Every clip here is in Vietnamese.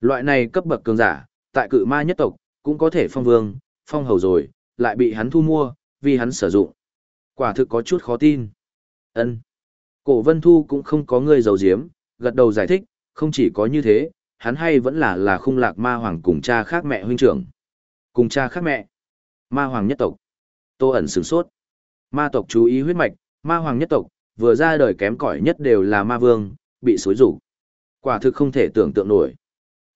Loại này cấp bậc cường giả, tại cự ma nhất tộc, cũng có thể phong vương, phong hầu rồi, lại bị hắn thu mua, vì hắn sử dụng. Quả thực có chút khó tin. ân Cổ vân thu cũng không có người giấu giếm, gật đầu giải thích, không chỉ có như thế, hắn hay vẫn là là khung lạc ma hoàng cùng cha khác mẹ huynh trưởng. Cùng cha khác mẹ. Ma hoàng nhất tộc. Tô ẩn sửng sốt. Ma tộc chú ý huyết mạch, ma hoàng nhất tộc, vừa ra đời kém cỏi nhất đều là ma vương, bị xối rủ. Quả thực không thể tưởng tượng nổi.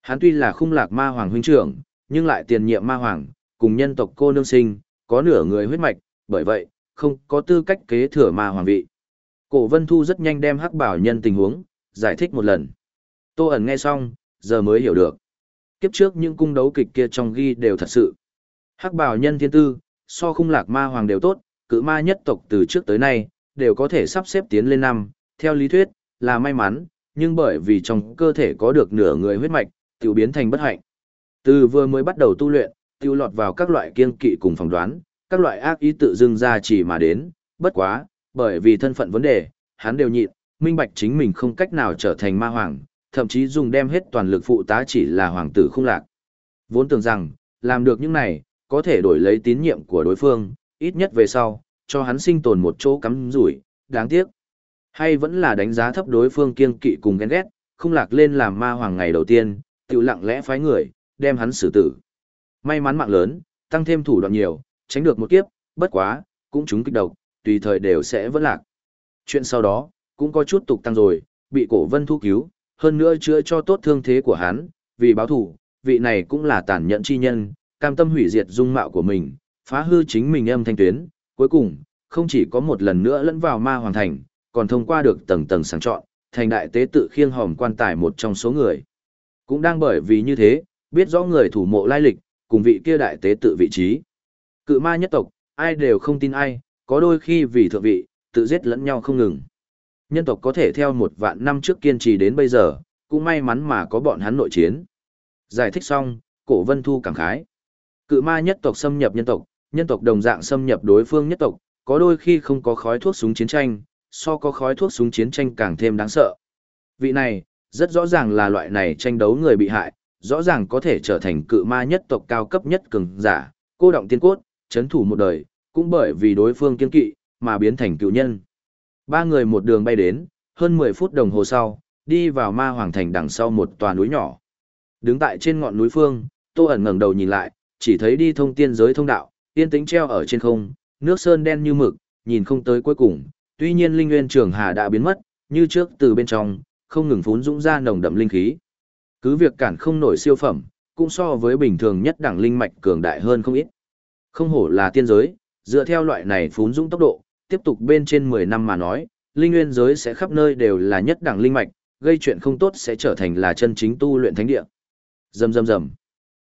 Hắn tuy là khung lạc ma hoàng huynh trưởng, nhưng lại tiền nhiệm ma hoàng, cùng nhân tộc cô nương sinh, có nửa người huyết mạch, bởi vậy, không có tư cách kế thừa ma hoàng vị. Cổ Vân Thu rất nhanh đem hắc bảo nhân tình huống, giải thích một lần. Tô ẩn nghe xong, giờ mới hiểu được. Kiếp trước những cung đấu kịch kia trong ghi đều thật sự. Hắc bảo nhân thiên tư, so khung lạc ma hoàng đều tốt, cự ma nhất tộc từ trước tới nay, đều có thể sắp xếp tiến lên năm, theo lý thuyết, là may mắn, nhưng bởi vì trong cơ thể có được nửa người huyết mạch, tiểu biến thành bất hạnh. Từ vừa mới bắt đầu tu luyện, tiêu lọt vào các loại kiên kỵ cùng phỏng đoán, các loại ác ý tự dưng ra chỉ mà đến, bất quá, bởi vì thân phận vấn đề, hắn đều nhịn, minh bạch chính mình không cách nào trở thành ma hoàng, thậm chí dùng đem hết toàn lực phụ tá chỉ là hoàng tử không lạc. Vốn tưởng rằng, làm được những này, có thể đổi lấy tín nhiệm của đối phương, ít nhất về sau, cho hắn sinh tồn một chỗ cắm rủi, đáng tiếc. Hay vẫn là đánh giá thấp đối phương kiên kỵ cùng ghen ghét, không lạc lên làm ma hoàng ngày đầu tiên, tự lặng lẽ phái người, đem hắn xử tử. May mắn mạng lớn, tăng thêm thủ đoạn nhiều, tránh được một kiếp, bất quá, cũng chúng kích độc, tùy thời đều sẽ vẫn lạc. Chuyện sau đó, cũng có chút tục tăng rồi, bị cổ vân thu cứu, hơn nữa chữa cho tốt thương thế của hắn, vì báo thủ, vị này cũng là tàn nhẫn chi nhân, cam tâm hủy diệt dung mạo của mình, phá hư chính mình âm thanh tuyến, cuối cùng, không chỉ có một lần nữa lẫn vào ma hoàng thành, còn thông qua được tầng tầng sáng chọn, thành đại tế tự khiêng hòm quan tài một trong số người. Cũng đang bởi vì như thế, biết rõ người thủ mộ lai lịch, cùng vị kia đại tế tự vị trí. Cự ma nhất tộc, ai đều không tin ai, có đôi khi vì thượng vị, tự giết lẫn nhau không ngừng. Nhân tộc có thể theo một vạn năm trước kiên trì đến bây giờ, cũng may mắn mà có bọn hắn nội chiến. Giải thích xong, cổ vân thu cảm khái. Cự ma nhất tộc xâm nhập nhân tộc, nhân tộc đồng dạng xâm nhập đối phương nhất tộc, có đôi khi không có khói thuốc súng chiến tranh, so có khói thuốc súng chiến tranh càng thêm đáng sợ. Vị này, rất rõ ràng là loại này tranh đấu người bị hại, rõ ràng có thể trở thành cự ma nhất tộc cao cấp nhất cường giả, cô động tiên cốt, chấn thủ một đời, cũng bởi vì đối phương kiên kỵ, mà biến thành cựu nhân. Ba người một đường bay đến, hơn 10 phút đồng hồ sau, đi vào ma hoàng thành đằng sau một tòa núi nhỏ. Đứng tại trên ngọn núi phương, Tô ẩn ngẩng đầu nhìn lại, chỉ thấy đi thông tiên giới thông đạo, tiên tính treo ở trên không, nước sơn đen như mực, nhìn không tới cuối cùng. Tuy nhiên linh nguyên trường hà đã biến mất, như trước từ bên trong, không ngừng phún dũng ra nồng đậm linh khí. Cứ việc cản không nổi siêu phẩm, cũng so với bình thường nhất đẳng linh mạch cường đại hơn không ít. Không hổ là tiên giới, dựa theo loại này phún dũng tốc độ, tiếp tục bên trên 10 năm mà nói, linh nguyên giới sẽ khắp nơi đều là nhất đẳng linh mạch, gây chuyện không tốt sẽ trở thành là chân chính tu luyện thánh địa. Rầm rầm rầm.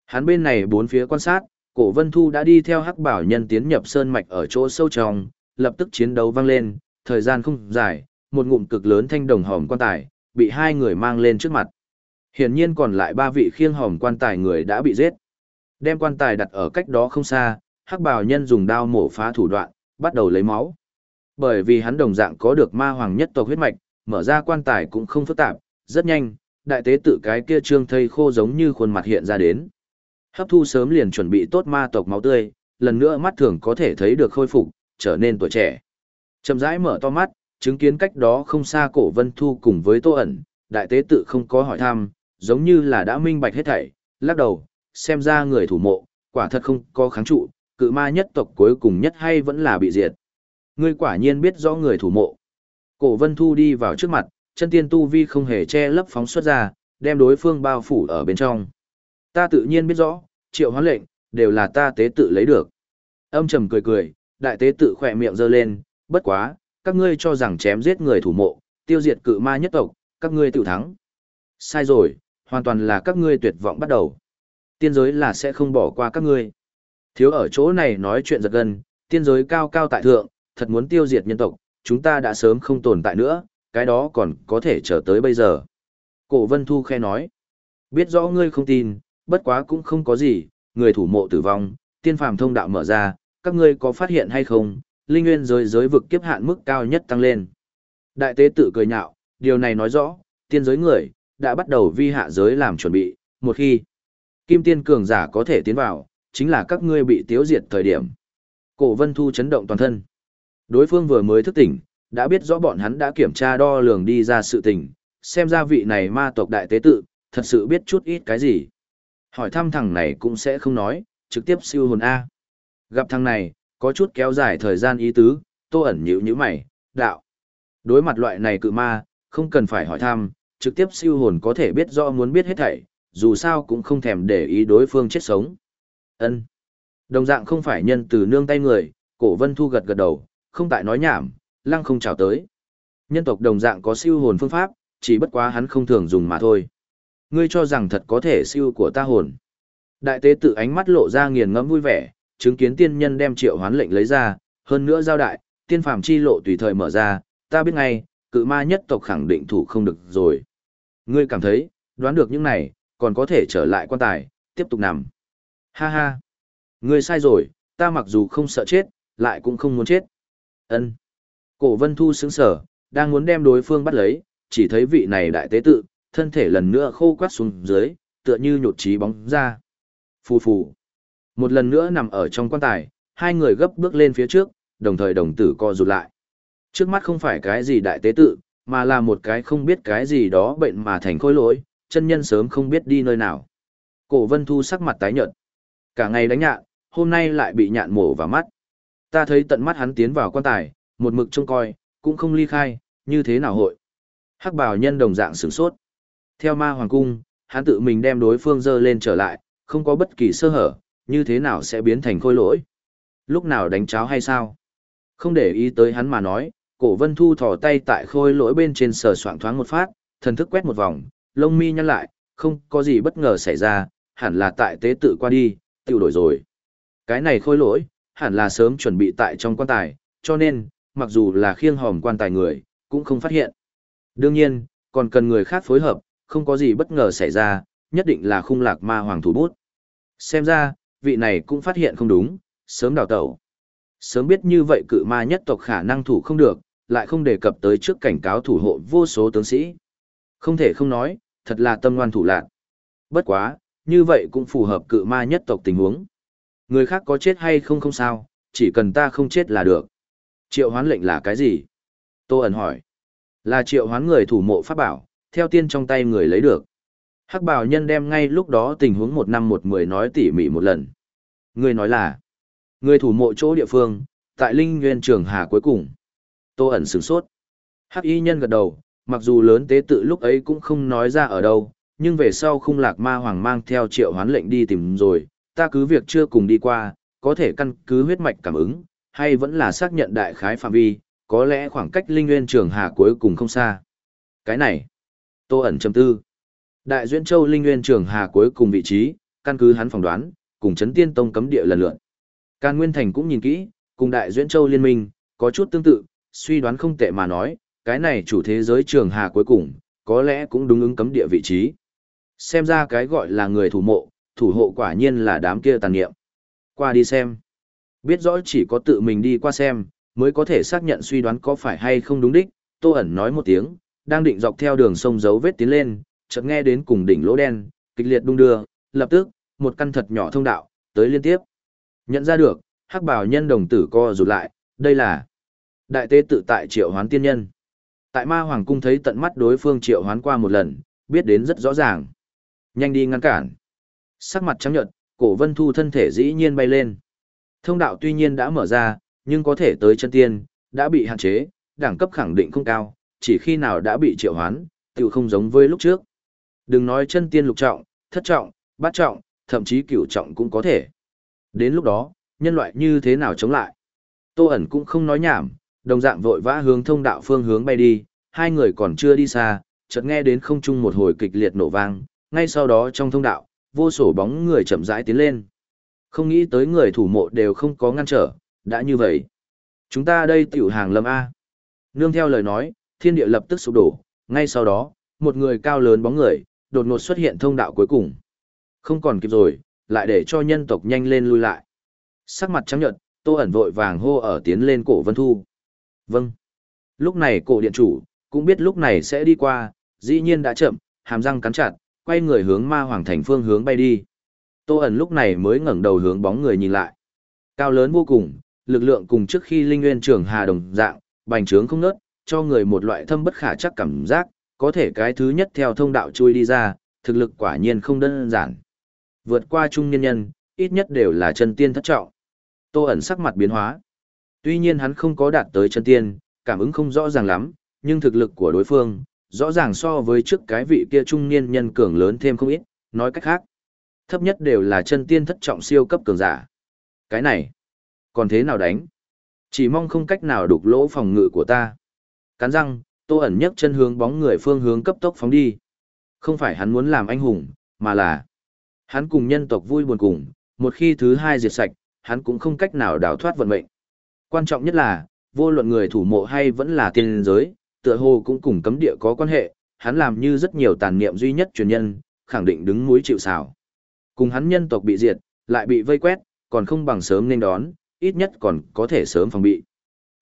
Hắn bên này bốn phía quan sát, Cổ Vân Thu đã đi theo Hắc Bảo Nhân tiến nhập sơn mạch ở chỗ sâu trong, lập tức chiến đấu vang lên, thời gian không dài, một ngụm cực lớn thanh đồng hòm quan tài bị hai người mang lên trước mặt. Hiển nhiên còn lại ba vị khiêng hòm quan tài người đã bị giết. Đem quan tài đặt ở cách đó không xa, Hắc bào Nhân dùng đao mổ phá thủ đoạn, bắt đầu lấy máu. Bởi vì hắn đồng dạng có được ma hoàng nhất tộc huyết mạch, mở ra quan tài cũng không phức tạp, rất nhanh, đại tế tự cái kia trương thây khô giống như khuôn mặt hiện ra đến. Hấp thu sớm liền chuẩn bị tốt ma tộc máu tươi, lần nữa mắt thường có thể thấy được khôi phục, trở nên tuổi trẻ. Chậm rãi mở to mắt, chứng kiến cách đó không xa cổ vân thu cùng với tô ẩn, đại tế tự không có hỏi thăm, giống như là đã minh bạch hết thảy, lắc đầu, xem ra người thủ mộ, quả thật không có kháng trụ, cự ma nhất tộc cuối cùng nhất hay vẫn là bị diệt. Ngươi quả nhiên biết rõ người thủ mộ. Cổ vân thu đi vào trước mặt, chân tiên tu vi không hề che lấp phóng xuất ra, đem đối phương bao phủ ở bên trong. Ta tự nhiên biết rõ, triệu hoán lệnh, đều là ta tế tự lấy được. Âm trầm cười cười, đại tế tự khỏe miệng giơ lên, bất quá, các ngươi cho rằng chém giết người thủ mộ, tiêu diệt cự ma nhất tộc, các ngươi tự thắng. Sai rồi, hoàn toàn là các ngươi tuyệt vọng bắt đầu. Tiên giới là sẽ không bỏ qua các ngươi. Thiếu ở chỗ này nói chuyện giật gần, tiên giới cao cao tại thượng, thật muốn tiêu diệt nhân tộc, chúng ta đã sớm không tồn tại nữa, cái đó còn có thể chờ tới bây giờ. Cổ Vân Thu khe nói, biết rõ ngươi không tin, bất quá cũng không có gì, người thủ mộ tử vong, tiên phàm thông đạo mở ra, các ngươi có phát hiện hay không, linh nguyên giới giới vực kiếp hạn mức cao nhất tăng lên. Đại tế tự cười nhạo, điều này nói rõ, tiên giới người, đã bắt đầu vi hạ giới làm chuẩn bị, một khi kim tiên cường giả có thể tiến vào, chính là các ngươi bị tiêu diệt thời điểm. Cổ Vân Thu chấn động toàn thân. Đối phương vừa mới thức tỉnh, đã biết rõ bọn hắn đã kiểm tra đo lường đi ra sự tình, xem ra vị này ma tộc đại tế tự, thật sự biết chút ít cái gì. Hỏi thăm thằng này cũng sẽ không nói, trực tiếp siêu hồn A. Gặp thằng này, có chút kéo dài thời gian ý tứ, tô ẩn nhữ như mày, đạo. Đối mặt loại này cự ma, không cần phải hỏi thăm, trực tiếp siêu hồn có thể biết rõ muốn biết hết thảy, dù sao cũng không thèm để ý đối phương chết sống. Ân. Đồng dạng không phải nhân từ nương tay người, cổ vân thu gật gật đầu, không tại nói nhảm, lăng không chào tới. Nhân tộc đồng dạng có siêu hồn phương pháp, chỉ bất quá hắn không thường dùng mà thôi. Ngươi cho rằng thật có thể siêu của ta hồn. Đại tế tự ánh mắt lộ ra nghiền ngẫm vui vẻ, chứng kiến tiên nhân đem triệu hoán lệnh lấy ra, hơn nữa giao đại, tiên phàm chi lộ tùy thời mở ra, ta biết ngay, cự ma nhất tộc khẳng định thủ không được rồi. Ngươi cảm thấy, đoán được những này, còn có thể trở lại quan tài, tiếp tục nằm. Ha ha. Ngươi sai rồi, ta mặc dù không sợ chết, lại cũng không muốn chết. Ân. Cổ Vân Thu sững sở, đang muốn đem đối phương bắt lấy, chỉ thấy vị này đại tế tự, thân thể lần nữa khô quắt xuống dưới, tựa như nhột trí bóng ra. Phù phù. Một lần nữa nằm ở trong quan tài, hai người gấp bước lên phía trước, đồng thời đồng tử co rụt lại. Trước mắt không phải cái gì đại tế tự, mà là một cái không biết cái gì đó bệnh mà thành khối lỗi, chân nhân sớm không biết đi nơi nào. Cổ Vân Thu sắc mặt tái nhợt. Cả ngày đánh nhạn, hôm nay lại bị nhạn mổ vào mắt. Ta thấy tận mắt hắn tiến vào quan tài, một mực trông coi, cũng không ly khai, như thế nào hội. Hắc bảo nhân đồng dạng sửng sốt. Theo ma hoàng cung, hắn tự mình đem đối phương dơ lên trở lại, không có bất kỳ sơ hở, như thế nào sẽ biến thành khôi lỗi. Lúc nào đánh cháo hay sao? Không để ý tới hắn mà nói, cổ vân thu thò tay tại khôi lỗi bên trên sờ soạng thoáng một phát, thần thức quét một vòng, lông mi nhăn lại, không có gì bất ngờ xảy ra, hẳn là tại tế tự qua đi, tiêu đổi rồi. Cái này khôi lỗi, hẳn là sớm chuẩn bị tại trong quan tài, cho nên, mặc dù là khiêng hòm quan tài người, cũng không phát hiện. Đương nhiên, còn cần người khác phối hợp, không có gì bất ngờ xảy ra, nhất định là khung lạc ma hoàng thủ bút. Xem ra, vị này cũng phát hiện không đúng, sớm đào tẩu. Sớm biết như vậy cự ma nhất tộc khả năng thủ không được, lại không đề cập tới trước cảnh cáo thủ hộ vô số tướng sĩ. Không thể không nói, thật là tâm ngoan thủ lạc. Bất quá, như vậy cũng phù hợp cự ma nhất tộc tình huống. Người khác có chết hay không không sao, chỉ cần ta không chết là được. Triệu hoán lệnh là cái gì? Tô ẩn hỏi. Là triệu hoán người thủ mộ pháp bảo, theo tiên trong tay người lấy được. Hắc bảo nhân đem ngay lúc đó tình huống một năm một mười nói tỉ mỉ một lần. Người nói là, người thủ mộ chỗ địa phương, tại Linh Nguyên Trường Hà cuối cùng. Tô ẩn sửng sốt. Hắc y nhân gật đầu, mặc dù lớn tế tự lúc ấy cũng không nói ra ở đâu, nhưng về sau khung lạc ma hoàng mang theo triệu hoán lệnh đi tìm rồi, ta cứ việc chưa cùng đi qua, có thể căn cứ huyết mạch cảm ứng, hay vẫn là xác nhận đại khái phạm vi, có lẽ khoảng cách linh nguyên trường hà cuối cùng không xa. Cái này, tô ẩn châm tư. Đại duyên châu linh nguyên trường hà cuối cùng vị trí, căn cứ hắn phỏng đoán, cùng chấn tiên tông cấm địa lần lượt. Càn Nguyên Thành cũng nhìn kỹ, cùng đại duyên châu liên minh, có chút tương tự, suy đoán không tệ mà nói, cái này chủ thế giới trường hà cuối cùng, có lẽ cũng đúng ứng cấm địa vị trí. Xem ra cái gọi là người thủ mộ, thủ hộ quả nhiên là đám kia tàn niệm. Qua đi xem. Biết rõ chỉ có tự mình đi qua xem, mới có thể xác nhận suy đoán có phải hay không đúng đích. Tô ẩn nói một tiếng, đang định dọc theo đường sông dấu vết tiến lên, chợt nghe đến cùng đỉnh lỗ đen, kịch liệt đung đưa, lập tức, một căn thật nhỏ thông đạo, tới liên tiếp. Nhận ra được, hắc bảo nhân đồng tử co rụt lại, đây là đại tế tự tại triệu hoán tiên nhân. Tại ma hoàng cung thấy tận mắt đối phương triệu hoán qua một lần, biết đến rất rõ ràng. Nhanh đi ngăn cản. Sắc mặt trắng nhợt, cổ vân thu thân thể dĩ nhiên bay lên. Thông đạo tuy nhiên đã mở ra, nhưng có thể tới chân tiên, đã bị hạn chế, đẳng cấp khẳng định không cao, chỉ khi nào đã bị triệu hoán, tự không giống với lúc trước. Đừng nói chân tiên lục trọng, thất trọng, bát trọng, thậm chí cửu trọng cũng có thể. Đến lúc đó, nhân loại như thế nào chống lại? Tô ẩn cũng không nói nhảm, đồng dạng vội vã hướng thông đạo phương hướng bay đi, hai người còn chưa đi xa, chợt nghe đến không trung một hồi kịch liệt nổ vang, ngay sau đó trong thông đạo, vô sổ bóng người chậm rãi tiến lên. Không nghĩ tới người thủ mộ đều không có ngăn trở, đã như vậy. Chúng ta đây tiểu hàng lâm A. Nương theo lời nói, thiên địa lập tức sụp đổ, ngay sau đó, một người cao lớn bóng người, đột ngột xuất hiện thông đạo cuối cùng. Không còn kịp rồi, lại để cho nhân tộc nhanh lên lui lại. Sắc mặt trắng nhợt, Tô ẩn vội vàng hô ở tiến lên cổ Vân Thu. Vâng. Lúc này cổ điện chủ, cũng biết lúc này sẽ đi qua, dĩ nhiên đã chậm, hàm răng cắn chặt, quay người hướng ma hoàng thành phương hướng bay đi. Tô ẩn lúc này mới ngẩng đầu hướng bóng người nhìn lại. Cao lớn vô cùng, lực lượng cùng trước khi linh nguyên trưởng hà đồng dạng, bành trướng không nớt, cho người một loại thâm bất khả chắc cảm giác, có thể cái thứ nhất theo thông đạo chui đi ra, thực lực quả nhiên không đơn giản. Vượt qua trung nhân nhân, ít nhất đều là chân tiên thất trọng. Tô ẩn sắc mặt biến hóa. Tuy nhiên hắn không có đạt tới chân tiên, cảm ứng không rõ ràng lắm, nhưng thực lực của đối phương, rõ ràng so với trước cái vị kia trung niên nhân cường lớn thêm không ít, nói cách khác. Thấp nhất đều là chân tiên thất trọng siêu cấp cường giả. Cái này, còn thế nào đánh? Chỉ mong không cách nào đục lỗ phòng ngự của ta. Cắn răng, tô ẩn nhấc chân hướng bóng người phương hướng cấp tốc phóng đi. Không phải hắn muốn làm anh hùng, mà là hắn cùng nhân tộc vui buồn cùng, một khi thứ hai diệt sạch, hắn cũng không cách nào đào thoát vận mệnh. Quan trọng nhất là, vô luận người thủ mộ hay vẫn là tiên giới, tựa hồ cũng cùng cấm địa có quan hệ, hắn làm như rất nhiều tàn niệm duy nhất truyền nhân, khẳng định đứng núi chịu sào. Cùng hắn nhân tộc bị diệt, lại bị vây quét, còn không bằng sớm nên đón, ít nhất còn có thể sớm phòng bị.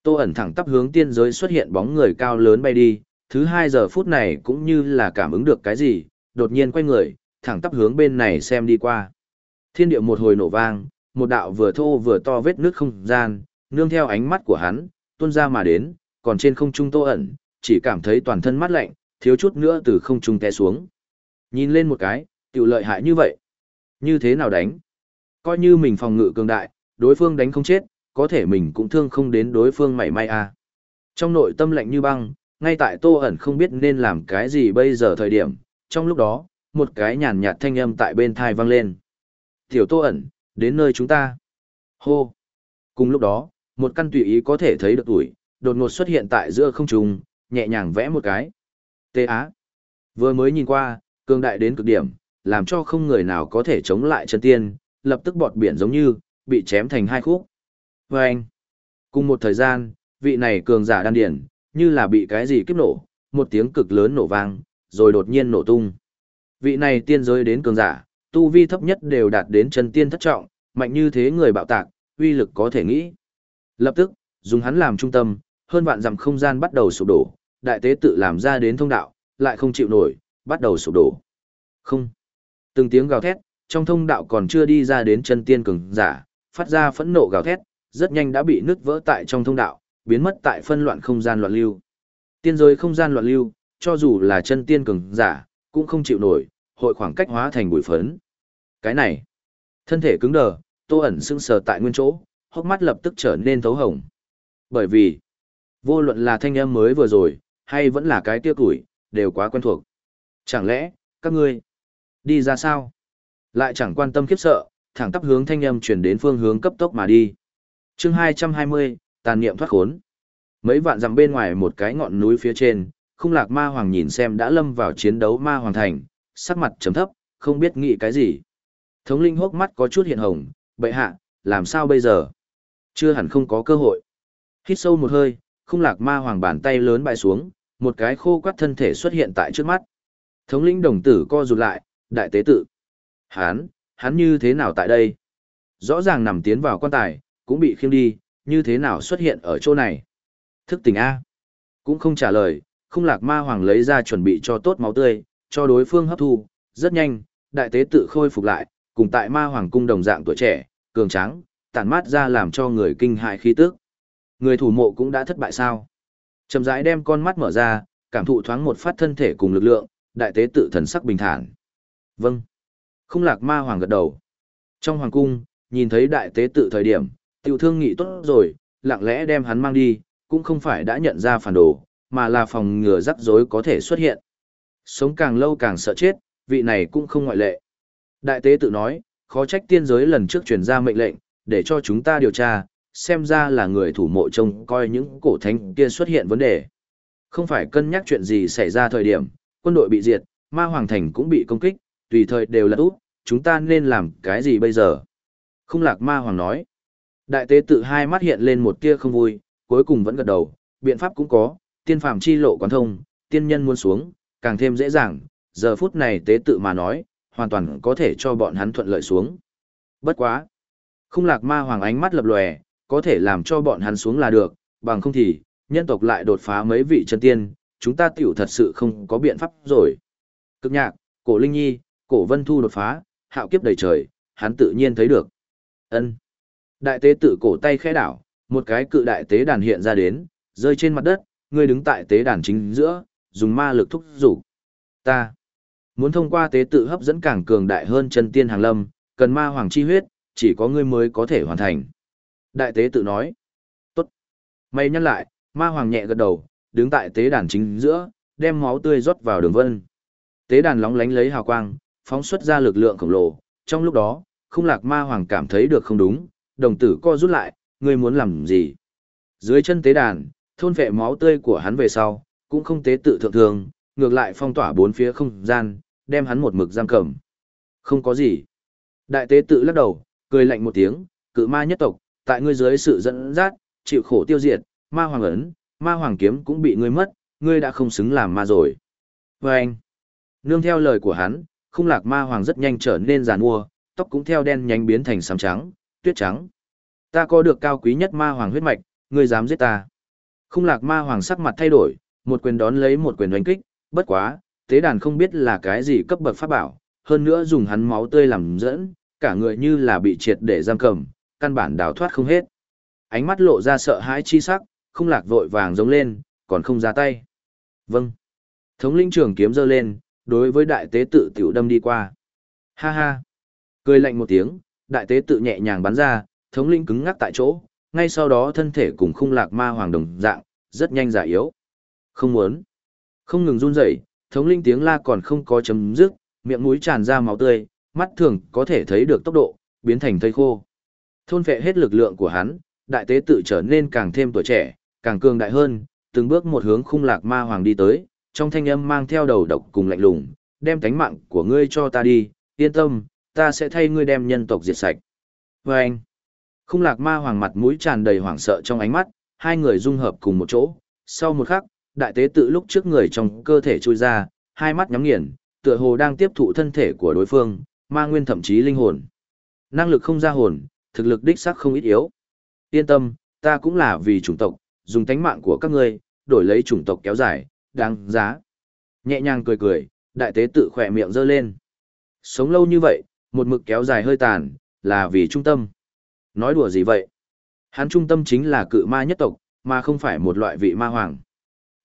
Tô ẩn thẳng tắp hướng tiên giới xuất hiện bóng người cao lớn bay đi, thứ hai giờ phút này cũng như là cảm ứng được cái gì, đột nhiên quay người, thẳng tắp hướng bên này xem đi qua. Thiên địa một hồi nổ vang, một đạo vừa thô vừa to vết nước không gian, nương theo ánh mắt của hắn, tuôn ra mà đến, còn trên không trung tô ẩn, chỉ cảm thấy toàn thân mát lạnh, thiếu chút nữa từ không trung té xuống. Nhìn lên một cái, tiểu lợi hại như vậy. Như thế nào đánh? Coi như mình phòng ngự cường đại, đối phương đánh không chết, có thể mình cũng thương không đến đối phương mảy may à. Trong nội tâm lạnh như băng, ngay tại tô ẩn không biết nên làm cái gì bây giờ thời điểm, trong lúc đó, một cái nhàn nhạt thanh âm tại bên thai vang lên. Tiểu tô ẩn, đến nơi chúng ta. Hô. Cùng lúc đó, một căn tùy ý có thể thấy được tuổi, đột ngột xuất hiện tại giữa không trung, nhẹ nhàng vẽ một cái. Tê Á. Vừa mới nhìn qua, cường đại đến cực điểm, làm cho không người nào có thể chống lại chân tiên, lập tức bọt biển giống như, bị chém thành hai khúc. Và anh. Cùng một thời gian, vị này cường giả đan điển, như là bị cái gì kiếp nổ, một tiếng cực lớn nổ vang, rồi đột nhiên nổ tung. Vị này tiên giới đến cường giả, tu vi thấp nhất đều đạt đến chân tiên thất trọng, mạnh như thế người bạo tạc, uy lực có thể nghĩ. Lập tức, dùng hắn làm trung tâm, hơn vạn dặm không gian bắt đầu sụp đổ, đại tế tự làm ra đến thông đạo, lại không chịu nổi, bắt đầu sụp đổ. Không. Từng tiếng gào thét, trong thông đạo còn chưa đi ra đến chân tiên cường giả, phát ra phẫn nộ gào thét, rất nhanh đã bị nứt vỡ tại trong thông đạo, biến mất tại phân loạn không gian loạn lưu. Tiên giới không gian loạn lưu, cho dù là chân tiên cường giả, cũng không chịu nổi, hội khoảng cách hóa thành bụi phấn. Cái này, thân thể cứng đờ, Tô ẩn sững sờ tại nguyên chỗ, hốc mắt lập tức trở nên thấu hồng. Bởi vì, vô luận là thanh âm mới vừa rồi, hay vẫn là cái tiêu tuổi, đều quá quen thuộc. Chẳng lẽ, các ngươi, đi ra sao? Lại chẳng quan tâm khiếp sợ, thẳng tắp hướng thanh âm chuyển đến phương hướng cấp tốc mà đi chương 220, tàn niệm thoát khốn. Mấy vạn dặm bên ngoài một cái ngọn núi phía trên, khung lạc ma hoàng nhìn xem đã lâm vào chiến đấu ma hoàng thành, sắc mặt chấm thấp, không biết nghĩ cái gì. Thống linh hốc mắt có chút hiện hồng, bệ hạ, làm sao bây giờ? Chưa hẳn không có cơ hội. Hít sâu một hơi, khung lạc ma hoàng bàn tay lớn bại xuống, một cái khô quắt thân thể xuất hiện tại trước mắt. Thống lĩnh đồng tử co rụt lại, đại tế tự. Hán, hắn như thế nào tại đây? Rõ ràng nằm tiến vào quan tài, cũng bị khiêng đi, như thế nào xuất hiện ở chỗ này? Thức tỉnh A. Cũng không trả lời, không lạc ma hoàng lấy ra chuẩn bị cho tốt máu tươi, cho đối phương hấp thu, rất nhanh, đại tế tự khôi phục lại, cùng tại ma hoàng cung đồng dạng tuổi trẻ, cường tráng, tản mát ra làm cho người kinh hại khí tức. Người thủ mộ cũng đã thất bại sao? Chậm rãi đem con mắt mở ra, cảm thụ thoáng một phát thân thể cùng lực lượng, đại tế tự thần sắc bình thản. Vâng. Không lạc ma hoàng gật đầu. Trong hoàng cung, nhìn thấy đại tế tự thời điểm, tiểu thương nghị tốt rồi, lặng lẽ đem hắn mang đi, cũng không phải đã nhận ra phản đồ, mà là phòng ngừa rắc rối có thể xuất hiện. Sống càng lâu càng sợ chết, vị này cũng không ngoại lệ. Đại tế tự nói, khó trách tiên giới lần trước truyền ra mệnh lệnh, để cho chúng ta điều tra, xem ra là người thủ mộ trông coi những cổ thánh kia xuất hiện vấn đề. Không phải cân nhắc chuyện gì xảy ra thời điểm, quân đội bị diệt, ma hoàng thành cũng bị công kích, tùy thời đều là út, chúng ta nên làm cái gì bây giờ? Không lạc ma hoàng nói. Đại tế tự hai mắt hiện lên một tia không vui, cuối cùng vẫn gật đầu, biện pháp cũng có, tiên phàm chi lộ quán thông, tiên nhân muốn xuống, càng thêm dễ dàng, giờ phút này tế tự mà nói, hoàn toàn có thể cho bọn hắn thuận lợi xuống. Bất quá. Không lạc ma hoàng ánh mắt lập lòe, có thể làm cho bọn hắn xuống là được, bằng không thì, nhân tộc lại đột phá mấy vị chân tiên, chúng ta tiểu thật sự không có biện pháp rồi. Cực nhạc, Cổ Linh Nhi, Cổ Vân Thu đột phá, hạo kiếp đầy trời, hắn tự nhiên thấy được. Ân. Đại tế tự cổ tay khẽ đảo, một cái cự đại tế đàn hiện ra đến, rơi trên mặt đất, ngươi đứng tại tế đàn chính giữa, dùng ma lực thúc giục. Ta muốn thông qua tế tự hấp dẫn càng cường đại hơn chân tiên hàng lâm, cần ma hoàng chi huyết, chỉ có ngươi mới có thể hoàn thành. Đại tế tự nói. Tốt. Mày nhắc lại, ma hoàng nhẹ gật đầu, đứng tại tế đàn chính giữa, đem máu tươi rót vào đường vân. Tế đàn lóng lánh lấy hào quang, phóng xuất ra lực lượng khổng lồ. Trong lúc đó, không lạc ma hoàng cảm thấy được không đúng, đồng tử co rút lại, ngươi muốn làm gì? Dưới chân tế đàn, thôn vệ máu tươi của hắn về sau, cũng không tế tự thượng thường, ngược lại phong tỏa bốn phía không gian, đem hắn một mực giam cầm. Không có gì. Đại tế tự lắc đầu, cười lạnh một tiếng, cự ma nhất tộc, tại ngươi dưới sự dẫn dắt, chịu khổ tiêu diệt, ma hoàng ấn, ma hoàng kiếm cũng bị ngươi mất, ngươi đã không xứng làm ma rồi. Và anh, nương theo lời của hắn, không lạc ma hoàng rất nhanh trở nên giàn mua, tóc cũng theo đen nhánh biến thành xám trắng, tuyết trắng. Ta có được cao quý nhất ma hoàng huyết mạch, ngươi dám giết ta. Không lạc ma hoàng sắc mặt thay đổi, một quyền đón lấy một quyền đánh kích, bất quá, tế đàn không biết là cái gì cấp bậc pháp bảo, hơn nữa dùng hắn máu tươi làm dẫn, cả người như là bị triệt để giam cầm, căn bản đào thoát không hết. Ánh mắt lộ ra sợ hãi chi sắc, không lạc vội vàng giống lên, còn không ra tay. Vâng. Thống linh trưởng kiếm giơ lên, đối với đại tế tự tiểu đâm đi qua. Ha ha. Cười lạnh một tiếng, đại tế tự nhẹ nhàng bắn ra, thống linh cứng ngắc tại chỗ, ngay sau đó thân thể cùng khung lạc ma hoàng đồng dạng, rất nhanh giả yếu. Không muốn. Không ngừng run rẩy, thống linh tiếng la còn không có chấm dứt, miệng mũi tràn ra máu tươi, mắt thường có thể thấy được tốc độ, biến thành thây khô. Thôn phệ hết lực lượng của hắn, đại tế tự trở nên càng thêm tuổi trẻ, càng cường đại hơn, từng bước một hướng khung lạc ma hoàng đi tới, trong thanh âm mang theo đầu độc cùng lạnh lùng, đem cánh mạng của ngươi cho ta đi, yên tâm, ta sẽ thay ngươi đem nhân tộc diệt sạch. Và anh, khung lạc ma hoàng mặt mũi tràn đầy hoảng sợ trong ánh mắt, hai người dung hợp cùng một chỗ, sau một khắc, đại tế tự lúc trước người trong cơ thể trôi ra, hai mắt nhắm nghiền, tựa hồ đang tiếp thụ thân thể của đối phương, ma nguyên thậm chí linh hồn. Năng lực không ra hồn, thực lực đích xác không ít yếu. Yên tâm, ta cũng là vì chủng tộc, dùng tánh mạng của các ngươi, đổi lấy chủng tộc kéo dài, đáng giá. Nhẹ nhàng cười cười, đại tế tự khỏe miệng giơ lên. Sống lâu như vậy, một mực kéo dài hơi tàn, là vì trung tâm. Nói đùa gì vậy? Hắn trung tâm chính là cự ma nhất tộc, mà không phải một loại vị ma hoàng.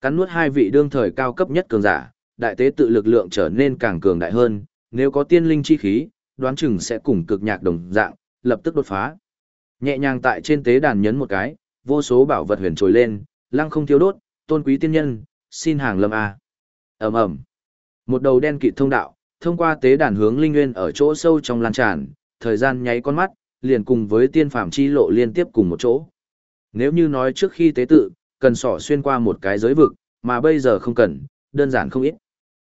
Cắn nuốt hai vị đương thời cao cấp nhất cường giả, đại tế tự lực lượng trở nên càng cường đại hơn, nếu có tiên linh chi khí, đoán chừng sẽ cùng cực nhạc đồng dạng, lập tức đột phá. Nhẹ nhàng tại trên tế đàn nhấn một cái, vô số bảo vật huyền trồi lên, lăng không thiếu đốt, tôn quý tiên nhân, xin hàng lâm a. Ầm ầm. Một đầu đen kịt thông đạo, thông qua tế đàn hướng linh nguyên ở chỗ sâu trong lan tràn, thời gian nháy con mắt, liền cùng với tiên phàm chi lộ liên tiếp cùng một chỗ. Nếu như nói trước khi tế tự, cần sỏ xuyên qua một cái giới vực, mà bây giờ không cần, đơn giản không ít.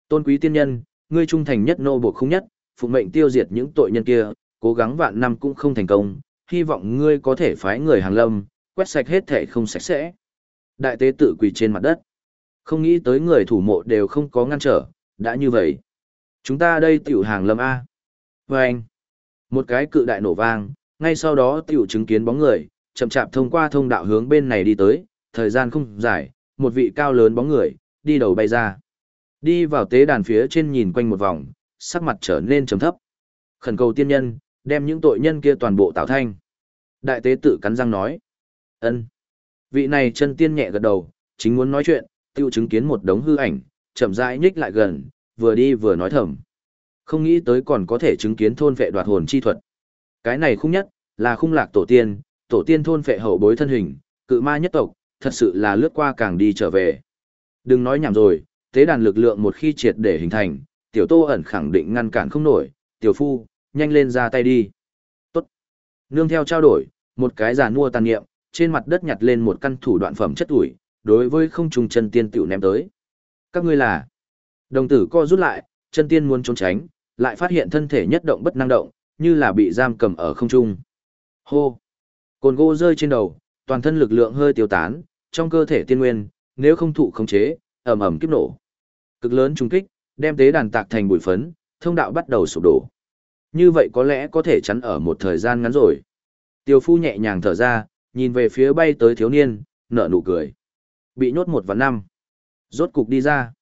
Tôn quý tiên nhân, ngươi trung thành nhất nô buộc không nhất, phụ mệnh tiêu diệt những tội nhân kia, cố gắng vạn năm cũng không thành công, hy vọng ngươi có thể phái người hàng lâm, quét sạch hết thể không sạch sẽ. Đại tế tự quỳ trên mặt đất. Không nghĩ tới người thủ mộ đều không có ngăn trở, đã như vậy. Chúng ta đây tiểu hàng lâm A. Và anh, một cái cự đại nổ vang, ngay sau đó tiểu chứng kiến bóng người, chậm chạp thông qua thông đạo hướng bên này đi tới, thời gian không dài, một vị cao lớn bóng người, đi đầu bay ra. Đi vào tế đàn phía trên nhìn quanh một vòng, sắc mặt trở nên trầm thấp. Khẩn cầu tiên nhân, đem những tội nhân kia toàn bộ tạo thanh. Đại tế tự cắn răng nói. ân Vị này chân tiên nhẹ gật đầu, chính muốn nói chuyện, tiêu chứng kiến một đống hư ảnh, chậm rãi nhích lại gần, vừa đi vừa nói thầm. Không nghĩ tới còn có thể chứng kiến thôn vệ đoạt hồn chi thuật. Cái này khung nhất, là khung lạc tổ tiên, tổ tiên thôn vệ hậu bối thân hình, cự ma nhất tộc, thật sự là lướt qua càng đi trở về. Đừng nói nhảm rồi, tế đàn lực lượng một khi triệt để hình thành, tiểu tô ẩn khẳng định ngăn cản không nổi, tiểu phu, nhanh lên ra tay đi. Tốt. Nương theo trao đổi, một cái giàn mua tàn nghiệm, trên mặt đất nhặt lên một căn thủ đoạn phẩm chất ủi, đối với không trùng chân tiên tiểu ném tới. Các ngươi là. Đồng tử co rút lại, chân tiên muốn trốn tránh, lại phát hiện thân thể nhất động bất năng động, như là bị giam cầm ở không trung. Hô. Cồn gỗ rơi trên đầu, toàn thân lực lượng hơi tiêu tán, trong cơ thể tiên nguyên, nếu không thụ khống chế, ầm ầm kiếp nổ. Cực lớn trùng kích, đem tế đàn tạc thành bụi phấn, thông đạo bắt đầu sụp đổ. Như vậy có lẽ có thể chắn ở một thời gian ngắn rồi. Tiêu phu nhẹ nhàng thở ra, nhìn về phía bay tới thiếu niên, nở nụ cười. Bị nhốt một và năm. Rốt cục đi ra.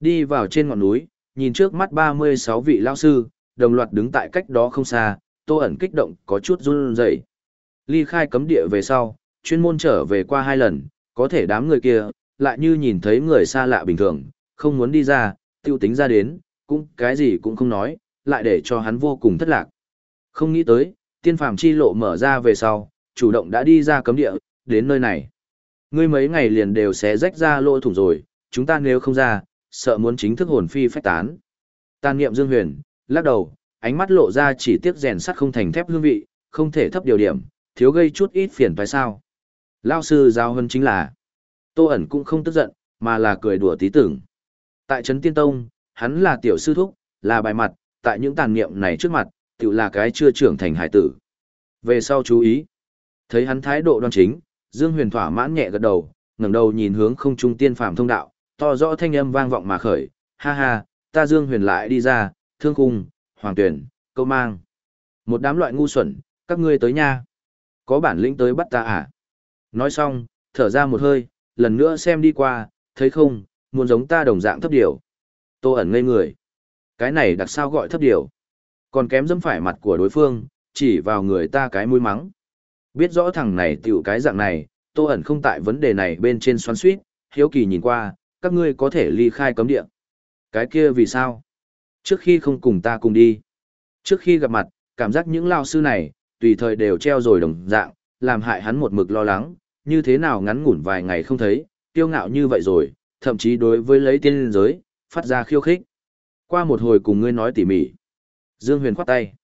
Đi vào trên ngọn núi, nhìn trước mắt 36 vị lao sư, đồng loạt đứng tại cách đó không xa, tô ẩn kích động có chút run rẩy. Ly khai cấm địa về sau, chuyên môn trở về qua hai lần, có thể đám người kia, lại như nhìn thấy người xa lạ bình thường, không muốn đi ra, tiêu tính ra đến, cũng cái gì cũng không nói, lại để cho hắn vô cùng thất lạc. Không nghĩ tới, tiên phàm chi lộ mở ra về sau, chủ động đã đi ra cấm địa, đến nơi này. Ngươi mấy ngày liền đều sẽ rách ra lỗ thủng rồi, chúng ta nếu không ra, sợ muốn chính thức hồn phi phách tán. Tàn niệm Dương Huyền, lắc đầu, ánh mắt lộ ra chỉ tiếc rèn sắt không thành thép hương vị, không thể thấp điều điểm, thiếu gây chút ít phiền phải sao. Lao sư giao hơn chính là, Tô ẩn cũng không tức giận, mà là cười đùa tí tưởng. Tại Trấn Tiên Tông, hắn là tiểu sư thúc, là bài mặt, tại những tàn niệm này trước mặt, tự là cái chưa trưởng thành hải tử. Về sau chú ý, thấy hắn thái độ đoan chính, Dương Huyền thỏa mãn nhẹ gật đầu, ngẩng đầu nhìn hướng không trung tiên phàm thông đạo, to rõ thanh âm vang vọng mà khởi, ha ha, ta Dương Huyền lại đi ra, thương cung, hoàng tuyển, câu mang. Một đám loại ngu xuẩn, các ngươi tới nha. Có bản lĩnh tới bắt ta à? Nói xong, thở ra một hơi, lần nữa xem đi qua, thấy không, muốn giống ta đồng dạng thấp điều. Tô ẩn ngây người. Cái này đặc sao gọi thấp điều. Còn kém dẫm phải mặt của đối phương, chỉ vào người ta cái mũi mắng. Biết rõ thằng này tiểu cái dạng này, tô ẩn không tại vấn đề này bên trên xoắn suýt, hiếu kỳ nhìn qua, các ngươi có thể ly khai cấm địa. Cái kia vì sao? Trước khi không cùng ta cùng đi. Trước khi gặp mặt, cảm giác những lao sư này, tùy thời đều treo rồi đồng dạng, làm hại hắn một mực lo lắng, như thế nào ngắn ngủn vài ngày không thấy, tiêu ngạo như vậy rồi, thậm chí đối với lấy tiên liên giới, phát ra khiêu khích. Qua một hồi cùng ngươi nói tỉ mỉ. Dương Huyền khoát tay.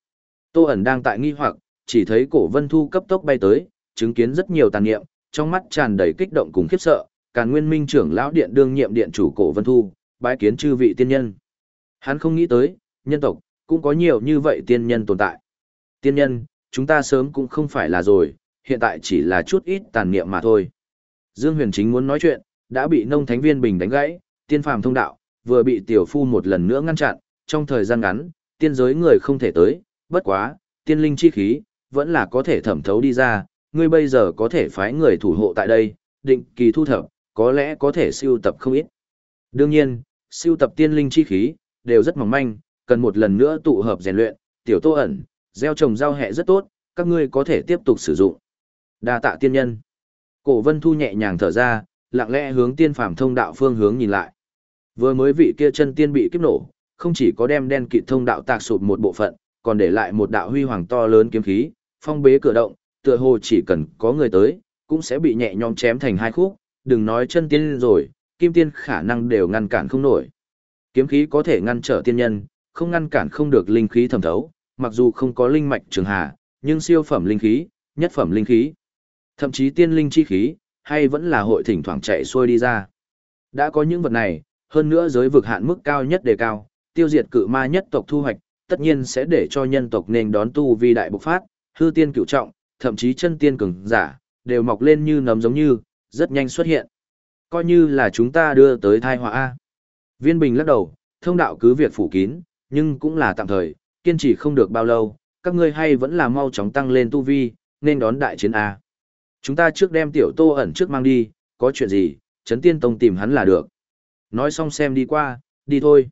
Tô ẩn đang tại nghi hoặc, chỉ thấy cổ vân thu cấp tốc bay tới, chứng kiến rất nhiều tàn niệm, trong mắt tràn đầy kích động cùng khiếp sợ, càn nguyên minh trưởng lão điện đương nhiệm điện chủ cổ vân thu, bái kiến chư vị tiên nhân. Hắn không nghĩ tới, nhân tộc, cũng có nhiều như vậy tiên nhân tồn tại. Tiên nhân, chúng ta sớm cũng không phải là rồi, hiện tại chỉ là chút ít tàn niệm mà thôi. Dương Huyền chính muốn nói chuyện, đã bị nông thánh viên bình đánh gãy, tiên phàm thông đạo, vừa bị tiểu phu một lần nữa ngăn chặn, trong thời gian ngắn, tiên giới người không thể tới, bất quá, tiên linh chi khí, vẫn là có thể thẩm thấu đi ra, ngươi bây giờ có thể phái người thủ hộ tại đây, định kỳ thu thập, có lẽ có thể siêu tập không ít. Đương nhiên, siêu tập tiên linh chi khí, đều rất mỏng manh, cần một lần nữa tụ hợp rèn luyện, tiểu tô ẩn, gieo trồng giao hệ rất tốt, các ngươi có thể tiếp tục sử dụng. Đa tạ tiên nhân. Cổ vân thu nhẹ nhàng thở ra, lặng lẽ hướng tiên phàm thông đạo phương hướng nhìn lại. Vừa mới vị kia chân tiên bị kiếp nổ, không chỉ có đem đen kịt thông đạo tạc sụp một bộ phận, còn để lại một đạo huy hoàng to lớn kiếm khí, phong bế cửa động, tựa hồ chỉ cần có người tới, cũng sẽ bị nhẹ nhõm chém thành hai khúc, đừng nói chân tiên rồi, kim tiên khả năng đều ngăn cản không nổi. Kiếm khí có thể ngăn trở tiên nhân, không ngăn cản không được linh khí thẩm thấu, mặc dù không có linh mạch trường hà, nhưng siêu phẩm linh khí, nhất phẩm linh khí, thậm chí tiên linh chi khí, hay vẫn là hội thỉnh thoảng chạy xuôi đi ra. Đã có những vật này, hơn nữa giới vực hạn mức cao nhất đề cao, tiêu diệt cự ma nhất tộc thu hoạch, tất nhiên sẽ để cho nhân tộc nên đón tu vi đại bộc phát, hư tiên cửu trọng, thậm chí chân tiên cường giả, đều mọc lên như nấm giống như, rất nhanh xuất hiện. Coi như là chúng ta đưa tới thai họa A. Viên Bình lắc đầu, thông đạo cứ việc phủ kín, nhưng cũng là tạm thời, kiên trì không được bao lâu, các ngươi hay vẫn là mau chóng tăng lên tu vi, nên đón đại chiến A. Chúng ta trước đem tiểu tô ẩn trước mang đi, có chuyện gì, Trấn Tiên Tông tìm hắn là được. Nói xong xem đi qua, đi thôi.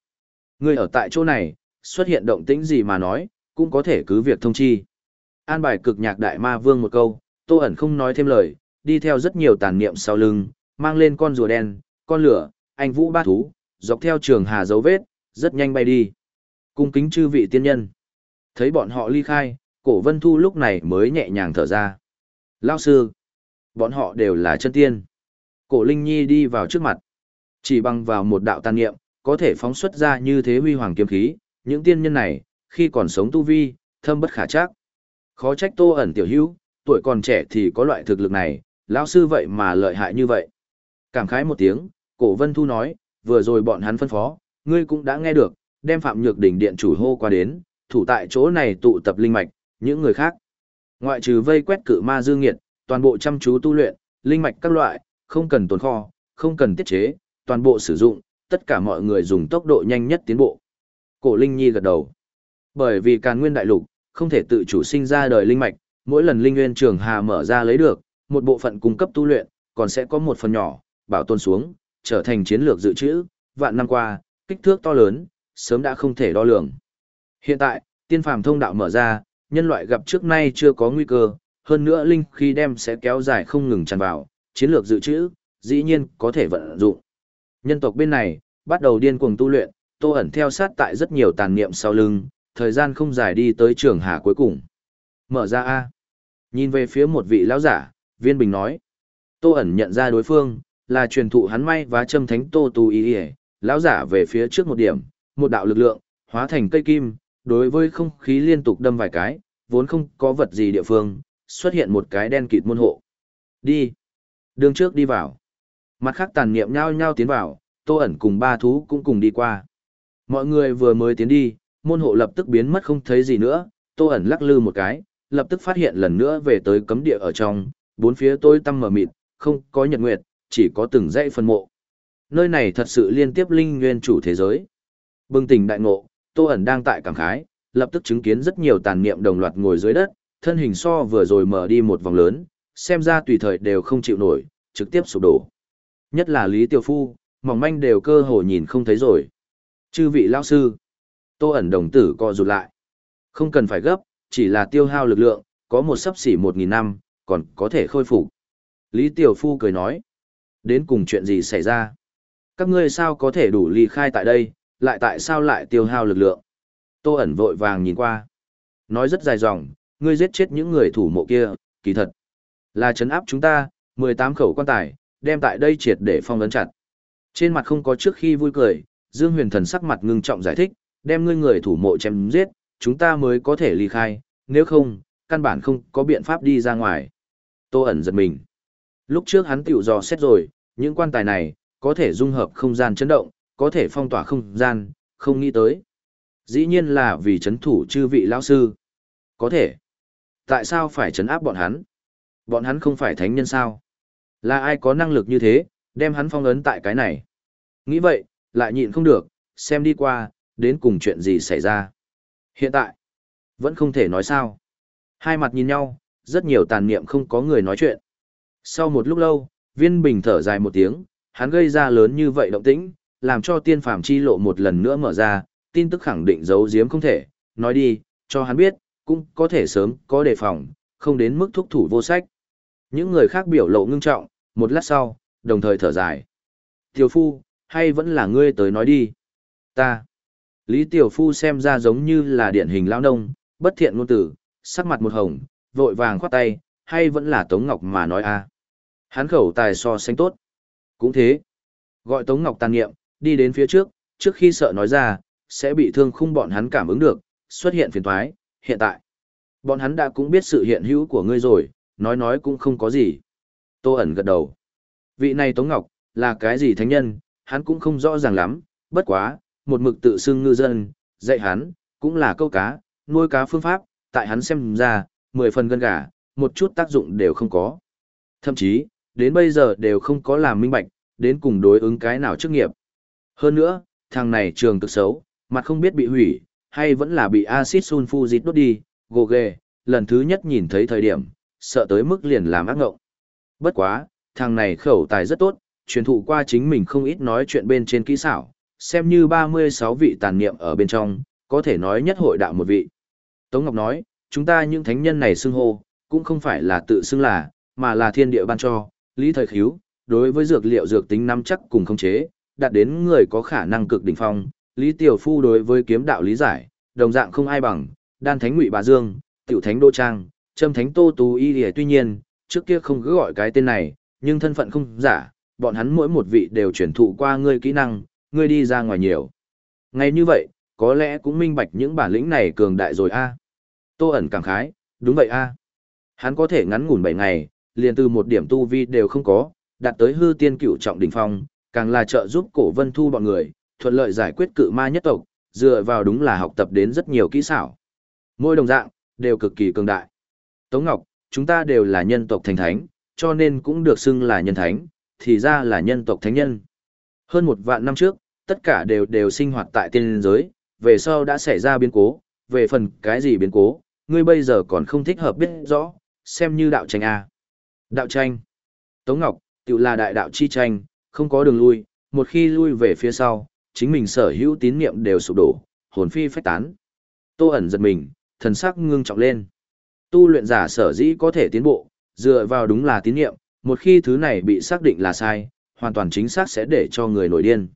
Ngươi ở tại chỗ này, xuất hiện động tĩnh gì mà nói, cũng có thể cứ việc thông chi. An bài cực nhạc đại ma vương một câu, tô ẩn không nói thêm lời, đi theo rất nhiều tàn niệm sau lưng, mang lên con rùa đen, con lửa, anh vũ ba thú, dọc theo trường hà dấu vết, rất nhanh bay đi. Cung kính chư vị tiên nhân. Thấy bọn họ ly khai, cổ vân thu lúc này mới nhẹ nhàng thở ra. Lao sư, bọn họ đều là chân tiên. Cổ Linh Nhi đi vào trước mặt. Chỉ bằng vào một đạo tàn niệm, có thể phóng xuất ra như thế huy hoàng kiếm khí, những tiên nhân này, khi còn sống tu vi, thâm bất khả chắc. Khó trách tô ẩn tiểu hữu, tuổi còn trẻ thì có loại thực lực này, lão sư vậy mà lợi hại như vậy. Cảm khái một tiếng, cổ vân thu nói, vừa rồi bọn hắn phân phó, ngươi cũng đã nghe được, đem Phạm Nhược Đỉnh điện chủ hô qua đến, thủ tại chỗ này tụ tập linh mạch, những người khác. Ngoại trừ vây quét cự ma dương nghiệt, toàn bộ chăm chú tu luyện, linh mạch các loại, không cần tồn kho, không cần tiết chế, toàn bộ sử dụng, tất cả mọi người dùng tốc độ nhanh nhất tiến bộ. Cổ Linh Nhi gật đầu. Bởi vì Càn Nguyên Đại Lục không thể tự chủ sinh ra đời linh mạch, mỗi lần linh nguyên trường hà mở ra lấy được, một bộ phận cung cấp tu luyện, còn sẽ có một phần nhỏ bảo tồn xuống, trở thành chiến lược dự trữ, vạn năm qua, kích thước to lớn, sớm đã không thể đo lường. Hiện tại, tiên phàm thông đạo mở ra, nhân loại gặp trước nay chưa có nguy cơ, hơn nữa linh khí đem sẽ kéo dài không ngừng tràn vào, chiến lược dự trữ, dĩ nhiên có thể vận dụng. Nhân tộc bên này, bắt đầu điên cuồng tu luyện, Tô ẩn theo sát tại rất nhiều tàn niệm sau lưng, thời gian không dài đi tới trường hà cuối cùng. Mở ra A. Nhìn về phía một vị lão giả, viên bình nói. Tô ẩn nhận ra đối phương, là truyền thụ hắn may và châm thánh Tô Tu Y Y, lão giả về phía trước một điểm, một đạo lực lượng, hóa thành cây kim, đối với không khí liên tục đâm vài cái, vốn không có vật gì địa phương, xuất hiện một cái đen kịt môn hộ. Đi. Đường trước đi vào. Mặt khác tàn niệm nhao nhao tiến vào, tô ẩn cùng ba thú cũng cùng đi qua. Mọi người vừa mới tiến đi, môn hộ lập tức biến mất không thấy gì nữa, tô ẩn lắc lư một cái, lập tức phát hiện lần nữa về tới cấm địa ở trong, bốn phía tôi tăm mờ mịt, không có nhật nguyệt, chỉ có từng dãy phân mộ. Nơi này thật sự liên tiếp linh nguyên chủ thế giới. Bừng tỉnh đại ngộ, Tô ẩn đang tại cảm khái, lập tức chứng kiến rất nhiều tàn niệm đồng loạt ngồi dưới đất, thân hình so vừa rồi mở đi một vòng lớn, xem ra tùy thời đều không chịu nổi, trực tiếp sụp đổ. Nhất là Lý Tiêu Phu, mỏng manh đều cơ hồ nhìn không thấy rồi. Chư vị lão sư, Tô ẩn đồng tử co rụt lại. Không cần phải gấp, chỉ là tiêu hao lực lượng, có một sấp xỉ một nghìn năm, còn có thể khôi phục. Lý Tiểu Phu cười nói, đến cùng chuyện gì xảy ra? Các ngươi sao có thể đủ ly khai tại đây, lại tại sao lại tiêu hao lực lượng? Tô ẩn vội vàng nhìn qua. Nói rất dài dòng, ngươi giết chết những người thủ mộ kia, kỳ thật. Là chấn áp chúng ta, 18 khẩu quan tài, đem tại đây triệt để phong ấn chặt. Trên mặt không có trước khi vui cười, Dương Huyền Thần sắc mặt ngưng trọng giải thích, đem ngươi người thủ mộ chém giết, chúng ta mới có thể ly khai, nếu không, căn bản không có biện pháp đi ra ngoài. Tô ẩn giật mình. Lúc trước hắn tiểu dò xét rồi, những quan tài này, có thể dung hợp không gian chấn động, có thể phong tỏa không gian, không nghĩ tới. Dĩ nhiên là vì chấn thủ chư vị lão sư. Có thể. Tại sao phải chấn áp bọn hắn? Bọn hắn không phải thánh nhân sao? Là ai có năng lực như thế, đem hắn phong ấn tại cái này? Nghĩ vậy, lại nhịn không được, xem đi qua, đến cùng chuyện gì xảy ra. Hiện tại, vẫn không thể nói sao. Hai mặt nhìn nhau, rất nhiều tàn niệm không có người nói chuyện. Sau một lúc lâu, viên bình thở dài một tiếng, hắn gây ra lớn như vậy động tĩnh, làm cho tiên phàm chi lộ một lần nữa mở ra, tin tức khẳng định giấu giếm không thể, nói đi, cho hắn biết, cũng có thể sớm có đề phòng, không đến mức thúc thủ vô sách. Những người khác biểu lộ ngưng trọng, một lát sau, đồng thời thở dài. Tiểu phu, hay vẫn là ngươi tới nói đi. Ta. Lý Tiểu Phu xem ra giống như là điển hình lao nông, bất thiện ngôn tử, sắc mặt một hồng, vội vàng khoát tay, hay vẫn là Tống Ngọc mà nói à? a Hắn khẩu tài so sánh tốt. Cũng thế. Gọi Tống Ngọc tàn nghiệm, đi đến phía trước, trước khi sợ nói ra, sẽ bị thương khung bọn hắn cảm ứng được, xuất hiện phiền thoái, hiện tại. Bọn hắn đã cũng biết sự hiện hữu của ngươi rồi, nói nói cũng không có gì. Tô ẩn gật đầu. Vị này Tống Ngọc, là cái gì thánh nhân, hắn cũng không rõ ràng lắm, bất quá, một mực tự xưng ngư dân, dạy hắn, cũng là câu cá, nuôi cá phương pháp, tại hắn xem ra, mười phần gân gà, một chút tác dụng đều không có. Thậm chí, đến bây giờ đều không có làm minh bạch, đến cùng đối ứng cái nào chức nghiệp. Hơn nữa, thằng này trường cực xấu, mặt không biết bị hủy, hay vẫn là bị axit sulfuric đốt đi, gồ ghê, lần thứ nhất nhìn thấy thời điểm, sợ tới mức liền làm ác ngộng. Bất quá, thằng này khẩu tài rất tốt, truyền thụ qua chính mình không ít nói chuyện bên trên kỹ xảo, xem như 36 vị tàn niệm ở bên trong, có thể nói nhất hội đạo một vị. Tống Ngọc nói, chúng ta những thánh nhân này xưng hô, cũng không phải là tự xưng là, mà là thiên địa ban cho, lý thời khíu, đối với dược liệu dược tính năm chắc cùng khống chế, đạt đến người có khả năng cực đỉnh phong, lý tiểu phu đối với kiếm đạo lý giải, đồng dạng không ai bằng, đan thánh ngụy bà dương, tiểu thánh đô trang, châm thánh tô tú y lìa tuy nhiên, trước kia không cứ gọi cái tên này, nhưng thân phận không giả, bọn hắn mỗi một vị đều chuyển thụ qua ngươi kỹ năng, ngươi đi ra ngoài nhiều. Ngay như vậy, có lẽ cũng minh bạch những bản lĩnh này cường đại rồi a. Tô ẩn cảm khái, đúng vậy a. Hắn có thể ngắn ngủn 7 ngày, liền từ một điểm tu vi đều không có, đạt tới hư tiên cửu trọng đỉnh phong, càng là trợ giúp cổ vân thu bọn người, thuận lợi giải quyết cự ma nhất tộc, dựa vào đúng là học tập đến rất nhiều kỹ xảo. Mỗi đồng dạng, đều cực kỳ cường đại. Tống Ngọc, chúng ta đều là nhân tộc thành thánh, cho nên cũng được xưng là nhân thánh, thì ra là nhân tộc thánh nhân. Hơn một vạn năm trước, tất cả đều đều sinh hoạt tại tiên giới, về sau đã xảy ra biến cố, về phần cái gì biến cố, ngươi bây giờ còn không thích hợp biết rõ, xem như đạo tranh A. Đạo tranh. Tống Ngọc, tự là đại đạo chi tranh, không có đường lui, một khi lui về phía sau, chính mình sở hữu tín niệm đều sụp đổ, hồn phi phách tán. Tô ẩn giật mình, thần sắc ngưng trọng lên. Tu luyện giả sở dĩ có thể tiến bộ, dựa vào đúng là tín niệm, một khi thứ này bị xác định là sai, hoàn toàn chính xác sẽ để cho người nổi điên.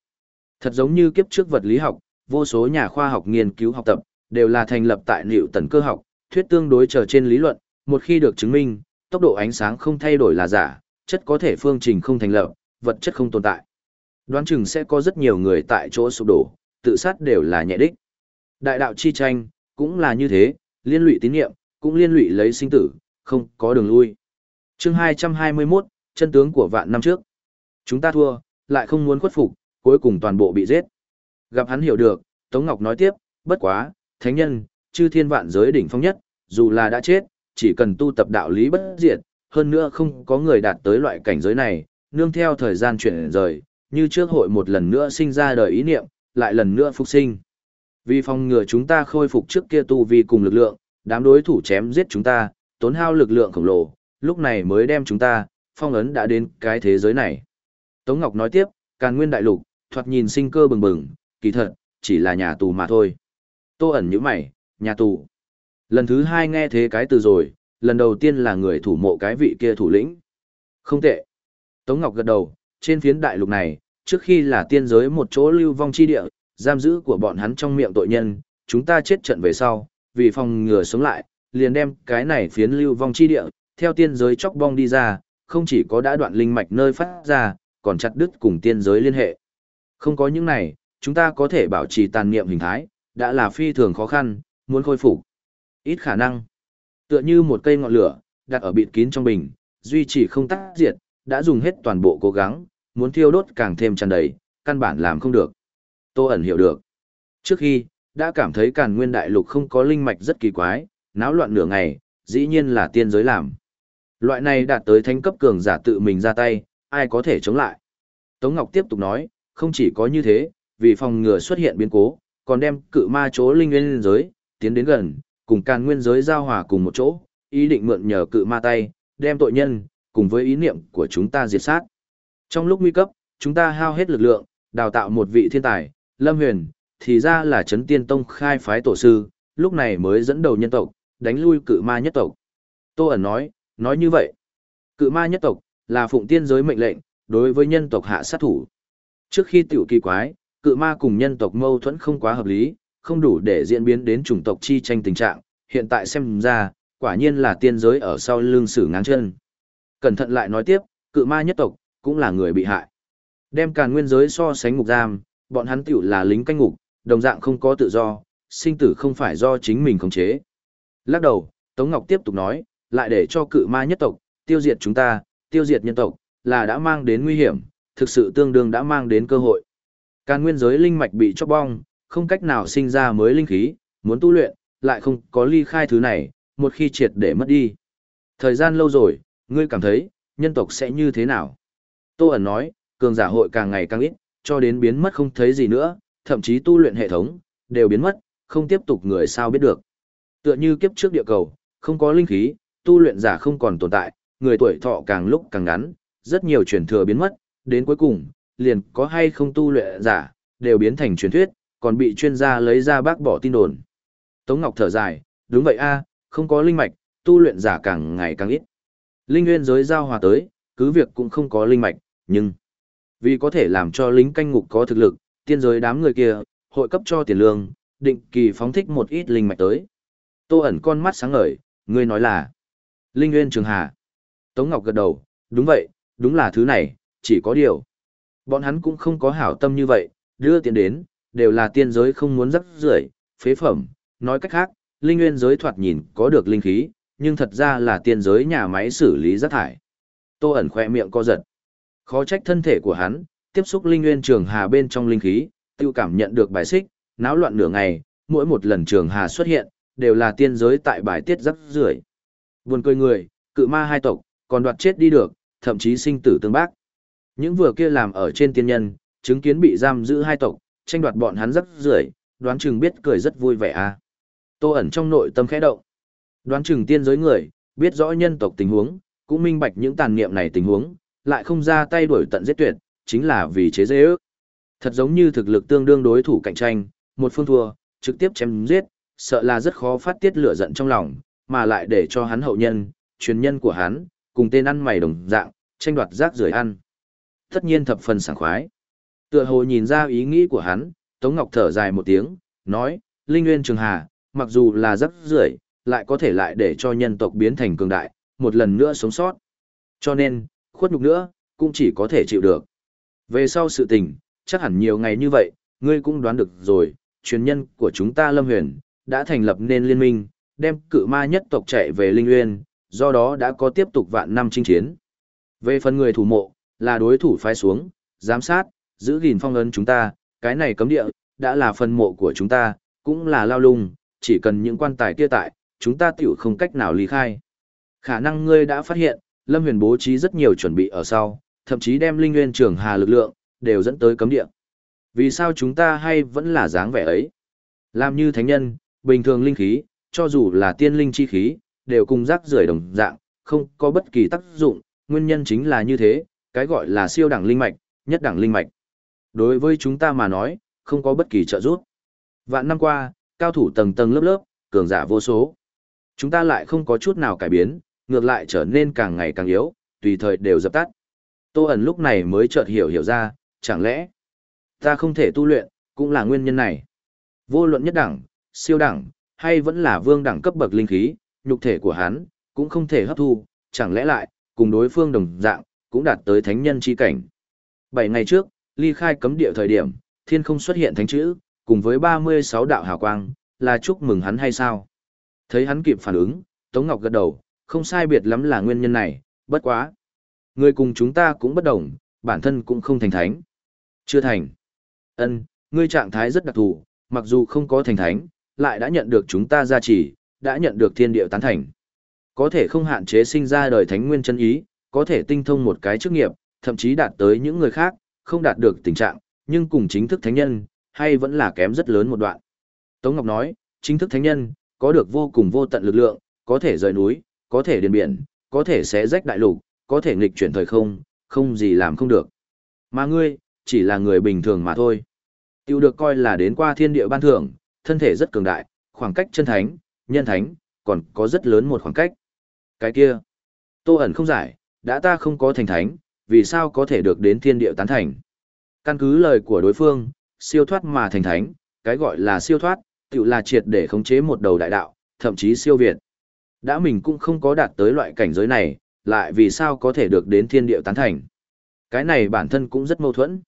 Thật giống như kiếp trước vật lý học, vô số nhà khoa học nghiên cứu học tập, đều là thành lập tại liệu tần cơ học, thuyết tương đối trở trên lý luận, một khi được chứng minh, tốc độ ánh sáng không thay đổi là giả, chất có thể phương trình không thành lập, vật chất không tồn tại. Đoán chừng sẽ có rất nhiều người tại chỗ sụp đổ, tự sát đều là nhẹ đích. Đại đạo chi tranh, cũng là như thế, liên lụy tín niệm cũng liên lụy lấy sinh tử, không có đường lui. chương 221, chân tướng của vạn năm trước. Chúng ta thua, lại không muốn khuất phục, cuối cùng toàn bộ bị giết. Gặp hắn hiểu được, Tống Ngọc nói tiếp, bất quá, thánh nhân, chư thiên vạn giới đỉnh phong nhất, dù là đã chết, chỉ cần tu tập đạo lý bất diệt, hơn nữa không có người đạt tới loại cảnh giới này, nương theo thời gian chuyển rời, như trước hội một lần nữa sinh ra đời ý niệm, lại lần nữa phục sinh. Vì phòng ngừa chúng ta khôi phục trước kia tu vi cùng lực lượng, đám đối thủ chém giết chúng ta, tốn hao lực lượng khổng lồ, lúc này mới đem chúng ta, phong ấn đã đến cái thế giới này. Tống Ngọc nói tiếp, Càn Nguyên Đại Lục, thoạt nhìn sinh cơ bừng bừng, kỳ thật, chỉ là nhà tù mà thôi. Tô ẩn như mày, nhà tù. Lần thứ hai nghe thế cái từ rồi, lần đầu tiên là người thủ mộ cái vị kia thủ lĩnh. Không tệ. Tống Ngọc gật đầu, trên phiến đại lục này, trước khi là tiên giới một chỗ lưu vong chi địa, giam giữ của bọn hắn trong miệng tội nhân, chúng ta chết trận về sau, vì phòng ngừa sống lại, liền đem cái này phiến lưu vong chi địa, theo tiên giới chóc bong đi ra, không chỉ có đã đoạn linh mạch nơi phát ra, còn chặt đứt cùng tiên giới liên hệ. Không có những này, chúng ta có thể bảo trì tàn niệm hình thái, đã là phi thường khó khăn, muốn khôi phục. Ít khả năng. Tựa như một cây ngọn lửa, đặt ở bịt kín trong bình, duy trì không tắt diệt, đã dùng hết toàn bộ cố gắng, muốn thiêu đốt càng thêm tràn đầy, căn bản làm không được. Tô ẩn hiểu được. Trước khi, đã cảm thấy càn nguyên đại lục không có linh mạch rất kỳ quái, náo loạn nửa ngày, dĩ nhiên là tiên giới làm. Loại này đạt tới thánh cấp cường giả tự mình ra tay, ai có thể chống lại. Tống Ngọc tiếp tục nói, không chỉ có như thế, vì phòng ngừa xuất hiện biến cố, còn đem cự ma chỗ linh nguyên giới, tiến đến gần, cùng càn nguyên giới giao hòa cùng một chỗ, ý định mượn nhờ cự ma tay, đem tội nhân, cùng với ý niệm của chúng ta diệt sát. Trong lúc nguy cấp, chúng ta hao hết lực lượng, đào tạo một vị thiên tài, Lâm Huyền, thì ra là chấn tiên tông khai phái tổ sư, lúc này mới dẫn đầu nhân tộc, đánh lui cự ma nhất tộc. Tô ẩn nói, nói như vậy, cự ma nhất tộc, là phụng tiên giới mệnh lệnh, đối với nhân tộc hạ sát thủ. Trước khi tiểu kỳ quái, cự ma cùng nhân tộc mâu thuẫn không quá hợp lý, không đủ để diễn biến đến chủng tộc chi tranh tình trạng, hiện tại xem ra, quả nhiên là tiên giới ở sau lưng sử ngáng chân. Cẩn thận lại nói tiếp, cự ma nhất tộc, cũng là người bị hại. Đem càn nguyên giới so sánh ngục giam, bọn hắn tiểu là lính canh ngục, đồng dạng không có tự do, sinh tử không phải do chính mình khống chế. Lắc đầu, Tống Ngọc tiếp tục nói, lại để cho cự ma nhất tộc, tiêu diệt chúng ta, tiêu diệt nhân tộc, là đã mang đến nguy hiểm, thực sự tương đương đã mang đến cơ hội. Càn nguyên giới linh mạch bị chóc bong, không cách nào sinh ra mới linh khí, muốn tu luyện, lại không có ly khai thứ này, một khi triệt để mất đi. Thời gian lâu rồi, ngươi cảm thấy, nhân tộc sẽ như thế nào? Tô ẩn nói, cường giả hội càng ngày càng ít, cho đến biến mất không thấy gì nữa, thậm chí tu luyện hệ thống, đều biến mất, không tiếp tục người sao biết được. Tựa như kiếp trước địa cầu, không có linh khí, tu luyện giả không còn tồn tại, người tuổi thọ càng lúc càng ngắn, rất nhiều truyền thừa biến mất, đến cuối cùng, liền có hay không tu luyện giả, đều biến thành truyền thuyết, còn bị chuyên gia lấy ra bác bỏ tin đồn. Tống Ngọc thở dài, đúng vậy a, không có linh mạch, tu luyện giả càng ngày càng ít. Linh nguyên giới giao hòa tới, cứ việc cũng không có linh mạch, nhưng vì có thể làm cho lính canh ngục có thực lực, tiên giới đám người kia, hội cấp cho tiền lương, định kỳ phóng thích một ít linh mạch tới. Tô ẩn con mắt sáng ngời, ngươi nói là Linh Nguyên Trường Hà. Tống Ngọc gật đầu, đúng vậy, đúng là thứ này, chỉ có điều. Bọn hắn cũng không có hảo tâm như vậy, đưa tiền đến, đều là tiên giới không muốn rắc rưởi phế phẩm. Nói cách khác, Linh Nguyên giới thoạt nhìn có được linh khí, nhưng thật ra là tiên giới nhà máy xử lý rác thải. Tô ẩn khoe miệng co giật. Khó trách thân thể của hắn, tiếp xúc linh nguyên trường hà bên trong linh khí, tiêu cảm nhận được bài xích, náo loạn nửa ngày, mỗi một lần trường hà xuất hiện, đều là tiên giới tại bài tiết rắc rưởi. Buồn cười người, cự ma hai tộc, còn đoạt chết đi được, thậm chí sinh tử tương bác. Những vừa kia làm ở trên tiên nhân, chứng kiến bị giam giữ hai tộc, tranh đoạt bọn hắn rắc rưởi, đoán chừng biết cười rất vui vẻ à. Tô ẩn trong nội tâm khẽ động. Đoán chừng tiên giới người, biết rõ nhân tộc tình huống, cũng minh bạch những tàn niệm này tình huống, lại không ra tay đuổi tận giết tuyệt, chính là vì chế dễ ước. Thật giống như thực lực tương đương đối thủ cạnh tranh, một phương thua, trực tiếp chém giết, sợ là rất khó phát tiết lửa giận trong lòng, mà lại để cho hắn hậu nhân, truyền nhân của hắn, cùng tên ăn mày đồng dạng, tranh đoạt rác rưởi ăn. Tất nhiên thập phần sảng khoái. Tựa hồ nhìn ra ý nghĩ của hắn, Tống Ngọc thở dài một tiếng, nói, Linh Nguyên Trường Hà, mặc dù là rất rưởi, lại có thể lại để cho nhân tộc biến thành cường đại, một lần nữa sống sót. Cho nên, khuất nhục nữa, cũng chỉ có thể chịu được. Về sau sự tình, chắc hẳn nhiều ngày như vậy, ngươi cũng đoán được rồi, truyền nhân của chúng ta Lâm Huyền, đã thành lập nên liên minh, đem cự ma nhất tộc chạy về Linh Nguyên, do đó đã có tiếp tục vạn năm chinh chiến. Về phần người thủ mộ, là đối thủ phái xuống, giám sát, giữ gìn phong ấn chúng ta, cái này cấm địa, đã là phần mộ của chúng ta, cũng là lao lung, chỉ cần những quan tài kia tại, chúng ta tiểu không cách nào ly khai. Khả năng ngươi đã phát hiện, Lâm Huyền bố trí rất nhiều chuẩn bị ở sau, thậm chí đem Linh Nguyên trưởng Hà lực lượng, đều dẫn tới cấm địa. Vì sao chúng ta hay vẫn là dáng vẻ ấy? Làm như thánh nhân, bình thường linh khí, cho dù là tiên linh chi khí, đều cùng rác rưởi đồng dạng, không có bất kỳ tác dụng, nguyên nhân chính là như thế, cái gọi là siêu đẳng linh mạch, nhất đẳng linh mạch. Đối với chúng ta mà nói, không có bất kỳ trợ giúp. Vạn năm qua, cao thủ tầng tầng lớp lớp, cường giả vô số. Chúng ta lại không có chút nào cải biến, ngược lại trở nên càng ngày càng yếu, tùy thời đều dập tắt. Tô ẩn lúc này mới chợt hiểu hiểu ra, chẳng lẽ ta không thể tu luyện, cũng là nguyên nhân này. Vô luận nhất đẳng, siêu đẳng, hay vẫn là vương đẳng cấp bậc linh khí, nhục thể của hắn, cũng không thể hấp thu, chẳng lẽ lại, cùng đối phương đồng dạng, cũng đạt tới thánh nhân chi cảnh. Bảy ngày trước, ly khai cấm địa thời điểm, thiên không xuất hiện thánh chữ, cùng với 36 đạo hào quang, là chúc mừng hắn hay sao? Thấy hắn kịp phản ứng, Tống Ngọc gật đầu, không sai biệt lắm là nguyên nhân này, bất quá. Người cùng chúng ta cũng bất đồng, bản thân cũng không thành thánh. Chưa thành. Ân, ngươi trạng thái rất đặc thù, mặc dù không có thành thánh, lại đã nhận được chúng ta gia trì, đã nhận được thiên địa tán thành. Có thể không hạn chế sinh ra đời thánh nguyên chân ý, có thể tinh thông một cái chức nghiệp, thậm chí đạt tới những người khác, không đạt được tình trạng, nhưng cùng chính thức thánh nhân, hay vẫn là kém rất lớn một đoạn. Tống Ngọc nói, chính thức thánh nhân, có được vô cùng vô tận lực lượng, có thể rời núi, có thể điền biển, có thể xé rách đại lục, có thể nghịch chuyển thời không, không gì làm không được. Mà ngươi, chỉ là người bình thường mà thôi. Tiêu được coi là đến qua thiên địa ban thưởng, thân thể rất cường đại, khoảng cách chân thánh, nhân thánh, còn có rất lớn một khoảng cách. Cái kia, tô ẩn không giải, đã ta không có thành thánh, vì sao có thể được đến thiên địa tán thành. Căn cứ lời của đối phương, siêu thoát mà thành thánh, cái gọi là siêu thoát, tự là triệt để khống chế một đầu đại đạo, thậm chí siêu việt. Đã mình cũng không có đạt tới loại cảnh giới này, lại vì sao có thể được đến thiên địa tán thành. Cái này bản thân cũng rất mâu thuẫn.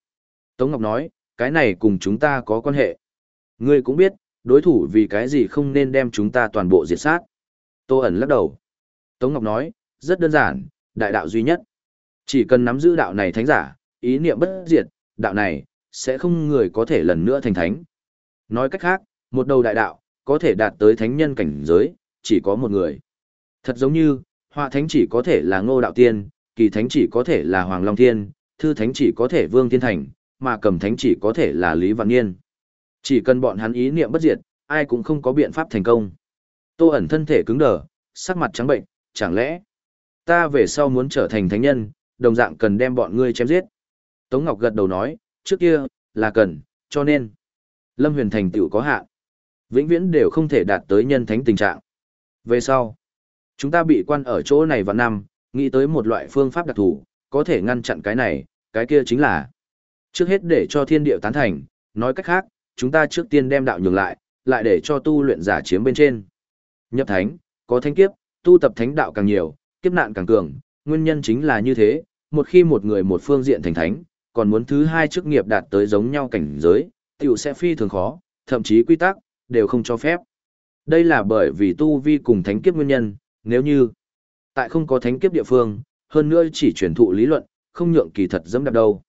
Tống Ngọc nói, cái này cùng chúng ta có quan hệ. Ngươi cũng biết, đối thủ vì cái gì không nên đem chúng ta toàn bộ diệt sát. Tô ẩn lắc đầu. Tống Ngọc nói, rất đơn giản, đại đạo duy nhất. Chỉ cần nắm giữ đạo này thánh giả, ý niệm bất diệt, đạo này, sẽ không người có thể lần nữa thành thánh. Nói cách khác, một đầu đại đạo, có thể đạt tới thánh nhân cảnh giới, chỉ có một người. Thật giống như, họa thánh chỉ có thể là ngô đạo tiên, kỳ thánh chỉ có thể là hoàng long tiên, thư thánh chỉ có thể vương thiên thành, mà cầm thánh chỉ có thể là lý văn niên. Chỉ cần bọn hắn ý niệm bất diệt, ai cũng không có biện pháp thành công. Tô ẩn thân thể cứng đờ, sắc mặt trắng bệnh, chẳng lẽ ta về sau muốn trở thành thánh nhân, đồng dạng cần đem bọn ngươi chém giết. Tống Ngọc gật đầu nói, trước kia, là cần, cho nên, Lâm Huyền thành tựu có hạn. Vĩnh viễn đều không thể đạt tới nhân thánh tình trạng. Về sau, chúng ta bị quan ở chỗ này vào năm, nghĩ tới một loại phương pháp đặc thù, có thể ngăn chặn cái này, cái kia chính là trước hết để cho thiên điệu tán thành, nói cách khác, chúng ta trước tiên đem đạo nhường lại, lại để cho tu luyện giả chiếm bên trên. Nhập thánh, có thánh kiếp, tu tập thánh đạo càng nhiều, kiếp nạn càng cường, nguyên nhân chính là như thế, một khi một người một phương diện thành thánh, còn muốn thứ hai chức nghiệp đạt tới giống nhau cảnh giới, tiểu sẽ phi thường khó, thậm chí quy tắc, đều không cho phép. Đây là bởi vì tu vi cùng thánh kiếp nguyên nhân, nếu như tại không có thánh kiếp địa phương, hơn nữa chỉ truyền thụ lý luận, không nhượng kỳ thật dẫm đạp đâu.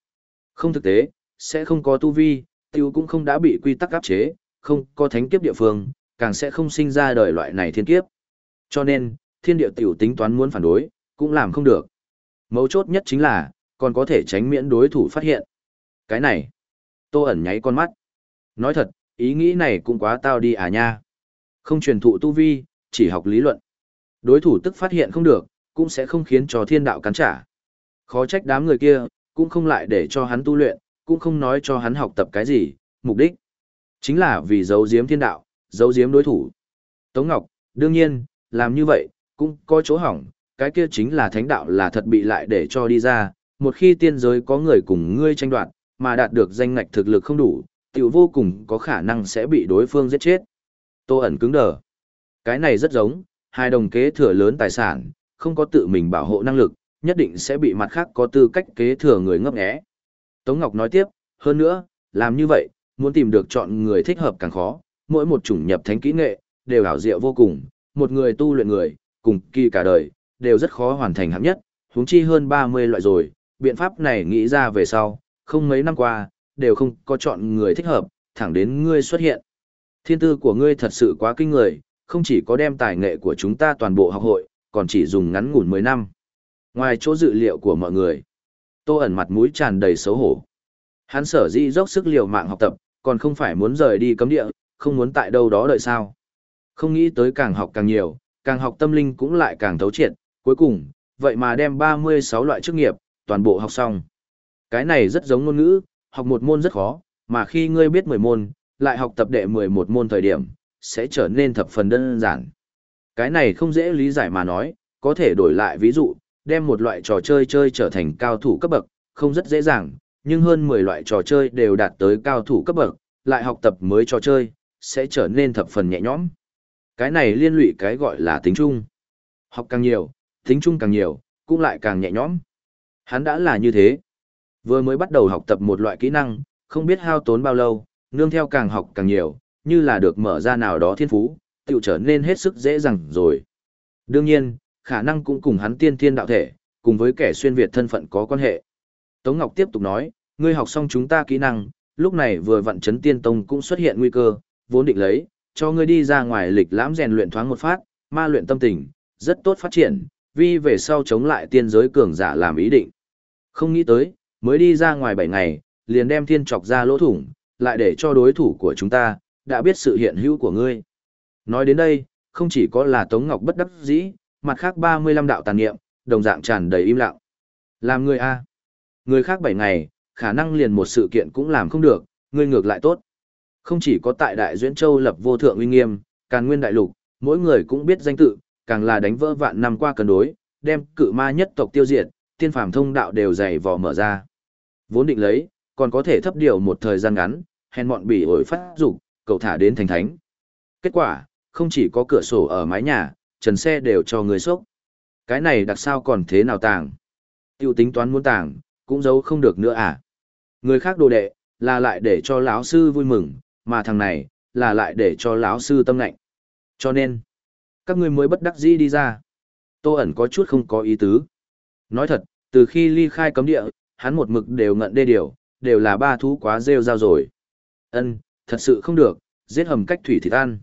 Không thực tế, sẽ không có tu vi, tiêu cũng không đã bị quy tắc áp chế, không có thánh kiếp địa phương, càng sẽ không sinh ra đời loại này thiên kiếp. Cho nên, thiên địa tiểu tính toán muốn phản đối, cũng làm không được. Mấu chốt nhất chính là, còn có thể tránh miễn đối thủ phát hiện. Cái này, tô ẩn nháy con mắt. Nói thật, ý nghĩ này cũng quá tao đi à nha. Không truyền thụ tu vi, chỉ học lý luận. Đối thủ tức phát hiện không được, cũng sẽ không khiến cho thiên đạo cắn trả. Khó trách đám người kia, cũng không lại để cho hắn tu luyện, cũng không nói cho hắn học tập cái gì, mục đích. Chính là vì giấu giếm thiên đạo, giấu giếm đối thủ. Tống Ngọc, đương nhiên, làm như vậy, cũng có chỗ hỏng, cái kia chính là thánh đạo là thật bị lại để cho đi ra, một khi tiên giới có người cùng ngươi tranh đoạt, mà đạt được danh ngạch thực lực không đủ, tiểu vô cùng có khả năng sẽ bị đối phương giết chết. Tô ẩn cứng đờ. Cái này rất giống, hai đồng kế thừa lớn tài sản, không có tự mình bảo hộ năng lực, nhất định sẽ bị mặt khác có tư cách kế thừa người ngấp nghé. Tống Ngọc nói tiếp, hơn nữa, làm như vậy, muốn tìm được chọn người thích hợp càng khó, mỗi một chủng nhập thánh kỹ nghệ, đều ảo diệu vô cùng, một người tu luyện người, cùng kỳ cả đời, đều rất khó hoàn thành hạng nhất, huống chi hơn 30 loại rồi, biện pháp này nghĩ ra về sau, không mấy năm qua, đều không có chọn người thích hợp, thẳng đến ngươi xuất hiện. Thiên tư của ngươi thật sự quá kinh người, không chỉ có đem tài nghệ của chúng ta toàn bộ học hội, còn chỉ dùng ngắn ngủn 10 năm. Ngoài chỗ dự liệu của mọi người, Tô ẩn mặt mũi tràn đầy xấu hổ. Hắn sở dĩ dốc sức liều mạng học tập, còn không phải muốn rời đi cấm địa, không muốn tại đâu đó đợi sao. Không nghĩ tới càng học càng nhiều, càng học tâm linh cũng lại càng thấu triệt, cuối cùng, vậy mà đem 36 loại chức nghiệp, toàn bộ học xong. Cái này rất giống ngôn ngữ, học một môn rất khó, mà khi ngươi biết 10 môn, lại học tập đệ 11 môn thời điểm, sẽ trở nên thập phần đơn giản. Cái này không dễ lý giải mà nói, có thể đổi lại ví dụ, đem một loại trò chơi chơi trở thành cao thủ cấp bậc, không rất dễ dàng, nhưng hơn 10 loại trò chơi đều đạt tới cao thủ cấp bậc, lại học tập mới trò chơi, sẽ trở nên thập phần nhẹ nhõm. Cái này liên lụy cái gọi là tính chung. Học càng nhiều, tính chung càng nhiều, cũng lại càng nhẹ nhõm. Hắn đã là như thế. Vừa mới bắt đầu học tập một loại kỹ năng, không biết hao tốn bao lâu, nương theo càng học càng nhiều, như là được mở ra nào đó thiên phú, tự trở nên hết sức dễ dàng rồi. Đương nhiên, khả năng cũng cùng hắn tiên thiên đạo thể, cùng với kẻ xuyên Việt thân phận có quan hệ. Tống Ngọc tiếp tục nói, ngươi học xong chúng ta kỹ năng, lúc này vừa vặn chấn tiên tông cũng xuất hiện nguy cơ, vốn định lấy, cho ngươi đi ra ngoài lịch lãm rèn luyện thoáng một phát, ma luyện tâm tình, rất tốt phát triển, Vi về sau chống lại tiên giới cường giả làm ý định. Không nghĩ tới, mới đi ra ngoài 7 ngày, liền đem thiên trọc ra lỗ thủng, lại để cho đối thủ của chúng ta, đã biết sự hiện hữu của ngươi. Nói đến đây, không chỉ có là Tống Ngọc bất đắc dĩ, mặt khác 35 đạo tàn niệm, đồng dạng tràn đầy im lặng. Làm người A. Người khác 7 ngày, khả năng liền một sự kiện cũng làm không được, ngươi ngược lại tốt. Không chỉ có tại Đại Duyễn Châu lập vô thượng uy nghiêm, càn nguyên đại lục, mỗi người cũng biết danh tự, càng là đánh vỡ vạn năm qua cân đối, đem cự ma nhất tộc tiêu diệt, tiên phàm thông đạo đều dày vò mở ra. Vốn định lấy, còn có thể thấp điều một thời gian ngắn, hèn mọn bị ổi phát dục, cầu thả đến thành thánh. Kết quả, không chỉ có cửa sổ ở mái nhà, trần xe đều cho người sốc. Cái này đặc sao còn thế nào tàng? Tiêu tính toán muốn tàng, cũng giấu không được nữa à? Người khác đồ đệ, là lại để cho lão sư vui mừng, mà thằng này, là lại để cho lão sư tâm lạnh. Cho nên, các ngươi mới bất đắc dĩ đi ra. Tô ẩn có chút không có ý tứ. Nói thật, từ khi ly khai cấm địa, hắn một mực đều ngận đê điều, đều là ba thú quá rêu rao rồi. Ân, thật sự không được, giết hầm cách thủy thịt ăn.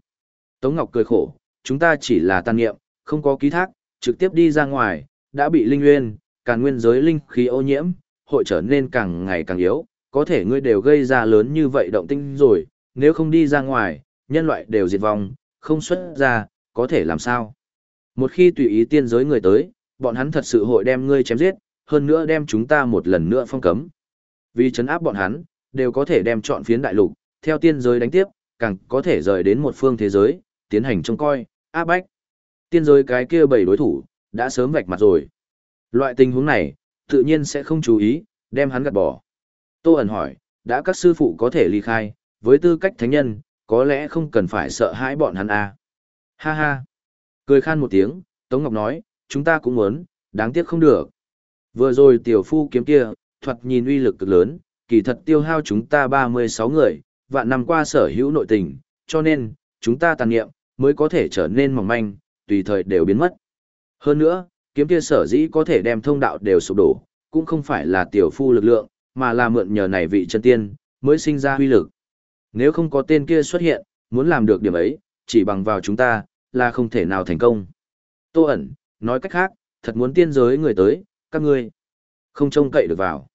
Tống Ngọc cười khổ, chúng ta chỉ là tàn nghiệm, không có ký thác, trực tiếp đi ra ngoài, đã bị linh nguyên, càng nguyên giới linh khí ô nhiễm, hội trở nên càng ngày càng yếu, có thể ngươi đều gây ra lớn như vậy động tinh rồi, nếu không đi ra ngoài, nhân loại đều diệt vong, không xuất ra, có thể làm sao? Một khi tùy ý tiên giới người tới, bọn hắn thật sự hội đem ngươi chém giết, hơn nữa đem chúng ta một lần nữa phong cấm. Vì chấn áp bọn hắn, đều có thể đem chọn phiến đại lục, theo tiên giới đánh tiếp, càng có thể rời đến một phương thế giới, tiến hành trông coi, áp bách. Tiên giới cái kia bảy đối thủ, đã sớm vạch mặt rồi. Loại tình huống này, tự nhiên sẽ không chú ý, đem hắn gạt bỏ. Tô ẩn hỏi, đã các sư phụ có thể ly khai, với tư cách thánh nhân, có lẽ không cần phải sợ hãi bọn hắn à. Ha ha. Cười khan một tiếng, Tống Ngọc nói, chúng ta cũng muốn, đáng tiếc không được. Vừa rồi tiểu phu kiếm kia, thuật nhìn uy lực cực lớn, kỳ thật tiêu hao chúng ta 36 người, vạn năm qua sở hữu nội tình, cho nên, chúng ta tàn nghiệm, mới có thể trở nên mỏng manh, tùy thời đều biến mất. Hơn nữa, kiếm kia sở dĩ có thể đem thông đạo đều sụp đổ, cũng không phải là tiểu phu lực lượng, mà là mượn nhờ này vị chân tiên, mới sinh ra huy lực. Nếu không có tên kia xuất hiện, muốn làm được điểm ấy, chỉ bằng vào chúng ta, là không thể nào thành công. Tô ẩn, nói cách khác, thật muốn tiên giới người tới, các ngươi không trông cậy được vào.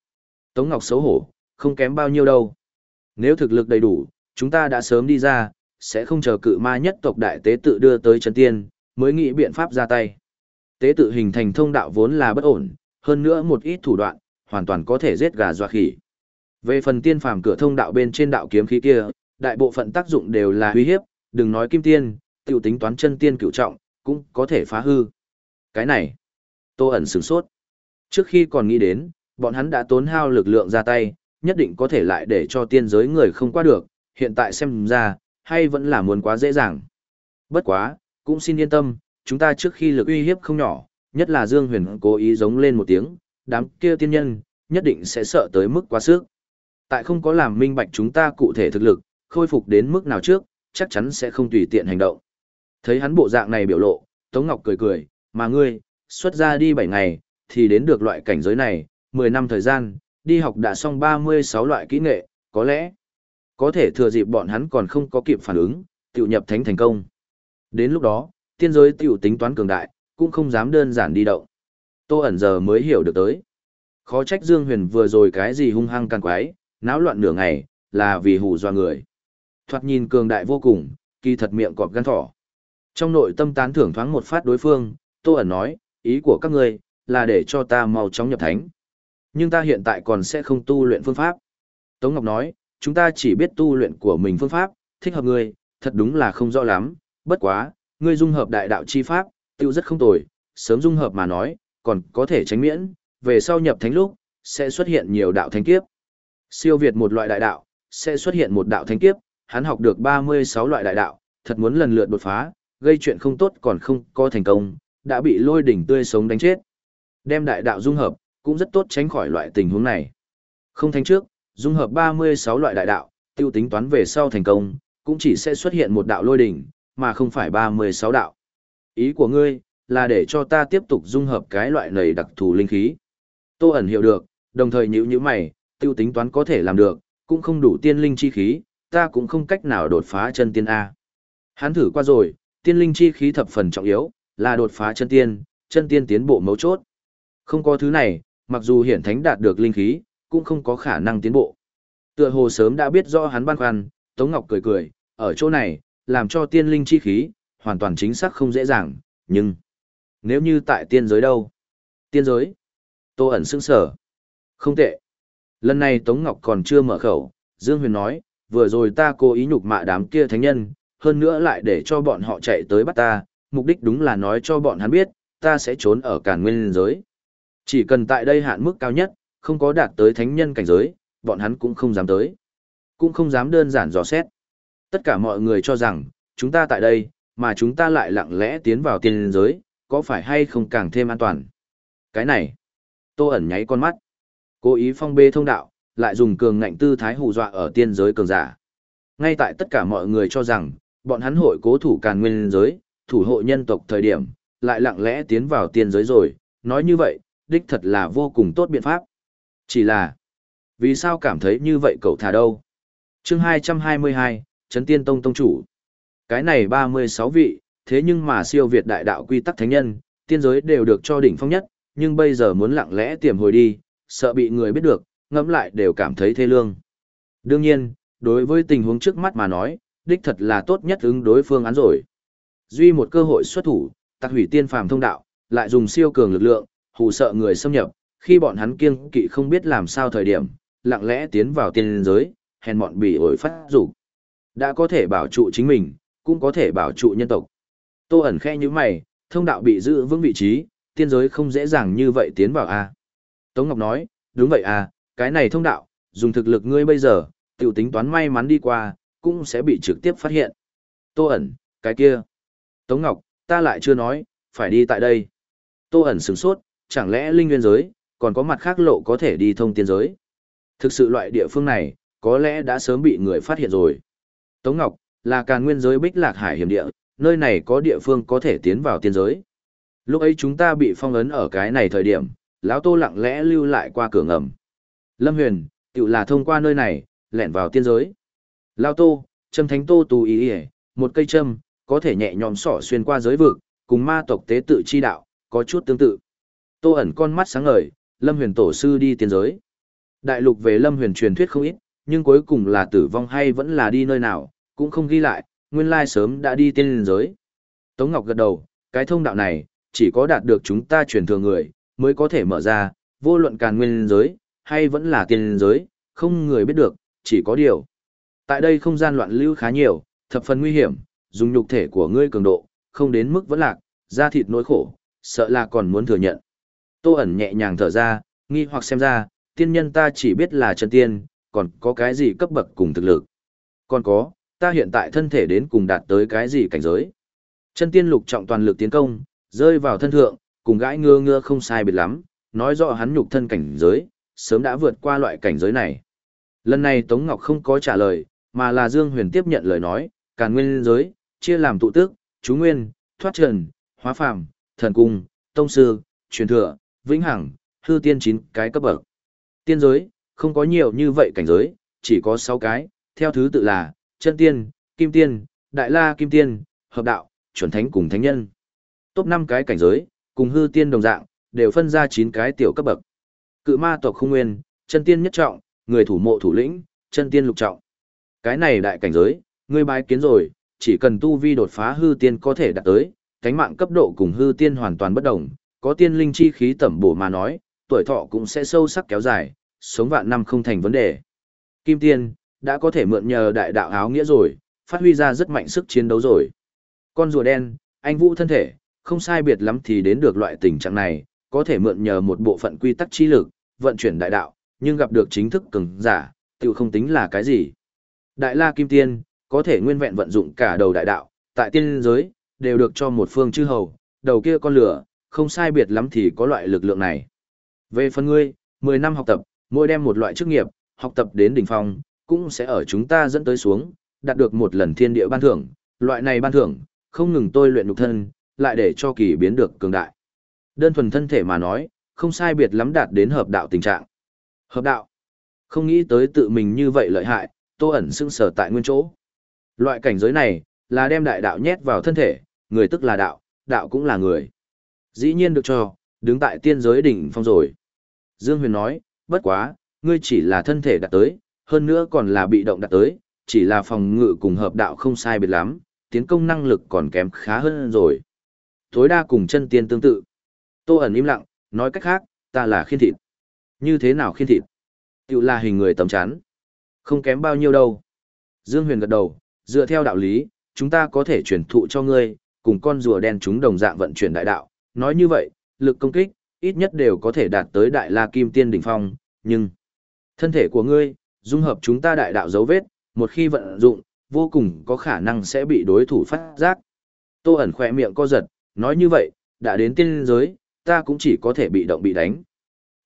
Tống Ngọc xấu hổ, không kém bao nhiêu đâu. Nếu thực lực đầy đủ, chúng ta đã sớm đi ra, sẽ không chờ cự ma nhất tộc đại tế tự đưa tới chân tiên, mới nghĩ biện pháp ra tay. Tế tự hình thành thông đạo vốn là bất ổn, hơn nữa một ít thủ đoạn, hoàn toàn có thể giết gà dọa khỉ. Về phần tiên phàm cửa thông đạo bên trên đạo kiếm khí kia, đại bộ phận tác dụng đều là uy hiếp, đừng nói kim tiên, tiểu tính toán chân tiên cửu trọng, cũng có thể phá hư. Cái này, Tô ẩn sửng sốt. Trước khi còn nghĩ đến, bọn hắn đã tốn hao lực lượng ra tay, nhất định có thể lại để cho tiên giới người không qua được, hiện tại xem ra, hay vẫn là muốn quá dễ dàng. Bất quá, cũng xin yên tâm, chúng ta trước khi lực uy hiếp không nhỏ, nhất là Dương Huyền cố ý giống lên một tiếng, đám kia tiên nhân, nhất định sẽ sợ tới mức quá sức. Tại không có làm minh bạch chúng ta cụ thể thực lực, khôi phục đến mức nào trước, chắc chắn sẽ không tùy tiện hành động. Thấy hắn bộ dạng này biểu lộ, Tống Ngọc cười cười, mà ngươi, xuất ra đi 7 ngày, thì đến được loại cảnh giới này, 10 năm thời gian, đi học đã xong 36 loại kỹ nghệ, có lẽ, có thể thừa dịp bọn hắn còn không có kịp phản ứng, tiểu nhập thánh thành công. Đến lúc đó, tiên giới tiểu tính toán cường đại, cũng không dám đơn giản đi động. Tô ẩn giờ mới hiểu được tới. Khó trách Dương Huyền vừa rồi cái gì hung hăng càng quái, náo loạn nửa ngày, là vì hù dọa người. Thoạt nhìn cường đại vô cùng, kỳ thật miệng cọp gan thỏ. Trong nội tâm tán thưởng thoáng một phát đối phương, Tô ẩn nói, ý của các ngươi là để cho ta mau chóng nhập thánh. Nhưng ta hiện tại còn sẽ không tu luyện phương pháp. Tống Ngọc nói, chúng ta chỉ biết tu luyện của mình phương pháp, thích hợp ngươi, thật đúng là không rõ lắm, bất quá, ngươi dung hợp đại đạo chi pháp, tiêu rất không tồi, sớm dung hợp mà nói, còn có thể tránh miễn, về sau nhập thánh lúc, sẽ xuất hiện nhiều đạo thánh kiếp. Siêu việt một loại đại đạo, sẽ xuất hiện một đạo thánh kiếp, hắn học được 36 loại đại đạo, thật muốn lần lượt đột phá, gây chuyện không tốt còn không có thành công, đã bị lôi đỉnh tươi sống đánh chết. Đem đại đạo dung hợp, cũng rất tốt tránh khỏi loại tình huống này. Không thánh trước, dung hợp 36 loại đại đạo, tiêu tính toán về sau thành công, cũng chỉ sẽ xuất hiện một đạo lôi đỉnh, mà không phải 36 đạo. Ý của ngươi, là để cho ta tiếp tục dung hợp cái loại này đặc thù linh khí. Tô ẩn hiểu được, đồng thời nhữ như mày, tiêu tính toán có thể làm được, cũng không đủ tiên linh chi khí, ta cũng không cách nào đột phá chân tiên A. Hắn thử qua rồi, tiên linh chi khí thập phần trọng yếu, là đột phá chân tiên, chân tiên tiến bộ mấu chốt. Không có thứ này, mặc dù hiển thánh đạt được linh khí, cũng không có khả năng tiến bộ. Tựa hồ sớm đã biết rõ hắn băn khoăn, Tống Ngọc cười cười, ở chỗ này, làm cho tiên linh chi khí, hoàn toàn chính xác không dễ dàng, nhưng nếu như tại tiên giới đâu? Tiên giới? Tô ẩn sững sở. Không tệ. Lần này Tống Ngọc còn chưa mở khẩu, Dương Huyền nói, vừa rồi ta cố ý nhục mạ đám kia thánh nhân, hơn nữa lại để cho bọn họ chạy tới bắt ta, mục đích đúng là nói cho bọn hắn biết, ta sẽ trốn ở càn nguyên giới. Chỉ cần tại đây hạn mức cao nhất, không có đạt tới thánh nhân cảnh giới, bọn hắn cũng không dám tới. Cũng không dám đơn giản dò xét. Tất cả mọi người cho rằng, chúng ta tại đây, mà chúng ta lại lặng lẽ tiến vào tiên giới, có phải hay không càng thêm an toàn? Cái này, tô ẩn nháy con mắt. Cố ý phong bê thông đạo, lại dùng cường ngạnh tư thái hù dọa ở tiên giới cường giả. Ngay tại tất cả mọi người cho rằng, bọn hắn hội cố thủ càn nguyên giới, thủ hộ nhân tộc thời điểm, lại lặng lẽ tiến vào tiên giới rồi, nói như vậy, đích thật là vô cùng tốt biện pháp. Chỉ là, vì sao cảm thấy như vậy cậu thả đâu? chương 222, Trấn Tiên Tông Tông Chủ. Cái này 36 vị, thế nhưng mà siêu việt đại đạo quy tắc thánh nhân, tiên giới đều được cho đỉnh phong nhất, nhưng bây giờ muốn lặng lẽ tiềm hồi đi, sợ bị người biết được, ngẫm lại đều cảm thấy thê lương. Đương nhiên, đối với tình huống trước mắt mà nói, đích thật là tốt nhất ứng đối phương án rồi. Duy một cơ hội xuất thủ, tạc hủy tiên phàm thông đạo, lại dùng siêu cường lực lượng, hù sợ người xâm nhập, khi bọn hắn kiêng kỵ không biết làm sao thời điểm, lặng lẽ tiến vào tiên giới, hèn mọn bị ổi phát rủ. Đã có thể bảo trụ chính mình, cũng có thể bảo trụ nhân tộc. Tô ẩn khe như mày, thông đạo bị giữ vững vị trí, tiên giới không dễ dàng như vậy tiến vào a. Tống Ngọc nói, đúng vậy à, cái này thông đạo, dùng thực lực ngươi bây giờ, tiểu tính toán may mắn đi qua, cũng sẽ bị trực tiếp phát hiện. Tô ẩn, cái kia. Tống Ngọc, ta lại chưa nói, phải đi tại đây. Tô ẩn sửng sốt, chẳng lẽ linh nguyên giới, còn có mặt khác lộ có thể đi thông tiên giới. Thực sự loại địa phương này, có lẽ đã sớm bị người phát hiện rồi. Tống Ngọc, là càn nguyên giới bích lạc hải hiểm địa, nơi này có địa phương có thể tiến vào tiên giới. Lúc ấy chúng ta bị phong ấn ở cái này thời điểm, lão Tô lặng lẽ lưu lại qua cửa ngầm. Lâm Huyền, tự là thông qua nơi này, lẻn vào tiên giới. Lão Tô, châm thánh Tô tù ý ỉa, một cây châm, có thể nhẹ nhõm sỏ xuyên qua giới vực, cùng ma tộc tế tự chi đạo, có chút tương tự. Tô ẩn con mắt sáng ngời, Lâm Huyền tổ sư đi tiên giới. Đại lục về Lâm Huyền truyền thuyết không ít, nhưng cuối cùng là tử vong hay vẫn là đi nơi nào, cũng không ghi lại, nguyên lai sớm đã đi tiên giới. Tống Ngọc gật đầu, cái thông đạo này, chỉ có đạt được chúng ta truyền thừa người, mới có thể mở ra, vô luận càn nguyên giới, hay vẫn là tiên giới, không người biết được, chỉ có điều. Tại đây không gian loạn lưu khá nhiều, thập phần nguy hiểm, dùng nhục thể của ngươi cường độ, không đến mức vẫn lạc, da thịt nỗi khổ, sợ là còn muốn thừa nhận. Tô ẩn nhẹ nhàng thở ra, nghi hoặc xem ra, tiên nhân ta chỉ biết là chân tiên, còn có cái gì cấp bậc cùng thực lực. Còn có, ta hiện tại thân thể đến cùng đạt tới cái gì cảnh giới. Chân tiên lục trọng toàn lực tiến công, rơi vào thân thượng, cùng gãi ngơ ngơ không sai biệt lắm, nói rõ hắn nhục thân cảnh giới, sớm đã vượt qua loại cảnh giới này. Lần này Tống Ngọc không có trả lời, mà là Dương Huyền tiếp nhận lời nói, càn nguyên giới, chia làm tụ tức, chú nguyên, thoát trần, hóa phàm, thần cung, tông sư, truyền thừa, vĩnh hằng, hư tiên chín cái cấp bậc. Tiên giới, không có nhiều như vậy cảnh giới, chỉ có 6 cái, theo thứ tự là, chân tiên, kim tiên, đại la kim tiên, hợp đạo, chuẩn thánh cùng thánh nhân. Top 5 cái cảnh giới, cùng hư tiên đồng dạng, đều phân ra 9 cái tiểu cấp bậc. Cự ma tộc không nguyên, chân tiên nhất trọng, người thủ mộ thủ lĩnh, chân tiên lục trọng. Cái này đại cảnh giới, ngươi bái kiến rồi, chỉ cần tu vi đột phá hư tiên có thể đạt tới, cánh mạng cấp độ cùng hư tiên hoàn toàn bất đồng, có tiên linh chi khí tẩm bổ mà nói, tuổi thọ cũng sẽ sâu sắc kéo dài, sống vạn năm không thành vấn đề. Kim tiên, đã có thể mượn nhờ đại đạo áo nghĩa rồi, phát huy ra rất mạnh sức chiến đấu rồi. Con rùa đen, anh vũ thân thể, không sai biệt lắm thì đến được loại tình trạng này, có thể mượn nhờ một bộ phận quy tắc chi lực, vận chuyển đại đạo, nhưng gặp được chính thức cường giả, tự không tính là cái gì. Đại la kim tiên, có thể nguyên vẹn vận dụng cả đầu đại đạo, tại tiên giới, đều được cho một phương chư hầu, đầu kia con lửa, không sai biệt lắm thì có loại lực lượng này. Về phần ngươi, 10 năm học tập, mỗi đem một loại chức nghiệp, học tập đến đỉnh phong, cũng sẽ ở chúng ta dẫn tới xuống, đạt được một lần thiên địa ban thưởng, loại này ban thưởng, không ngừng tôi luyện nhục thân, lại để cho kỳ biến được cường đại. Đơn thuần thân thể mà nói, không sai biệt lắm đạt đến hợp đạo tình trạng. Hợp đạo. Không nghĩ tới tự mình như vậy lợi hại, tô ẩn sưng sở tại nguyên chỗ. Loại cảnh giới này, là đem đại đạo nhét vào thân thể, người tức là đạo, đạo cũng là người. Dĩ nhiên được cho, đứng tại tiên giới đỉnh phong rồi. Dương Huyền nói, bất quá, ngươi chỉ là thân thể đạt tới, hơn nữa còn là bị động đạt tới, chỉ là phòng ngự cùng hợp đạo không sai biệt lắm, tiến công năng lực còn kém khá hơn rồi. Tối đa cùng chân tiên tương tự. Tô ẩn im lặng, nói cách khác, ta là khiên thịt. Như thế nào khiên thịt? Tự là hình người tầm chán. Không kém bao nhiêu đâu. Dương Huyền gật đầu, dựa theo đạo lý, chúng ta có thể truyền thụ cho ngươi, cùng con rùa đen chúng đồng dạng vận chuyển đại đạo. Nói như vậy, lực công kích, ít nhất đều có thể đạt tới đại la kim tiên đỉnh phong, nhưng thân thể của ngươi, dung hợp chúng ta đại đạo dấu vết, một khi vận dụng, vô cùng có khả năng sẽ bị đối thủ phát giác. Tô ẩn khỏe miệng co giật, nói như vậy, đã đến tiên giới, ta cũng chỉ có thể bị động bị đánh.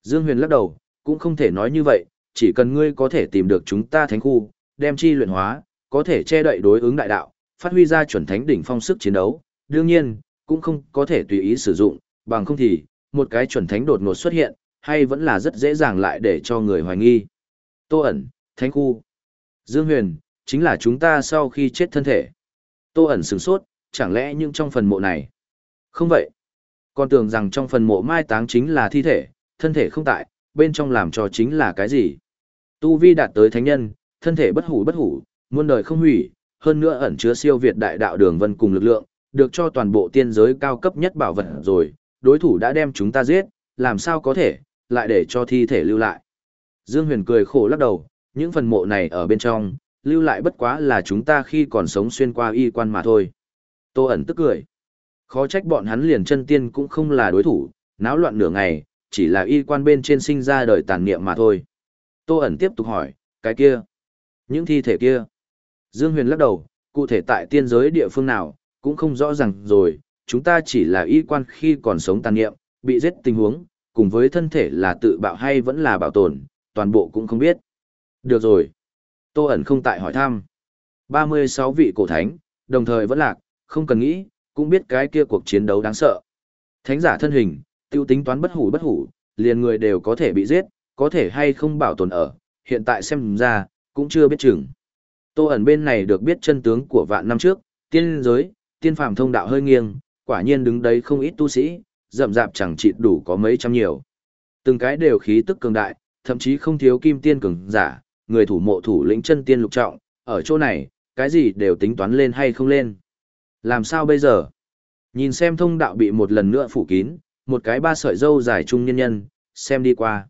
Dương Huyền lắc đầu, cũng không thể nói như vậy, chỉ cần ngươi có thể tìm được chúng ta thánh khu, đem chi luyện hóa, có thể che đậy đối ứng đại đạo, phát huy ra chuẩn thánh đỉnh phong sức chiến đấu, đương nhiên, cũng không có thể tùy ý sử dụng, bằng không thì, một cái chuẩn thánh đột ngột xuất hiện, hay vẫn là rất dễ dàng lại để cho người hoài nghi. Tô ẩn, thánh khu. Dương Huyền, chính là chúng ta sau khi chết thân thể. Tô ẩn sửng sốt, chẳng lẽ những trong phần mộ này? Không vậy. Con tưởng rằng trong phần mộ mai táng chính là thi thể, thân thể không tại, bên trong làm cho chính là cái gì? Tu vi đạt tới thánh nhân, thân thể bất hủ bất hủ, muôn đời không hủy, hơn nữa ẩn chứa siêu việt đại đạo đường vân cùng lực lượng, được cho toàn bộ tiên giới cao cấp nhất bảo vật rồi, đối thủ đã đem chúng ta giết, làm sao có thể, lại để cho thi thể lưu lại. Dương Huyền cười khổ lắc đầu, những phần mộ này ở bên trong, lưu lại bất quá là chúng ta khi còn sống xuyên qua y quan mà thôi. Tô ẩn tức cười. Khó trách bọn hắn liền chân tiên cũng không là đối thủ, náo loạn nửa ngày, chỉ là y quan bên trên sinh ra đời tàn niệm mà thôi. Tô ẩn tiếp tục hỏi, cái kia, những thi thể kia. Dương Huyền lắc đầu, cụ thể tại tiên giới địa phương nào, cũng không rõ ràng rồi, chúng ta chỉ là y quan khi còn sống tàn nghiệm, bị giết tình huống, cùng với thân thể là tự bạo hay vẫn là bảo tồn, toàn bộ cũng không biết. Được rồi. Tô ẩn không tại hỏi thăm. 36 vị cổ thánh, đồng thời vẫn lạc, không cần nghĩ, cũng biết cái kia cuộc chiến đấu đáng sợ. Thánh giả thân hình, tiêu tính toán bất hủ bất hủ, liền người đều có thể bị giết, có thể hay không bảo tồn ở, hiện tại xem ra, cũng chưa biết chừng. Tô ẩn bên này được biết chân tướng của vạn năm trước, tiên giới, tiên phàm thông đạo hơi nghiêng, quả nhiên đứng đấy không ít tu sĩ, rậm rạp chẳng chịt đủ có mấy trăm nhiều. Từng cái đều khí tức cường đại, thậm chí không thiếu kim tiên cường giả, người thủ mộ thủ lĩnh chân tiên lục trọng, ở chỗ này, cái gì đều tính toán lên hay không lên. Làm sao bây giờ? Nhìn xem thông đạo bị một lần nữa phủ kín, một cái ba sợi dâu dài trung nhân nhân, xem đi qua.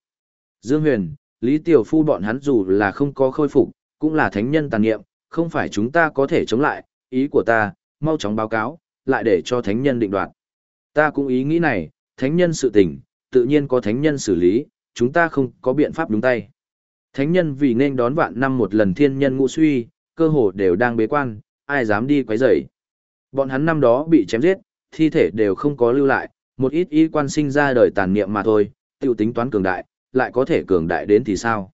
Dương Huyền, Lý Tiểu Phu bọn hắn dù là không có khôi phục, cũng là thánh nhân tàn niệm, không phải chúng ta có thể chống lại, ý của ta, mau chóng báo cáo, lại để cho thánh nhân định đoạt. Ta cũng ý nghĩ này, thánh nhân sự tình, tự nhiên có thánh nhân xử lý, chúng ta không có biện pháp đúng tay. Thánh nhân vì nên đón vạn năm một lần thiên nhân ngũ suy, cơ hồ đều đang bế quan, ai dám đi quấy rầy. Bọn hắn năm đó bị chém giết, thi thể đều không có lưu lại, một ít y quan sinh ra đời tàn niệm mà thôi, tiêu tính toán cường đại, lại có thể cường đại đến thì sao?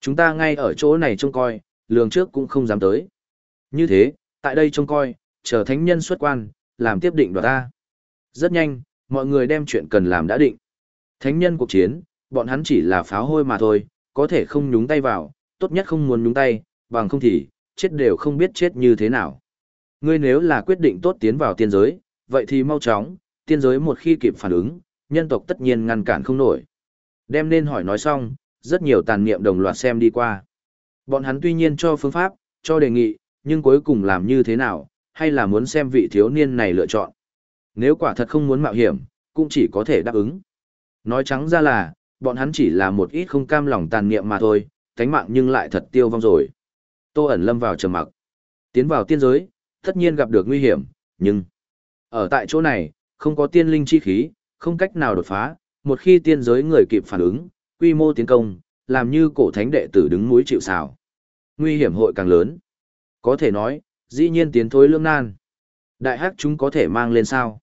Chúng ta ngay ở chỗ này trông coi, lường trước cũng không dám tới. Như thế, tại đây trông coi, chờ thánh nhân xuất quan, làm tiếp định đoạt ta. Rất nhanh, mọi người đem chuyện cần làm đã định. Thánh nhân cuộc chiến, bọn hắn chỉ là pháo hôi mà thôi, có thể không nhúng tay vào, tốt nhất không muốn nhúng tay, bằng không thì, chết đều không biết chết như thế nào. Ngươi nếu là quyết định tốt tiến vào tiên giới, vậy thì mau chóng, tiên giới một khi kịp phản ứng, nhân tộc tất nhiên ngăn cản không nổi. Đem nên hỏi nói xong, rất nhiều tàn niệm đồng loạt xem đi qua. Bọn hắn tuy nhiên cho phương pháp, cho đề nghị, nhưng cuối cùng làm như thế nào, hay là muốn xem vị thiếu niên này lựa chọn. Nếu quả thật không muốn mạo hiểm, cũng chỉ có thể đáp ứng. Nói trắng ra là, bọn hắn chỉ là một ít không cam lòng tàn niệm mà thôi, cánh mạng nhưng lại thật tiêu vong rồi. Tô ẩn lâm vào trầm mặc. Tiến vào tiên giới, tất nhiên gặp được nguy hiểm, nhưng ở tại chỗ này, không có tiên linh chi khí, không cách nào đột phá, một khi tiên giới người kịp phản ứng, quy mô tiến công, làm như cổ thánh đệ tử đứng núi chịu sào. Nguy hiểm hội càng lớn. Có thể nói, dĩ nhiên tiến thối lương nan. Đại hắc chúng có thể mang lên sao?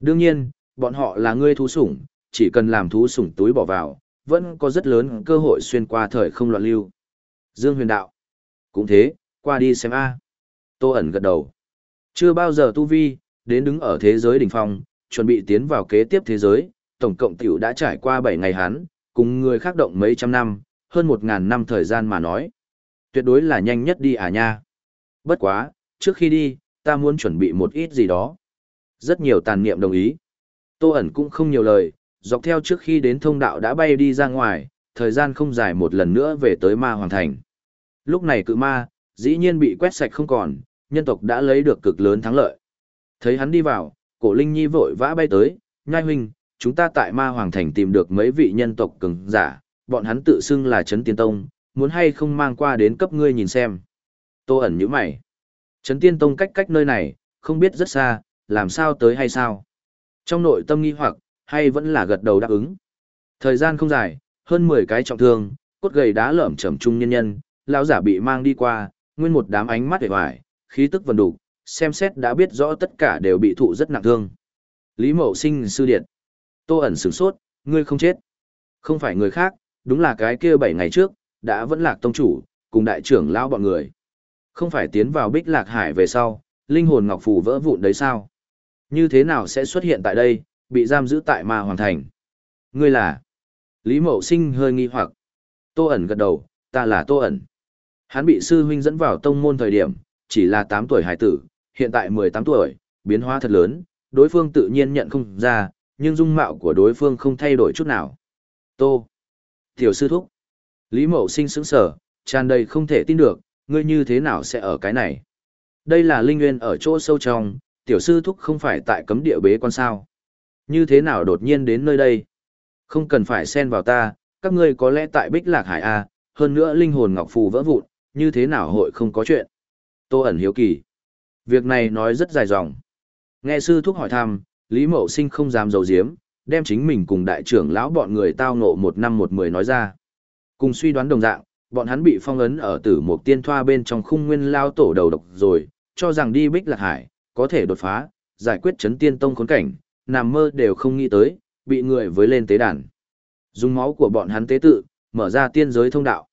Đương nhiên, bọn họ là ngươi thú sủng, chỉ cần làm thú sủng túi bỏ vào, vẫn có rất lớn cơ hội xuyên qua thời không loạn lưu. Dương huyền đạo. Cũng thế, qua đi xem A. Tô ẩn gật đầu. Chưa bao giờ tu vi, đến đứng ở thế giới đỉnh phong, chuẩn bị tiến vào kế tiếp thế giới, tổng cộng tiểu đã trải qua 7 ngày hắn, cùng người khác động mấy trăm năm, hơn 1.000 năm thời gian mà nói. Tuyệt đối là nhanh nhất đi à nha. Bất quá, trước khi đi, ta muốn chuẩn bị một ít gì đó. Rất nhiều tàn niệm đồng ý. Tô ẩn cũng không nhiều lời, dọc theo trước khi đến thông đạo đã bay đi ra ngoài, thời gian không dài một lần nữa về tới ma hoàng thành. Lúc này cự ma, dĩ nhiên bị quét sạch không còn, nhân tộc đã lấy được cực lớn thắng lợi. Thấy hắn đi vào, cổ Linh Nhi vội vã bay tới, nhai huynh, chúng ta tại ma hoàng thành tìm được mấy vị nhân tộc cường giả, bọn hắn tự xưng là Trấn Tiên Tông, muốn hay không mang qua đến cấp ngươi nhìn xem. Tô ẩn như mày. Trấn Tiên Tông cách cách nơi này, không biết rất xa, làm sao tới hay sao. Trong nội tâm nghi hoặc, hay vẫn là gật đầu đáp ứng. Thời gian không dài, hơn 10 cái trọng thương, cốt gầy đá lởm chởm trung nhân nhân, lão giả bị mang đi qua, nguyên một đám ánh mắt vẻ vải, khí tức vần đủ, xem xét đã biết rõ tất cả đều bị thụ rất nặng thương. Lý Mậu Sinh sư điện. Tô ẩn sửng sốt, ngươi không chết. Không phải người khác, đúng là cái kia bảy ngày trước, đã vẫn lạc tông chủ, cùng đại trưởng lao bọn người. Không phải tiến vào bích lạc hải về sau, linh hồn ngọc phù vỡ vụn đấy sao? Như thế nào sẽ xuất hiện tại đây, bị giam giữ tại ma hoàng thành? Ngươi là? Lý Mậu Sinh hơi nghi hoặc. Tô ẩn gật đầu, ta là Tô ẩn. Hắn bị sư huynh dẫn vào tông môn thời điểm, chỉ là 8 tuổi hải tử, hiện tại 18 tuổi, biến hóa thật lớn, đối phương tự nhiên nhận không ra, nhưng dung mạo của đối phương không thay đổi chút nào. Tô. Tiểu sư thúc. Lý Mậu sinh sững sở, tràn đầy không thể tin được, ngươi như thế nào sẽ ở cái này. Đây là linh nguyên ở chỗ sâu trong, tiểu sư thúc không phải tại cấm địa bế quan sao. Như thế nào đột nhiên đến nơi đây? Không cần phải xen vào ta, các ngươi có lẽ tại Bích Lạc Hải A, hơn nữa linh hồn ngọc phù vỡ vụn, như thế nào hội không có chuyện. Tô ẩn hiếu kỳ. Việc này nói rất dài dòng. Nghe sư thúc hỏi thăm, Lý Mậu Sinh không dám giấu giếm, đem chính mình cùng đại trưởng lão bọn người tao ngộ một năm một mười nói ra. Cùng suy đoán đồng dạng, bọn hắn bị phong ấn ở tử một tiên thoa bên trong khung nguyên lao tổ đầu độc rồi, cho rằng đi bích lạc hải, có thể đột phá, giải quyết chấn tiên tông khốn cảnh, nằm mơ đều không nghĩ tới, bị người với lên tế đàn. Dùng máu của bọn hắn tế tự, mở ra tiên giới thông đạo.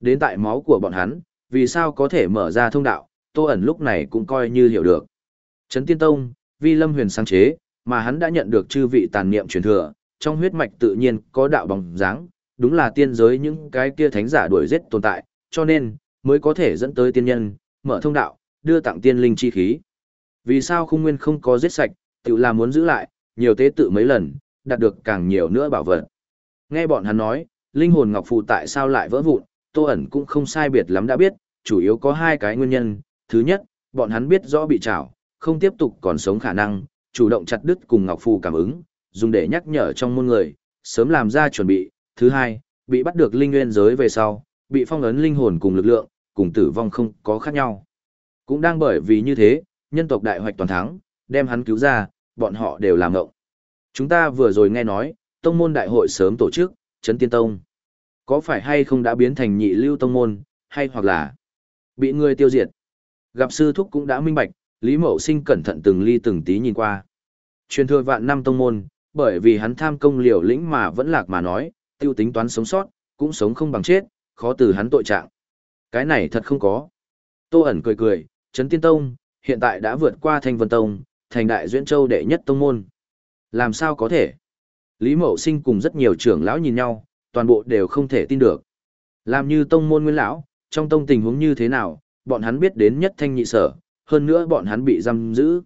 Đến tại máu của bọn hắn, vì sao có thể mở ra thông đạo, Tô ẩn lúc này cũng coi như hiểu được. chấn Tiên Tông, Vi Lâm Huyền sáng chế, mà hắn đã nhận được chư vị tàn niệm truyền thừa, trong huyết mạch tự nhiên có đạo bóng dáng, đúng là tiên giới những cái kia thánh giả đuổi giết tồn tại, cho nên mới có thể dẫn tới tiên nhân, mở thông đạo, đưa tặng tiên linh chi khí. Vì sao Khung Nguyên không có giết sạch, tự là muốn giữ lại, nhiều tế tự mấy lần, đạt được càng nhiều nữa bảo vật. Nghe bọn hắn nói, linh hồn ngọc phù tại sao lại vỡ vụn, Tô ẩn cũng không sai biệt lắm đã biết, chủ yếu có hai cái nguyên nhân, thứ nhất, bọn hắn biết rõ bị trảo, không tiếp tục còn sống khả năng, chủ động chặt đứt cùng Ngọc Phù cảm ứng, dùng để nhắc nhở trong môn người, sớm làm ra chuẩn bị. Thứ hai, bị bắt được linh nguyên giới về sau, bị phong ấn linh hồn cùng lực lượng, cùng tử vong không có khác nhau. Cũng đang bởi vì như thế, nhân tộc đại hoạch toàn thắng, đem hắn cứu ra, bọn họ đều làm ngộng. Chúng ta vừa rồi nghe nói, tông môn đại hội sớm tổ chức, chấn tiên tông. Có phải hay không đã biến thành nhị lưu tông môn, hay hoặc là bị người tiêu diệt. Gặp sư thúc cũng đã minh bạch, Lý Mậu Sinh cẩn thận từng ly từng tí nhìn qua. Truyền thừa vạn năm tông môn, bởi vì hắn tham công liều lĩnh mà vẫn lạc mà nói, tiêu tính toán sống sót, cũng sống không bằng chết, khó từ hắn tội trạng. Cái này thật không có. Tô ẩn cười cười, Trấn Tiên Tông, hiện tại đã vượt qua Thanh Vân Tông, thành đại Duyễn châu đệ nhất tông môn. Làm sao có thể? Lý Mậu Sinh cùng rất nhiều trưởng lão nhìn nhau, toàn bộ đều không thể tin được. Làm như tông môn nguyên lão, trong tông tình huống như thế nào, bọn hắn biết đến nhất thanh nhị sở, hơn nữa bọn hắn bị giam giữ.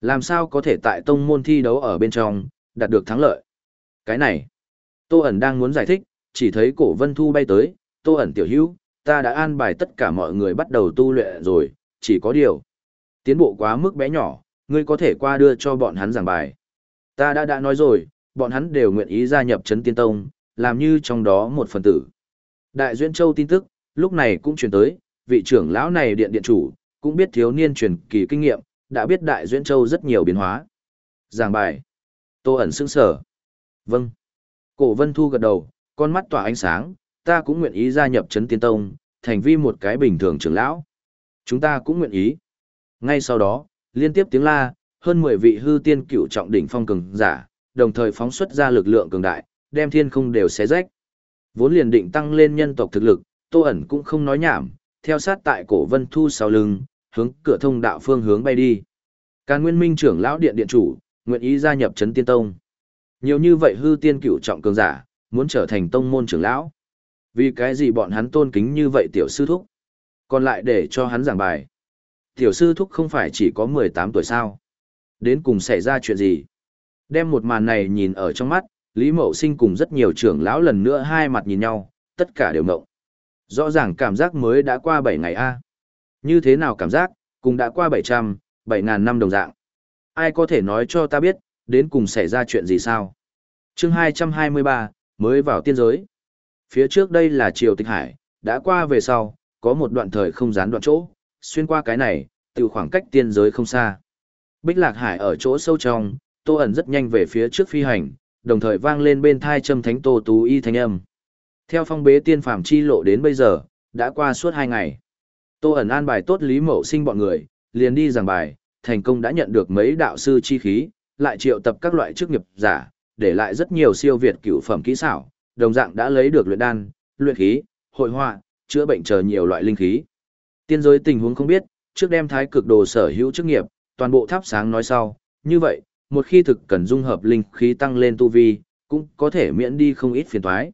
Làm sao có thể tại tông môn thi đấu ở bên trong, đạt được thắng lợi? Cái này, Tô ẩn đang muốn giải thích, chỉ thấy cổ vân thu bay tới, Tô ẩn tiểu hữu, ta đã an bài tất cả mọi người bắt đầu tu luyện rồi, chỉ có điều. Tiến bộ quá mức bé nhỏ, ngươi có thể qua đưa cho bọn hắn giảng bài. Ta đã đã nói rồi, bọn hắn đều nguyện ý gia nhập chấn tiên tông, làm như trong đó một phần tử. Đại Duyên Châu tin tức, lúc này cũng truyền tới, vị trưởng lão này điện điện chủ, cũng biết thiếu niên truyền kỳ kinh nghiệm, đã biết Đại Duyên Châu rất nhiều biến hóa. Giảng bài. Tô ẩn sững sở. Vâng. Cổ Vân Thu gật đầu, con mắt tỏa ánh sáng, ta cũng nguyện ý gia nhập chấn tiên tông, thành vi một cái bình thường trưởng lão. Chúng ta cũng nguyện ý. Ngay sau đó, liên tiếp tiếng la, hơn 10 vị hư tiên cựu trọng đỉnh phong cường giả, đồng thời phóng xuất ra lực lượng cường đại, đem thiên không đều xé rách. Vốn liền định tăng lên nhân tộc thực lực, Tô ẩn cũng không nói nhảm, theo sát tại cổ Vân Thu sau lưng, hướng cửa thông đạo phương hướng bay đi. Càn Nguyên Minh trưởng lão điện điện chủ, nguyện ý gia nhập Trấn Tiên Tông. Nhiều như vậy hư tiên cựu trọng cường giả, muốn trở thành tông môn trưởng lão. Vì cái gì bọn hắn tôn kính như vậy tiểu sư thúc? Còn lại để cho hắn giảng bài. Tiểu sư thúc không phải chỉ có 18 tuổi sao? Đến cùng xảy ra chuyện gì? Đem một màn này nhìn ở trong mắt, Lý Mậu Sinh cùng rất nhiều trưởng lão lần nữa hai mặt nhìn nhau, tất cả đều ngộng. Rõ ràng cảm giác mới đã qua 7 ngày a. Như thế nào cảm giác, cùng đã qua 700, 7000 năm đồng dạng. Ai có thể nói cho ta biết, đến cùng xảy ra chuyện gì sao? Chương 223, mới vào tiên giới. Phía trước đây là Triều Tịch Hải, đã qua về sau, có một đoạn thời không gián đoạn chỗ, xuyên qua cái này, từ khoảng cách tiên giới không xa. Bích Lạc Hải ở chỗ sâu trong, Tô ẩn rất nhanh về phía trước phi hành, đồng thời vang lên bên thai châm thánh Tô Tú Y thanh âm. Theo phong bế tiên phàm chi lộ đến bây giờ, đã qua suốt hai ngày. Tô ẩn an bài tốt Lý Mậu Sinh bọn người, liền đi giảng bài, thành công đã nhận được mấy đạo sư chi khí, lại triệu tập các loại chức nghiệp giả, để lại rất nhiều siêu việt cửu phẩm kỹ xảo, đồng dạng đã lấy được luyện đan, luyện khí, hội họa, chữa bệnh chờ nhiều loại linh khí. Tiên giới tình huống không biết, trước đem thái cực đồ sở hữu chức nghiệp, toàn bộ tháp sáng nói sau, như vậy, một khi thực cần dung hợp linh khí tăng lên tu vi, cũng có thể miễn đi không ít phiền toái.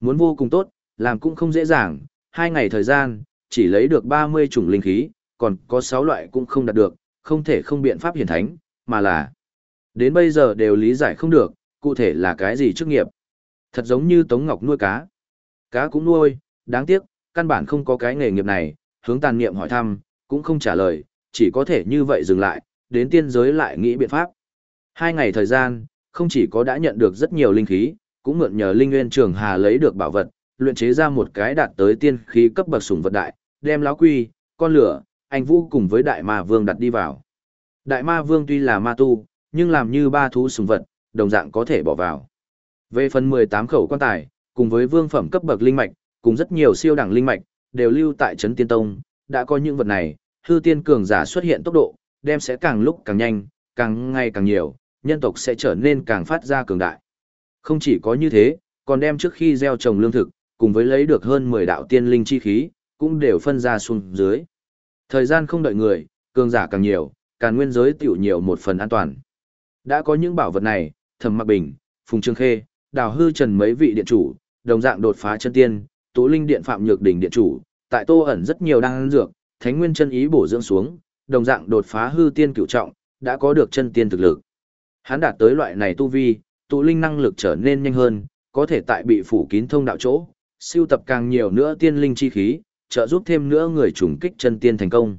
Muốn vô cùng tốt, làm cũng không dễ dàng, hai ngày thời gian, chỉ lấy được 30 chủng linh khí, còn có 6 loại cũng không đạt được, không thể không biện pháp hiển thánh, mà là đến bây giờ đều lý giải không được, cụ thể là cái gì chức nghiệp. Thật giống như Tống Ngọc nuôi cá. Cá cũng nuôi, đáng tiếc, căn bản không có cái nghề nghiệp này, hướng tàn niệm hỏi thăm, cũng không trả lời, chỉ có thể như vậy dừng lại, đến tiên giới lại nghĩ biện pháp. Hai ngày thời gian, không chỉ có đã nhận được rất nhiều linh khí, cũng mượn nhờ linh nguyên trường hà lấy được bảo vật, luyện chế ra một cái đạt tới tiên khí cấp bậc sủng vật đại, đem lão quy, con lửa, anh vũ cùng với đại ma vương đặt đi vào. Đại ma vương tuy là ma tu, nhưng làm như ba thú sủng vật, đồng dạng có thể bỏ vào. Về phần 18 khẩu quan tài, cùng với vương phẩm cấp bậc linh mạch, cùng rất nhiều siêu đẳng linh mạch, đều lưu tại trấn tiên tông, đã có những vật này, hư tiên cường giả xuất hiện tốc độ, đem sẽ càng lúc càng nhanh, càng ngày càng nhiều, nhân tộc sẽ trở nên càng phát ra cường đại. Không chỉ có như thế, còn đem trước khi gieo trồng lương thực, cùng với lấy được hơn 10 đạo tiên linh chi khí, cũng đều phân ra xuống dưới. Thời gian không đợi người, cường giả càng nhiều, càng nguyên giới tiểu nhiều một phần an toàn. Đã có những bảo vật này, Thẩm Mặc Bình, Phùng Trương Khê, Đào Hư Trần mấy vị điện chủ, đồng dạng đột phá chân tiên, Tố Linh Điện Phạm Nhược Đỉnh điện chủ, tại Tô ẩn rất nhiều đang dược, Thánh Nguyên chân ý bổ dưỡng xuống, đồng dạng đột phá hư tiên cửu trọng, đã có được chân tiên thực lực. Hắn đạt tới loại này tu vi, tụ linh năng lực trở nên nhanh hơn, có thể tại bị phủ kín thông đạo chỗ, siêu tập càng nhiều nữa tiên linh chi khí, trợ giúp thêm nữa người trùng kích chân tiên thành công.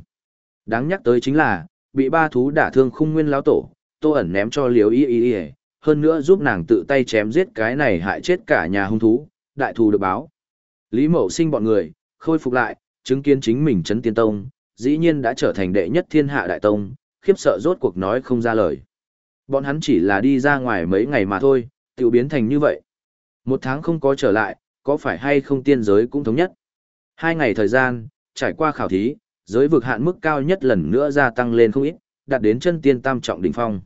Đáng nhắc tới chính là, bị ba thú đả thương khung nguyên lão tổ, tô ẩn ném cho liếu y y y, hơn nữa giúp nàng tự tay chém giết cái này hại chết cả nhà hung thú, đại thù được báo. Lý Mậu sinh bọn người, khôi phục lại, chứng kiến chính mình chấn tiên tông, dĩ nhiên đã trở thành đệ nhất thiên hạ đại tông, khiếp sợ rốt cuộc nói không ra lời. Bọn hắn chỉ là đi ra ngoài mấy ngày mà thôi, tiểu biến thành như vậy. Một tháng không có trở lại, có phải hay không tiên giới cũng thống nhất. Hai ngày thời gian, trải qua khảo thí, giới vực hạn mức cao nhất lần nữa gia tăng lên không ít, đạt đến chân tiên tam trọng đỉnh phong.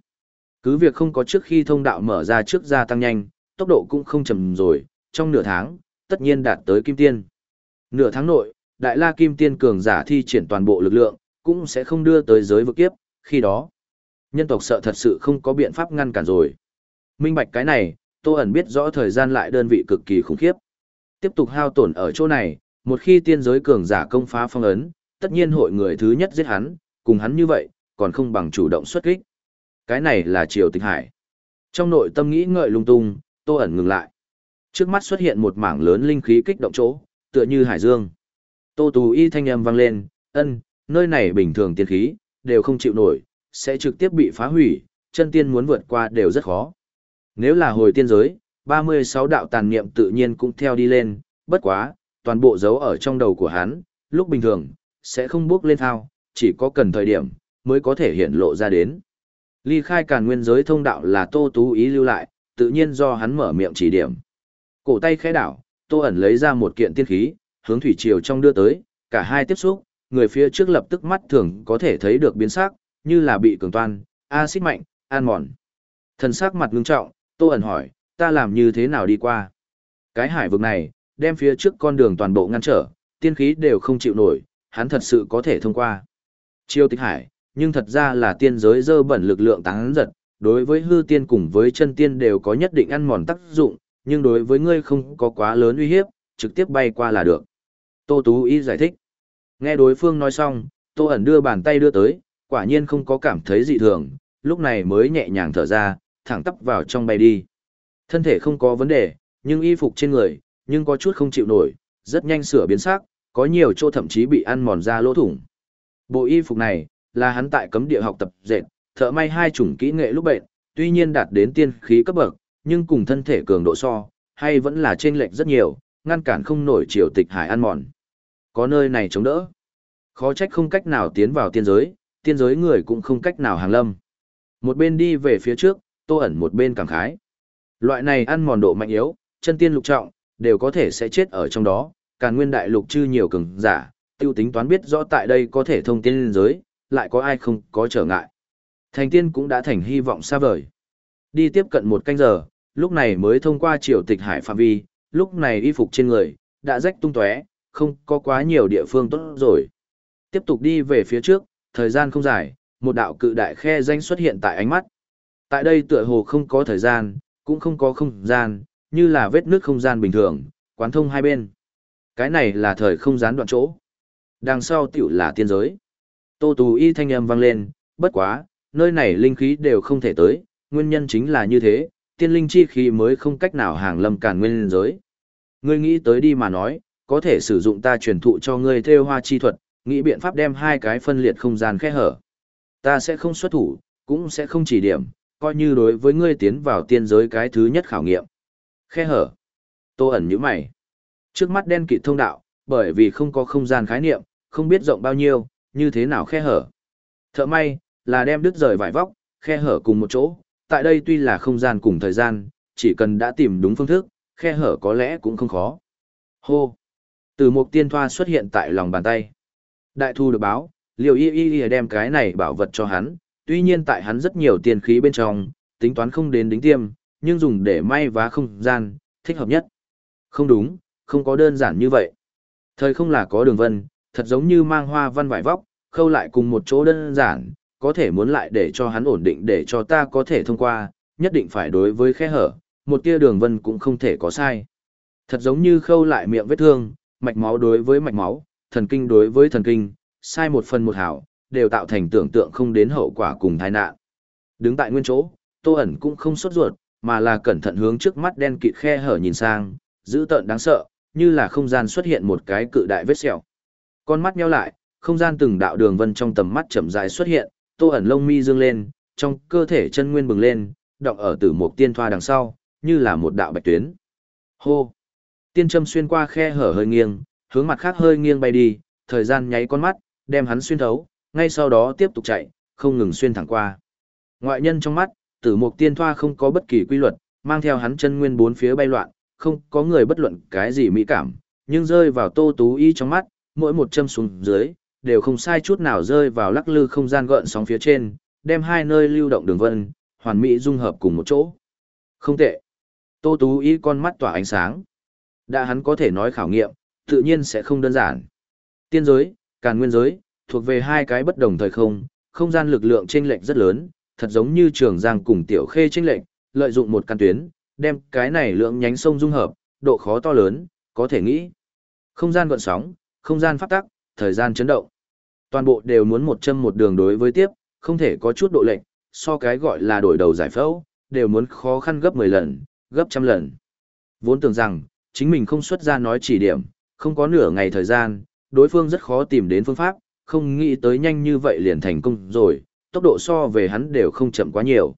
Cứ việc không có trước khi thông đạo mở ra trước gia tăng nhanh, tốc độ cũng không chậm rồi, trong nửa tháng, tất nhiên đạt tới kim tiên. Nửa tháng nội, Đại La Kim Tiên cường giả thi triển toàn bộ lực lượng, cũng sẽ không đưa tới giới vực kiếp, khi đó, nhân tộc sợ thật sự không có biện pháp ngăn cản rồi. Minh bạch cái này, Tô ẩn biết rõ thời gian lại đơn vị cực kỳ khủng khiếp. Tiếp tục hao tổn ở chỗ này, một khi tiên giới cường giả công phá phong ấn, tất nhiên hội người thứ nhất giết hắn, cùng hắn như vậy, còn không bằng chủ động xuất kích. Cái này là Triều Tịch Hải. Trong nội tâm nghĩ ngợi lung tung, Tô ẩn ngừng lại. Trước mắt xuất hiện một mảng lớn linh khí kích động chỗ, tựa như hải dương. Tô Tú Y thanh âm vang lên, ân, nơi này bình thường tiên khí, đều không chịu nổi, sẽ trực tiếp bị phá hủy, chân tiên muốn vượt qua đều rất khó. Nếu là hồi tiên giới, 36 đạo tàn niệm tự nhiên cũng theo đi lên, bất quá, toàn bộ dấu ở trong đầu của hắn, lúc bình thường, sẽ không bước lên thao, chỉ có cần thời điểm, mới có thể hiện lộ ra đến. Ly khai càn nguyên giới thông đạo là Tô Tú Ý lưu lại, tự nhiên do hắn mở miệng chỉ điểm. Cổ tay khẽ đảo, Tô ẩn lấy ra một kiện tiên khí, hướng thủy triều trong đưa tới, cả hai tiếp xúc, người phía trước lập tức mắt thường có thể thấy được biến sắc, như là bị cường toan, axit mạnh, an mòn. Thần sắc mặt ngưng trọng, Tô ẩn hỏi, ta làm như thế nào đi qua? Cái hải vực này, đem phía trước con đường toàn bộ ngăn trở, tiên khí đều không chịu nổi, hắn thật sự có thể thông qua. Chiêu tịch hải, nhưng thật ra là tiên giới dơ bẩn lực lượng táng giật, đối với hư tiên cùng với chân tiên đều có nhất định ăn mòn tác dụng, nhưng đối với ngươi không có quá lớn uy hiếp, trực tiếp bay qua là được. Tô Tú ý giải thích. Nghe đối phương nói xong, Tô ẩn đưa bàn tay đưa tới, quả nhiên không có cảm thấy dị thường, lúc này mới nhẹ nhàng thở ra, thẳng tắp vào trong bay đi. Thân thể không có vấn đề, nhưng y phục trên người, nhưng có chút không chịu nổi, rất nhanh sửa biến sắc, có nhiều chỗ thậm chí bị ăn mòn ra lỗ thủng. Bộ y phục này, là hắn tại cấm địa học tập dệt, thợ may hai chủng kỹ nghệ lúc bệnh, tuy nhiên đạt đến tiên khí cấp bậc, nhưng cùng thân thể cường độ so, hay vẫn là chênh lệch rất nhiều, ngăn cản không nổi triều tịch hải ăn mòn. Có nơi này chống đỡ. Khó trách không cách nào tiến vào tiên giới, tiên giới người cũng không cách nào hàng lâm. Một bên đi về phía trước, tô ẩn một bên cảm khái. Loại này ăn mòn độ mạnh yếu, chân tiên lục trọng, đều có thể sẽ chết ở trong đó, càng nguyên đại lục chư nhiều cường giả, tiêu tính toán biết rõ tại đây có thể thông tiên giới, lại có ai không có trở ngại. Thành tiên cũng đã thành hy vọng xa vời. Đi tiếp cận một canh giờ, lúc này mới thông qua triều tịch hải phạm vi, lúc này y phục trên người, đã rách tung tóe, không có quá nhiều địa phương tốt rồi. Tiếp tục đi về phía trước, thời gian không dài, một đạo cự đại khe danh xuất hiện tại ánh mắt. Tại đây tựa hồ không có thời gian, cũng không có không gian, như là vết nước không gian bình thường, quán thông hai bên. Cái này là thời không gian đoạn chỗ. Đằng sau tiểu là tiên giới. Tô Tù Y thanh âm vang lên, bất quá, nơi này linh khí đều không thể tới, nguyên nhân chính là như thế, tiên linh chi khí mới không cách nào hàng lâm cản nguyên giới. Ngươi nghĩ tới đi mà nói, có thể sử dụng ta truyền thụ cho ngươi theo hoa chi thuật, nghĩ biện pháp đem hai cái phân liệt không gian khe hở. Ta sẽ không xuất thủ, cũng sẽ không chỉ điểm, coi như đối với ngươi tiến vào tiên giới cái thứ nhất khảo nghiệm. Khe hở. Tô ẩn như mày. Trước mắt đen kịt thông đạo, bởi vì không có không gian khái niệm, không biết rộng bao nhiêu, như thế nào khe hở. Thợ may, là đem đứt rời vải vóc, khe hở cùng một chỗ, tại đây tuy là không gian cùng thời gian, chỉ cần đã tìm đúng phương thức, khe hở có lẽ cũng không khó. Hô! Từ một tiên thoa xuất hiện tại lòng bàn tay. Đại thu được báo, liều y y đem cái này bảo vật cho hắn, tuy nhiên tại hắn rất nhiều tiền khí bên trong, tính toán không đến đính tiêm, nhưng dùng để may vá không gian, thích hợp nhất. Không đúng, không có đơn giản như vậy. Thời không là có đường vân, thật giống như mang hoa văn vải vóc, khâu lại cùng một chỗ đơn giản, có thể muốn lại để cho hắn ổn định để cho ta có thể thông qua, nhất định phải đối với khe hở, một tia đường vân cũng không thể có sai. Thật giống như khâu lại miệng vết thương, mạch máu đối với mạch máu, thần kinh đối với thần kinh, sai một phần một hảo, đều tạo thành tưởng tượng không đến hậu quả cùng tai nạn. Đứng tại nguyên chỗ, Tô ẩn cũng không sốt ruột, mà là cẩn thận hướng trước mắt đen kịt khe hở nhìn sang, dữ tợn đáng sợ, như là không gian xuất hiện một cái cự đại vết sẹo. Con mắt nheo lại, không gian từng đạo đường vân trong tầm mắt chậm rãi xuất hiện, Tô ẩn lông mi dương lên, trong cơ thể chân nguyên bừng lên, động ở tử mục tiên thoa đằng sau, như là một đạo bạch tuyến. Hô! tiên châm xuyên qua khe hở hơi nghiêng, hướng mặt khác hơi nghiêng bay đi, thời gian nháy con mắt, đem hắn xuyên thấu, ngay sau đó tiếp tục chạy, không ngừng xuyên thẳng qua. Ngoại nhân trong mắt, tử mục tiên thoa không có bất kỳ quy luật, mang theo hắn chân nguyên bốn phía bay loạn, không có người bất luận cái gì mỹ cảm, nhưng rơi vào tô tú y trong mắt, mỗi một châm xuống dưới, đều không sai chút nào rơi vào lắc lư không gian gợn sóng phía trên, đem hai nơi lưu động đường vân, hoàn mỹ dung hợp cùng một chỗ. Không tệ. Tô tú y con mắt tỏa ánh sáng. Đã hắn có thể nói khảo nghiệm, tự nhiên sẽ không đơn giản. Tiên giới, càn nguyên giới, thuộc về hai cái bất đồng thời không, không gian lực lượng chênh lệch rất lớn, thật giống như trường giang cùng tiểu khê chênh lệch, lợi dụng một căn tuyến, đem cái này lượng nhánh sông dung hợp, độ khó to lớn, có thể nghĩ. Không gian gọn sóng, không gian phát tắc, thời gian chấn động. Toàn bộ đều muốn một châm một đường đối với tiếp, không thể có chút độ lệch, so cái gọi là đổi đầu giải phẫu, đều muốn khó khăn gấp 10 lần, gấp trăm lần. Vốn tưởng rằng, chính mình không xuất ra nói chỉ điểm, không có nửa ngày thời gian, đối phương rất khó tìm đến phương pháp, không nghĩ tới nhanh như vậy liền thành công rồi, tốc độ so về hắn đều không chậm quá nhiều.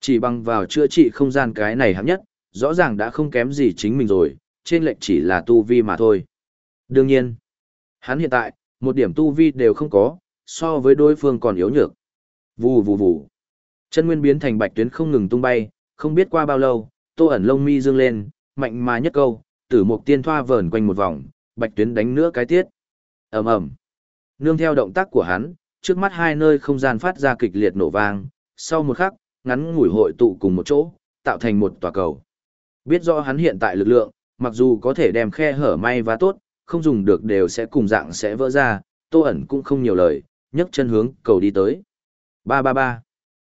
Chỉ bằng vào chữa trị không gian cái này hạng nhất, rõ ràng đã không kém gì chính mình rồi, trên lệnh chỉ là tu vi mà thôi. Đương nhiên, hắn hiện tại, một điểm tu vi đều không có, so với đối phương còn yếu nhược. Vù vù vù. Chân nguyên biến thành bạch tuyến không ngừng tung bay, không biết qua bao lâu, tô ẩn lông mi dương lên, mạnh mà nhất câu, tử mục tiên thoa vờn quanh một vòng, bạch tuyến đánh nữa cái tiết. ầm ầm Nương theo động tác của hắn, trước mắt hai nơi không gian phát ra kịch liệt nổ vang, sau một khắc, ngắn ngủi hội tụ cùng một chỗ, tạo thành một tòa cầu. Biết rõ hắn hiện tại lực lượng, mặc dù có thể đem khe hở may và tốt, không dùng được đều sẽ cùng dạng sẽ vỡ ra, tô ẩn cũng không nhiều lời, nhấc chân hướng cầu đi tới. Ba ba ba.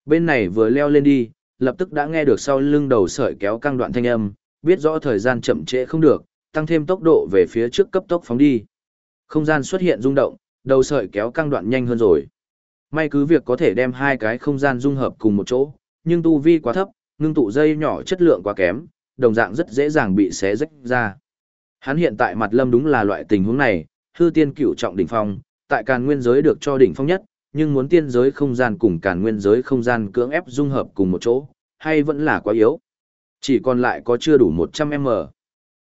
Bên này vừa leo lên đi, lập tức đã nghe được sau lưng đầu sợi kéo căng đoạn thanh âm, biết rõ thời gian chậm trễ không được, tăng thêm tốc độ về phía trước cấp tốc phóng đi. Không gian xuất hiện rung động, đầu sợi kéo căng đoạn nhanh hơn rồi. May cứ việc có thể đem hai cái không gian dung hợp cùng một chỗ, nhưng tu vi quá thấp, ngưng tụ dây nhỏ chất lượng quá kém, đồng dạng rất dễ dàng bị xé rách ra. Hắn hiện tại mặt lâm đúng là loại tình huống này, hư tiên cửu trọng đỉnh phong, tại càn nguyên giới được cho đỉnh phong nhất, nhưng muốn tiên giới không gian cùng càn nguyên giới không gian cưỡng ép dung hợp cùng một chỗ, hay vẫn là quá yếu. Chỉ còn lại có chưa đủ 100m.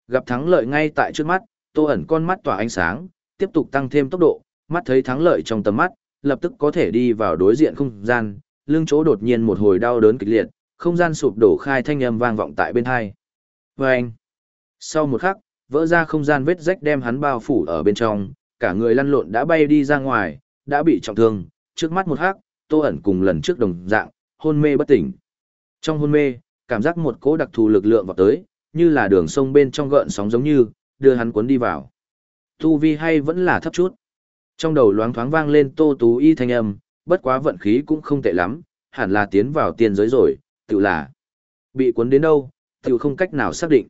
Gặp thắng lợi ngay tại trước mắt, tô ẩn con mắt tỏa ánh sáng, tiếp tục tăng thêm tốc độ, mắt thấy thắng lợi trong tầm mắt, lập tức có thể đi vào đối diện không gian, lưng chỗ đột nhiên một hồi đau đớn kịch liệt, không gian sụp đổ khai thanh âm vang vọng tại bên hai. Vâng! Sau một khắc, vỡ ra không gian vết rách đem hắn bao phủ ở bên trong, cả người lăn lộn đã bay đi ra ngoài, đã bị trọng thương, trước mắt một khắc, tô ẩn cùng lần trước đồng dạng, hôn mê bất tỉnh. Trong hôn mê, cảm giác một cỗ đặc thù lực lượng vào tới, như là đường sông bên trong gợn sóng giống như, đưa hắn cuốn đi vào. Tu vi hay vẫn là thấp chút. Trong đầu loáng thoáng vang lên tô tú y thanh âm, bất quá vận khí cũng không tệ lắm, hẳn là tiến vào tiên giới rồi, tự là bị cuốn đến đâu, tự không cách nào xác định.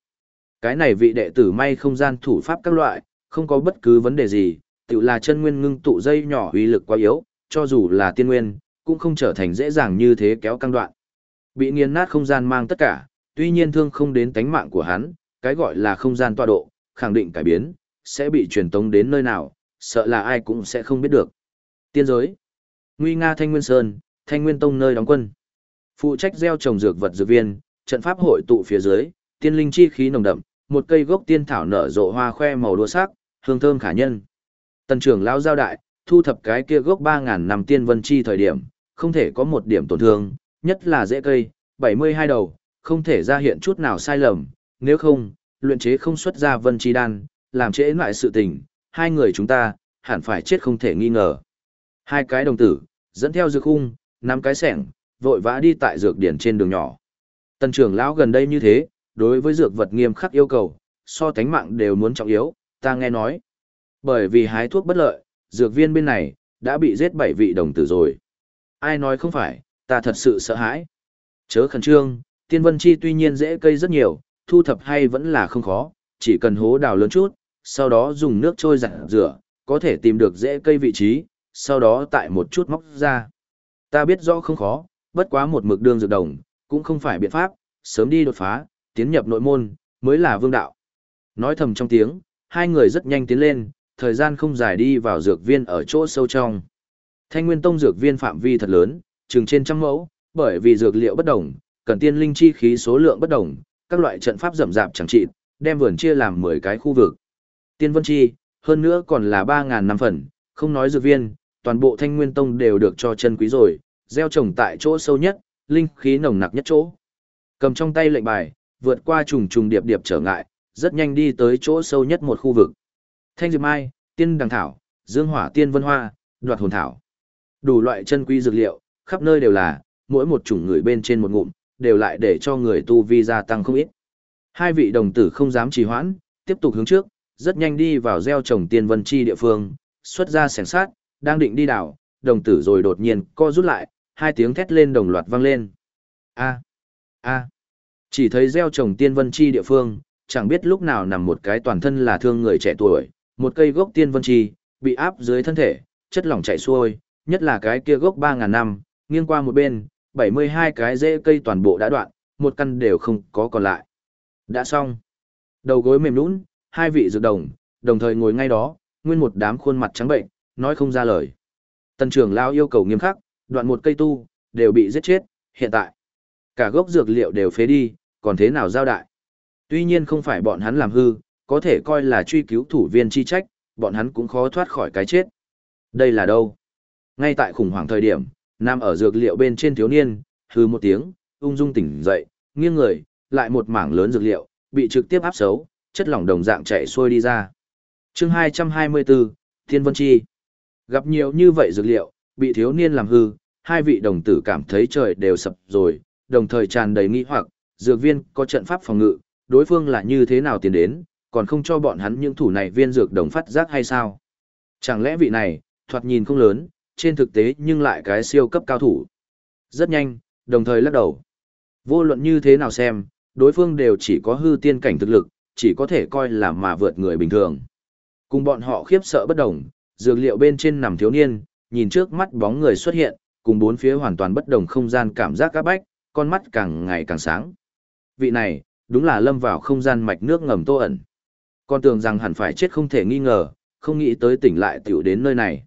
Cái này vị đệ tử may không gian thủ pháp các loại, không có bất cứ vấn đề gì, tự là chân nguyên ngưng tụ dây nhỏ uy lực quá yếu, cho dù là tiên nguyên, cũng không trở thành dễ dàng như thế kéo căng đoạn. Bị nghiền nát không gian mang tất cả, tuy nhiên thương không đến tánh mạng của hắn, cái gọi là không gian tọa độ, khẳng định cải biến, sẽ bị truyền tống đến nơi nào, sợ là ai cũng sẽ không biết được. Tiên giới Nguy Nga Thanh Nguyên Sơn, Thanh Nguyên Tông nơi đóng quân. Phụ trách gieo trồng dược vật dược viên, trận pháp hội tụ phía dưới, tiên linh chi khí nồng đậm, một cây gốc tiên thảo nở rộ hoa khoe màu đua sắc, hương thơm khả nhân. Tần trưởng lão giao đại, thu thập cái kia gốc 3000 năm tiên vân chi thời điểm, không thể có một điểm tổn thương, nhất là dễ cây, 72 đầu, không thể ra hiện chút nào sai lầm, nếu không, luyện chế không xuất ra vân chi đan, làm trễ lại sự tình, hai người chúng ta, hẳn phải chết không thể nghi ngờ. Hai cái đồng tử, dẫn theo dược khung, năm cái sẻng, vội vã đi tại dược điển trên đường nhỏ. Tần trưởng lão gần đây như thế, đối với dược vật nghiêm khắc yêu cầu, so tánh mạng đều muốn trọng yếu, ta nghe nói. Bởi vì hái thuốc bất lợi, dược viên bên này, đã bị giết bảy vị đồng tử rồi. Ai nói không phải, ta thật sự sợ hãi. Chớ khẩn trương, tiên vân chi tuy nhiên dễ cây rất nhiều, thu thập hay vẫn là không khó, chỉ cần hố đào lớn chút, sau đó dùng nước trôi giặt rửa, có thể tìm được dễ cây vị trí, sau đó tại một chút móc ra. Ta biết rõ không khó, bất quá một mực đường dược đồng, cũng không phải biện pháp, sớm đi đột phá, tiến nhập nội môn, mới là vương đạo. Nói thầm trong tiếng, hai người rất nhanh tiến lên, thời gian không dài đi vào dược viên ở chỗ sâu trong. Thanh Nguyên Tông dược viên phạm vi thật lớn, chừng trên trăm mẫu, bởi vì dược liệu bất đồng, cần tiên linh chi khí số lượng bất đồng, các loại trận pháp rậm rạp chẳng trị, đem vườn chia làm 10 cái khu vực. Tiên Vân Chi, hơn nữa còn là 3.000 năm phần, không nói dược viên, toàn bộ thanh nguyên tông đều được cho chân quý rồi, gieo trồng tại chỗ sâu nhất, linh khí nồng nặc nhất chỗ. Cầm trong tay lệnh bài, vượt qua trùng trùng điệp điệp trở ngại, rất nhanh đi tới chỗ sâu nhất một khu vực. Thanh diệp mai, tiên đằng thảo, dương hỏa tiên vân hoa, đoạt hồn thảo. Đủ loại chân quý dược liệu, khắp nơi đều là, mỗi một chủng người bên trên một ngụm, đều lại để cho người tu vi gia tăng không ít. Hai vị đồng tử không dám trì hoãn, tiếp tục hướng trước, rất nhanh đi vào gieo trồng tiên vân chi địa phương, xuất ra sẻng sát, đang định đi đảo, đồng tử rồi đột nhiên co rút lại, hai tiếng thét lên đồng loạt vang lên. A, a, chỉ thấy gieo trồng tiên vân chi địa phương, chẳng biết lúc nào nằm một cái toàn thân là thương người trẻ tuổi, một cây gốc tiên vân chi, bị áp dưới thân thể, chất lỏng chảy xuôi, nhất là cái kia gốc 3.000 năm, nghiêng qua một bên, 72 cái rễ cây toàn bộ đã đoạn, một căn đều không có còn lại. Đã xong. Đầu gối mềm nũng, hai vị dược đồng, đồng thời ngồi ngay đó, nguyên một đám khuôn mặt trắng bệnh, nói không ra lời. Tần trưởng lao yêu cầu nghiêm khắc, đoạn một cây tu, đều bị giết chết, hiện tại. Cả gốc dược liệu đều phế đi, còn thế nào giao đại. Tuy nhiên không phải bọn hắn làm hư, có thể coi là truy cứu thủ viên chi trách, bọn hắn cũng khó thoát khỏi cái chết. Đây là đâu? Ngay tại khủng hoảng thời điểm, nằm ở dược liệu bên trên thiếu niên, hư một tiếng, ung dung tỉnh dậy, nghiêng người, lại một mảng lớn dược liệu, bị trực tiếp áp xấu, chất lỏng đồng dạng chạy xuôi đi ra. chương 224, Thiên Vân Chi. Gặp nhiều như vậy dược liệu, bị thiếu niên làm hư, hai vị đồng tử cảm thấy trời đều sập rồi, đồng thời tràn đầy nghi hoặc, dược viên có trận pháp phòng ngự, đối phương là như thế nào tiến đến, còn không cho bọn hắn những thủ này viên dược đồng phát giác hay sao? Chẳng lẽ vị này, thoạt nhìn không lớn, trên thực tế nhưng lại cái siêu cấp cao thủ. Rất nhanh, đồng thời lắc đầu. Vô luận như thế nào xem, đối phương đều chỉ có hư tiên cảnh thực lực, chỉ có thể coi là mà vượt người bình thường. Cùng bọn họ khiếp sợ bất đồng, dược liệu bên trên nằm thiếu niên, nhìn trước mắt bóng người xuất hiện, cùng bốn phía hoàn toàn bất đồng không gian cảm giác các bách, con mắt càng ngày càng sáng. Vị này, đúng là lâm vào không gian mạch nước ngầm tô ẩn. Con tưởng rằng hẳn phải chết không thể nghi ngờ, không nghĩ tới tỉnh lại tiểu đến nơi này.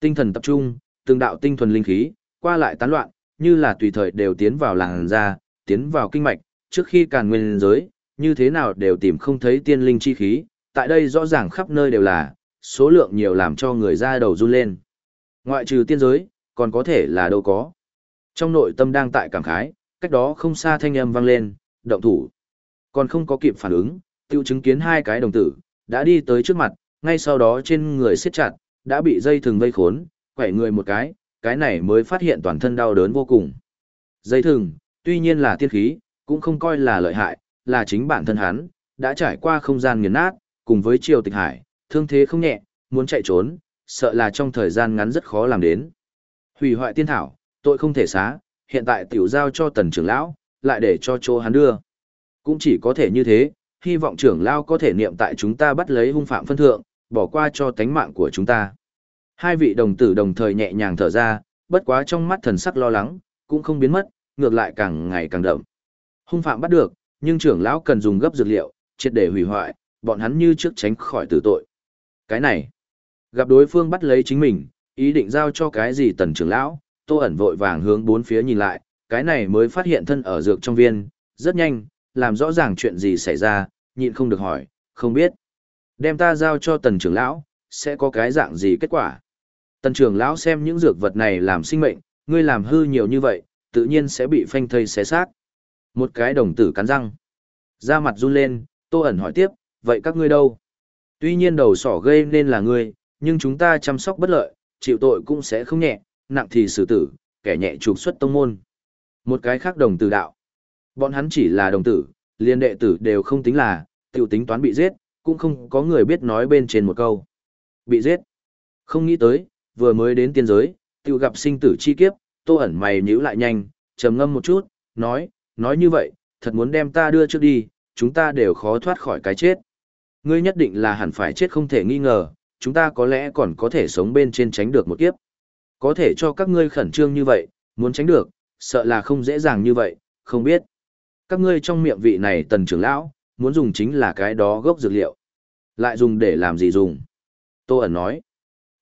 Tinh thần tập trung, từng đạo tinh thuần linh khí, qua lại tán loạn, như là tùy thời đều tiến vào làng ra, tiến vào kinh mạch, trước khi càn nguyên giới, như thế nào đều tìm không thấy tiên linh chi khí, tại đây rõ ràng khắp nơi đều là, số lượng nhiều làm cho người ra đầu run lên. Ngoại trừ tiên giới, còn có thể là đâu có. Trong nội tâm đang tại cảm khái, cách đó không xa thanh âm vang lên, động thủ. Còn không có kịp phản ứng, tiêu chứng kiến hai cái đồng tử, đã đi tới trước mặt, ngay sau đó trên người siết chặt, đã bị dây thừng vây khốn, quẩy người một cái, cái này mới phát hiện toàn thân đau đớn vô cùng. Dây thừng, tuy nhiên là tiên khí, cũng không coi là lợi hại, là chính bản thân hắn, đã trải qua không gian nghiền nát, cùng với triều tịch hải, thương thế không nhẹ, muốn chạy trốn, sợ là trong thời gian ngắn rất khó làm đến. Hủy hoại tiên thảo, tội không thể xá, hiện tại tiểu giao cho tần trưởng lão, lại để cho chỗ hắn đưa. Cũng chỉ có thể như thế, hy vọng trưởng lão có thể niệm tại chúng ta bắt lấy hung phạm phân thượng, bỏ qua cho tánh mạng của chúng ta. Hai vị đồng tử đồng thời nhẹ nhàng thở ra, bất quá trong mắt thần sắc lo lắng, cũng không biến mất, ngược lại càng ngày càng đậm. Hung phạm bắt được, nhưng trưởng lão cần dùng gấp dược liệu, triệt để hủy hoại, bọn hắn như trước tránh khỏi tử tội. Cái này, gặp đối phương bắt lấy chính mình, ý định giao cho cái gì tần trưởng lão, tô ẩn vội vàng hướng bốn phía nhìn lại, cái này mới phát hiện thân ở dược trong viên, rất nhanh, làm rõ ràng chuyện gì xảy ra, nhịn không được hỏi, không biết. Đem ta giao cho tần trưởng lão, sẽ có cái dạng gì kết quả. Tần trưởng lão xem những dược vật này làm sinh mệnh, ngươi làm hư nhiều như vậy, tự nhiên sẽ bị phanh thây xé xác. Một cái đồng tử cắn răng. Da mặt run lên, tô ẩn hỏi tiếp, vậy các ngươi đâu? Tuy nhiên đầu sỏ gây nên là ngươi, nhưng chúng ta chăm sóc bất lợi, chịu tội cũng sẽ không nhẹ, nặng thì xử tử, kẻ nhẹ trục xuất tông môn. Một cái khác đồng tử đạo. Bọn hắn chỉ là đồng tử, liên đệ tử đều không tính là, tiểu tính toán bị giết, cũng không có người biết nói bên trên một câu. Bị giết. Không nghĩ tới, vừa mới đến tiên giới, tự gặp sinh tử chi kiếp, tô ẩn mày nhíu lại nhanh, trầm ngâm một chút, nói, nói như vậy, thật muốn đem ta đưa trước đi, chúng ta đều khó thoát khỏi cái chết. Ngươi nhất định là hẳn phải chết không thể nghi ngờ, chúng ta có lẽ còn có thể sống bên trên tránh được một kiếp. Có thể cho các ngươi khẩn trương như vậy, muốn tránh được, sợ là không dễ dàng như vậy, không biết. Các ngươi trong miệng vị này tần trưởng lão, muốn dùng chính là cái đó gốc dược liệu. Lại dùng để làm gì dùng? Tô ẩn nói.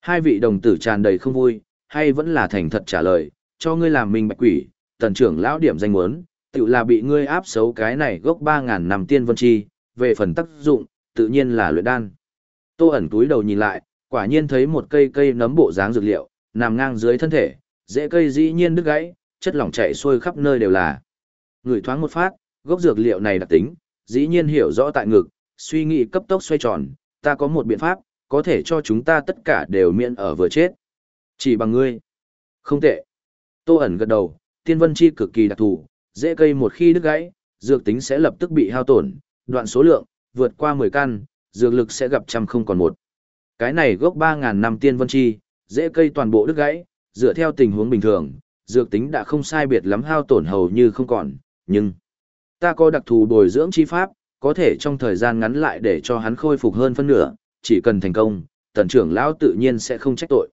Hai vị đồng tử tràn đầy không vui, hay vẫn là thành thật trả lời, cho ngươi làm mình bạch quỷ, tần trưởng lão điểm danh muốn, tự là bị ngươi áp xấu cái này gốc 3.000 năm tiên vân chi, về phần tác dụng, tự nhiên là luyện đan. Tô ẩn túi đầu nhìn lại, quả nhiên thấy một cây cây nấm bộ dáng dược liệu, nằm ngang dưới thân thể, dễ cây dĩ nhiên đứt gãy, chất lỏng chảy xuôi khắp nơi đều là. Người thoáng một phát, gốc dược liệu này đặc tính, dĩ nhiên hiểu rõ tại ngực, suy nghĩ cấp tốc xoay tròn, ta có một biện pháp, có thể cho chúng ta tất cả đều miễn ở vừa chết. Chỉ bằng ngươi. Không tệ. Tô ẩn gật đầu, tiên vân chi cực kỳ đặc thù, dễ cây một khi đứt gãy, dược tính sẽ lập tức bị hao tổn, đoạn số lượng, vượt qua 10 căn, dược lực sẽ gặp trăm không còn một. Cái này gốc 3.000 năm tiên vân chi, dễ cây toàn bộ đứt gãy, dựa theo tình huống bình thường, dược tính đã không sai biệt lắm hao tổn hầu như không còn, nhưng ta có đặc thù bồi dưỡng chi pháp, có thể trong thời gian ngắn lại để cho hắn khôi phục hơn phân nửa, chỉ cần thành công, tần trưởng lão tự nhiên sẽ không trách tội.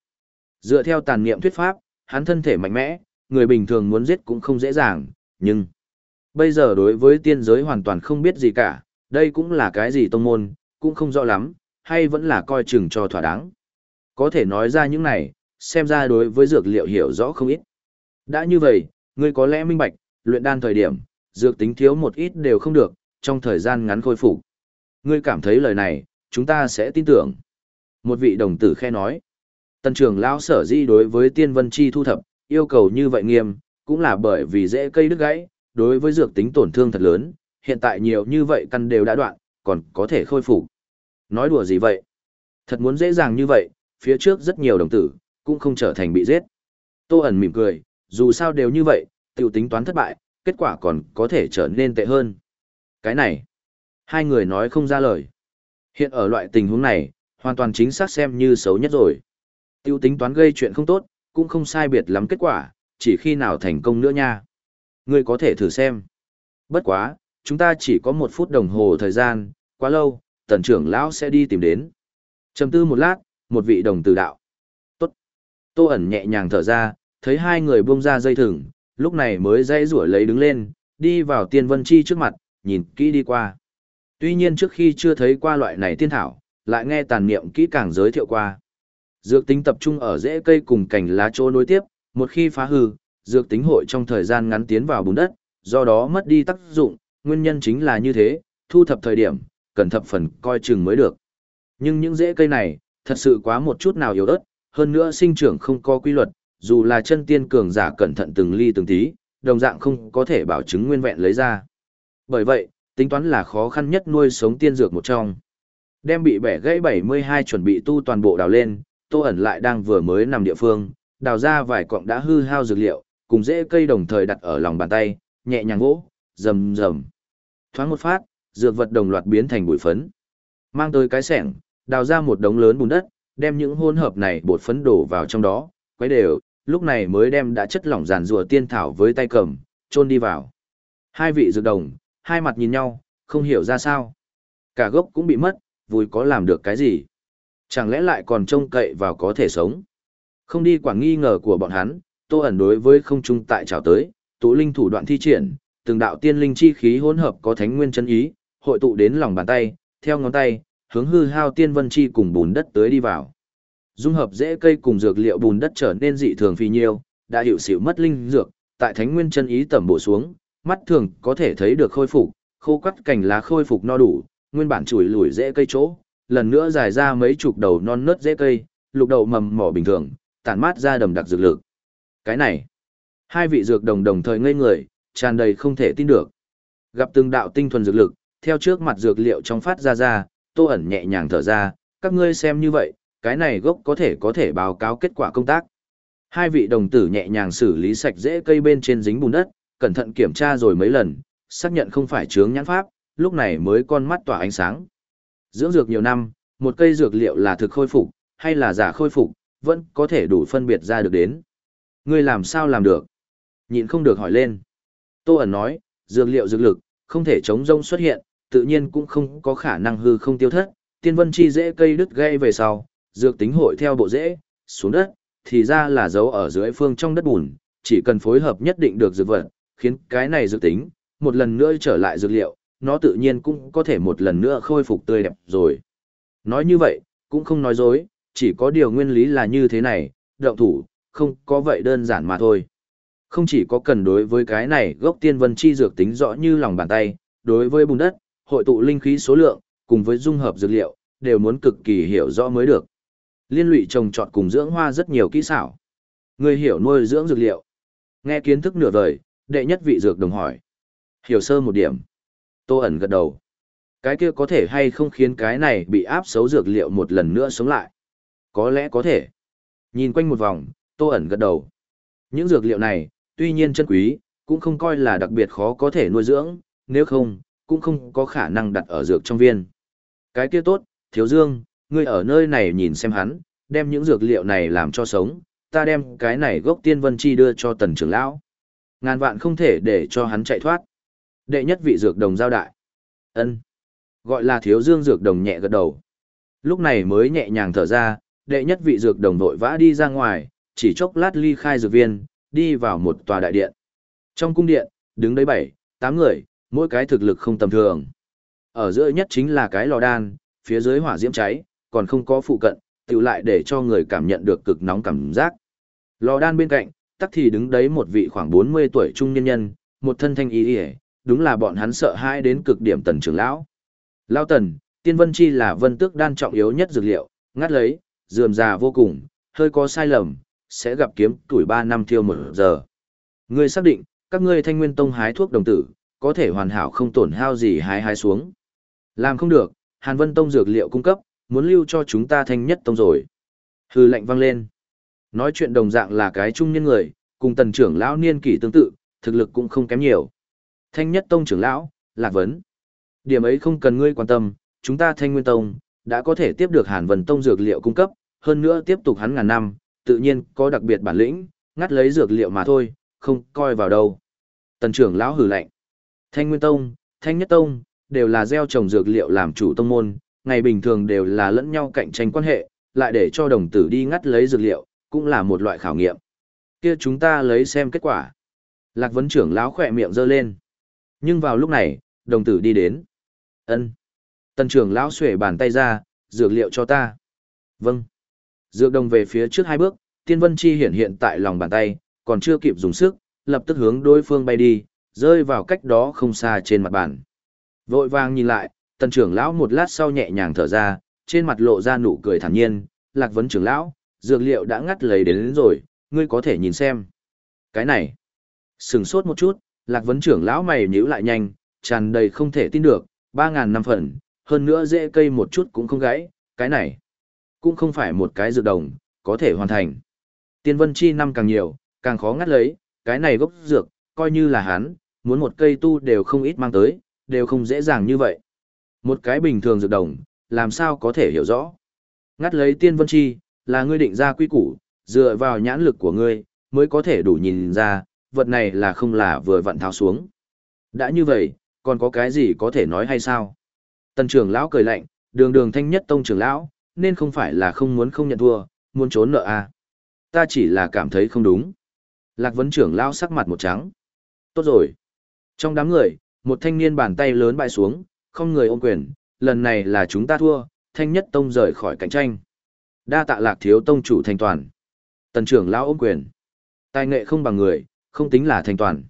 Dựa theo tàn niệm thuyết pháp, hắn thân thể mạnh mẽ, người bình thường muốn giết cũng không dễ dàng, nhưng bây giờ đối với tiên giới hoàn toàn không biết gì cả, đây cũng là cái gì tông môn, cũng không rõ lắm, hay vẫn là coi chừng cho thỏa đáng. Có thể nói ra những này, xem ra đối với dược liệu hiểu rõ không ít. Đã như vậy, ngươi có lẽ minh bạch, luyện đan thời điểm, dược tính thiếu một ít đều không được, trong thời gian ngắn khôi phục. Ngươi cảm thấy lời này, chúng ta sẽ tin tưởng. Một vị đồng tử khe nói. tân trưởng lão sở di đối với tiên vân chi thu thập, yêu cầu như vậy nghiêm, cũng là bởi vì dễ cây đứt gãy, đối với dược tính tổn thương thật lớn, hiện tại nhiều như vậy căn đều đã đoạn, còn có thể khôi phục. Nói đùa gì vậy? Thật muốn dễ dàng như vậy, phía trước rất nhiều đồng tử, cũng không trở thành bị giết. Tô ẩn mỉm cười, dù sao đều như vậy, tiểu tính toán thất bại, kết quả còn có thể trở nên tệ hơn. Cái này, hai người nói không ra lời. Hiện ở loại tình huống này, hoàn toàn chính xác xem như xấu nhất rồi. Tiêu tính toán gây chuyện không tốt, cũng không sai biệt lắm kết quả, chỉ khi nào thành công nữa nha. Ngươi có thể thử xem. Bất quá, chúng ta chỉ có một phút đồng hồ thời gian, quá lâu, tần trưởng lão sẽ đi tìm đến. Trầm tư một lát, một vị đồng tử đạo. Tốt. Tô ẩn nhẹ nhàng thở ra, thấy hai người buông ra dây thừng, lúc này mới dây rủa lấy đứng lên, đi vào tiên vân chi trước mặt, nhìn kỹ đi qua. Tuy nhiên trước khi chưa thấy qua loại này tiên thảo, lại nghe tàn niệm kỹ càng giới thiệu qua. Dược tính tập trung ở rễ cây cùng cành lá chỗ nối tiếp, một khi phá hư, dược tính hội trong thời gian ngắn tiến vào bùn đất, do đó mất đi tác dụng, nguyên nhân chính là như thế, thu thập thời điểm, cần thập phần coi chừng mới được. Nhưng những rễ cây này, thật sự quá một chút nào yếu ớt, hơn nữa sinh trưởng không có quy luật, dù là chân tiên cường giả cẩn thận từng ly từng tí, đồng dạng không có thể bảo chứng nguyên vẹn lấy ra. Bởi vậy, tính toán là khó khăn nhất nuôi sống tiên dược một trong. Đem bị bẻ gãy 72 chuẩn bị tu toàn bộ đào lên, Tô ẩn lại đang vừa mới nằm địa phương, đào ra vài cọng đã hư hao dược liệu, cùng rễ cây đồng thời đặt ở lòng bàn tay, nhẹ nhàng gỗ, rầm rầm. Thoáng một phát, dược vật đồng loạt biến thành bụi phấn. Mang tới cái sẻng, đào ra một đống lớn bùn đất, đem những hỗn hợp này bột phấn đổ vào trong đó, quấy đều, lúc này mới đem đã chất lỏng giàn rùa tiên thảo với tay cầm, chôn đi vào. Hai vị dược đồng, hai mặt nhìn nhau, không hiểu ra sao. Cả gốc cũng bị mất, vui có làm được cái gì. Chẳng lẽ lại còn trông cậy vào có thể sống. Không đi quản nghi ngờ của bọn hắn, tô ẩn đối với không trung tại trào tới, tụ linh thủ đoạn thi triển, từng đạo tiên linh chi khí hỗn hợp có thánh nguyên chân ý, hội tụ đến lòng bàn tay, theo ngón tay, hướng hư hao tiên vân chi cùng bùn đất tới đi vào. Dung hợp dễ cây cùng dược liệu bùn đất trở nên dị thường phi nhiêu, đã hiệu xỉu mất linh dược, tại thánh nguyên chân ý tẩm bổ xuống, mắt thường có thể thấy được khôi phục, khô quắt cành lá khôi phục no đủ, nguyên bản chùi lùi dễ cây chỗ, lần nữa dài ra mấy chục đầu non nớt dễ cây, lục đầu mầm mỏ bình thường, tản mát ra đầm đặc dược lực. Cái này, hai vị dược đồng đồng thời ngây người, tràn đầy không thể tin được. Gặp từng đạo tinh thuần dược lực, theo trước mặt dược liệu trong phát ra ra, Tô ẩn nhẹ nhàng thở ra, các ngươi xem như vậy, cái này gốc có thể có thể báo cáo kết quả công tác. Hai vị đồng tử nhẹ nhàng xử lý sạch dễ cây bên trên dính bùn đất, cẩn thận kiểm tra rồi mấy lần, xác nhận không phải chướng nhãn pháp, lúc này mới con mắt tỏa ánh sáng. Dưỡng dược nhiều năm, một cây dược liệu là thực khôi phục, hay là giả khôi phục, vẫn có thể đủ phân biệt ra được đến. Ngươi làm sao làm được? Nhịn không được hỏi lên. Tô ẩn nói, dược liệu dược lực, không thể chống rông xuất hiện, tự nhiên cũng không có khả năng hư không tiêu thất. Tiên vân chi dễ cây đứt gây về sau, dược tính hội theo bộ rễ xuống đất, thì ra là dấu ở dưới phương trong đất bùn, chỉ cần phối hợp nhất định được dược vật, khiến cái này dược tính, một lần nữa trở lại dược liệu, nó tự nhiên cũng có thể một lần nữa khôi phục tươi đẹp rồi. Nói như vậy, cũng không nói dối, chỉ có điều nguyên lý là như thế này, động thủ, không có vậy đơn giản mà thôi. Không chỉ có cần đối với cái này gốc tiên vân chi dược tính rõ như lòng bàn tay, đối với bùn đất, hội tụ linh khí số lượng, cùng với dung hợp dược liệu, đều muốn cực kỳ hiểu rõ mới được. Liên lụy trồng trọt cùng dưỡng hoa rất nhiều kỹ xảo. Người hiểu nuôi dưỡng dược liệu. Nghe kiến thức nửa vời, đệ nhất vị dược đồng hỏi. Hiểu sơ một điểm. Tô ẩn gật đầu. Cái kia có thể hay không khiến cái này bị áp xấu dược liệu một lần nữa sống lại? Có lẽ có thể. Nhìn quanh một vòng, Tô ẩn gật đầu. Những dược liệu này, tuy nhiên chân quý, cũng không coi là đặc biệt khó có thể nuôi dưỡng, nếu không, cũng không có khả năng đặt ở dược trong viên. Cái kia tốt, thiếu dương, ngươi ở nơi này nhìn xem hắn, đem những dược liệu này làm cho sống, ta đem cái này gốc tiên vân chi đưa cho tần trưởng lão. Ngàn vạn không thể để cho hắn chạy thoát. Đệ nhất vị dược đồng giao đại. ân Gọi là thiếu dương dược đồng nhẹ gật đầu. Lúc này mới nhẹ nhàng thở ra, đệ nhất vị dược đồng vội vã đi ra ngoài, chỉ chốc lát ly khai dược viên, đi vào một tòa đại điện. Trong cung điện, đứng đấy bảy, tám người, mỗi cái thực lực không tầm thường. Ở giữa nhất chính là cái lò đan, phía dưới hỏa diễm cháy, còn không có phụ cận, tự lại để cho người cảm nhận được cực nóng cảm giác. Lò đan bên cạnh, tắc thì đứng đấy một vị khoảng 40 tuổi trung nhân nhân, một thân thanh ý y đúng là bọn hắn sợ hãi đến cực điểm tần trưởng lão. Lão tần, tiên vân chi là vân tước đan trọng yếu nhất dược liệu, ngắt lấy, dườm già vô cùng, hơi có sai lầm, sẽ gặp kiếm tuổi 3 năm thiêu một giờ. Ngươi xác định, các ngươi thanh nguyên tông hái thuốc đồng tử, có thể hoàn hảo không tổn hao gì hái hái xuống. Làm không được, Hàn Vân Tông dược liệu cung cấp, muốn lưu cho chúng ta thanh nhất tông rồi. Hư lệnh vang lên. Nói chuyện đồng dạng là cái trung niên người, cùng tần trưởng lão niên kỷ tương tự, thực lực cũng không kém nhiều. Thanh nhất tông trưởng lão, lạc vấn. Điểm ấy không cần ngươi quan tâm, chúng ta thanh nguyên tông, đã có thể tiếp được Hàn Vân Tông dược liệu cung cấp, hơn nữa tiếp tục hắn ngàn năm, tự nhiên có đặc biệt bản lĩnh, ngắt lấy dược liệu mà thôi, không coi vào đâu. Tần trưởng lão hử lạnh. Thanh Nguyên Tông, Thanh Nhất Tông, đều là gieo trồng dược liệu làm chủ tông môn, ngày bình thường đều là lẫn nhau cạnh tranh quan hệ, lại để cho đồng tử đi ngắt lấy dược liệu, cũng là một loại khảo nghiệm. Kia chúng ta lấy xem kết quả. Lạc vấn trưởng lão khỏe miệng giơ lên. Nhưng vào lúc này, đồng tử đi đến. ân Tần trưởng lão xuể bàn tay ra, dược liệu cho ta. Vâng. Dược đồng về phía trước hai bước, tiên vân chi hiện hiện tại lòng bàn tay, còn chưa kịp dùng sức, lập tức hướng đối phương bay đi, rơi vào cách đó không xa trên mặt bàn. Vội vàng nhìn lại, tần trưởng lão một lát sau nhẹ nhàng thở ra, trên mặt lộ ra nụ cười thản nhiên, lạc vấn trưởng lão, dược liệu đã ngắt lấy đến, đến rồi, ngươi có thể nhìn xem. Cái này, sừng sốt một chút, lạc vấn trưởng lão mày nhíu lại nhanh, tràn đầy không thể tin được, ba ngàn năm phần, hơn nữa dễ cây một chút cũng không gãy, cái này, cũng không phải một cái dược đồng, có thể hoàn thành. Tiên vân chi năm càng nhiều, càng khó ngắt lấy, cái này gốc dược, coi như là hắn, muốn một cây tu đều không ít mang tới, đều không dễ dàng như vậy. Một cái bình thường dược đồng, làm sao có thể hiểu rõ. Ngắt lấy tiên vân chi, là ngươi định ra quy củ, dựa vào nhãn lực của ngươi, mới có thể đủ nhìn ra, vật này là không là vừa vặn tháo xuống. Đã như vậy, còn có cái gì có thể nói hay sao? Tần trưởng lão cười lạnh, đường đường thanh nhất tông trưởng lão, nên không phải là không muốn không nhận thua, muốn trốn nợ à. Ta chỉ là cảm thấy không đúng. Lạc vấn trưởng lão sắc mặt một trắng. Tốt rồi. Trong đám người, một thanh niên bàn tay lớn bại xuống, không người ôm quyền, lần này là chúng ta thua, thanh nhất tông rời khỏi cạnh tranh. Đa tạ lạc thiếu tông chủ thành toàn. Tần trưởng lão ôm quyền. Tài nghệ không bằng người, không tính là thành toàn.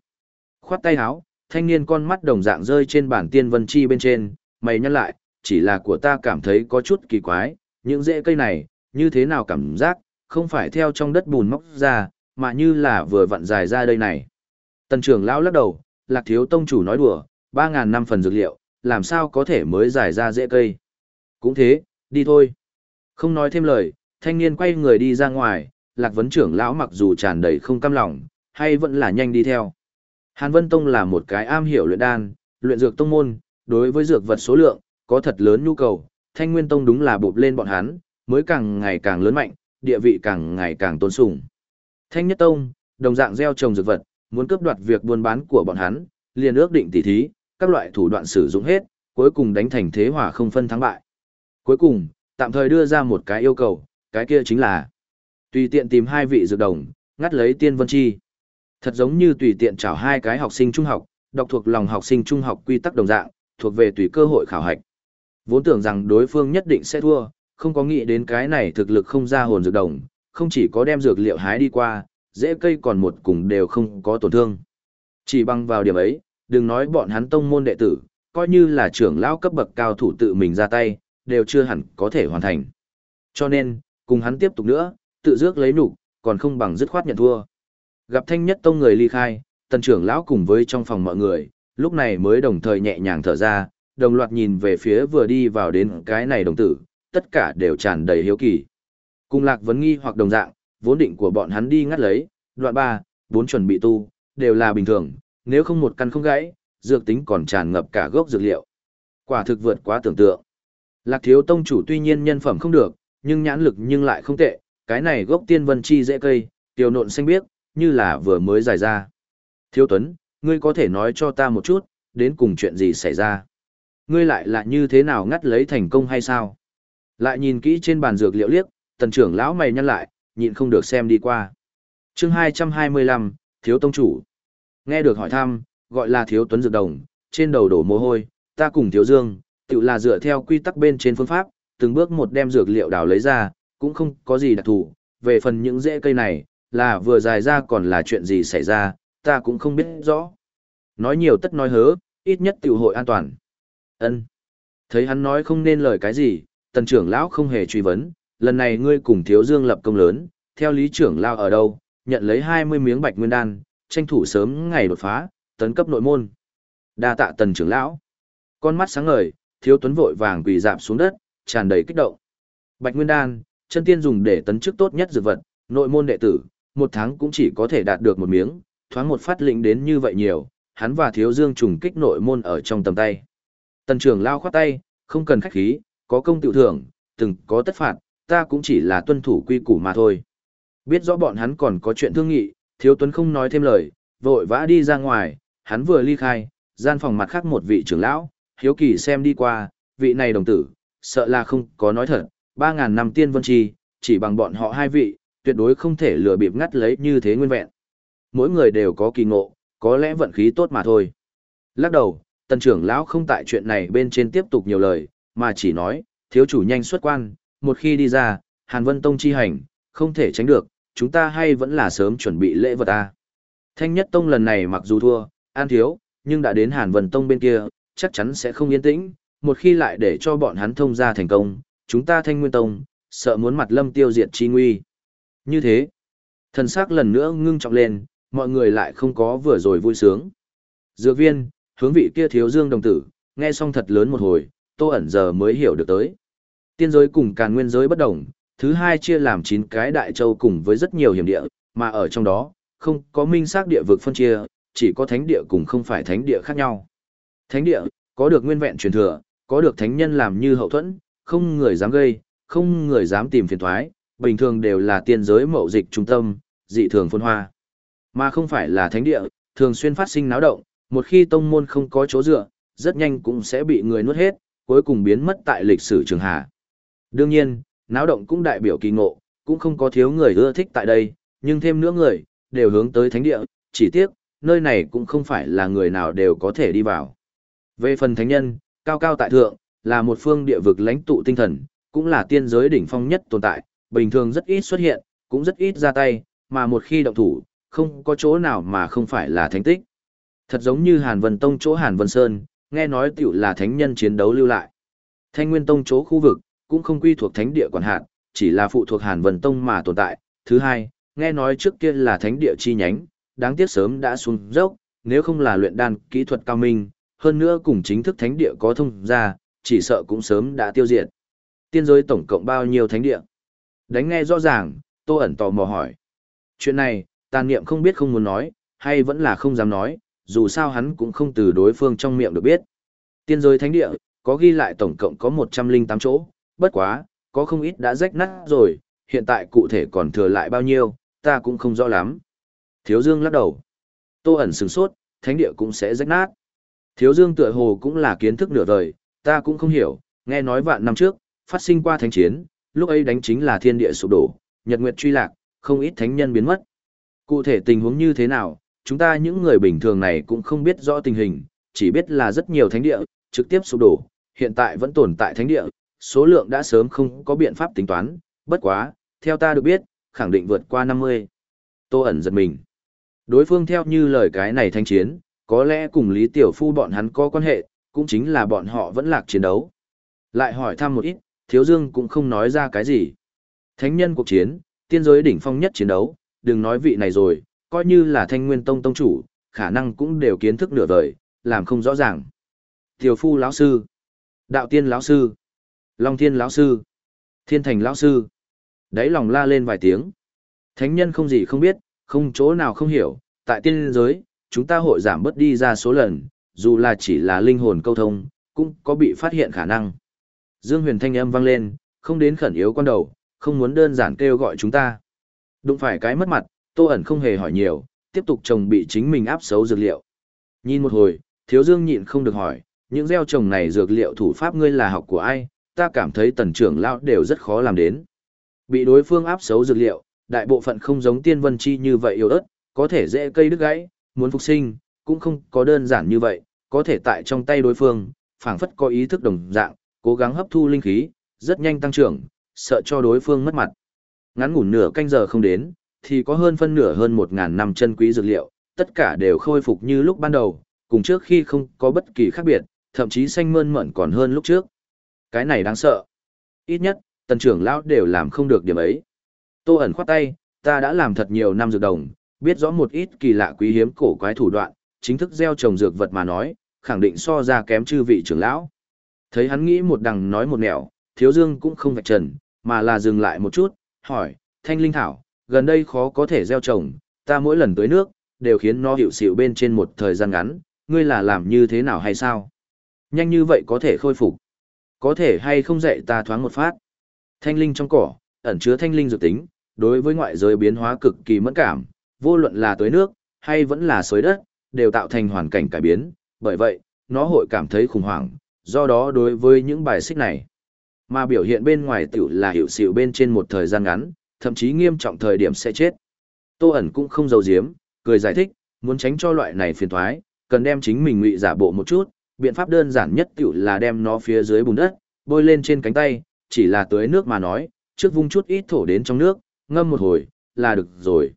Khoát tay háo, thanh niên con mắt đồng dạng rơi trên bản tiên vân chi bên trên, mày nhắc lại, chỉ là của ta cảm thấy có chút kỳ quái, những rễ cây này, như thế nào cảm giác, không phải theo trong đất bùn móc ra, mà như là vừa vặn dài ra đây này. Tần trưởng lão lắc đầu, lạc thiếu tông chủ nói đùa, 3.000 năm phần dược liệu, làm sao có thể mới giải ra dễ cây. Cũng thế, đi thôi. Không nói thêm lời, thanh niên quay người đi ra ngoài, lạc vấn trưởng lão mặc dù tràn đầy không cam lòng, hay vẫn là nhanh đi theo. Hàn Vân Tông là một cái am hiểu luyện đan, luyện dược tông môn, đối với dược vật số lượng, có thật lớn nhu cầu, Thanh Nguyên Tông đúng là bụp lên bọn hắn, mới càng ngày càng lớn mạnh, địa vị càng ngày càng tôn sùng. Thanh Nhất Tông, đồng dạng gieo trồng dược vật, muốn cướp đoạt việc buôn bán của bọn hắn, liền ước định tỉ thí, các loại thủ đoạn sử dụng hết, cuối cùng đánh thành thế hòa không phân thắng bại. Cuối cùng, tạm thời đưa ra một cái yêu cầu, cái kia chính là tùy tiện tìm hai vị dược đồng, ngắt lấy tiên vân chi. Thật giống như tùy tiện chào hai cái học sinh trung học, đọc thuộc lòng học sinh trung học quy tắc đồng dạng, thuộc về tùy cơ hội khảo hạch. Vốn tưởng rằng đối phương nhất định sẽ thua, không có nghĩ đến cái này thực lực không ra hồn dược đồng, không chỉ có đem dược liệu hái đi qua, dễ cây còn một cùng đều không có tổn thương. Chỉ bằng vào điểm ấy, đừng nói bọn hắn tông môn đệ tử, coi như là trưởng lão cấp bậc cao thủ tự mình ra tay, đều chưa hẳn có thể hoàn thành. Cho nên, cùng hắn tiếp tục nữa, tự dước lấy nục, còn không bằng dứt khoát nhận thua. Gặp thanh nhất tông người ly khai, tần trưởng lão cùng với trong phòng mọi người, lúc này mới đồng thời nhẹ nhàng thở ra, đồng loạt nhìn về phía vừa đi vào đến cái này đồng tử, tất cả đều tràn đầy hiếu kỳ. Cùng lạc vấn nghi hoặc đồng dạng, vốn định của bọn hắn đi ngắt lấy, đoạn 3, 4 chuẩn bị tu, đều là bình thường, nếu không một căn không gãy, dược tính còn tràn ngập cả gốc dược liệu. Quả thực vượt quá tưởng tượng. Lạc thiếu tông chủ tuy nhiên nhân phẩm không được, nhưng nhãn lực nhưng lại không tệ, cái này gốc tiên vân chi dễ cây, tiểu nộn xanh biếc, như là vừa mới dài ra. Thiếu tuấn, ngươi có thể nói cho ta một chút, đến cùng chuyện gì xảy ra? Ngươi lại là như thế nào ngắt lấy thành công hay sao? Lại nhìn kỹ trên bàn dược liệu liếc, tần trưởng lão mày nhăn lại, nhịn không được xem đi qua. chương 225, Thiếu Tông Chủ. Nghe được hỏi thăm, gọi là Thiếu Tuấn Dược Đồng, trên đầu đổ mồ hôi, ta cùng Thiếu Dương, tự là dựa theo quy tắc bên trên phương pháp, từng bước một đem dược liệu đào lấy ra, cũng không có gì đặc thù. Về phần những rễ cây này, là vừa dài ra còn là chuyện gì xảy ra, ta cũng không biết rõ. Nói nhiều tất nói hớ, ít nhất tiểu hội an toàn. ân Thấy hắn nói không nên lời cái gì, tần trưởng lão không hề truy vấn, lần này ngươi cùng thiếu dương lập công lớn, theo lý trưởng lao ở đâu, nhận lấy 20 miếng bạch nguyên đan, tranh thủ sớm ngày đột phá, tấn cấp nội môn. Đa tạ tần trưởng lão. Con mắt sáng ngời, thiếu tuấn vội vàng quỳ dạp xuống đất, tràn đầy kích động. Bạch nguyên đan, chân tiên dùng để tấn chức tốt nhất dược vật, nội môn đệ tử, một tháng cũng chỉ có thể đạt được một miếng, thoáng một phát lĩnh đến như vậy nhiều, hắn và thiếu dương trùng kích nội môn ở trong tầm tay. Tần trưởng lao khoát tay, không cần khách khí, có công tiểu thưởng, từng có tất phạt, ta cũng chỉ là tuân thủ quy củ mà thôi. Biết rõ bọn hắn còn có chuyện thương nghị, thiếu tuấn không nói thêm lời, vội vã đi ra ngoài, hắn vừa ly khai, gian phòng mặt khác một vị trưởng lão, hiếu kỳ xem đi qua, vị này đồng tử, sợ là không có nói thật, 3.000 năm tiên vân chi, chỉ bằng bọn họ hai vị, tuyệt đối không thể lừa bịp ngắt lấy như thế nguyên vẹn. Mỗi người đều có kỳ ngộ, có lẽ vận khí tốt mà thôi. Lắc đầu, tần trưởng lão không tại chuyện này bên trên tiếp tục nhiều lời, mà chỉ nói, thiếu chủ nhanh xuất quan, một khi đi ra, Hàn Vân Tông chi hành, không thể tránh được, chúng ta hay vẫn là sớm chuẩn bị lễ vật ta. Thanh Nhất Tông lần này mặc dù thua, an thiếu, nhưng đã đến Hàn Vân Tông bên kia, chắc chắn sẽ không yên tĩnh, một khi lại để cho bọn hắn thông ra thành công, chúng ta Thanh Nguyên Tông, sợ muốn mặt lâm tiêu diệt chi nguy. Như thế, thần sắc lần nữa ngưng trọng lên, mọi người lại không có vừa rồi vui sướng. Dược viên, hướng vị kia thiếu dương đồng tử, nghe xong thật lớn một hồi, tô ẩn giờ mới hiểu được tới. Tiên giới cùng càn nguyên giới bất đồng, thứ hai chia làm 9 cái đại châu cùng với rất nhiều hiểm địa, mà ở trong đó, không có minh xác địa vực phân chia, chỉ có thánh địa cùng không phải thánh địa khác nhau. Thánh địa, có được nguyên vẹn truyền thừa, có được thánh nhân làm như hậu thuẫn, không người dám gây, không người dám tìm phiền thoái, bình thường đều là tiên giới mậu dịch trung tâm, dị thường phân hoa. Mà không phải là thánh địa, thường xuyên phát sinh náo động, một khi tông môn không có chỗ dựa, rất nhanh cũng sẽ bị người nuốt hết, cuối cùng biến mất tại lịch sử trường hạ. Đương nhiên, náo động cũng đại biểu kỳ ngộ, cũng không có thiếu người ưa thích tại đây, nhưng thêm nữa người, đều hướng tới thánh địa, chỉ tiếc, nơi này cũng không phải là người nào đều có thể đi vào. Về phần thánh nhân, cao cao tại thượng, là một phương địa vực lãnh tụ tinh thần, cũng là tiên giới đỉnh phong nhất tồn tại, bình thường rất ít xuất hiện, cũng rất ít ra tay, mà một khi động thủ, không có chỗ nào mà không phải là thánh tích. Thật giống như Hàn Vân Tông chỗ Hàn Vân Sơn, nghe nói tiểu là thánh nhân chiến đấu lưu lại. Thanh Nguyên Tông chỗ khu vực, cũng không quy thuộc thánh địa quản hạt, chỉ là phụ thuộc Hàn Vân Tông mà tồn tại. Thứ hai, nghe nói trước kia là thánh địa chi nhánh, đáng tiếc sớm đã xuống dốc, nếu không là luyện đan kỹ thuật cao minh, hơn nữa cùng chính thức thánh địa có thông ra, chỉ sợ cũng sớm đã tiêu diệt. Tiên giới tổng cộng bao nhiêu thánh địa? Đánh nghe rõ ràng, Tô ẩn tò mò hỏi. Chuyện này, tàn niệm không biết không muốn nói, hay vẫn là không dám nói, dù sao hắn cũng không từ đối phương trong miệng được biết. Tiên giới thánh địa, có ghi lại tổng cộng có 108 chỗ, bất quá, có không ít đã rách nát rồi, hiện tại cụ thể còn thừa lại bao nhiêu, ta cũng không rõ lắm. Thiếu Dương lắc đầu. Tô ẩn sừng sốt, thánh địa cũng sẽ rách nát. Thiếu Dương tựa hồ cũng là kiến thức nửa đời, ta cũng không hiểu, nghe nói vạn năm trước, phát sinh qua thánh chiến, lúc ấy đánh chính là thiên địa sụp đổ, nhật nguyệt truy lạc, không ít thánh nhân biến mất. Cụ thể tình huống như thế nào, chúng ta những người bình thường này cũng không biết rõ tình hình, chỉ biết là rất nhiều thánh địa, trực tiếp sụp đổ, hiện tại vẫn tồn tại thánh địa, số lượng đã sớm không có biện pháp tính toán, bất quá, theo ta được biết, khẳng định vượt qua 50. Tô ẩn giật mình. Đối phương theo như lời cái này thanh chiến, có lẽ cùng Lý Tiểu Phu bọn hắn có quan hệ, cũng chính là bọn họ vẫn lạc chiến đấu. Lại hỏi thăm một ít, Thiếu Dương cũng không nói ra cái gì. Thánh nhân cuộc chiến, tiên giới đỉnh phong nhất chiến đấu, đừng nói vị này rồi, coi như là thanh nguyên tông tông chủ, khả năng cũng đều kiến thức nửa vời, làm không rõ ràng. Tiểu phu lão sư, đạo tiên lão sư, long thiên lão sư, thiên thành lão sư. Đấy lòng la lên vài tiếng. Thánh nhân không gì không biết, không chỗ nào không hiểu, tại tiên giới, chúng ta hội giảm bớt đi ra số lần, dù là chỉ là linh hồn câu thông, cũng có bị phát hiện khả năng. Dương huyền thanh âm vang lên, không đến khẩn yếu quan đầu, không muốn đơn giản kêu gọi chúng ta. Đụng phải cái mất mặt, tô ẩn không hề hỏi nhiều, tiếp tục trồng bị chính mình áp xấu dược liệu. Nhìn một hồi, thiếu dương nhịn không được hỏi, những gieo trồng này dược liệu thủ pháp ngươi là học của ai, ta cảm thấy tần trưởng lão đều rất khó làm đến. Bị đối phương áp xấu dược liệu, đại bộ phận không giống tiên vân chi như vậy yếu ớt, có thể dễ cây đứt gãy, muốn phục sinh, cũng không có đơn giản như vậy, có thể tại trong tay đối phương, phảng phất có ý thức đồng dạng, cố gắng hấp thu linh khí, rất nhanh tăng trưởng, sợ cho đối phương mất mặt. Ngắn ngủn nửa canh giờ không đến, thì có hơn phân nửa hơn 1.000 năm chân quý dược liệu, tất cả đều khôi phục như lúc ban đầu, cùng trước khi không có bất kỳ khác biệt, thậm chí xanh mơn mởn còn hơn lúc trước. Cái này đáng sợ. Ít nhất, tần trưởng lão đều làm không được điểm ấy. Tô ẩn khoát tay, ta đã làm thật nhiều năm dược đồng, biết rõ một ít kỳ lạ quý hiếm cổ quái thủ đoạn, chính thức gieo trồng dược vật mà nói, khẳng định so ra kém chư vị trưởng lão. Thấy hắn nghĩ một đằng nói một nẻo, thiếu dương cũng không vạch trần, mà là dừng lại một chút, hỏi, thanh linh thảo, gần đây khó có thể gieo trồng, ta mỗi lần tới nước, đều khiến nó hiệu xịu bên trên một thời gian ngắn, ngươi là làm như thế nào hay sao? Nhanh như vậy có thể khôi phục. Có thể hay không dạy ta thoáng một phát. Thanh linh trong cỏ, ẩn chứa thanh linh dược tính, đối với ngoại giới biến hóa cực kỳ mẫn cảm, vô luận là tới nước, hay vẫn là xới đất, đều tạo thành hoàn cảnh cải biến, bởi vậy, nó hội cảm thấy khủng hoảng, do đó đối với những bài xích này. Mà biểu hiện bên ngoài tiểu là hiệu xịu bên trên một thời gian ngắn, thậm chí nghiêm trọng thời điểm sẽ chết. Tô ẩn cũng không giấu giếm, cười giải thích, muốn tránh cho loại này phiền thoái, cần đem chính mình ngụy giả bộ một chút, biện pháp đơn giản nhất tiểu là đem nó phía dưới bùn đất, bôi lên trên cánh tay, chỉ là tưới nước mà nói, trước vung chút ít thổ đến trong nước, ngâm một hồi, là được rồi.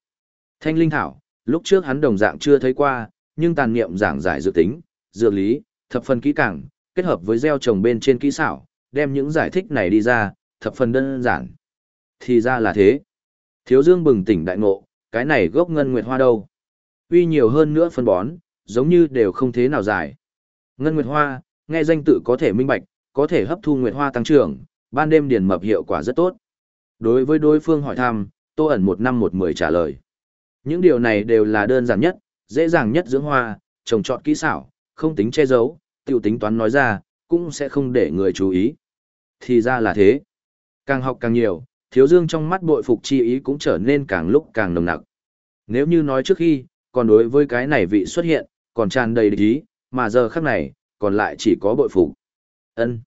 Thanh linh thảo, lúc trước hắn đồng dạng chưa thấy qua, nhưng tàn niệm giảng giải dự tính, dược lý, thập phần kỹ càng, kết hợp với gieo trồng bên trên kỹ xảo, đem những giải thích này đi ra, thập phần đơn giản. Thì ra là thế. Thiếu Dương bừng tỉnh đại ngộ, cái này gốc ngân nguyệt hoa đâu? Uy nhiều hơn nữa phân bón, giống như đều không thế nào giải. Ngân nguyệt hoa, nghe danh tự có thể minh bạch, có thể hấp thu nguyệt hoa tăng trưởng, ban đêm điền mập hiệu quả rất tốt. Đối với đối phương hỏi thăm, Tô ẩn một năm một mười trả lời. Những điều này đều là đơn giản nhất, dễ dàng nhất dưỡng hoa, trồng trọt kỹ xảo, không tính che giấu, tiểu tính toán nói ra, cũng sẽ không để người chú ý. Thì ra là thế. Càng học càng nhiều, thiếu dương trong mắt bội phục chi ý cũng trở nên càng lúc càng nồng nặc. Nếu như nói trước khi, còn đối với cái này vị xuất hiện, còn tràn đầy địch ý, mà giờ khắc này, còn lại chỉ có bội phục. ân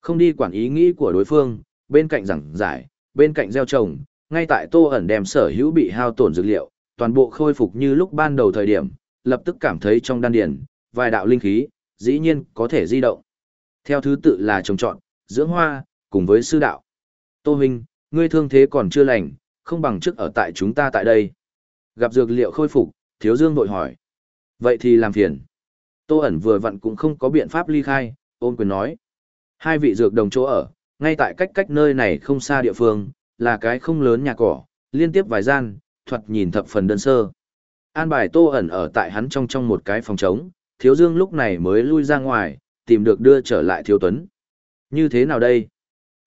Không đi quản ý nghĩ của đối phương, bên cạnh giảng giải, bên cạnh gieo trồng, ngay tại tô ẩn đem sở hữu bị hao tổn dược liệu, toàn bộ khôi phục như lúc ban đầu thời điểm, lập tức cảm thấy trong đan điền, vài đạo linh khí, dĩ nhiên có thể di động. Theo thứ tự là trồng trọt, dưỡng hoa, cùng với sư đạo. Tô Huynh, ngươi thương thế còn chưa lành, không bằng trước ở tại chúng ta tại đây. Gặp dược liệu khôi phục, Thiếu Dương vội hỏi. Vậy thì làm phiền. Tô ẩn vừa vặn cũng không có biện pháp ly khai, ôn quyền nói. Hai vị dược đồng chỗ ở, ngay tại cách cách nơi này không xa địa phương, là cái không lớn nhà cỏ, liên tiếp vài gian, thuật nhìn thập phần đơn sơ. An bài Tô ẩn ở tại hắn trong trong một cái phòng trống, Thiếu Dương lúc này mới lui ra ngoài, tìm được đưa trở lại Thiếu Tuấn. Như thế nào đây?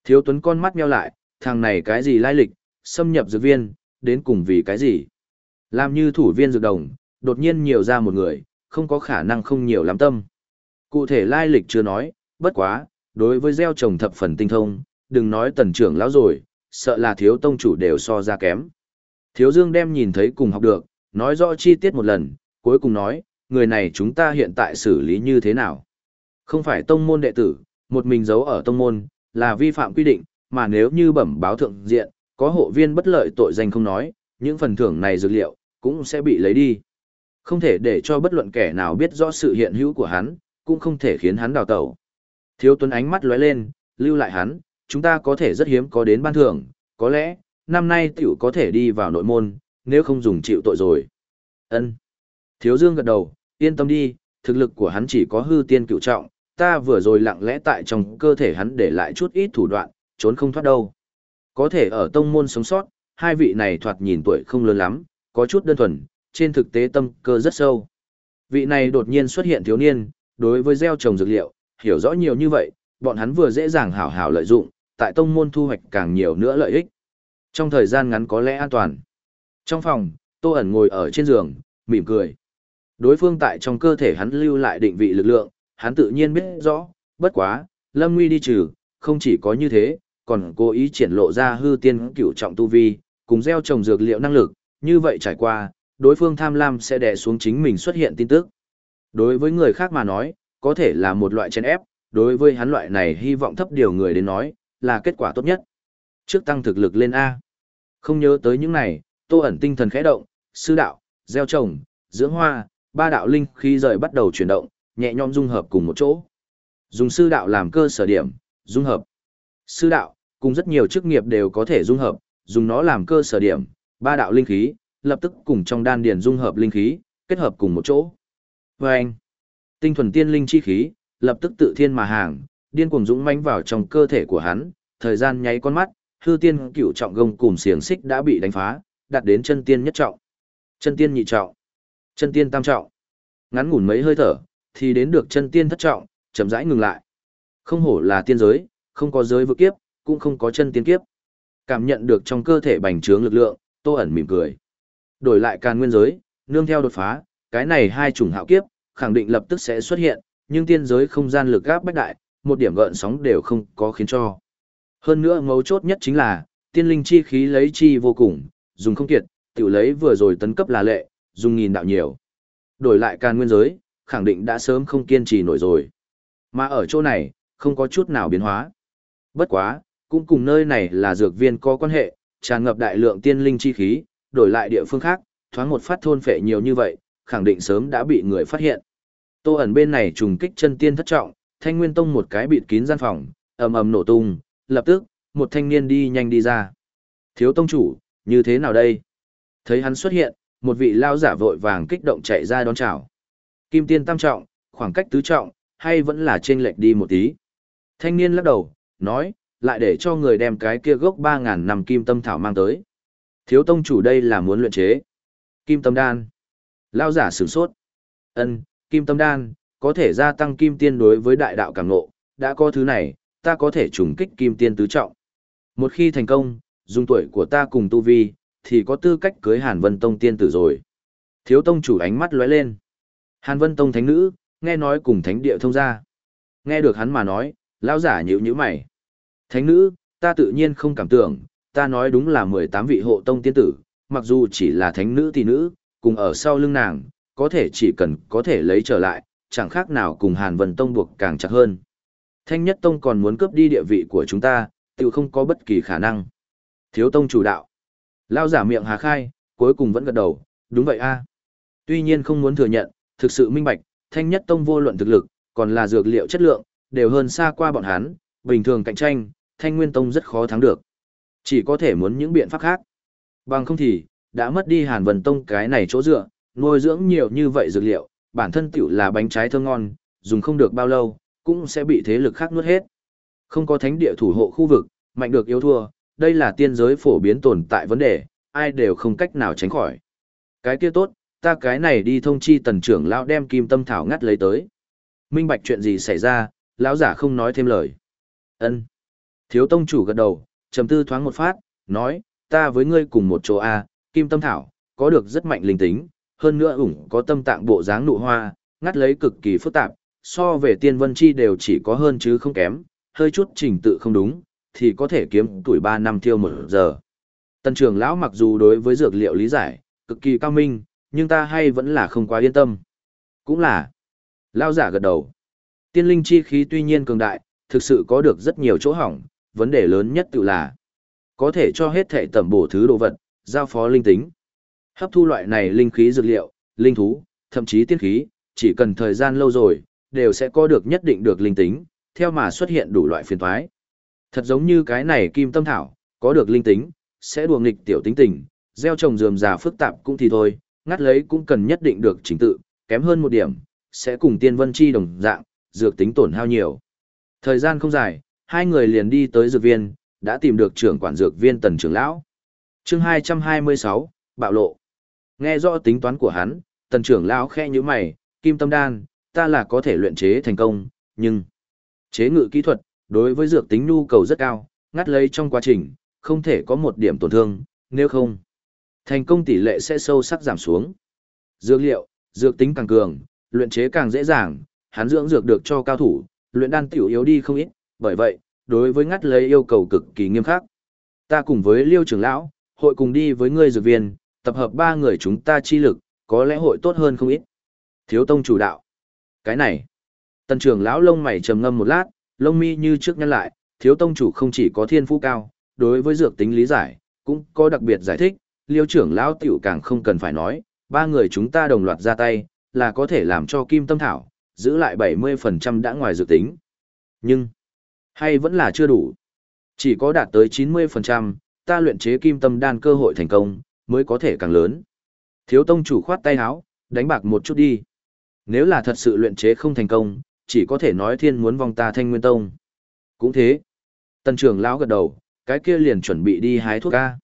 Thiếu Tuấn con mắt meo lại, thằng này cái gì lai lịch, xâm nhập dược viên, đến cùng vì cái gì? Làm như thủ viên dược đồng, đột nhiên nhiều ra một người, không có khả năng không nhiều lắm tâm. Cụ thể lai lịch chưa nói, bất quá, đối với gieo trồng thập phần tinh thông, đừng nói tần trưởng lão rồi, sợ là thiếu tông chủ đều so ra kém. Thiếu Dương đem nhìn thấy cùng học được, nói rõ chi tiết một lần, cuối cùng nói, người này chúng ta hiện tại xử lý như thế nào? Không phải tông môn đệ tử, một mình giấu ở tông môn, là vi phạm quy định, mà nếu như bẩm báo thượng diện, có hộ viên bất lợi tội danh không nói, những phần thưởng này dược liệu, cũng sẽ bị lấy đi. Không thể để cho bất luận kẻ nào biết rõ sự hiện hữu của hắn, cũng không thể khiến hắn đào tẩu. Thiếu tuấn ánh mắt lóe lên, lưu lại hắn, chúng ta có thể rất hiếm có đến ban thưởng, có lẽ, năm nay tiểu có thể đi vào nội môn, nếu không dùng chịu tội rồi. Ân. Thiếu Dương gật đầu, yên tâm đi, thực lực của hắn chỉ có hư tiên cựu trọng, ta vừa rồi lặng lẽ tại trong cơ thể hắn để lại chút ít thủ đoạn, trốn không thoát đâu. Có thể ở tông môn sống sót, hai vị này thoạt nhìn tuổi không lớn lắm, có chút đơn thuần, trên thực tế tâm cơ rất sâu. Vị này đột nhiên xuất hiện thiếu niên, đối với gieo trồng dược liệu, hiểu rõ nhiều như vậy, bọn hắn vừa dễ dàng hảo hảo lợi dụng, tại tông môn thu hoạch càng nhiều nữa lợi ích. Trong thời gian ngắn có lẽ an toàn. Trong phòng, Tô ẩn ngồi ở trên giường, mỉm cười. Đối phương tại trong cơ thể hắn lưu lại định vị lực lượng, hắn tự nhiên biết rõ, bất quá, Lâm Nguy đi trừ, không chỉ có như thế, còn cố ý triển lộ ra hư tiên cửu trọng tu vi, cùng gieo trồng dược liệu năng lực, như vậy trải qua, đối phương tham lam sẽ đè xuống chính mình xuất hiện tin tức. Đối với người khác mà nói, có thể là một loại chèn ép, đối với hắn loại này hy vọng thấp điều người đến nói, là kết quả tốt nhất. Trước tăng thực lực lên A. Không nhớ tới những này, tô ẩn tinh thần khẽ động, sư đạo, gieo trồng, dưỡng hoa, ba đạo linh khí rời bắt đầu chuyển động, nhẹ nhõm dung hợp cùng một chỗ. Dùng sư đạo làm cơ sở điểm, dung hợp. Sư đạo, cùng rất nhiều chức nghiệp đều có thể dung hợp, dùng nó làm cơ sở điểm, ba đạo linh khí, lập tức cùng trong đan điền dung hợp linh khí, kết hợp cùng một chỗ. Và anh, tinh thuần tiên linh chi khí, lập tức tự thiên mà hàng, điên cuồng dũng mãnh vào trong cơ thể của hắn, thời gian nháy con mắt, hư tiên cửu trọng gông cùng xiềng xích đã bị đánh phá, đạt đến chân tiên nhất trọng, chân tiên nhị trọng, chân tiên tam trọng. Ngắn ngủn mấy hơi thở, thì đến được chân tiên thất trọng, chậm rãi ngừng lại. Không hổ là tiên giới, không có giới vực kiếp, cũng không có chân tiên kiếp. Cảm nhận được trong cơ thể bành trướng lực lượng, Tô ẩn mỉm cười. Đổi lại càn nguyên giới, nương theo đột phá, cái này hai chủng hạo kiếp, khẳng định lập tức sẽ xuất hiện, nhưng tiên giới không gian lực gáp bách đại, một điểm gợn sóng đều không có khiến cho. Hơn nữa mấu chốt nhất chính là, tiên linh chi khí lấy chi vô cùng, dùng không kiệt, tiểu lấy vừa rồi tấn cấp là lệ, dùng nghìn đạo nhiều. Đổi lại càn nguyên giới, khẳng định đã sớm không kiên trì nổi rồi. Mà ở chỗ này, không có chút nào biến hóa. Bất quá, cũng cùng nơi này là dược viên có quan hệ, tràn ngập đại lượng tiên linh chi khí, đổi lại địa phương khác, thoáng một phát thôn phệ nhiều như vậy, khẳng định sớm đã bị người phát hiện. Tô ẩn bên này trùng kích chân tiên thất trọng, Thanh Nguyên Tông một cái bịt kín gian phòng, ầm ầm nổ tung, lập tức, một thanh niên đi nhanh đi ra. Thiếu tông chủ, như thế nào đây? Thấy hắn xuất hiện, một vị lao giả vội vàng kích động chạy ra đón chào. Kim tiên tam trọng, khoảng cách tứ trọng, hay vẫn là trên lệch đi một tí. Thanh niên lắc đầu, nói, lại để cho người đem cái kia gốc 3.000 năm kim tâm thảo mang tới. Thiếu tông chủ đây là muốn luyện chế. Kim tâm đan. Lao giả sửng sốt. ân kim tâm đan, có thể gia tăng kim tiên đối với đại đạo càng ngộ. Đã có thứ này, ta có thể trùng kích kim tiên tứ trọng. Một khi thành công, dùng tuổi của ta cùng tu vi, thì có tư cách cưới Hàn Vân Tông tiên tử rồi. Thiếu tông chủ ánh mắt lóe lên. Hàn Vân Tông thánh nữ, nghe nói cùng thánh địa thông gia, Nghe được hắn mà nói, lão giả nhíu nhíu mày. Thánh nữ, ta tự nhiên không cảm tưởng, ta nói đúng là 18 vị hộ tông tiên tử, mặc dù chỉ là thánh nữ tỷ nữ, cùng ở sau lưng nàng, có thể chỉ cần có thể lấy trở lại, chẳng khác nào cùng Hàn Vân Tông buộc càng chặt hơn. Thanh Nhất Tông còn muốn cướp đi địa vị của chúng ta, tự không có bất kỳ khả năng. Thiếu Tông chủ đạo. Lao giả miệng hà khai, cuối cùng vẫn gật đầu, đúng vậy a. Tuy nhiên không muốn thừa nhận, thực sự minh bạch, Thanh Nhất Tông vô luận thực lực, còn là dược liệu chất lượng, đều hơn xa qua bọn hắn, bình thường cạnh tranh, Thanh Nguyên Tông rất khó thắng được. Chỉ có thể muốn những biện pháp khác. Bằng không thì, đã mất đi Hàn Vân Tông cái này chỗ dựa, nuôi dưỡng nhiều như vậy dược liệu, bản thân tiểu là bánh trái thơm ngon, dùng không được bao lâu, cũng sẽ bị thế lực khác nuốt hết. Không có thánh địa thủ hộ khu vực, mạnh được yếu thua, đây là tiên giới phổ biến tồn tại vấn đề, ai đều không cách nào tránh khỏi. Cái kia tốt, ta cái này đi thông chi tần trưởng lão đem kim tâm thảo ngắt lấy tới. Minh bạch chuyện gì xảy ra, lão giả không nói thêm lời. Ân. Thiếu tông chủ gật đầu, trầm tư thoáng một phát, nói, ta với ngươi cùng một chỗ A, kim tâm thảo, có được rất mạnh linh tính, hơn nữa ủng có tâm tạng bộ dáng nụ hoa, ngắt lấy cực kỳ phức tạp, so về tiên vân chi đều chỉ có hơn chứ không kém, hơi chút trình tự không đúng, thì có thể kiếm tuổi 3 năm tiêu một giờ. Tần trưởng lão mặc dù đối với dược liệu lý giải, cực kỳ cao minh, nhưng ta hay vẫn là không quá yên tâm. Cũng là, lão giả gật đầu. Tiên linh chi khí tuy nhiên cường đại, thực sự có được rất nhiều chỗ hỏng, vấn đề lớn nhất tự là có thể cho hết thệ tẩm bổ thứ đồ vật, giao phó linh tính. Hấp thu loại này linh khí dược liệu, linh thú, thậm chí tiên khí, chỉ cần thời gian lâu rồi, đều sẽ có được nhất định được linh tính, theo mà xuất hiện đủ loại phiền toái. Thật giống như cái này kim tâm thảo, có được linh tính, sẽ đùa nghịch tiểu tính tình, gieo trồng dườm già phức tạp cũng thì thôi, ngắt lấy cũng cần nhất định được chính tự, kém hơn một điểm, sẽ cùng tiên vân chi đồng dạng, dược tính tổn hao nhiều. Thời gian không dài, hai người liền đi tới dược viên, đã tìm được trưởng quản dược viên tần trưởng lão. chương 226, bạo lộ. Nghe rõ tính toán của hắn, tần trưởng lão khẽ như mày, kim tâm đan, ta là có thể luyện chế thành công, nhưng chế ngự kỹ thuật, đối với dược tính nhu cầu rất cao, ngắt lấy trong quá trình, không thể có một điểm tổn thương, nếu không, thành công tỷ lệ sẽ sâu sắc giảm xuống. Dược liệu, dược tính càng cường, luyện chế càng dễ dàng, hắn dưỡng dược được cho cao thủ, luyện đan tiểu yếu đi không ít, bởi vậy, đối với ngắt lấy yêu cầu cực kỳ nghiêm khắc. Ta cùng với Liêu trưởng lão, hội cùng đi với ngươi dược viên, tập hợp ba người chúng ta chi lực, có lẽ hội tốt hơn không ít. Thiếu tông chủ đạo. Cái này. Tần trưởng lão lông mày trầm ngâm một lát, lông mi như trước nhăn lại, thiếu tông chủ không chỉ có thiên phú cao, đối với dược tính lý giải, cũng có đặc biệt giải thích, liêu trưởng lão tiểu càng không cần phải nói, ba người chúng ta đồng loạt ra tay, là có thể làm cho kim tâm thảo, giữ lại 70% đã ngoài dược tính. Nhưng, hay vẫn là chưa đủ. Chỉ có đạt tới 90%, ta luyện chế kim tâm đan cơ hội thành công, mới có thể càng lớn. Thiếu tông chủ khoát tay áo, đánh bạc một chút đi. Nếu là thật sự luyện chế không thành công, chỉ có thể nói thiên muốn vong ta thanh nguyên tông. Cũng thế. Tần trưởng lão gật đầu, cái kia liền chuẩn bị đi hái thuốc ca.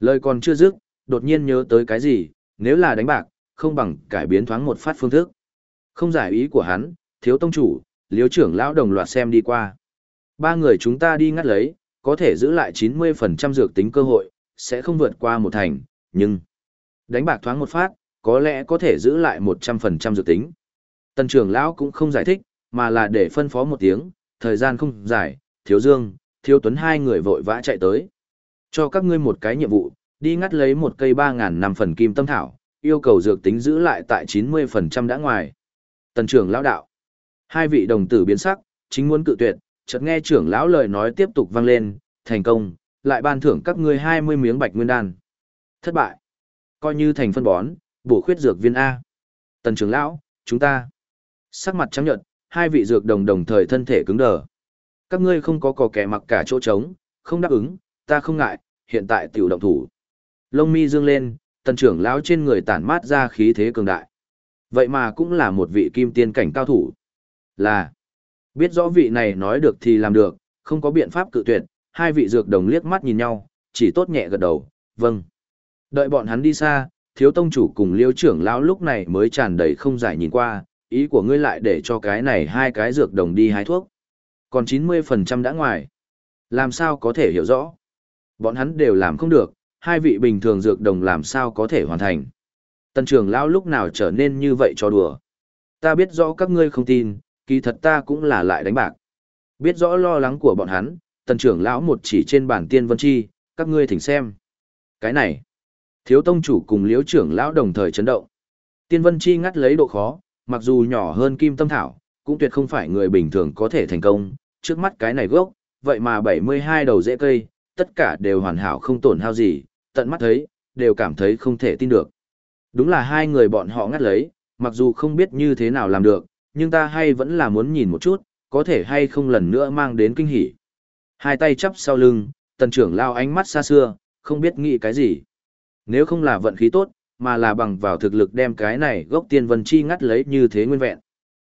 Lời còn chưa dứt, đột nhiên nhớ tới cái gì, nếu là đánh bạc, không bằng cải biến thoáng một phát phương thức. Không giải ý của hắn, thiếu tông chủ, liếu trưởng lão đồng loạt xem đi qua. Ba người chúng ta đi ngắt lấy, có thể giữ lại 90% dược tính cơ hội, sẽ không vượt qua một thành, nhưng đánh bạc thoáng một phát, có lẽ có thể giữ lại 100% dược tính. Tần trưởng lão cũng không giải thích, mà là để phân phó một tiếng, thời gian không dài, thiếu dương, thiếu tuấn hai người vội vã chạy tới. Cho các ngươi một cái nhiệm vụ, đi ngắt lấy một cây 3.000 năm phần kim tâm thảo, yêu cầu dược tính giữ lại tại 90% đã ngoài. Tần trưởng lão đạo. Hai vị đồng tử biến sắc, chính muốn cự tuyệt, chợt nghe trưởng lão lời nói tiếp tục vang lên, thành công, lại ban thưởng các ngươi 20 miếng bạch nguyên đan. Thất bại. Coi như thành phân bón, bổ khuyết dược viên A. Tần trưởng lão, chúng ta. Sắc mặt trắng nhợt, hai vị dược đồng đồng thời thân thể cứng đờ. Các ngươi không có cò kẻ mặc cả chỗ trống, không đáp ứng, ta không ngại, hiện tại tiểu động thủ. Lông mi dương lên, tần trưởng lão trên người tản mát ra khí thế cường đại. Vậy mà cũng là một vị kim tiên cảnh cao thủ. Là, biết rõ vị này nói được thì làm được, không có biện pháp cự tuyệt, hai vị dược đồng liếc mắt nhìn nhau, chỉ tốt nhẹ gật đầu, vâng. Đợi bọn hắn đi xa, thiếu tông chủ cùng liêu trưởng lão lúc này mới tràn đầy không giải nhìn qua, ý của ngươi lại để cho cái này hai cái dược đồng đi hái thuốc. Còn 90% đã ngoài. Làm sao có thể hiểu rõ? Bọn hắn đều làm không được, hai vị bình thường dược đồng làm sao có thể hoàn thành. Tần trưởng lão lúc nào trở nên như vậy cho đùa. Ta biết rõ các ngươi không tin, kỳ thật ta cũng là lại đánh bạc. Biết rõ lo lắng của bọn hắn, tần trưởng lão một chỉ trên bản tiên vân chi, các ngươi thỉnh xem. Cái này, thiếu tông chủ cùng liếu trưởng lão đồng thời chấn động. Tiên vân chi ngắt lấy độ khó, mặc dù nhỏ hơn kim tâm thảo, cũng tuyệt không phải người bình thường có thể thành công. Trước mắt cái này gốc, vậy mà 72 đầu rễ cây, tất cả đều hoàn hảo không tổn hao gì, tận mắt thấy, đều cảm thấy không thể tin được. Đúng là hai người bọn họ ngắt lấy, mặc dù không biết như thế nào làm được, nhưng ta hay vẫn là muốn nhìn một chút, có thể hay không lần nữa mang đến kinh hỉ. Hai tay chắp sau lưng, tần trưởng lao ánh mắt xa xưa, không biết nghĩ cái gì. Nếu không là vận khí tốt, mà là bằng vào thực lực đem cái này gốc tiên vân chi ngắt lấy như thế nguyên vẹn.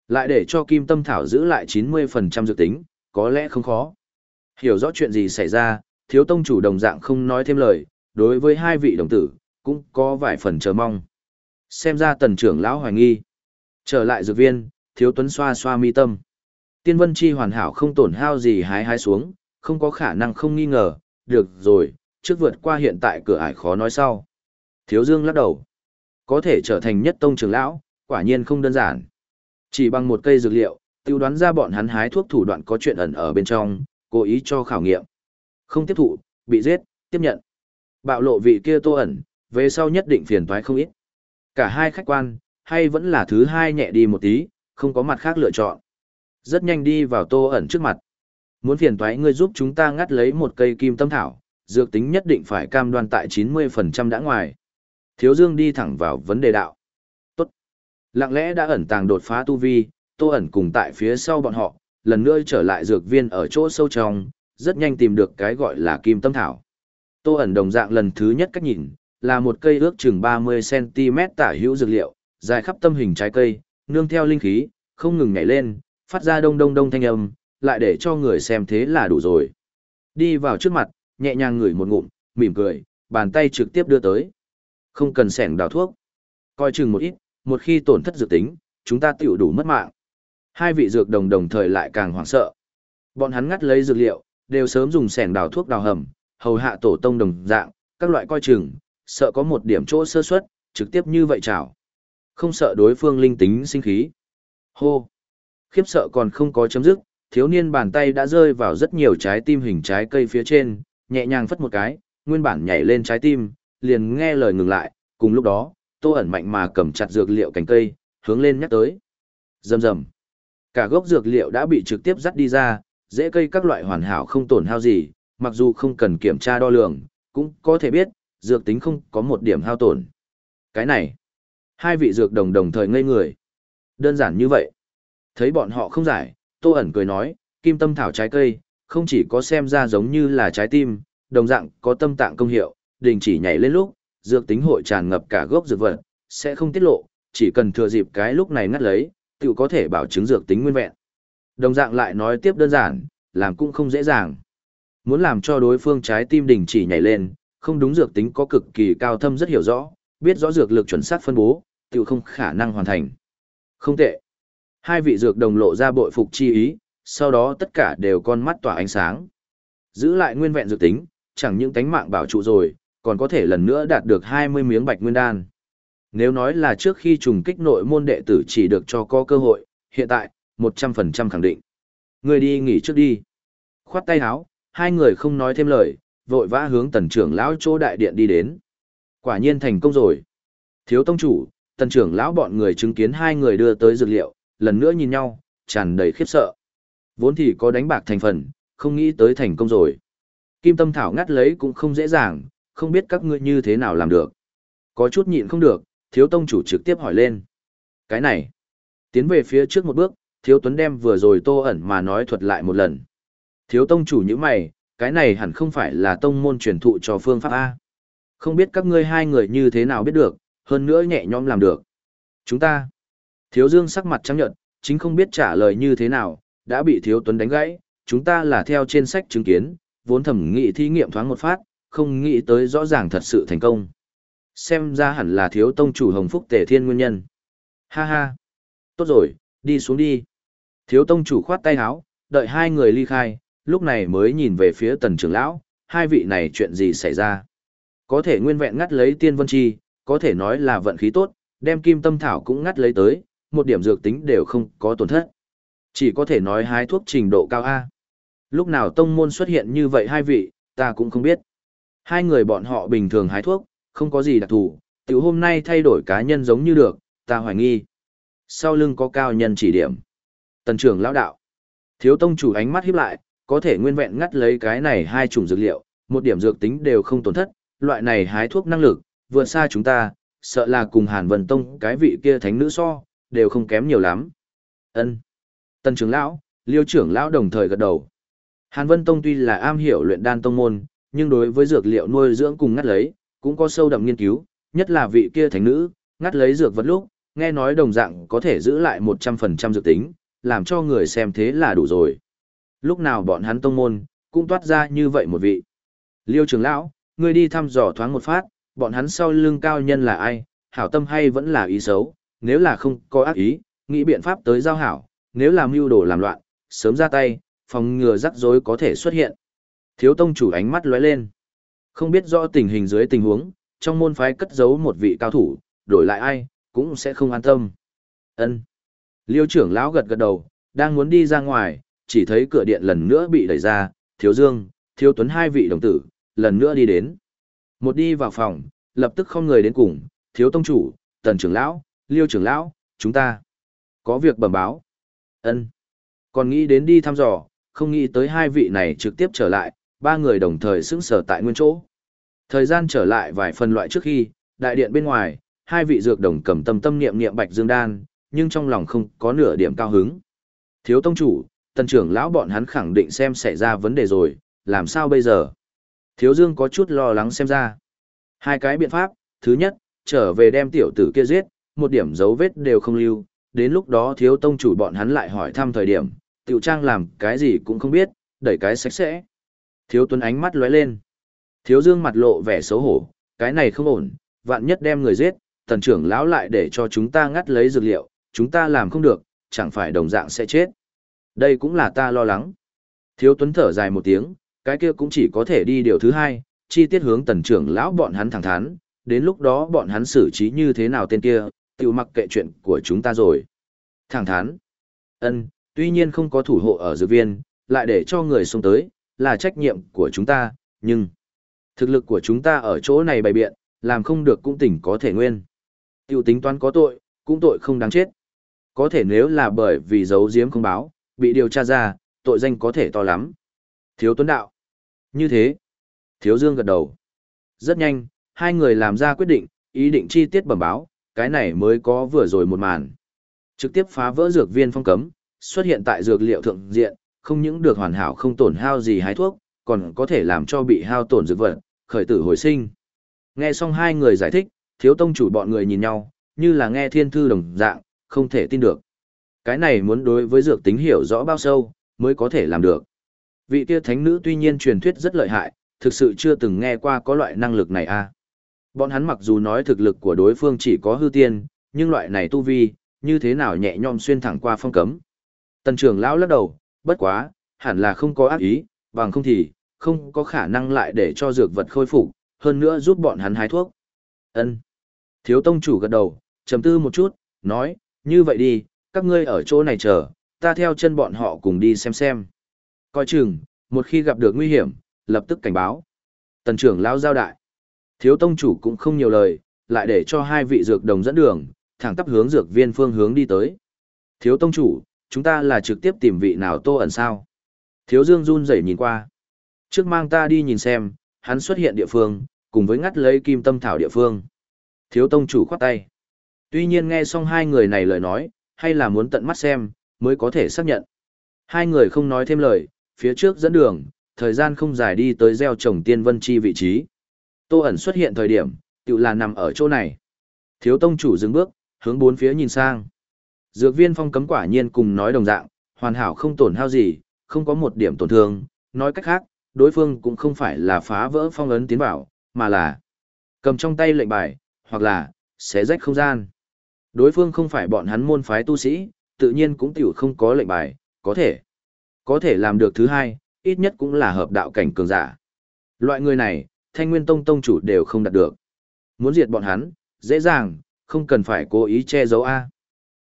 Lại để cho kim tâm thảo giữ lại 90% dự tính, có lẽ không khó. Hiểu rõ chuyện gì xảy ra, thiếu tông chủ đồng dạng không nói thêm lời, đối với hai vị đồng tử, cũng có vài phần chờ mong. Xem ra tần trưởng lão hoài nghi. Trở lại dược viên, thiếu tuấn xoa xoa mi tâm. Tiên vân chi hoàn hảo không tổn hao gì hái hái xuống, không có khả năng không nghi ngờ, được rồi, trước vượt qua hiện tại cửa ải khó nói sau. Thiếu dương lắc đầu. Có thể trở thành nhất tông trưởng lão, quả nhiên không đơn giản. Chỉ bằng một cây dược liệu, tiêu đoán ra bọn hắn hái thuốc thủ đoạn có chuyện ẩn ở bên trong, cố ý cho khảo nghiệm. Không tiếp thụ, bị giết, tiếp nhận. Bạo lộ vị kia tô ẩn, về sau nhất định phiền toái không ít. Cả hai khách quan, hay vẫn là thứ hai nhẹ đi một tí, không có mặt khác lựa chọn. Rất nhanh đi vào tô ẩn trước mặt. Muốn phiền toái ngươi giúp chúng ta ngắt lấy một cây kim tâm thảo, dược tính nhất định phải cam đoan tại 90% đã ngoài. Thiếu Dương đi thẳng vào vấn đề đạo. Tốt. Lặng lẽ đã ẩn tàng đột phá tu vi, tô ẩn cùng tại phía sau bọn họ, lần nữa trở lại dược viên ở chỗ sâu trong, rất nhanh tìm được cái gọi là kim tâm thảo. Tô ẩn đồng dạng lần thứ nhất cách nhìn, là một cây ước chừng 30cm tả hữu dược liệu, dài khắp tâm hình trái cây, nương theo linh khí, không ngừng nhảy lên, phát ra đông đông đông thanh âm, lại để cho người xem thế là đủ rồi. Đi vào trước mặt, nhẹ nhàng ngửi một ngụm, mỉm cười, bàn tay trực tiếp đưa tới. Không cần sẻng đào thuốc. Coi chừng một ít, một khi tổn thất dự tính, chúng ta tiểu đủ mất mạng. Hai vị dược đồng đồng thời lại càng hoảng sợ. Bọn hắn ngắt lấy dược liệu, đều sớm dùng sẻng đào thuốc đào hầm, hầu hạ tổ tông đồng dạng, các loại coi chừng, sợ có một điểm chỗ sơ suất, trực tiếp như vậy chảo. Không sợ đối phương linh tính sinh khí. Hô! Khiếp sợ còn không có chấm dứt, thiếu niên bàn tay đã rơi vào rất nhiều trái tim hình trái cây phía trên, nhẹ nhàng phất một cái, nguyên bản nhảy lên trái tim, liền nghe lời ngừng lại, cùng lúc đó, tô ẩn mạnh mà cầm chặt dược liệu cành cây, hướng lên nhắc tới. Rầm rầm. Cả gốc dược liệu đã bị trực tiếp dắt đi ra, dễ cây các loại hoàn hảo không tổn hao gì, mặc dù không cần kiểm tra đo lường, cũng có thể biết, dược tính không có một điểm hao tổn. Cái này, hai vị dược đồng đồng thời ngây người. Đơn giản như vậy. Thấy bọn họ không giải, Tô ẩn cười nói, kim tâm thảo trái cây, không chỉ có xem ra giống như là trái tim, đồng dạng có tâm tạng công hiệu, đình chỉ nhảy lên lúc, dược tính hội tràn ngập cả gốc dược vật, sẽ không tiết lộ, chỉ cần thừa dịp cái lúc này ngắt lấy, tự có thể bảo chứng dược tính nguyên vẹn. Đồng dạng lại nói tiếp đơn giản, làm cũng không dễ dàng. Muốn làm cho đối phương trái tim đình chỉ nhảy lên, không đúng dược tính có cực kỳ cao thâm rất hiểu rõ, biết rõ dược lực chuẩn xác phân bố, tự không khả năng hoàn thành. Không tệ. Hai vị dược đồng lộ ra bội phục chi ý, sau đó tất cả đều con mắt tỏa ánh sáng. Giữ lại nguyên vẹn dược tính, chẳng những tánh mạng bảo trụ rồi, còn có thể lần nữa đạt được 20 miếng bạch nguyên đan. Nếu nói là trước khi trùng kích nội môn đệ tử chỉ được cho có cơ hội, hiện tại, 100% khẳng định. Người đi nghỉ trước đi. Khoát tay áo, hai người không nói thêm lời, vội vã hướng tần trưởng lão chỗ đại điện đi đến. Quả nhiên thành công rồi. Thiếu tông chủ, tần trưởng lão bọn người chứng kiến hai người đưa tới dược liệu, lần nữa nhìn nhau, tràn đầy khiếp sợ. Vốn thì có đánh bạc thành phần, không nghĩ tới thành công rồi. Kim tâm thảo ngắt lấy cũng không dễ dàng, không biết các ngươi như thế nào làm được. Có chút nhịn không được, thiếu tông chủ trực tiếp hỏi lên. Cái này, tiến về phía trước một bước, thiếu tuấn đem vừa rồi tô ẩn mà nói thuật lại một lần. Thiếu tông chủ như mày, cái này hẳn không phải là tông môn truyền thụ cho phương pháp A. Không biết các ngươi hai người như thế nào biết được, hơn nữa nhẹ nhõm làm được. Chúng ta, thiếu dương sắc mặt trắng nhợt, chính không biết trả lời như thế nào, đã bị thiếu tuấn đánh gãy, chúng ta là theo trên sách chứng kiến, vốn thẩm nghị thí nghiệm thoáng một phát, không nghĩ tới rõ ràng thật sự thành công. Xem ra hẳn là thiếu tông chủ hồng phúc tề thiên nguyên nhân. Ha ha. Tốt rồi, đi xuống đi. Thiếu tông chủ khoát tay áo, đợi hai người ly khai, lúc này mới nhìn về phía tần trưởng lão, hai vị này chuyện gì xảy ra. Có thể nguyên vẹn ngắt lấy tiên vân chi, có thể nói là vận khí tốt, đem kim tâm thảo cũng ngắt lấy tới, một điểm dược tính đều không có tổn thất. Chỉ có thể nói hái thuốc trình độ cao A. Lúc nào tông môn xuất hiện như vậy hai vị, ta cũng không biết. Hai người bọn họ bình thường hái thuốc, không có gì đặc thù, tiểu hôm nay thay đổi cá nhân giống như được, ta hoài nghi. Sau lưng có cao nhân chỉ điểm. Tần trưởng lão đạo. Thiếu tông chủ ánh mắt híp lại, có thể nguyên vẹn ngắt lấy cái này hai chủng dược liệu, một điểm dược tính đều không tổn thất, loại này hái thuốc năng lực, vượt xa chúng ta, sợ là cùng Hàn Vân Tông cái vị kia thánh nữ so, đều không kém nhiều lắm. Ân. Tần trưởng lão, Liêu trưởng lão đồng thời gật đầu. Hàn Vân Tông tuy là am hiểu luyện đan tông môn, nhưng đối với dược liệu nuôi dưỡng cùng ngắt lấy, cũng có sâu đậm nghiên cứu, nhất là vị kia thánh nữ, ngắt lấy dược vật lúc, nghe nói đồng dạng có thể giữ lại 100% dược tính, làm cho người xem thế là đủ rồi. Lúc nào bọn hắn tông môn, cũng toát ra như vậy một vị. Liêu trưởng lão, ngươi đi thăm dò thoáng một phát, bọn hắn sau lưng cao nhân là ai, hảo tâm hay vẫn là ý xấu, nếu là không có ác ý, nghĩ biện pháp tới giao hảo, nếu là mưu đồ làm loạn, sớm ra tay, phòng ngừa rắc rối có thể xuất hiện. Thiếu tông chủ ánh mắt lóe lên. Không biết rõ tình hình dưới tình huống, trong môn phái cất giấu một vị cao thủ, đổi lại ai, cũng sẽ không an tâm. Ân. Liêu trưởng lão gật gật đầu, đang muốn đi ra ngoài, chỉ thấy cửa điện lần nữa bị đẩy ra, thiếu dương, thiếu tuấn hai vị đồng tử, lần nữa đi đến. Một đi vào phòng, lập tức không người đến cùng, thiếu tông chủ, tần trưởng lão, liêu trưởng lão, chúng ta có việc bẩm báo. Ân. Còn nghĩ đến đi thăm dò, không nghĩ tới hai vị này trực tiếp trở lại, ba người đồng thời xứng sở tại nguyên chỗ. Thời gian trở lại vài phần loại trước khi, đại điện bên ngoài, hai vị dược đồng cầm tâm tâm niệm niệm bạch dương đan, nhưng trong lòng không có nửa điểm cao hứng. Thiếu tông chủ, tần trưởng lão bọn hắn khẳng định xem xảy ra vấn đề rồi, làm sao bây giờ? Thiếu dương có chút lo lắng xem ra. Hai cái biện pháp, thứ nhất, trở về đem tiểu tử kia giết, một điểm dấu vết đều không lưu, đến lúc đó thiếu tông chủ bọn hắn lại hỏi thăm thời điểm, tiểu trang làm cái gì cũng không biết, đẩy cái sạch sẽ. Thiếu tuấn ánh mắt lóe lên. Thiếu dương mặt lộ vẻ xấu hổ, cái này không ổn, vạn nhất đem người giết, tần trưởng lão lại để cho chúng ta ngắt lấy dược liệu, chúng ta làm không được, chẳng phải đồng dạng sẽ chết. Đây cũng là ta lo lắng. Thiếu tuấn thở dài một tiếng, cái kia cũng chỉ có thể đi điều thứ hai, chi tiết hướng tần trưởng lão bọn hắn thẳng thắn, đến lúc đó bọn hắn xử trí như thế nào tên kia, tự mặc kệ chuyện của chúng ta rồi. Thẳng thắn. ân tuy nhiên không có thủ hộ ở dược viên, lại để cho người xuống tới, là trách nhiệm của chúng ta, nhưng thực lực của chúng ta ở chỗ này bày biện, làm không được cũng tỉnh có thể nguyên. tiểu tính toán có tội, cũng tội không đáng chết. Có thể nếu là bởi vì giấu giếm không báo, bị điều tra ra, tội danh có thể to lắm. Thiếu tuấn đạo. Như thế. Thiếu dương gật đầu. Rất nhanh, hai người làm ra quyết định, ý định chi tiết bẩm báo, cái này mới có vừa rồi một màn. Trực tiếp phá vỡ dược viên phong cấm, xuất hiện tại dược liệu thượng diện, không những được hoàn hảo không tổn hao gì hái thuốc, còn có thể làm cho bị hao tổn dược vật, khởi tử hồi sinh. Nghe xong hai người giải thích, thiếu tông chủ bọn người nhìn nhau, như là nghe thiên thư đồng dạng, không thể tin được. Cái này muốn đối với dược tính hiểu rõ bao sâu, mới có thể làm được. Vị kia thánh nữ tuy nhiên truyền thuyết rất lợi hại, thực sự chưa từng nghe qua có loại năng lực này a. À. Bọn hắn mặc dù nói thực lực của đối phương chỉ có hư tiên, nhưng loại này tu vi, như thế nào nhẹ nhõm xuyên thẳng qua phong cấm. Tần trưởng lão lắc đầu, bất quá, hẳn là không có ác ý, bằng không thì, không có khả năng lại để cho dược vật khôi phục, hơn nữa giúp bọn hắn hái thuốc. Ân. Thiếu tông chủ gật đầu, trầm tư một chút, nói, như vậy đi, các ngươi ở chỗ này chờ, ta theo chân bọn họ cùng đi xem xem. Coi chừng, một khi gặp được nguy hiểm, lập tức cảnh báo. Tần trưởng lão giao đại. Thiếu tông chủ cũng không nhiều lời, lại để cho hai vị dược đồng dẫn đường, thẳng tắp hướng dược viên phương hướng đi tới. Thiếu tông chủ, chúng ta là trực tiếp tìm vị nào tô ẩn sao? Thiếu dương run rẩy nhìn qua. Trước mang ta đi nhìn xem, hắn xuất hiện địa phương, cùng với ngắt lấy kim tâm thảo địa phương. Thiếu tông chủ khoát tay. Tuy nhiên nghe xong hai người này lời nói, hay là muốn tận mắt xem, mới có thể xác nhận. Hai người không nói thêm lời, phía trước dẫn đường, thời gian không dài đi tới gieo trồng tiên vân chi vị trí. Tô ẩn xuất hiện thời điểm, tự là nằm ở chỗ này. Thiếu tông chủ dừng bước, hướng bốn phía nhìn sang. Dược viên phong cấm quả nhiên cùng nói đồng dạng, hoàn hảo không tổn hao gì, không có một điểm tổn thương, nói cách khác, đối phương cũng không phải là phá vỡ phong ấn tiến vào, mà là cầm trong tay lệnh bài, hoặc là xé rách không gian. Đối phương không phải bọn hắn môn phái tu sĩ, tự nhiên cũng tiểu không có lệnh bài, có thể. Có thể làm được thứ hai, ít nhất cũng là hợp đạo cảnh cường giả. Loại người này, thanh nguyên tông tông chủ đều không đạt được. Muốn diệt bọn hắn, dễ dàng, không cần phải cố ý che giấu A.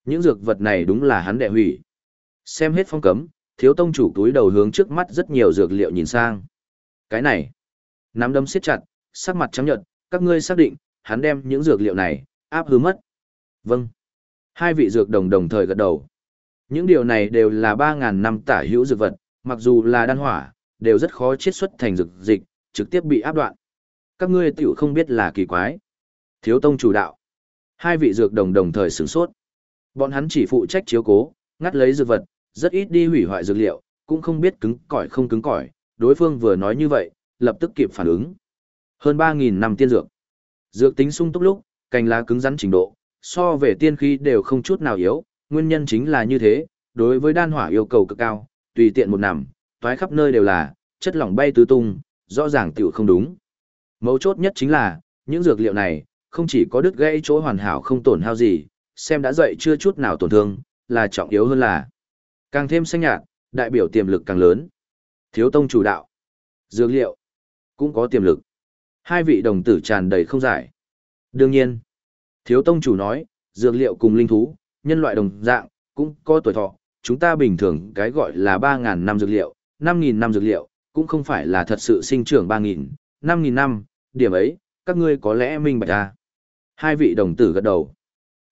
Những dược vật này đúng là hắn đệ hủy. Xem hết phong cấm, thiếu tông chủ túi đầu hướng trước mắt rất nhiều dược liệu nhìn sang. Cái này, nắm đấm siết chặt, sắc mặt trắng nhợt, các ngươi xác định, hắn đem những dược liệu này, áp hứa mất. Vâng. Hai vị dược đồng đồng thời gật đầu. Những điều này đều là 3.000 năm tả hữu dược vật, mặc dù là đan hỏa, đều rất khó chiết xuất thành dược dịch, trực tiếp bị áp đoạn. Các ngươi tiểu không biết là kỳ quái. Thiếu tông chủ đạo. Hai vị dược đồng đồng thời sửng sốt. Bọn hắn chỉ phụ trách chiếu cố, ngắt lấy dược vật, rất ít đi hủy hoại dược liệu, cũng không biết cứng cỏi không cứng cỏi. Đối phương vừa nói như vậy, lập tức kịp phản ứng. Hơn 3.000 năm tiên dược. Dược tính sung túc lúc, cành lá cứng rắn trình độ, so về tiên khí đều không chút nào yếu, nguyên nhân chính là như thế, đối với đan hỏa yêu cầu cực cao, tùy tiện một nằm, toái khắp nơi đều là, chất lỏng bay tứ tung, rõ ràng tiểu không đúng. Mấu chốt nhất chính là, những dược liệu này, không chỉ có đứt gãy chỗ hoàn hảo không tổn hao gì, xem đã dậy chưa chút nào tổn thương, là trọng yếu hơn là càng thêm xanh nhạt, đại biểu tiềm lực càng lớn. Thiếu tông chủ đạo, dược liệu cũng có tiềm lực. Hai vị đồng tử tràn đầy không giải. Đương nhiên, thiếu tông chủ nói, dược liệu cùng linh thú, nhân loại đồng dạng, cũng có tuổi thọ. Chúng ta bình thường cái gọi là 3.000 năm dược liệu, 5.000 năm dược liệu, cũng không phải là thật sự sinh trưởng 3.000, 5.000 năm, điểm ấy, các ngươi có lẽ minh bạch ra. Hai vị đồng tử gật đầu.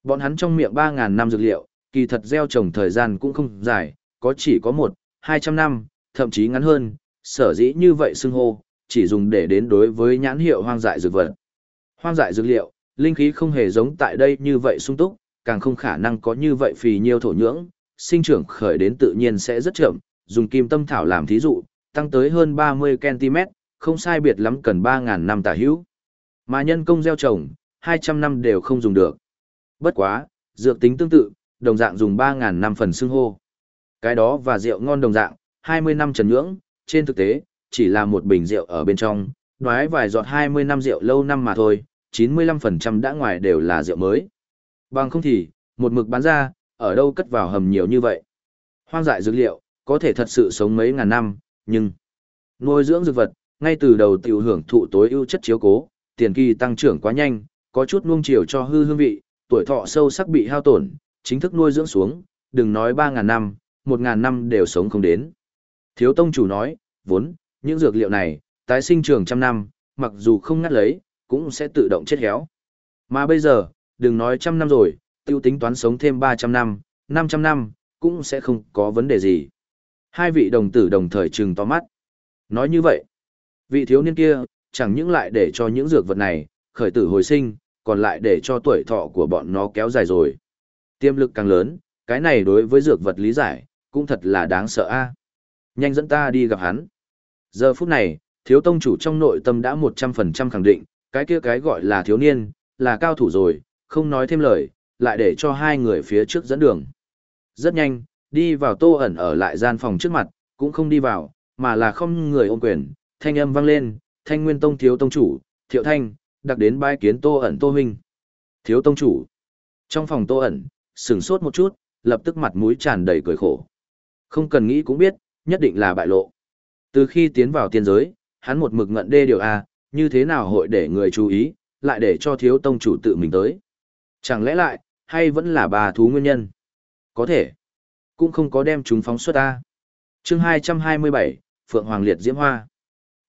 Bọn hắn trong miệng 3.000 năm dược liệu, kỳ thật gieo trồng thời gian cũng không dài, có chỉ có 1, 200 năm, thậm chí ngắn hơn, sở dĩ như vậy xưng hô, chỉ dùng để đến đối với nhãn hiệu hoang dại dược vật. Hoang dại dược liệu, linh khí không hề giống tại đây như vậy sung túc, càng không khả năng có như vậy phì nhiêu thổ nhưỡng, sinh trưởng khởi đến tự nhiên sẽ rất chậm, dùng kim tâm thảo làm thí dụ, tăng tới hơn 30 cm, không sai biệt lắm cần 3.000 năm tả hữu. Mà nhân công gieo trồng, 200 năm đều không dùng được. Bất quá, dược tính tương tự, đồng dạng dùng 3.000 năm phần xương hô. Cái đó và rượu ngon đồng dạng, 20 năm trần nhưỡng, trên thực tế, chỉ là một bình rượu ở bên trong, nói vài giọt 20 năm rượu lâu năm mà thôi, 95% đã ngoài đều là rượu mới. Bằng không thì, một mực bán ra, ở đâu cất vào hầm nhiều như vậy. Hoang dại dược liệu, có thể thật sự sống mấy ngàn năm, nhưng nuôi dưỡng dược vật, ngay từ đầu tiểu hưởng thụ tối ưu chất chiếu cố, tiền kỳ tăng trưởng quá nhanh, có chút nuông chiều cho hư hương vị, tuổi thọ sâu sắc bị hao tổn, chính thức nuôi dưỡng xuống, đừng nói 3.000 năm, 1.000 năm đều sống không đến. Thiếu tông chủ nói, vốn, những dược liệu này, tái sinh trường trăm năm, mặc dù không ngắt lấy, cũng sẽ tự động chết héo. Mà bây giờ, đừng nói trăm năm rồi, tiêu tính toán sống thêm 300 năm, 500 năm, cũng sẽ không có vấn đề gì. Hai vị đồng tử đồng thời trừng to mắt. Nói như vậy, vị thiếu niên kia, chẳng những lại để cho những dược vật này, khởi tử hồi sinh, còn lại để cho tuổi thọ của bọn nó kéo dài rồi. Tiêm lực càng lớn, cái này đối với dược vật lý giải, cũng thật là đáng sợ a. Nhanh dẫn ta đi gặp hắn. Giờ phút này, thiếu tông chủ trong nội tâm đã 100% khẳng định, cái kia cái gọi là thiếu niên, là cao thủ rồi, không nói thêm lời, lại để cho hai người phía trước dẫn đường. Rất nhanh, đi vào tô ẩn ở lại gian phòng trước mặt, cũng không đi vào, mà là không người ôm quyền, thanh âm vang lên, thanh nguyên tông thiếu tông chủ, thiệu thanh, đặc đến bái kiến tô ẩn tô huynh. Thiếu tông chủ. Trong phòng tô ẩn, sửng sốt một chút, lập tức mặt mũi tràn đầy cười khổ. Không cần nghĩ cũng biết, nhất định là bại lộ. Từ khi tiến vào tiên giới, hắn một mực ngận đê điều A, như thế nào hội để người chú ý, lại để cho thiếu tông chủ tự mình tới. Chẳng lẽ lại, hay vẫn là bà thú nguyên nhân? Có thể. Cũng không có đem chúng phóng xuất ta. chương 227, Phượng Hoàng Liệt Diễm Hoa.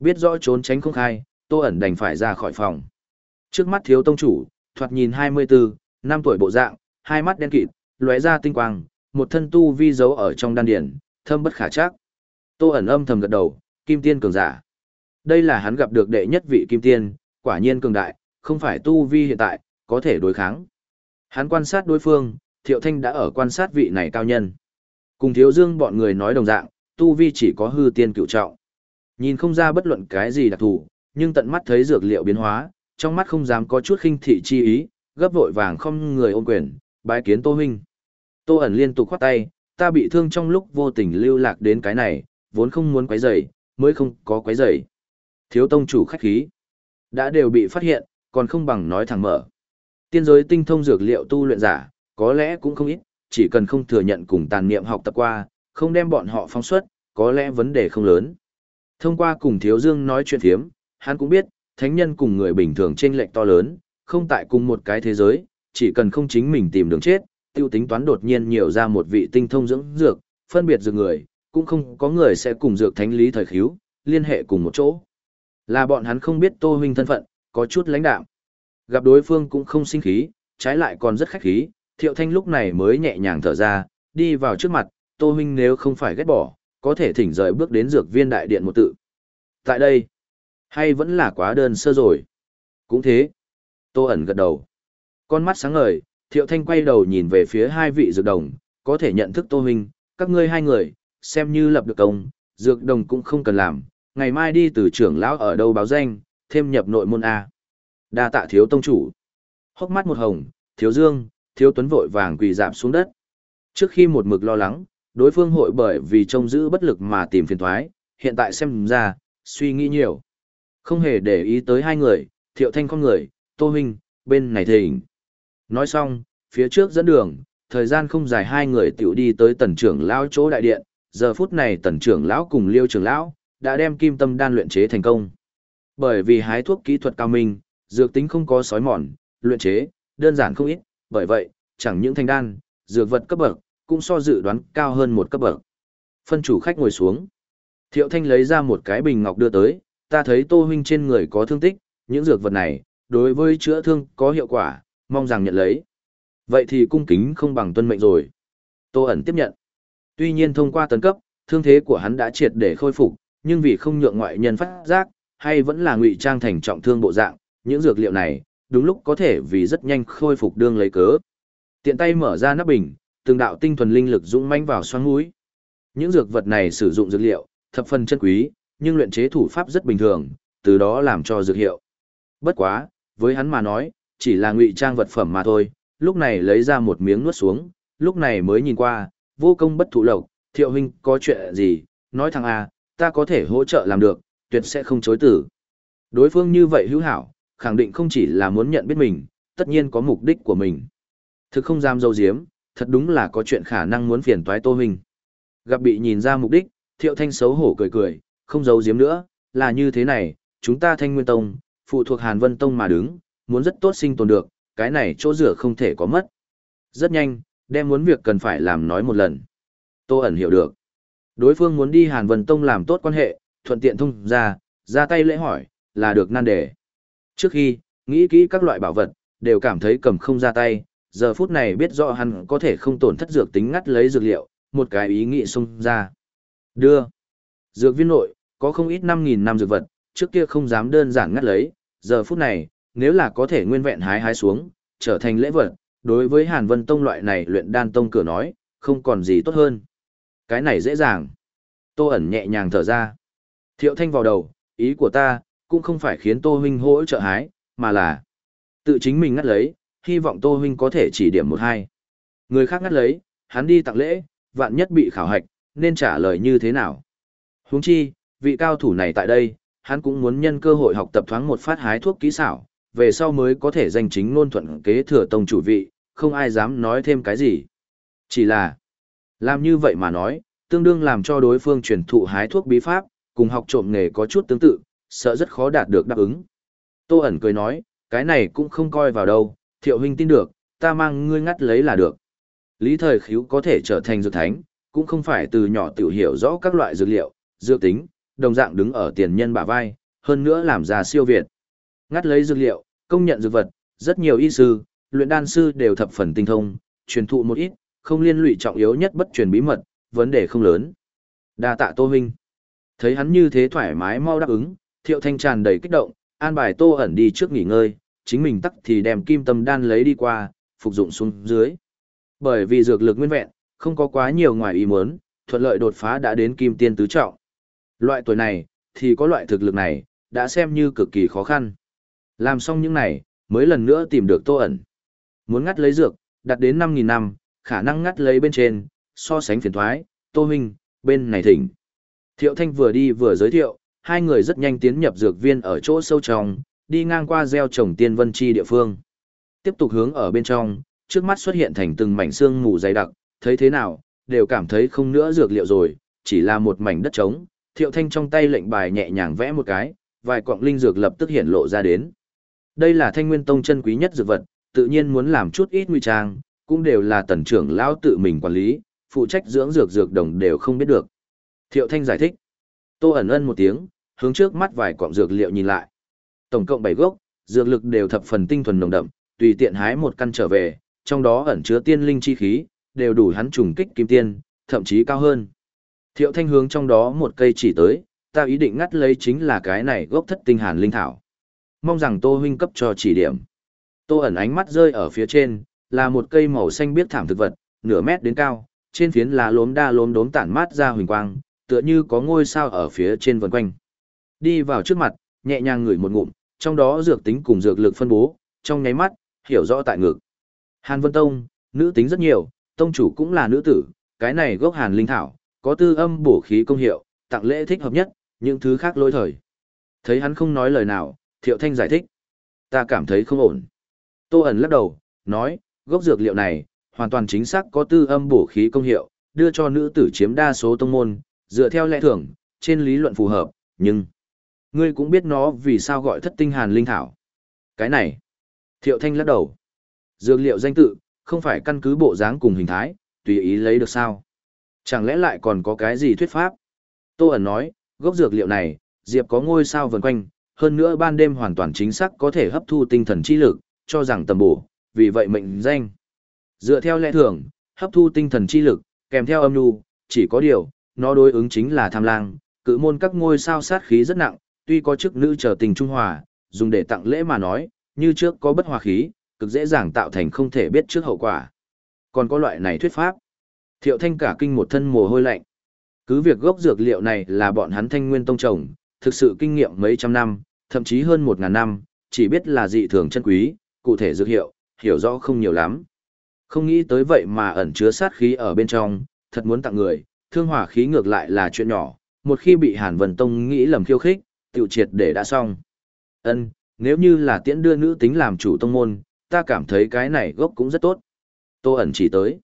Biết rõ trốn tránh không khai, tô ẩn đành phải ra khỏi phòng. Trước mắt thiếu tông chủ, thoạt nhìn 24, năm tuổi bộ dạng, hai mắt đen kịt, lóe ra tinh quang, một thân tu vi giấu ở trong đan điển, thâm bất khả chắc. Tô ẩn âm thầm gật đầu, kim tiên cường giả. Đây là hắn gặp được đệ nhất vị kim tiên, quả nhiên cường đại, không phải tu vi hiện tại, có thể đối kháng. Hắn quan sát đối phương, Thiệu Thanh đã ở quan sát vị này cao nhân. Cùng Thiếu Dương bọn người nói đồng dạng, tu vi chỉ có hư tiên cựu trọng. Nhìn không ra bất luận cái gì đặc thù, nhưng tận mắt thấy dược liệu biến hóa, trong mắt không dám có chút khinh thị chi ý, gấp vội vàng không người ôm quyền, bái kiến Tô huynh. Tô ẩn liên tục khoát tay, ta bị thương trong lúc vô tình lưu lạc đến cái này, vốn không muốn quấy rầy, mới không có quấy rầy. Thiếu tông chủ khách khí, đã đều bị phát hiện, còn không bằng nói thẳng mở. Tiên giới tinh thông dược liệu tu luyện giả, có lẽ cũng không ít, chỉ cần không thừa nhận cùng tàn niệm học tập qua, không đem bọn họ phóng xuất, có lẽ vấn đề không lớn. Thông qua cùng Thiếu Dương nói chuyện thiếm, hắn cũng biết, thánh nhân cùng người bình thường chênh lệch to lớn, không tại cùng một cái thế giới, chỉ cần không chính mình tìm đường chết, tiêu tính toán đột nhiên nhiều ra một vị tinh thông dưỡng dược, phân biệt dược người, cũng không có người sẽ cùng dược thánh lý thời khíu, liên hệ cùng một chỗ. Là bọn hắn không biết Tô huynh thân phận, có chút lãnh đạm. Gặp đối phương cũng không sinh khí, trái lại còn rất khách khí, Thiệu Thanh lúc này mới nhẹ nhàng thở ra, đi vào trước mặt, Tô huynh nếu không phải ghét bỏ, có thể thỉnh rời bước đến dược viên đại điện một tự. Tại đây, hay vẫn là quá đơn sơ rồi. Cũng thế. Tô ẩn gật đầu. Con mắt sáng ngời, Thiệu Thanh quay đầu nhìn về phía hai vị dược đồng, có thể nhận thức Tô huynh, các ngươi hai người, xem như lập được công, dược đồng cũng không cần làm, ngày mai đi từ trưởng lão ở đâu báo danh, thêm nhập nội môn A đa tạ thiếu tông chủ. Hốc mắt một hồng, thiếu dương, thiếu tuấn vội vàng quỳ dạp xuống đất. Trước khi một mực lo lắng, đối phương hội bởi vì trông giữ bất lực mà tìm phiền thoái, hiện tại xem ra, suy nghĩ nhiều. Không hề để ý tới hai người, thiệu thanh con người, tô huynh, bên này thỉnh. Nói xong, phía trước dẫn đường, thời gian không dài hai người tiểu đi tới tần trưởng lão chỗ đại điện, giờ phút này tần trưởng lão cùng liêu trưởng lão, đã đem kim tâm đan luyện chế thành công. Bởi vì hái thuốc kỹ thuật cao minh, dược tính không có sói mòn, luyện chế, đơn giản không ít, bởi vậy, chẳng những thành đan, dược vật cấp bậc, cũng so dự đoán cao hơn một cấp bậc. Phân chủ khách ngồi xuống. Thiệu Thanh lấy ra một cái bình ngọc đưa tới, ta thấy Tô huynh trên người có thương tích, những dược vật này, đối với chữa thương có hiệu quả, mong rằng nhận lấy. Vậy thì cung kính không bằng tuân mệnh rồi. Tô ẩn tiếp nhận. Tuy nhiên thông qua tấn cấp, thương thế của hắn đã triệt để khôi phục, nhưng vì không nhượng ngoại nhân phát giác, hay vẫn là ngụy trang thành trọng thương bộ dạng, những dược liệu này, đúng lúc có thể vì rất nhanh khôi phục đương lấy cớ. Tiện tay mở ra nắp bình, từng đạo tinh thuần linh lực dũng mãnh vào xoắn mũi. Những dược vật này sử dụng dược liệu, thập phần chân quý, nhưng luyện chế thủ pháp rất bình thường, từ đó làm cho dược hiệu. Bất quá, với hắn mà nói, chỉ là ngụy trang vật phẩm mà thôi, lúc này lấy ra một miếng nuốt xuống, lúc này mới nhìn qua, vô công bất thụ lộc, thiệu huynh có chuyện gì, nói thằng A, ta có thể hỗ trợ làm được, tuyệt sẽ không chối tử. Đối phương như vậy hữu hảo, khẳng định không chỉ là muốn nhận biết mình, tất nhiên có mục đích của mình. Thực không dám dâu diếm, thật đúng là có chuyện khả năng muốn phiền toái Tô Hình. Gặp bị nhìn ra mục đích, Thiệu Thanh xấu hổ cười cười, không giấu giếm nữa, là như thế này, chúng ta Thanh Nguyên Tông, phụ thuộc Hàn Vân Tông mà đứng, muốn rất tốt sinh tồn được, cái này chỗ rửa không thể có mất. Rất nhanh, đem muốn việc cần phải làm nói một lần. Tô ẩn hiểu được. Đối phương muốn đi Hàn Vân Tông làm tốt quan hệ, thuận tiện thông ra, ra tay lễ hỏi, là được nan đề. Trước khi, nghĩ kỹ các loại bảo vật, đều cảm thấy cầm không ra tay, giờ phút này biết rõ hắn có thể không tổn thất dược tính ngắt lấy dược liệu, một cái ý nghĩ xông ra. Đưa. Dược viên nội, có không ít 5.000 năm dược vật, trước kia không dám đơn giản ngắt lấy, giờ phút này, nếu là có thể nguyên vẹn hái hái xuống, trở thành lễ vật, đối với Hàn Vân Tông loại này luyện đan tông cửa nói, không còn gì tốt hơn. Cái này dễ dàng. Tô ẩn nhẹ nhàng thở ra. Thiệu thanh vào đầu, ý của ta, cũng không phải khiến Tô huynh hỗ trợ hái, mà là tự chính mình ngắt lấy, hy vọng Tô huynh có thể chỉ điểm một hai. Người khác ngắt lấy, hắn đi tặng lễ, vạn nhất bị khảo hạch, nên trả lời như thế nào. Huống chi, vị cao thủ này tại đây, hắn cũng muốn nhân cơ hội học tập thoáng một phát hái thuốc kỹ xảo, về sau mới có thể danh chính ngôn thuận kế thừa tông chủ vị, không ai dám nói thêm cái gì. Chỉ là, làm như vậy mà nói, tương đương làm cho đối phương truyền thụ hái thuốc bí pháp, cùng học trộm nghề có chút tương tự, sợ rất khó đạt được đáp ứng. Tô ẩn cười nói, cái này cũng không coi vào đâu, thiệu huynh tin được, ta mang ngươi ngắt lấy là được. Lý thời khíu có thể trở thành dược thánh, cũng không phải từ nhỏ tiểu hiểu rõ các loại dược liệu, dược tính, đồng dạng đứng ở tiền nhân bả vai, hơn nữa làm ra siêu việt. Ngắt lấy dược liệu, công nhận dược vật, rất nhiều y sư, luyện đan sư đều thập phần tinh thông, truyền thụ một ít, không liên lụy trọng yếu nhất bất truyền bí mật, vấn đề không lớn. Đa tạ Tô huynh. Thấy hắn như thế thoải mái mau đáp ứng, Thiệu Thanh tràn đầy kích động, an bài Tô ẩn đi trước nghỉ ngơi, chính mình tắc thì đem kim tâm đan lấy đi qua, phục dụng xuống dưới. Bởi vì dược lực nguyên vẹn, không có quá nhiều ngoài ý muốn, thuận lợi đột phá đã đến kim tiên tứ trọng. Loại tuổi này, thì có loại thực lực này, đã xem như cực kỳ khó khăn. Làm xong những này, mới lần nữa tìm được tô ẩn. Muốn ngắt lấy dược, đặt đến 5.000 năm, khả năng ngắt lấy bên trên, so sánh phiền thoái, tô huynh, bên này thỉnh. Thiệu Thanh vừa đi vừa giới thiệu, hai người rất nhanh tiến nhập dược viên ở chỗ sâu trong, đi ngang qua gieo trồng tiên vân chi địa phương. Tiếp tục hướng ở bên trong, trước mắt xuất hiện thành từng mảnh xương mù dày đặc, thấy thế nào, đều cảm thấy không nữa dược liệu rồi, chỉ là một mảnh đất trống. Thiệu Thanh trong tay lệnh bài nhẹ nhàng vẽ một cái, vài quặng linh dược lập tức hiện lộ ra đến. Đây là Thanh Nguyên Tông chân quý nhất dược vật, tự nhiên muốn làm chút ít nguy trang, cũng đều là tần trưởng lão tự mình quản lý, phụ trách dưỡng dược dược đồng đều không biết được. Thiệu Thanh giải thích. Tô ẩn ân một tiếng, hướng trước mắt vài quặng dược liệu nhìn lại. Tổng cộng 7 gốc, dược lực đều thập phần tinh thuần nồng đậm, tùy tiện hái một căn trở về, trong đó ẩn chứa tiên linh chi khí, đều đủ hắn trùng kích kim tiên, thậm chí cao hơn. Thiệu Thanh hướng trong đó một cây chỉ tới, ta ý định ngắt lấy chính là cái này gốc thất tinh hàn linh thảo. Mong rằng Tô huynh cấp cho chỉ điểm. Tô ẩn ánh mắt rơi ở phía trên, là một cây màu xanh biếc thảm thực vật, nửa mét đến cao, trên phiến lá lốm đa lốm đốm tản mát ra huỳnh quang, tựa như có ngôi sao ở phía trên vần quanh. Đi vào trước mặt, nhẹ nhàng ngửi một ngụm, trong đó dược tính cùng dược lực phân bố, trong nháy mắt, hiểu rõ tại ngực. Hàn Vân Tông, nữ tính rất nhiều, tông chủ cũng là nữ tử, cái này gốc Hàn Linh Thảo, có tư âm bổ khí công hiệu, tặng lễ thích hợp nhất, những thứ khác lỗi thời. Thấy hắn không nói lời nào, Thiệu Thanh giải thích. Ta cảm thấy không ổn. Tô ẩn lắc đầu, nói, gốc dược liệu này, hoàn toàn chính xác có tư âm bổ khí công hiệu, đưa cho nữ tử chiếm đa số tông môn, dựa theo lẽ thường, trên lý luận phù hợp, nhưng... Ngươi cũng biết nó vì sao gọi thất tinh hàn linh thảo. Cái này... Thiệu Thanh lắc đầu. Dược liệu danh tự, không phải căn cứ bộ dáng cùng hình thái, tùy ý lấy được sao. Chẳng lẽ lại còn có cái gì thuyết pháp? Tô ẩn nói, gốc dược liệu này, Diệp có ngôi sao vần quanh, hơn nữa ban đêm hoàn toàn chính xác có thể hấp thu tinh thần chi lực, cho rằng tầm bổ, vì vậy mệnh danh. Dựa theo lẽ thường, hấp thu tinh thần chi lực, kèm theo âm nhu, chỉ có điều, nó đối ứng chính là tham lang, cự môn các ngôi sao sát khí rất nặng, tuy có chức nữ trở tình trung hòa, dùng để tặng lễ mà nói, như trước có bất hòa khí, cực dễ dàng tạo thành không thể biết trước hậu quả. Còn có loại này thuyết pháp. Thiệu Thanh cả kinh một thân mồ hôi lạnh. Cứ việc gốc dược liệu này là bọn hắn Thanh Nguyên tông trồng, thực sự kinh nghiệm mấy trăm năm, thậm chí hơn một ngàn năm, chỉ biết là dị thường chân quý, cụ thể dược hiệu, hiểu rõ không nhiều lắm. Không nghĩ tới vậy mà ẩn chứa sát khí ở bên trong, thật muốn tặng người, thương hỏa khí ngược lại là chuyện nhỏ, một khi bị Hàn Vân Tông nghĩ lầm khiêu khích, tiểu triệt để đã xong. Ân, nếu như là tiễn đưa nữ tính làm chủ tông môn, ta cảm thấy cái này gốc cũng rất tốt. Tô ẩn chỉ tới,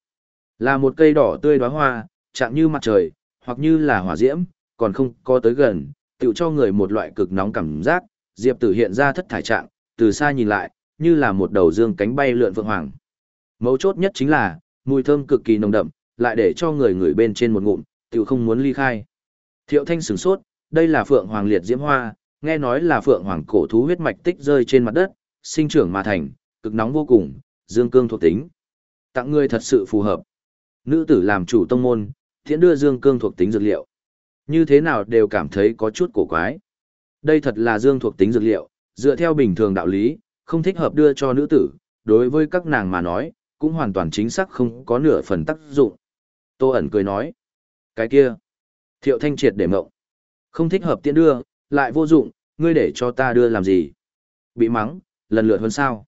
là một cây đỏ tươi đóa hoa, chạm như mặt trời, hoặc như là hỏa diễm, còn không có tới gần, tiểu cho người một loại cực nóng cảm giác, Diệp Tử hiện ra thất thải trạng, từ xa nhìn lại, như là một đầu dương cánh bay lượn vượng hoàng. Mấu chốt nhất chính là, mùi thơm cực kỳ nồng đậm, lại để cho người người bên trên một ngụm, tiểu không muốn ly khai. Thiệu Thanh sửng sốt, đây là phượng hoàng liệt diễm hoa, nghe nói là phượng hoàng cổ thú huyết mạch tích rơi trên mặt đất, sinh trưởng mà thành, cực nóng vô cùng, dương cương thuộc tính. Tặng người thật sự phù hợp. Nữ tử làm chủ tông môn, thiện đưa dương cương thuộc tính dược liệu. Như thế nào đều cảm thấy có chút cổ quái. Đây thật là dương thuộc tính dược liệu, dựa theo bình thường đạo lý, không thích hợp đưa cho nữ tử, đối với các nàng mà nói, cũng hoàn toàn chính xác không có nửa phần tác dụng. Tô ẩn cười nói, cái kia, thiệu thanh triệt để mộng, không thích hợp tiễn đưa, lại vô dụng, ngươi để cho ta đưa làm gì? Bị mắng, lần lượt hơn sao?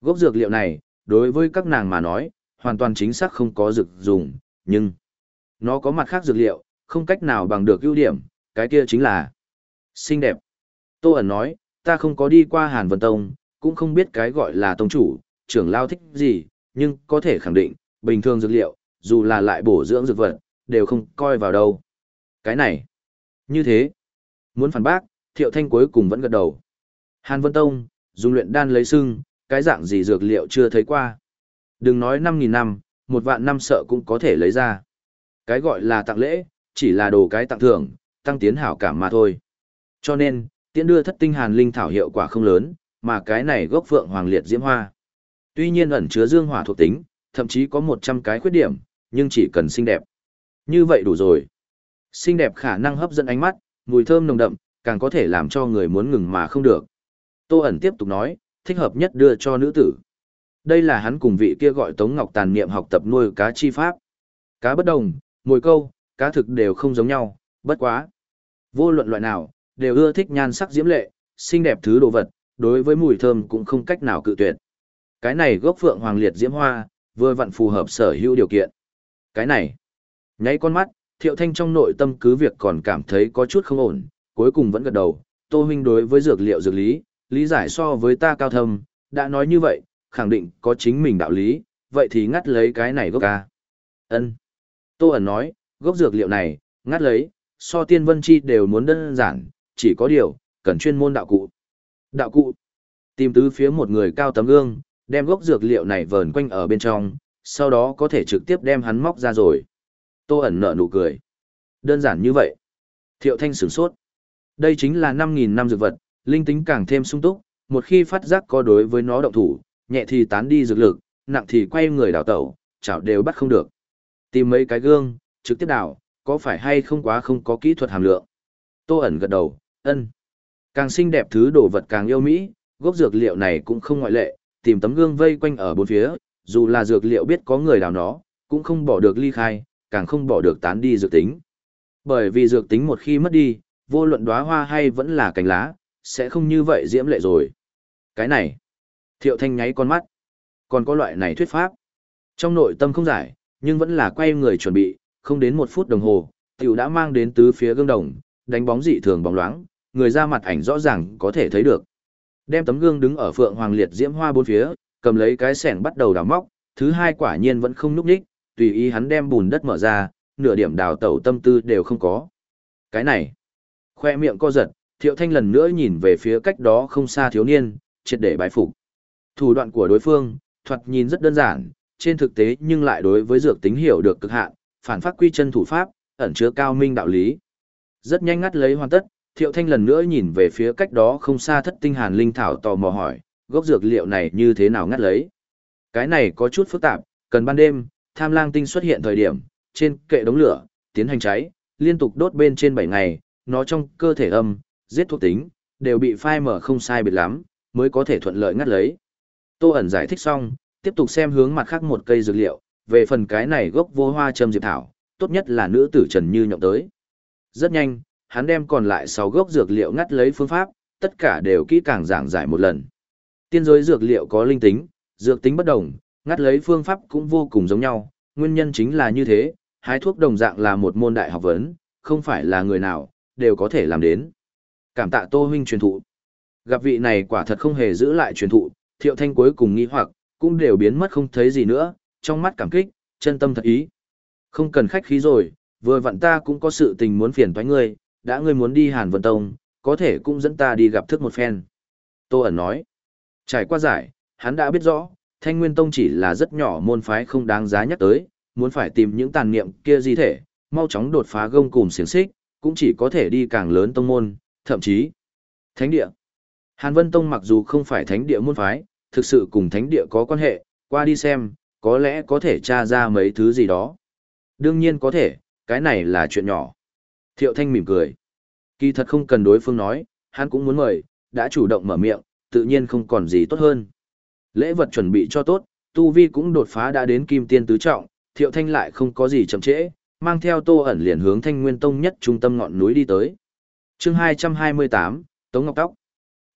Gốc dược liệu này, đối với các nàng mà nói, hoàn toàn chính xác không có dược dùng, nhưng nó có mặt khác dược liệu, không cách nào bằng được ưu điểm, cái kia chính là xinh đẹp. Tô ẩn nói, ta không có đi qua Hàn Vân Tông, cũng không biết cái gọi là tông chủ, trưởng lao thích gì, nhưng có thể khẳng định, bình thường dược liệu, dù là lại bổ dưỡng dược vật, đều không coi vào đâu. Cái này, như thế, muốn phản bác, Thiệu Thanh cuối cùng vẫn gật đầu. Hàn Vân Tông, dùng luyện đan lấy sưng, cái dạng gì dược liệu chưa thấy qua. Đừng nói 5.000 năm, một vạn năm sợ cũng có thể lấy ra. Cái gọi là tặng lễ, chỉ là đồ cái tặng thưởng, tăng tiến hảo cảm mà thôi. Cho nên, tiễn đưa thất tinh hàn linh thảo hiệu quả không lớn, mà cái này gốc phượng hoàng liệt diễm hoa. Tuy nhiên ẩn chứa dương hỏa thuộc tính, thậm chí có 100 cái khuyết điểm, nhưng chỉ cần xinh đẹp. Như vậy đủ rồi. Xinh đẹp khả năng hấp dẫn ánh mắt, mùi thơm nồng đậm, càng có thể làm cho người muốn ngừng mà không được. Tô ẩn tiếp tục nói, thích hợp nhất đưa cho nữ tử. Đây là hắn cùng vị kia gọi Tống Ngọc tàn niệm học tập nuôi cá chi pháp. Cá bất đồng, mùi câu, cá thực đều không giống nhau, bất quá. Vô luận loại nào, đều ưa thích nhan sắc diễm lệ, xinh đẹp thứ đồ vật, đối với mùi thơm cũng không cách nào cự tuyệt. Cái này gốc phượng hoàng liệt diễm hoa, vừa vặn phù hợp sở hữu điều kiện. Cái này, nháy con mắt, thiệu thanh trong nội tâm cứ việc còn cảm thấy có chút không ổn, cuối cùng vẫn gật đầu, tô huynh đối với dược liệu dược lý, lý giải so với ta cao thâm, đã nói như vậy, khẳng định có chính mình đạo lý, vậy thì ngắt lấy cái này gốc ca. ân Tô ẩn nói, gốc dược liệu này, ngắt lấy, so tiên vân chi đều muốn đơn giản, chỉ có điều, cần chuyên môn đạo cụ. Đạo cụ. Tìm tứ phía một người cao tấm gương, đem gốc dược liệu này vờn quanh ở bên trong, sau đó có thể trực tiếp đem hắn móc ra rồi. Tô ẩn nở nụ cười. Đơn giản như vậy. Thiệu thanh sửng sốt. Đây chính là 5.000 năm dược vật, linh tính càng thêm sung túc, một khi phát giác có đối với nó động thủ, nhẹ thì tán đi dược lực, nặng thì quay người đào tẩu, chảo đều bắt không được. Tìm mấy cái gương, trực tiếp đào, có phải hay không quá không có kỹ thuật hàm lượng. Tô ẩn gật đầu, ân. Càng xinh đẹp thứ đồ vật càng yêu mỹ, gốc dược liệu này cũng không ngoại lệ, tìm tấm gương vây quanh ở bốn phía, dù là dược liệu biết có người đào nó, cũng không bỏ được ly khai, càng không bỏ được tán đi dược tính. Bởi vì dược tính một khi mất đi, vô luận đóa hoa hay vẫn là cành lá, sẽ không như vậy diễm lệ rồi. Cái này, thiệu thanh nháy con mắt. Còn có loại này thuyết pháp. Trong nội tâm không giải, nhưng vẫn là quay người chuẩn bị, không đến một phút đồng hồ, tiểu đã mang đến tứ phía gương đồng, đánh bóng dị thường bóng loáng, người ra mặt ảnh rõ ràng có thể thấy được. Đem tấm gương đứng ở phượng hoàng liệt diễm hoa bốn phía, cầm lấy cái sẻng bắt đầu đào móc, thứ hai quả nhiên vẫn không núp đích, tùy ý hắn đem bùn đất mở ra, nửa điểm đào tẩu tâm tư đều không có. Cái này, khoe miệng co giật, thiệu thanh lần nữa nhìn về phía cách đó không xa thiếu niên, triệt để bái phục. Thủ đoạn của đối phương, thuật nhìn rất đơn giản, trên thực tế nhưng lại đối với dược tính hiểu được cực hạn, phản phát quy chân thủ pháp, ẩn chứa cao minh đạo lý. Rất nhanh ngắt lấy hoàn tất, Thiệu Thanh lần nữa nhìn về phía cách đó không xa thất tinh hàn linh thảo tò mò hỏi, gốc dược liệu này như thế nào ngắt lấy. Cái này có chút phức tạp, cần ban đêm, tham lang tinh xuất hiện thời điểm, trên kệ đống lửa, tiến hành cháy, liên tục đốt bên trên 7 ngày, nó trong cơ thể âm, giết thuộc tính, đều bị phai mở không sai biệt lắm, mới có thể thuận lợi ngắt lấy. Tô ẩn giải thích xong, tiếp tục xem hướng mặt khác một cây dược liệu, về phần cái này gốc vô hoa châm diệp thảo, tốt nhất là nữ tử Trần Như nhộng tới. Rất nhanh, hắn đem còn lại 6 gốc dược liệu ngắt lấy phương pháp, tất cả đều kỹ càng giảng giải một lần. Tiên giới dược liệu có linh tính, dược tính bất đồng, Ngắt lấy phương pháp cũng vô cùng giống nhau, nguyên nhân chính là như thế, hái thuốc đồng dạng là một môn đại học vấn, không phải là người nào, đều có thể làm đến. Cảm tạ Tô huynh truyền thụ. Gặp vị này quả thật không hề giữ lại truyền thụ, thiệu thanh cuối cùng nghi hoặc, cũng đều biến mất không thấy gì nữa, trong mắt cảm kích, chân tâm thật ý. Không cần khách khí rồi, vừa vặn ta cũng có sự tình muốn phiền toái ngươi, đã ngươi muốn đi Hàn Vân Tông, có thể cũng dẫn ta đi gặp thức một phen. Tô ẩn nói, trải qua giải, hắn đã biết rõ, Thanh Nguyên Tông chỉ là rất nhỏ môn phái không đáng giá nhắc tới, muốn phải tìm những tàn niệm kia di thể, mau chóng đột phá gông cùm xiềng xích, cũng chỉ có thể đi càng lớn tông môn, thậm chí thánh địa. Hàn Vân Tông mặc dù không phải thánh địa môn phái, thực sự cùng thánh địa có quan hệ, qua đi xem, có lẽ có thể tra ra mấy thứ gì đó. Đương nhiên có thể, cái này là chuyện nhỏ. Thiệu Thanh mỉm cười. Kỳ thật không cần đối phương nói, hắn cũng muốn mời, đã chủ động mở miệng, tự nhiên không còn gì tốt hơn. Lễ vật chuẩn bị cho tốt, Tu Vi cũng đột phá đã đến kim tiên tứ trọng, Thiệu Thanh lại không có gì chậm trễ, mang theo Tô ẩn liền hướng Thanh Nguyên Tông nhất trung tâm ngọn núi đi tới. chương 228, Tống Ngọc Tóc.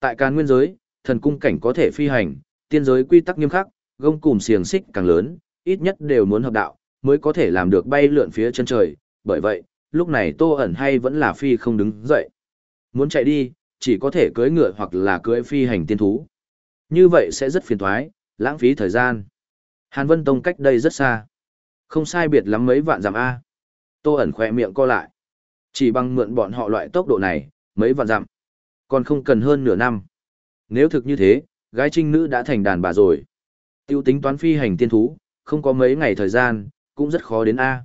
Tại Càn Nguyên giới, thần cung cảnh có thể phi hành, tiên giới quy tắc nghiêm khắc, gông cùm xiềng xích càng lớn, ít nhất đều muốn hợp đạo, mới có thể làm được bay lượn phía chân trời, bởi vậy, lúc này Tô ẩn hay vẫn là phi không đứng dậy. Muốn chạy đi, chỉ có thể cưỡi ngựa hoặc là cưỡi phi hành tiên thú. Như vậy sẽ rất phiền toái, lãng phí thời gian. Hàn Vân Tông cách đây rất xa. Không sai biệt lắm mấy vạn dặm A. Tô ẩn khỏe miệng co lại. Chỉ bằng mượn bọn họ loại tốc độ này, mấy vạn dặm. Còn không cần hơn nửa năm. Nếu thực như thế, gái trinh nữ đã thành đàn bà rồi. Tiêu tính toán phi hành tiên thú, không có mấy ngày thời gian, cũng rất khó đến A.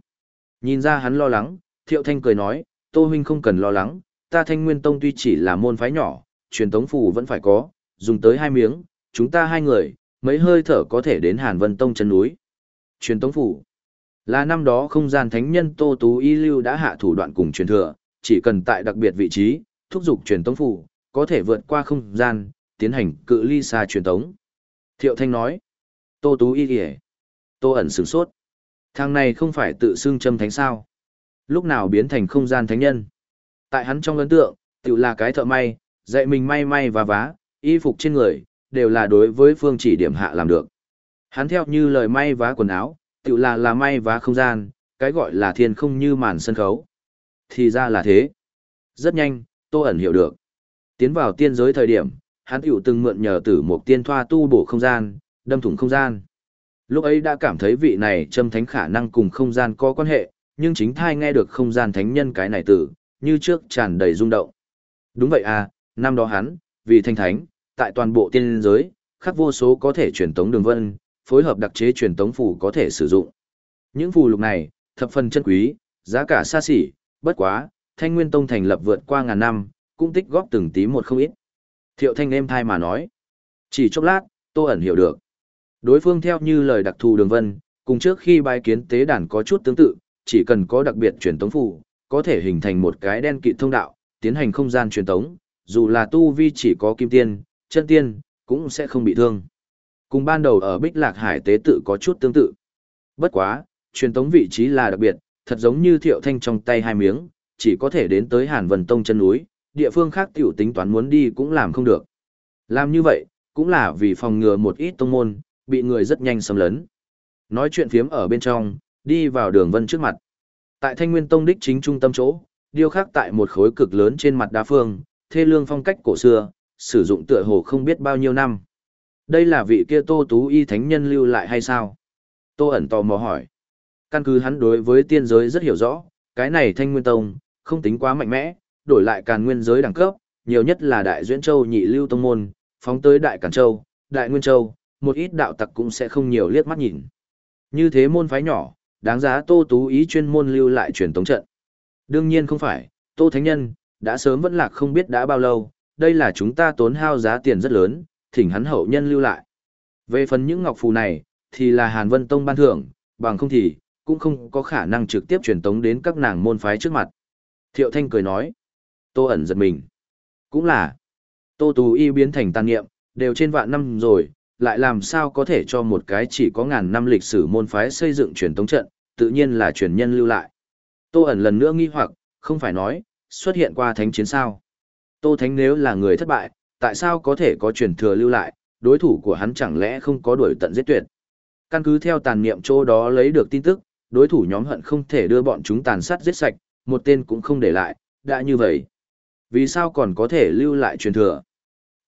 Nhìn ra hắn lo lắng, Thiệu Thanh cười nói, Tô Huynh không cần lo lắng, ta Thanh Nguyên Tông tuy chỉ là môn phái nhỏ, truyền tống phù vẫn phải có, dùng tới hai miếng, chúng ta hai người, mấy hơi thở có thể đến Hàn Vân Tông chân núi. Truyền tống phủ là năm đó không gian thánh nhân Tô Tú Y Lưu đã hạ thủ đoạn cùng truyền thừa, chỉ cần tại đặc biệt vị trí, thúc giục truyền tống phủ có thể vượt qua không gian, tiến hành cự ly xa truyền tống. Thiệu Thanh nói, Tô Tú Y kìa. Tô ẩn sửng sốt. Thằng này không phải tự xưng châm thánh sao. Lúc nào biến thành không gian thánh nhân. Tại hắn trong ấn tượng, tự là cái thợ may, dạy mình may may và vá, y phục trên người, đều là đối với phương chỉ điểm hạ làm được. Hắn theo như lời may vá quần áo, tự là là may vá không gian, cái gọi là thiên không như màn sân khấu. Thì ra là thế. Rất nhanh, Tô ẩn hiểu được. Tiến vào tiên giới thời điểm, hắn tiểu từng mượn nhờ tử một tiên thoa tu bổ không gian, đâm thủng không gian. Lúc ấy đã cảm thấy vị này châm thánh khả năng cùng không gian có quan hệ, nhưng chính thai nghe được không gian thánh nhân cái này tử, như trước tràn đầy rung động. Đúng vậy à, năm đó hắn, vì thanh thánh, tại toàn bộ tiên giới, khắc vô số có thể truyền tống đường vân, phối hợp đặc chế truyền tống phù có thể sử dụng. Những phù lục này, thập phần chân quý, giá cả xa xỉ, bất quá, Thanh Nguyên Tông thành lập vượt qua ngàn năm, cũng tích góp từng tí một không ít. Thiệu Thanh êm thai mà nói. Chỉ chốc lát, Tô ẩn hiểu được. Đối phương theo như lời đặc thù đường vân, cùng trước khi bài kiến tế đàn có chút tương tự, chỉ cần có đặc biệt truyền tống phù, có thể hình thành một cái đen kịt thông đạo, tiến hành không gian truyền tống, dù là tu vi chỉ có kim tiên, chân tiên, cũng sẽ không bị thương. Cùng ban đầu ở Bích Lạc Hải tế tự có chút tương tự. Bất quá, truyền tống vị trí là đặc biệt, thật giống như thiệu thanh trong tay hai miếng, chỉ có thể đến tới Hàn Vân Tông chân núi, địa phương khác tiểu tính toán muốn đi cũng làm không được. Làm như vậy, cũng là vì phòng ngừa một ít tông môn, bị người rất nhanh xâm lấn. Nói chuyện phiếm ở bên trong, đi vào đường vân trước mặt. Tại Thanh Nguyên Tông đích chính trung tâm chỗ, điêu khắc tại một khối cực lớn trên mặt đá phương, thê lương phong cách cổ xưa, sử dụng tựa hồ không biết bao nhiêu năm. Đây là vị kia Tô Tú Y Thánh Nhân lưu lại hay sao? Tô ẩn tò mò hỏi. Căn cứ hắn đối với tiên giới rất hiểu rõ, cái này Thanh Nguyên Tông, không tính quá mạnh mẽ, đổi lại càn nguyên giới đẳng cấp, nhiều nhất là Đại Duyễn Châu nhị lưu tông môn, phóng tới Đại Càn Châu, Đại Nguyên Châu, một ít đạo tặc cũng sẽ không nhiều liếc mắt nhìn. Như thế môn phái nhỏ, đáng giá Tô Tú ý chuyên môn lưu lại truyền tống trận. Đương nhiên không phải, Tô Thánh Nhân, đã sớm vẫn lạc không biết đã bao lâu, đây là chúng ta tốn hao giá tiền rất lớn, thỉnh hắn hậu nhân lưu lại. Về phần những ngọc phù này, thì là Hàn Vân Tông ban thưởng, bằng không thì, cũng không có khả năng trực tiếp truyền tống đến các nàng môn phái trước mặt. Thiệu Thanh cười nói, Tô ẩn giật mình. Cũng là, Tô tù y biến thành tàn nghiệm, đều trên vạn năm rồi, lại làm sao có thể cho một cái chỉ có ngàn năm lịch sử môn phái xây dựng truyền tống trận, tự nhiên là truyền nhân lưu lại. Tô ẩn lần nữa nghi hoặc, không phải nói, xuất hiện qua thánh chiến sao. Tô Thánh nếu là người thất bại, tại sao có thể có truyền thừa lưu lại, đối thủ của hắn chẳng lẽ không có đuổi tận giết tuyệt. Căn cứ theo tàn niệm chỗ đó lấy được tin tức, đối thủ nhóm hận không thể đưa bọn chúng tàn sát giết sạch, một tên cũng không để lại, đã như vậy. Vì sao còn có thể lưu lại truyền thừa?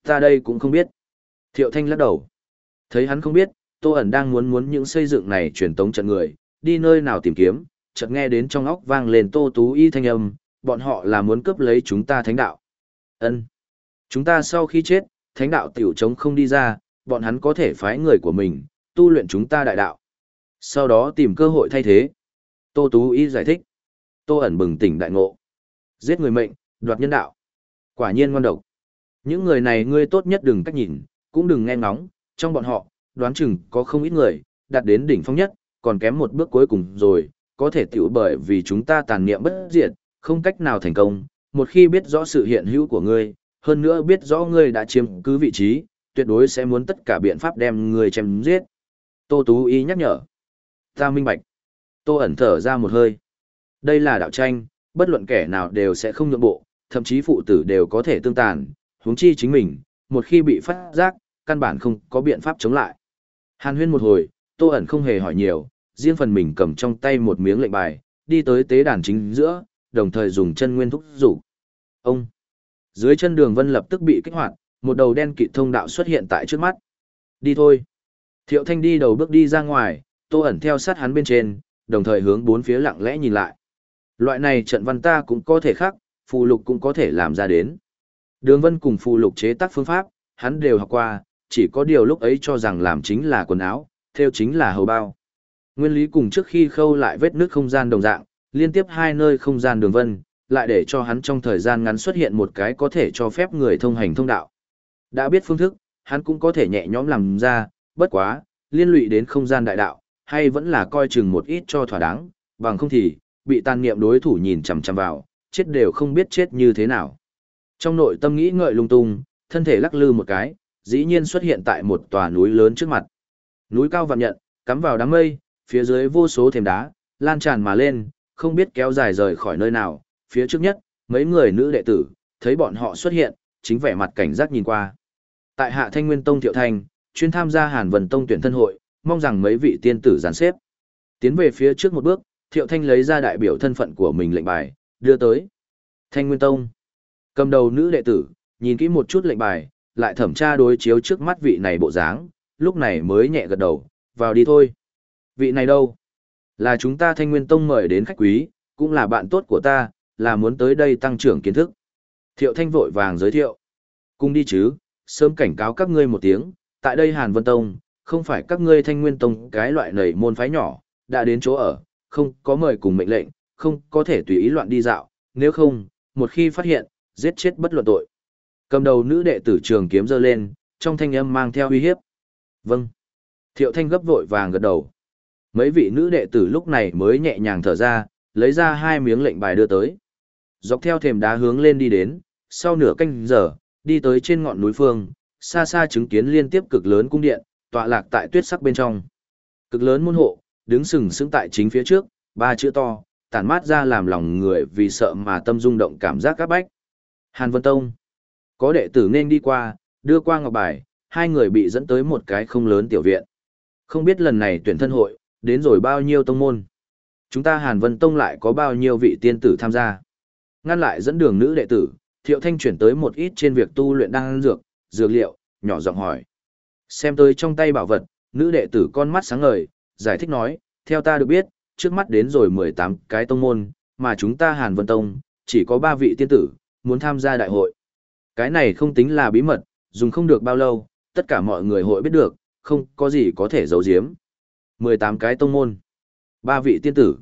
Ta đây cũng không biết. Thiệu Thanh lắc đầu. Thấy hắn không biết, Tô ẩn đang muốn muốn những xây dựng này truyền tống trận người, đi nơi nào tìm kiếm, chợt nghe đến trong óc vang lên Tô Tú Y thanh âm, bọn họ là muốn cướp lấy chúng ta thánh đạo. Ân, Chúng ta sau khi chết, thánh đạo tiểu chống không đi ra, bọn hắn có thể phái người của mình, tu luyện chúng ta đại đạo. Sau đó tìm cơ hội thay thế. Tô Tú Ý giải thích. Tô ẩn bừng tỉnh đại ngộ. Giết người mệnh, đoạt nhân đạo. Quả nhiên ngon độc. Những người này ngươi tốt nhất đừng cách nhìn, cũng đừng nghe ngóng, trong bọn họ, đoán chừng có không ít người, đạt đến đỉnh phong nhất, còn kém một bước cuối cùng rồi, có thể tiểu bởi vì chúng ta tàn niệm bất diệt, không cách nào thành công, một khi biết rõ sự hiện hữu của ngươi, hơn nữa biết rõ ngươi đã chiếm cứ vị trí, tuyệt đối sẽ muốn tất cả biện pháp đem ngươi chém giết. Tô Tú Y nhắc nhở. Ta minh bạch. Tô ẩn thở ra một hơi. Đây là đạo tranh, bất luận kẻ nào đều sẽ không nhượng bộ, thậm chí phụ tử đều có thể tương tàn, huống chi chính mình, một khi bị phát giác, căn bản không có biện pháp chống lại. Hàn huyên một hồi, Tô ẩn không hề hỏi nhiều, riêng phần mình cầm trong tay một miếng lệnh bài, đi tới tế đàn chính giữa, đồng thời dùng chân nguyên thúc dục Ông! Dưới chân đường vân lập tức bị kích hoạt, một đầu đen kịt thông đạo xuất hiện tại trước mắt. Đi thôi! Thiệu thanh đi đầu bước đi ra ngoài, tô ẩn theo sát hắn bên trên, đồng thời hướng bốn phía lặng lẽ nhìn lại. Loại này trận văn ta cũng có thể khác, phù lục cũng có thể làm ra đến. Đường vân cùng phù lục chế tác phương pháp, hắn đều học qua, chỉ có điều lúc ấy cho rằng làm chính là quần áo, theo chính là hầu bao. Nguyên lý cùng trước khi khâu lại vết nước không gian đồng dạng, liên tiếp hai nơi không gian đường vân, lại để cho hắn trong thời gian ngắn xuất hiện một cái có thể cho phép người thông hành thông đạo. Đã biết phương thức, hắn cũng có thể nhẹ nhõm làm ra, bất quá, liên lụy đến không gian đại đạo, hay vẫn là coi chừng một ít cho thỏa đáng, bằng không thì, bị tàn niệm đối thủ nhìn chằm chằm vào, chết đều không biết chết như thế nào. Trong nội tâm nghĩ ngợi lung tung, thân thể lắc lư một cái, dĩ nhiên xuất hiện tại một tòa núi lớn trước mặt. Núi cao vạn nhận, cắm vào đám mây, phía dưới vô số thềm đá, lan tràn mà lên, không biết kéo dài rời khỏi nơi nào, phía trước nhất, mấy người nữ đệ tử, thấy bọn họ xuất hiện, chính vẻ mặt cảnh giác nhìn qua. Tại Hạ Thanh Nguyên Tông Thiệu Thanh, chuyên tham gia Hàn Vân Tông tuyển thân hội, mong rằng mấy vị tiên tử gián xếp. Tiến về phía trước một bước, Thiệu Thanh lấy ra đại biểu thân phận của mình lệnh bài, đưa tới. Thanh Nguyên Tông. Cầm đầu nữ đệ tử, nhìn kỹ một chút lệnh bài, lại thẩm tra đối chiếu trước mắt vị này bộ dáng, lúc này mới nhẹ gật đầu, vào đi thôi. Vị này đâu? Là chúng ta Thanh Nguyên Tông mời đến khách quý, cũng là bạn tốt của ta, là muốn tới đây tăng trưởng kiến thức. Thiệu Thanh vội vàng giới thiệu. Cùng đi chứ, sớm cảnh cáo các ngươi một tiếng, tại đây Hàn Vân Tông, không phải các ngươi Thanh Nguyên Tông cái loại nầy môn phái nhỏ, đã đến chỗ ở, không có mời cùng mệnh lệnh, không có thể tùy ý loạn đi dạo, nếu không, một khi phát hiện, giết chết bất luận tội. Cầm đầu nữ đệ tử trường kiếm giơ lên, trong thanh âm mang theo uy hiếp. Vâng. Thiệu Thanh gấp vội vàng gật đầu. Mấy vị nữ đệ tử lúc này mới nhẹ nhàng thở ra, lấy ra hai miếng lệnh bài đưa tới. Dọc theo thềm đá hướng lên đi đến, sau nửa canh giờ, đi tới trên ngọn núi phương, xa xa chứng kiến liên tiếp cực lớn cung điện, tọa lạc tại tuyết sắc bên trong. Cực lớn môn hộ, đứng sừng sững tại chính phía trước, ba chữ to, tản mát ra làm lòng người vì sợ mà tâm rung động cảm giác các bách. Hàn Vân Tông. Có đệ tử nên đi qua, đưa qua ngọc bài, hai người bị dẫn tới một cái không lớn tiểu viện. Không biết lần này tuyển thân hội, đến rồi bao nhiêu tông môn. Chúng ta Hàn Vân Tông lại có bao nhiêu vị tiên tử tham gia. Ngăn lại dẫn đường nữ đệ tử, Thiệu Thanh chuyển tới một ít trên việc tu luyện đang dược, dược liệu, nhỏ giọng hỏi. Xem tới trong tay bảo vật, nữ đệ tử con mắt sáng ngời, giải thích nói, theo ta được biết, trước mắt đến rồi 18 cái tông môn, mà chúng ta Hàn Vân Tông, chỉ có 3 vị tiên tử, muốn tham gia đại hội. Cái này không tính là bí mật, dùng không được bao lâu, tất cả mọi người hội biết được, không có gì có thể giấu giếm. 18 cái tông môn, 3 vị tiên tử.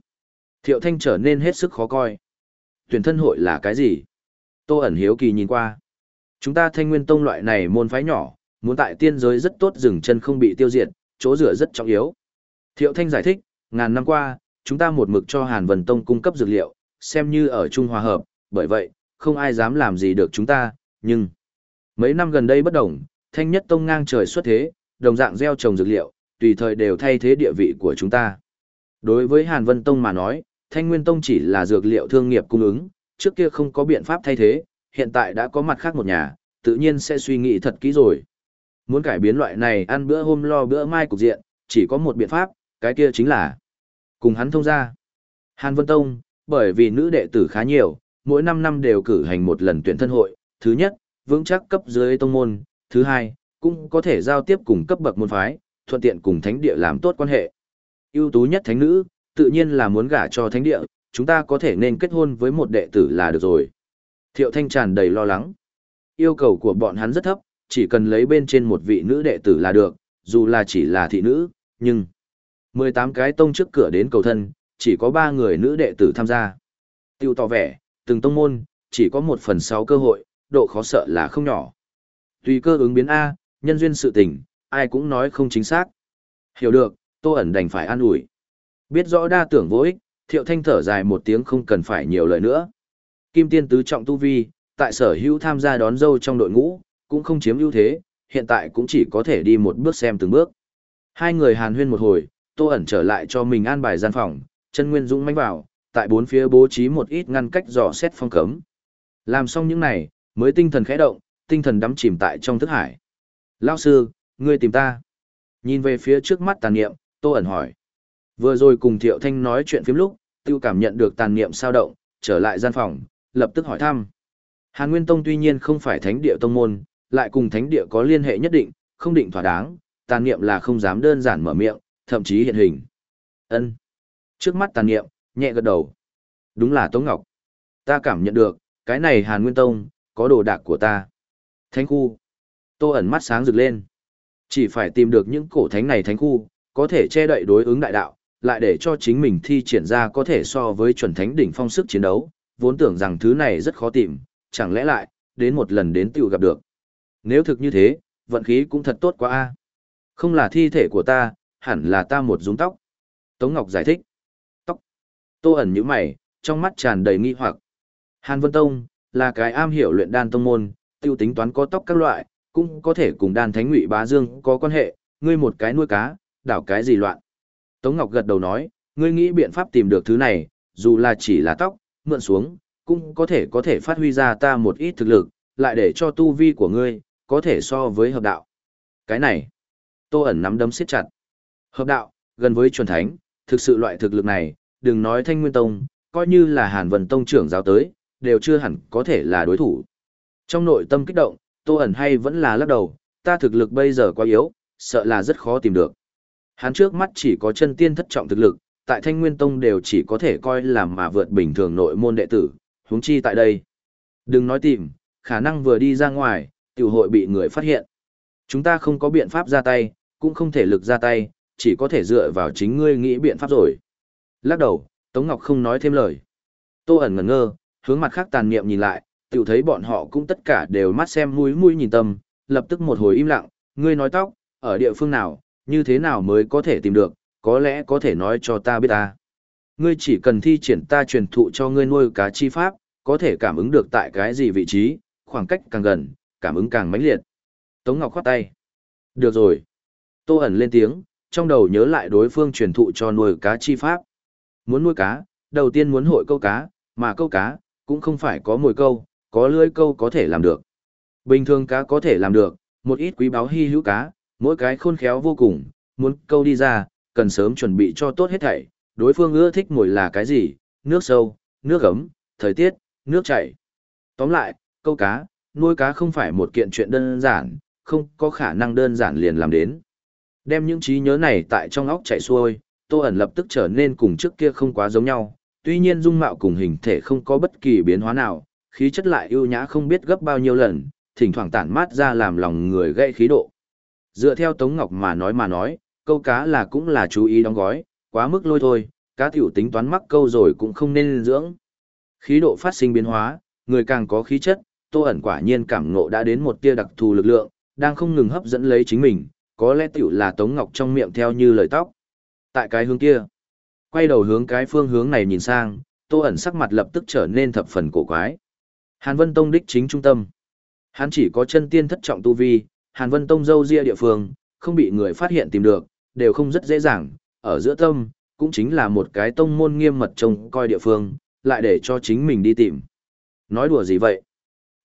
Thiệu Thanh trở nên hết sức khó coi. Tuyển thân hội là cái gì? Tô ẩn hiếu kỳ nhìn qua. Chúng ta thanh nguyên tông loại này môn phái nhỏ, muốn tại tiên giới rất tốt dừng chân không bị tiêu diệt, chỗ rửa rất trọng yếu. Thiệu Thanh giải thích, ngàn năm qua, chúng ta một mực cho Hàn Vân Tông cung cấp dược liệu, xem như ở Trung Hòa Hợp, bởi vậy, không ai dám làm gì được chúng ta, nhưng... Mấy năm gần đây bất đồng, Thanh Nhất Tông ngang trời xuất thế, đồng dạng gieo trồng dược liệu, tùy thời đều thay thế địa vị của chúng ta. Đối với Hàn Vân Tông mà nói, Thanh Nguyên Tông chỉ là dược liệu thương nghiệp cung ứng, trước kia không có biện pháp thay thế, hiện tại đã có mặt khác một nhà, tự nhiên sẽ suy nghĩ thật kỹ rồi. Muốn cải biến loại này ăn bữa hôm lo bữa mai cục diện, chỉ có một biện pháp, cái kia chính là cùng hắn thông ra. Hàn Vân Tông, bởi vì nữ đệ tử khá nhiều, mỗi 5 năm đều cử hành một lần tuyển thân hội, thứ nhất, vững chắc cấp dưới tông môn, thứ hai, cũng có thể giao tiếp cùng cấp bậc môn phái, thuận tiện cùng thánh địa làm tốt quan hệ. ưu tú nhất thánh nữ, tự nhiên là muốn gả cho thánh địa, chúng ta có thể nên kết hôn với một đệ tử là được rồi. Thiệu Thanh tràn đầy lo lắng. Yêu cầu của bọn hắn rất thấp, chỉ cần lấy bên trên một vị nữ đệ tử là được, dù là chỉ là thị nữ, nhưng 18 cái tông trước cửa đến cầu thân, chỉ có 3 người nữ đệ tử tham gia. Tiêu tỏ vẻ, từng tông môn, chỉ có 1 phần 6 cơ hội, độ khó sợ là không nhỏ. Tùy cơ ứng biến A, nhân duyên sự tình, ai cũng nói không chính xác. Hiểu được, Tô ẩn đành phải an ủi. Biết rõ đa tưởng vô ích, Thiệu Thanh thở dài một tiếng không cần phải nhiều lời nữa. Kim Tiên tứ trọng tu vi, tại sở hữu tham gia đón dâu trong đội ngũ, cũng không chiếm ưu thế, hiện tại cũng chỉ có thể đi một bước xem từng bước. Hai người hàn huyên một hồi, Tô ẩn trở lại cho mình an bài gian phòng, chân nguyên dũng mãnh vào, tại bốn phía bố trí một ít ngăn cách dò xét phong cấm. Làm xong những này, mới tinh thần khẽ động, tinh thần đắm chìm tại trong thức hải. Lao sư, ngươi tìm ta. Nhìn về phía trước mắt tàn niệm, Tô ẩn hỏi. Vừa rồi cùng Thiệu Thanh nói chuyện phím lúc, tiêu cảm nhận được tàn niệm sao động, trở lại gian phòng, lập tức hỏi thăm. Hàn Nguyên Tông tuy nhiên không phải thánh địa tông môn, lại cùng thánh địa có liên hệ nhất định, không định thỏa đáng, tàn niệm là không dám đơn giản mở miệng, thậm chí hiện hình. Ân. Trước mắt tàn niệm, nhẹ gật đầu. Đúng là Tống Ngọc. Ta cảm nhận được, cái này Hàn Nguyên Tông, có đồ đạc của ta. Thánh khu. Tô ẩn mắt sáng rực lên. Chỉ phải tìm được những cổ thánh này thánh khu, có thể che đậy đối ứng đại đạo, lại để cho chính mình thi triển ra có thể so với chuẩn thánh đỉnh phong sức chiến đấu, vốn tưởng rằng thứ này rất khó tìm, chẳng lẽ lại, đến một lần đến tiểu gặp được. Nếu thực như thế, vận khí cũng thật tốt quá a. Không là thi thể của ta, hẳn là ta một rúng tóc. Tống Ngọc giải thích. Tóc. Tô ẩn như mày, trong mắt tràn đầy nghi hoặc. Hàn Vân Tông, là cái am hiểu luyện đan tông môn, tiêu tính toán có tóc các loại, cũng có thể cùng đan thánh ngụy bá dương có quan hệ, ngươi một cái nuôi cá, đảo cái gì loạn. Tống Ngọc gật đầu nói, ngươi nghĩ biện pháp tìm được thứ này, dù là chỉ là tóc, mượn xuống, cũng có thể có thể phát huy ra ta một ít thực lực, lại để cho tu vi của ngươi, có thể so với hợp đạo. Cái này, Tô ẩn nắm đấm siết chặt. Hợp đạo, gần với chuẩn thánh, thực sự loại thực lực này, đừng nói thanh nguyên tông, coi như là hàn vân tông trưởng giáo tới, đều chưa hẳn có thể là đối thủ. Trong nội tâm kích động, Tô ẩn hay vẫn là lắc đầu, ta thực lực bây giờ quá yếu, sợ là rất khó tìm được. Hắn trước mắt chỉ có chân tiên thất trọng thực lực, tại Thanh Nguyên Tông đều chỉ có thể coi là mà vượt bình thường nội môn đệ tử, huống chi tại đây. Đừng nói tìm, khả năng vừa đi ra ngoài, tiểu hội bị người phát hiện. Chúng ta không có biện pháp ra tay, cũng không thể lực ra tay, chỉ có thể dựa vào chính ngươi nghĩ biện pháp rồi. Lắc đầu, Tống Ngọc không nói thêm lời. Tô ẩn ngẩn ngơ, hướng mặt khác tàn niệm nhìn lại, tiểu thấy bọn họ cũng tất cả đều mắt xem mũi mũi nhìn tâm, lập tức một hồi im lặng, ngươi nói tóc, ở địa phương nào, như thế nào mới có thể tìm được, có lẽ có thể nói cho ta biết ta. Ngươi chỉ cần thi triển ta truyền thụ cho ngươi nuôi cá chi pháp, có thể cảm ứng được tại cái gì vị trí, khoảng cách càng gần, cảm ứng càng mãnh liệt. Tống Ngọc khoát tay. Được rồi. Tô ẩn lên tiếng, trong đầu nhớ lại đối phương truyền thụ cho nuôi cá chi pháp. Muốn nuôi cá, đầu tiên muốn hội câu cá, mà câu cá, cũng không phải có mồi câu, có lưới câu có thể làm được. Bình thường cá có thể làm được, một ít quý báo hy hữu cá, mỗi cái khôn khéo vô cùng, muốn câu đi ra, cần sớm chuẩn bị cho tốt hết thảy. Đối phương ưa thích mồi là cái gì, nước sâu, nước ấm, thời tiết, nước chảy. Tóm lại, câu cá, nuôi cá không phải một kiện chuyện đơn giản, không có khả năng đơn giản liền làm đến. Đem những trí nhớ này tại trong óc chạy xuôi, Tô ẩn lập tức trở nên cùng trước kia không quá giống nhau, tuy nhiên dung mạo cùng hình thể không có bất kỳ biến hóa nào, khí chất lại ưu nhã không biết gấp bao nhiêu lần, thỉnh thoảng tản mát ra làm lòng người gây khí độ. Dựa theo Tống Ngọc mà nói mà nói, câu cá là cũng là chú ý đóng gói, quá mức lôi thôi, cá tiểu tính toán mắc câu rồi cũng không nên dưỡng. Khí độ phát sinh biến hóa, người càng có khí chất, Tô ẩn quả nhiên cảm ngộ đã đến một tia đặc thù lực lượng, đang không ngừng hấp dẫn lấy chính mình, có lẽ tiểu là Tống Ngọc trong miệng theo như lời tóc. Tại cái hướng kia, quay đầu hướng cái phương hướng này nhìn sang, Tô ẩn sắc mặt lập tức trở nên thập phần cổ quái. Hàn Vân Tông đích chính trung tâm. Hắn chỉ có chân tiên thất trọng tu vi, Hàn Vân Tông dâu ria địa phương, không bị người phát hiện tìm được, đều không rất dễ dàng, ở giữa tâm, cũng chính là một cái tông môn nghiêm mật trông coi địa phương, lại để cho chính mình đi tìm. Nói đùa gì vậy?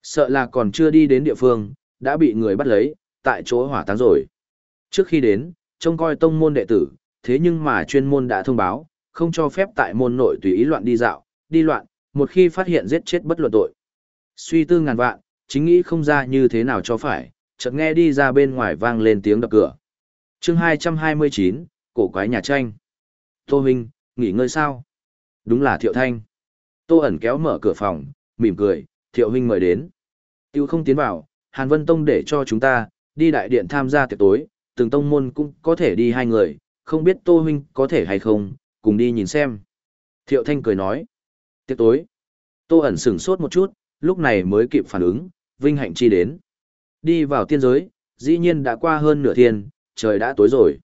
Sợ là còn chưa đi đến địa phương, đã bị người bắt lấy, tại chỗ hỏa táng rồi. Trước khi đến, trông coi tông môn đệ tử, thế nhưng mà chuyên môn đã thông báo, không cho phép tại môn nội tùy ý loạn đi dạo, đi loạn, một khi phát hiện giết chết bất luận tội. Suy tư ngàn vạn, chính nghĩ không ra như thế nào cho phải, chợt nghe đi ra bên ngoài vang lên tiếng đập cửa. chương 229, cổ quái nhà tranh. Tô huynh nghỉ ngơi sao? Đúng là Thiệu Thanh. Tô ẩn kéo mở cửa phòng, mỉm cười, Thiệu Huynh mời đến. Tiêu không tiến vào, Hàn Vân Tông để cho chúng ta, đi đại điện tham gia tiệc tối, từng tông môn cũng có thể đi hai người, không biết Tô Huynh có thể hay không, cùng đi nhìn xem. Thiệu Thanh cười nói. Tiệc tối. Tô ẩn sửng sốt một chút, lúc này mới kịp phản ứng, vinh hạnh chi đến. Đi vào tiên giới, dĩ nhiên đã qua hơn nửa thiên, trời đã tối rồi.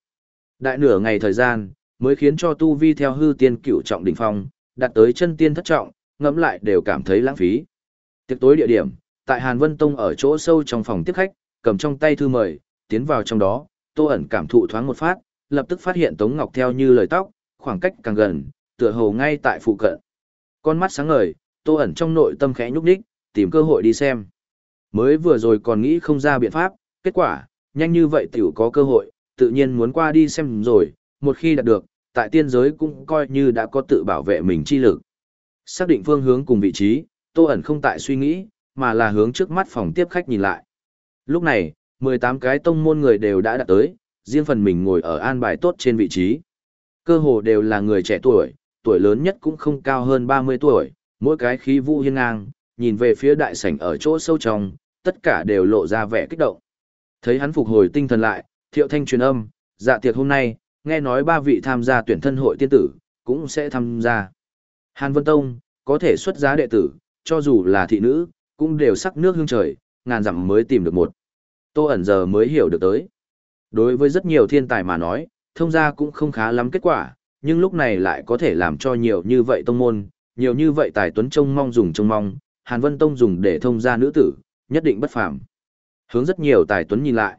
Đại nửa ngày thời gian, mới khiến cho tu vi theo hư tiên cửu trọng đỉnh phong, đạt tới chân tiên thất trọng, ngẫm lại đều cảm thấy lãng phí. Tiệc tối địa điểm, tại Hàn Vân Tông ở chỗ sâu trong phòng tiếp khách, cầm trong tay thư mời, tiến vào trong đó, Tô ẩn cảm thụ thoáng một phát, lập tức phát hiện Tống Ngọc theo như lời tóc, khoảng cách càng gần, tựa hồ ngay tại phụ cận. Con mắt sáng ngời, Tô ẩn trong nội tâm khẽ nhúc nhích, tìm cơ hội đi xem. Mới vừa rồi còn nghĩ không ra biện pháp, kết quả, nhanh như vậy tiểu có cơ hội, tự nhiên muốn qua đi xem rồi, một khi đạt được, tại tiên giới cũng coi như đã có tự bảo vệ mình chi lực. Xác định phương hướng cùng vị trí, Tô ẩn không tại suy nghĩ, mà là hướng trước mắt phòng tiếp khách nhìn lại. Lúc này, 18 cái tông môn người đều đã đạt tới, riêng phần mình ngồi ở an bài tốt trên vị trí. Cơ hồ đều là người trẻ tuổi, tuổi lớn nhất cũng không cao hơn 30 tuổi, mỗi cái khí vũ hiên ngang, nhìn về phía đại sảnh ở chỗ sâu trong, tất cả đều lộ ra vẻ kích động. Thấy hắn phục hồi tinh thần lại, thiệu thanh truyền âm, dạ tiệc hôm nay, nghe nói ba vị tham gia tuyển thân hội tiên tử, cũng sẽ tham gia. Hàn Vân Tông, có thể xuất giá đệ tử, cho dù là thị nữ, cũng đều sắc nước hương trời, ngàn dặm mới tìm được một. Tô ẩn giờ mới hiểu được tới. Đối với rất nhiều thiên tài mà nói, thông gia cũng không khá lắm kết quả, nhưng lúc này lại có thể làm cho nhiều như vậy tông môn, nhiều như vậy tài tuấn trông mong dùng trông mong, Hàn Vân Tông dùng để thông gia nữ tử, nhất định bất phàm. Hướng rất nhiều tài tuấn nhìn lại.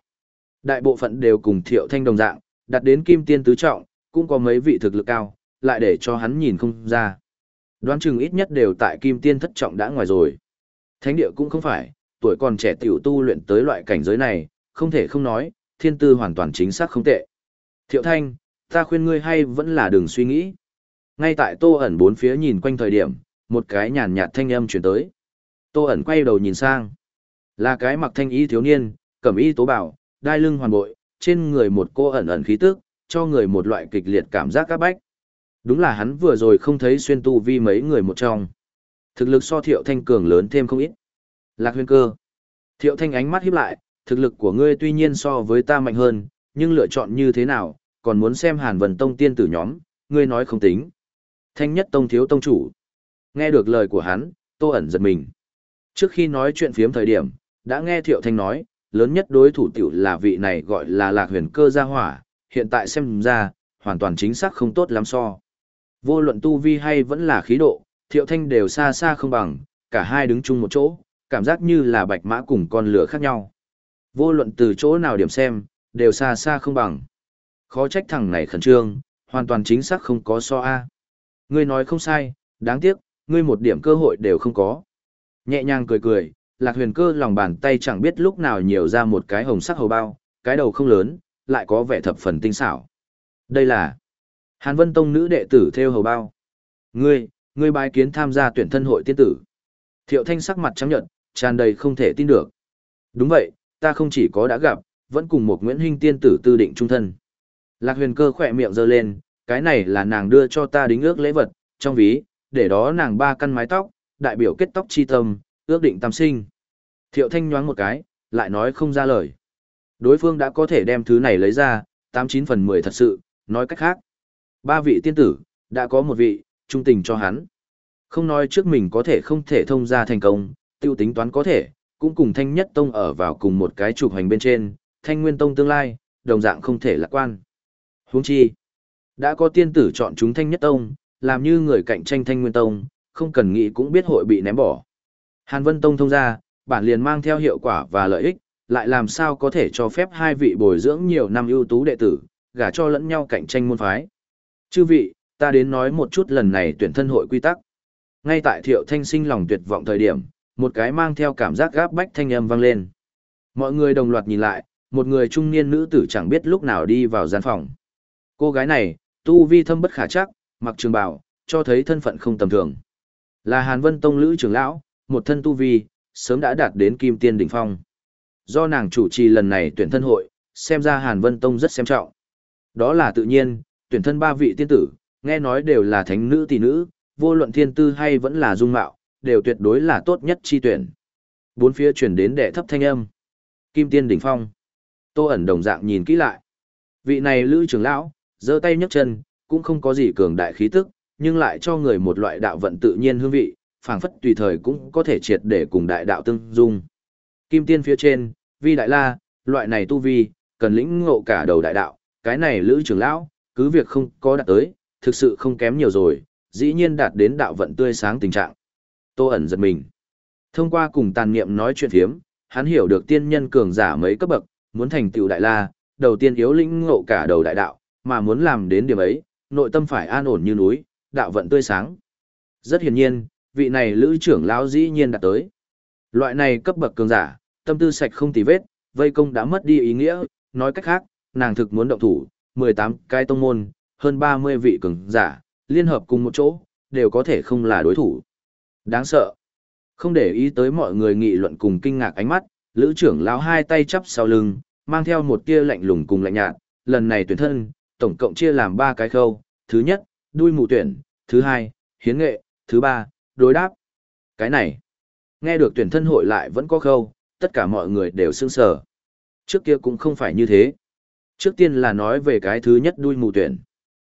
Đại bộ phận đều cùng Thiệu Thanh đồng dạng, đặt đến kim tiên tứ trọng, cũng có mấy vị thực lực cao, lại để cho hắn nhìn không ra. Đoán chừng ít nhất đều tại kim tiên thất trọng đã ngoài rồi. Thánh địa cũng không phải, tuổi còn trẻ tiểu tu luyện tới loại cảnh giới này, không thể không nói, thiên tư hoàn toàn chính xác không tệ. Thiệu Thanh, ta khuyên ngươi hay vẫn là đừng suy nghĩ. Ngay tại tô ẩn bốn phía nhìn quanh thời điểm, một cái nhàn nhạt thanh âm truyền tới. Tô ẩn quay đầu nhìn sang. Là cái mặc thanh y thiếu niên, cẩm y tố bảo, đai lưng hoàn bội, trên người một cô ẩn ẩn khí tức, cho người một loại kịch liệt cảm giác các bách. Đúng là hắn vừa rồi không thấy xuyên tu vi mấy người một trong. Thực lực so thiệu thanh cường lớn thêm không ít. Lạc huyền cơ. Thiệu thanh ánh mắt híp lại, thực lực của ngươi tuy nhiên so với ta mạnh hơn, nhưng lựa chọn như thế nào, còn muốn xem hàn vần tông tiên tử nhóm, ngươi nói không tính. Thanh nhất tông thiếu tông chủ. Nghe được lời của hắn, tô ẩn giật mình. Trước khi nói chuyện phiếm thời điểm, đã nghe thiệu thanh nói, lớn nhất đối thủ tiểu là vị này gọi là lạc huyền cơ gia hỏa, hiện tại xem ra, hoàn toàn chính xác không tốt lắm so. Vô luận tu vi hay vẫn là khí độ, thiệu thanh đều xa xa không bằng, cả hai đứng chung một chỗ, cảm giác như là bạch mã cùng con lửa khác nhau. Vô luận từ chỗ nào điểm xem, đều xa xa không bằng. Khó trách thằng này khẩn trương, hoàn toàn chính xác không có so A. Ngươi nói không sai, đáng tiếc, ngươi một điểm cơ hội đều không có. Nhẹ nhàng cười cười, lạc huyền cơ lòng bàn tay chẳng biết lúc nào nhiều ra một cái hồng sắc hầu bao, cái đầu không lớn, lại có vẻ thập phần tinh xảo. Đây là Hàn Vân Tông nữ đệ tử theo hầu bao. Ngươi, ngươi bái kiến tham gia tuyển thân hội tiên tử. Thiệu thanh sắc mặt trắng nhợt, tràn đầy không thể tin được. Đúng vậy, ta không chỉ có đã gặp, vẫn cùng một Nguyễn Hinh tiên tử tư định trung thân. Lạc huyền cơ khỏe miệng giơ lên, cái này là nàng đưa cho ta đính ước lễ vật, trong ví, để đó nàng ba căn mái tóc, đại biểu kết tóc chi tâm, ước định tam sinh. Thiệu thanh nhoáng một cái, lại nói không ra lời. Đối phương đã có thể đem thứ này lấy ra, 89 phần 10 thật sự, nói cách khác. Ba vị tiên tử, đã có một vị, trung tình cho hắn. Không nói trước mình có thể không thể thông ra thành công, tiêu tính toán có thể, cũng cùng thanh nhất tông ở vào cùng một cái trục hành bên trên, thanh nguyên tông tương lai, đồng dạng không thể lạc quan. Huống chi, đã có tiên tử chọn chúng thanh nhất tông, làm như người cạnh tranh thanh nguyên tông, không cần nghĩ cũng biết hội bị ném bỏ. Hàn Vân Tông thông ra, bản liền mang theo hiệu quả và lợi ích, lại làm sao có thể cho phép hai vị bồi dưỡng nhiều năm ưu tú đệ tử, gả cho lẫn nhau cạnh tranh môn phái. Chư vị, ta đến nói một chút lần này tuyển thân hội quy tắc. Ngay tại thiệu thanh sinh lòng tuyệt vọng thời điểm, một cái mang theo cảm giác gáp bách thanh âm vang lên. Mọi người đồng loạt nhìn lại, Một người trung niên nữ tử chẳng biết lúc nào đi vào gian phòng. Cô gái này, tu vi thâm bất khả chắc, mặc trường bào, cho thấy thân phận không tầm thường. Là Hàn Vân Tông Lữ trưởng lão, một thân tu vi, sớm đã đạt đến kim tiên đỉnh phong. Do nàng chủ trì lần này tuyển thân hội, xem ra Hàn Vân Tông rất xem trọng. Đó là tự nhiên, tuyển thân ba vị tiên tử, nghe nói đều là thánh nữ tỷ nữ, vô luận thiên tư hay vẫn là dung mạo, đều tuyệt đối là tốt nhất chi tuyển. Bốn phía chuyển đến đệ thấp thanh âm. Kim tiên đỉnh phong. Tô ẩn đồng dạng nhìn kỹ lại. Vị này lữ trưởng lão, giơ tay nhấc chân, cũng không có gì cường đại khí tức, nhưng lại cho người một loại đạo vận tự nhiên hương vị, phảng phất tùy thời cũng có thể triệt để cùng đại đạo tương dung. Kim tiên phía trên, vi đại la, loại này tu vi, cần lĩnh ngộ cả đầu đại đạo, cái này lữ trưởng lão, cứ việc không có đạt tới, thực sự không kém nhiều rồi, dĩ nhiên đạt đến đạo vận tươi sáng tình trạng. Tô ẩn giật mình. Thông qua cùng tàn niệm nói chuyện thiếm, hắn hiểu được tiên nhân cường giả mấy cấp bậc, muốn thành tựu đại la, đầu tiên yếu lĩnh ngộ cả đầu đại đạo, mà muốn làm đến điểm ấy, nội tâm phải an ổn như núi, đạo vận tươi sáng. Rất hiển nhiên, vị này lữ trưởng lão dĩ nhiên đạt tới. Loại này cấp bậc cường giả, tâm tư sạch không tì vết, vây công đã mất đi ý nghĩa, nói cách khác, nàng thực muốn động thủ, 18 cái tông môn, hơn 30 vị cường giả, liên hợp cùng một chỗ, đều có thể không là đối thủ. Đáng sợ. Không để ý tới mọi người nghị luận cùng kinh ngạc ánh mắt, lữ trưởng lão hai tay chắp sau lưng, mang theo một tia lạnh lùng cùng lạnh nhạt, lần này tuyển thân, tổng cộng chia làm ba cái khâu, thứ nhất, đuôi mù tuyển, thứ hai, hiến nghệ, thứ ba, đối đáp. Cái này, nghe được tuyển thân hội lại vẫn có khâu, tất cả mọi người đều sững sờ. Trước kia cũng không phải như thế. Trước tiên là nói về cái thứ nhất đuôi mù tuyển.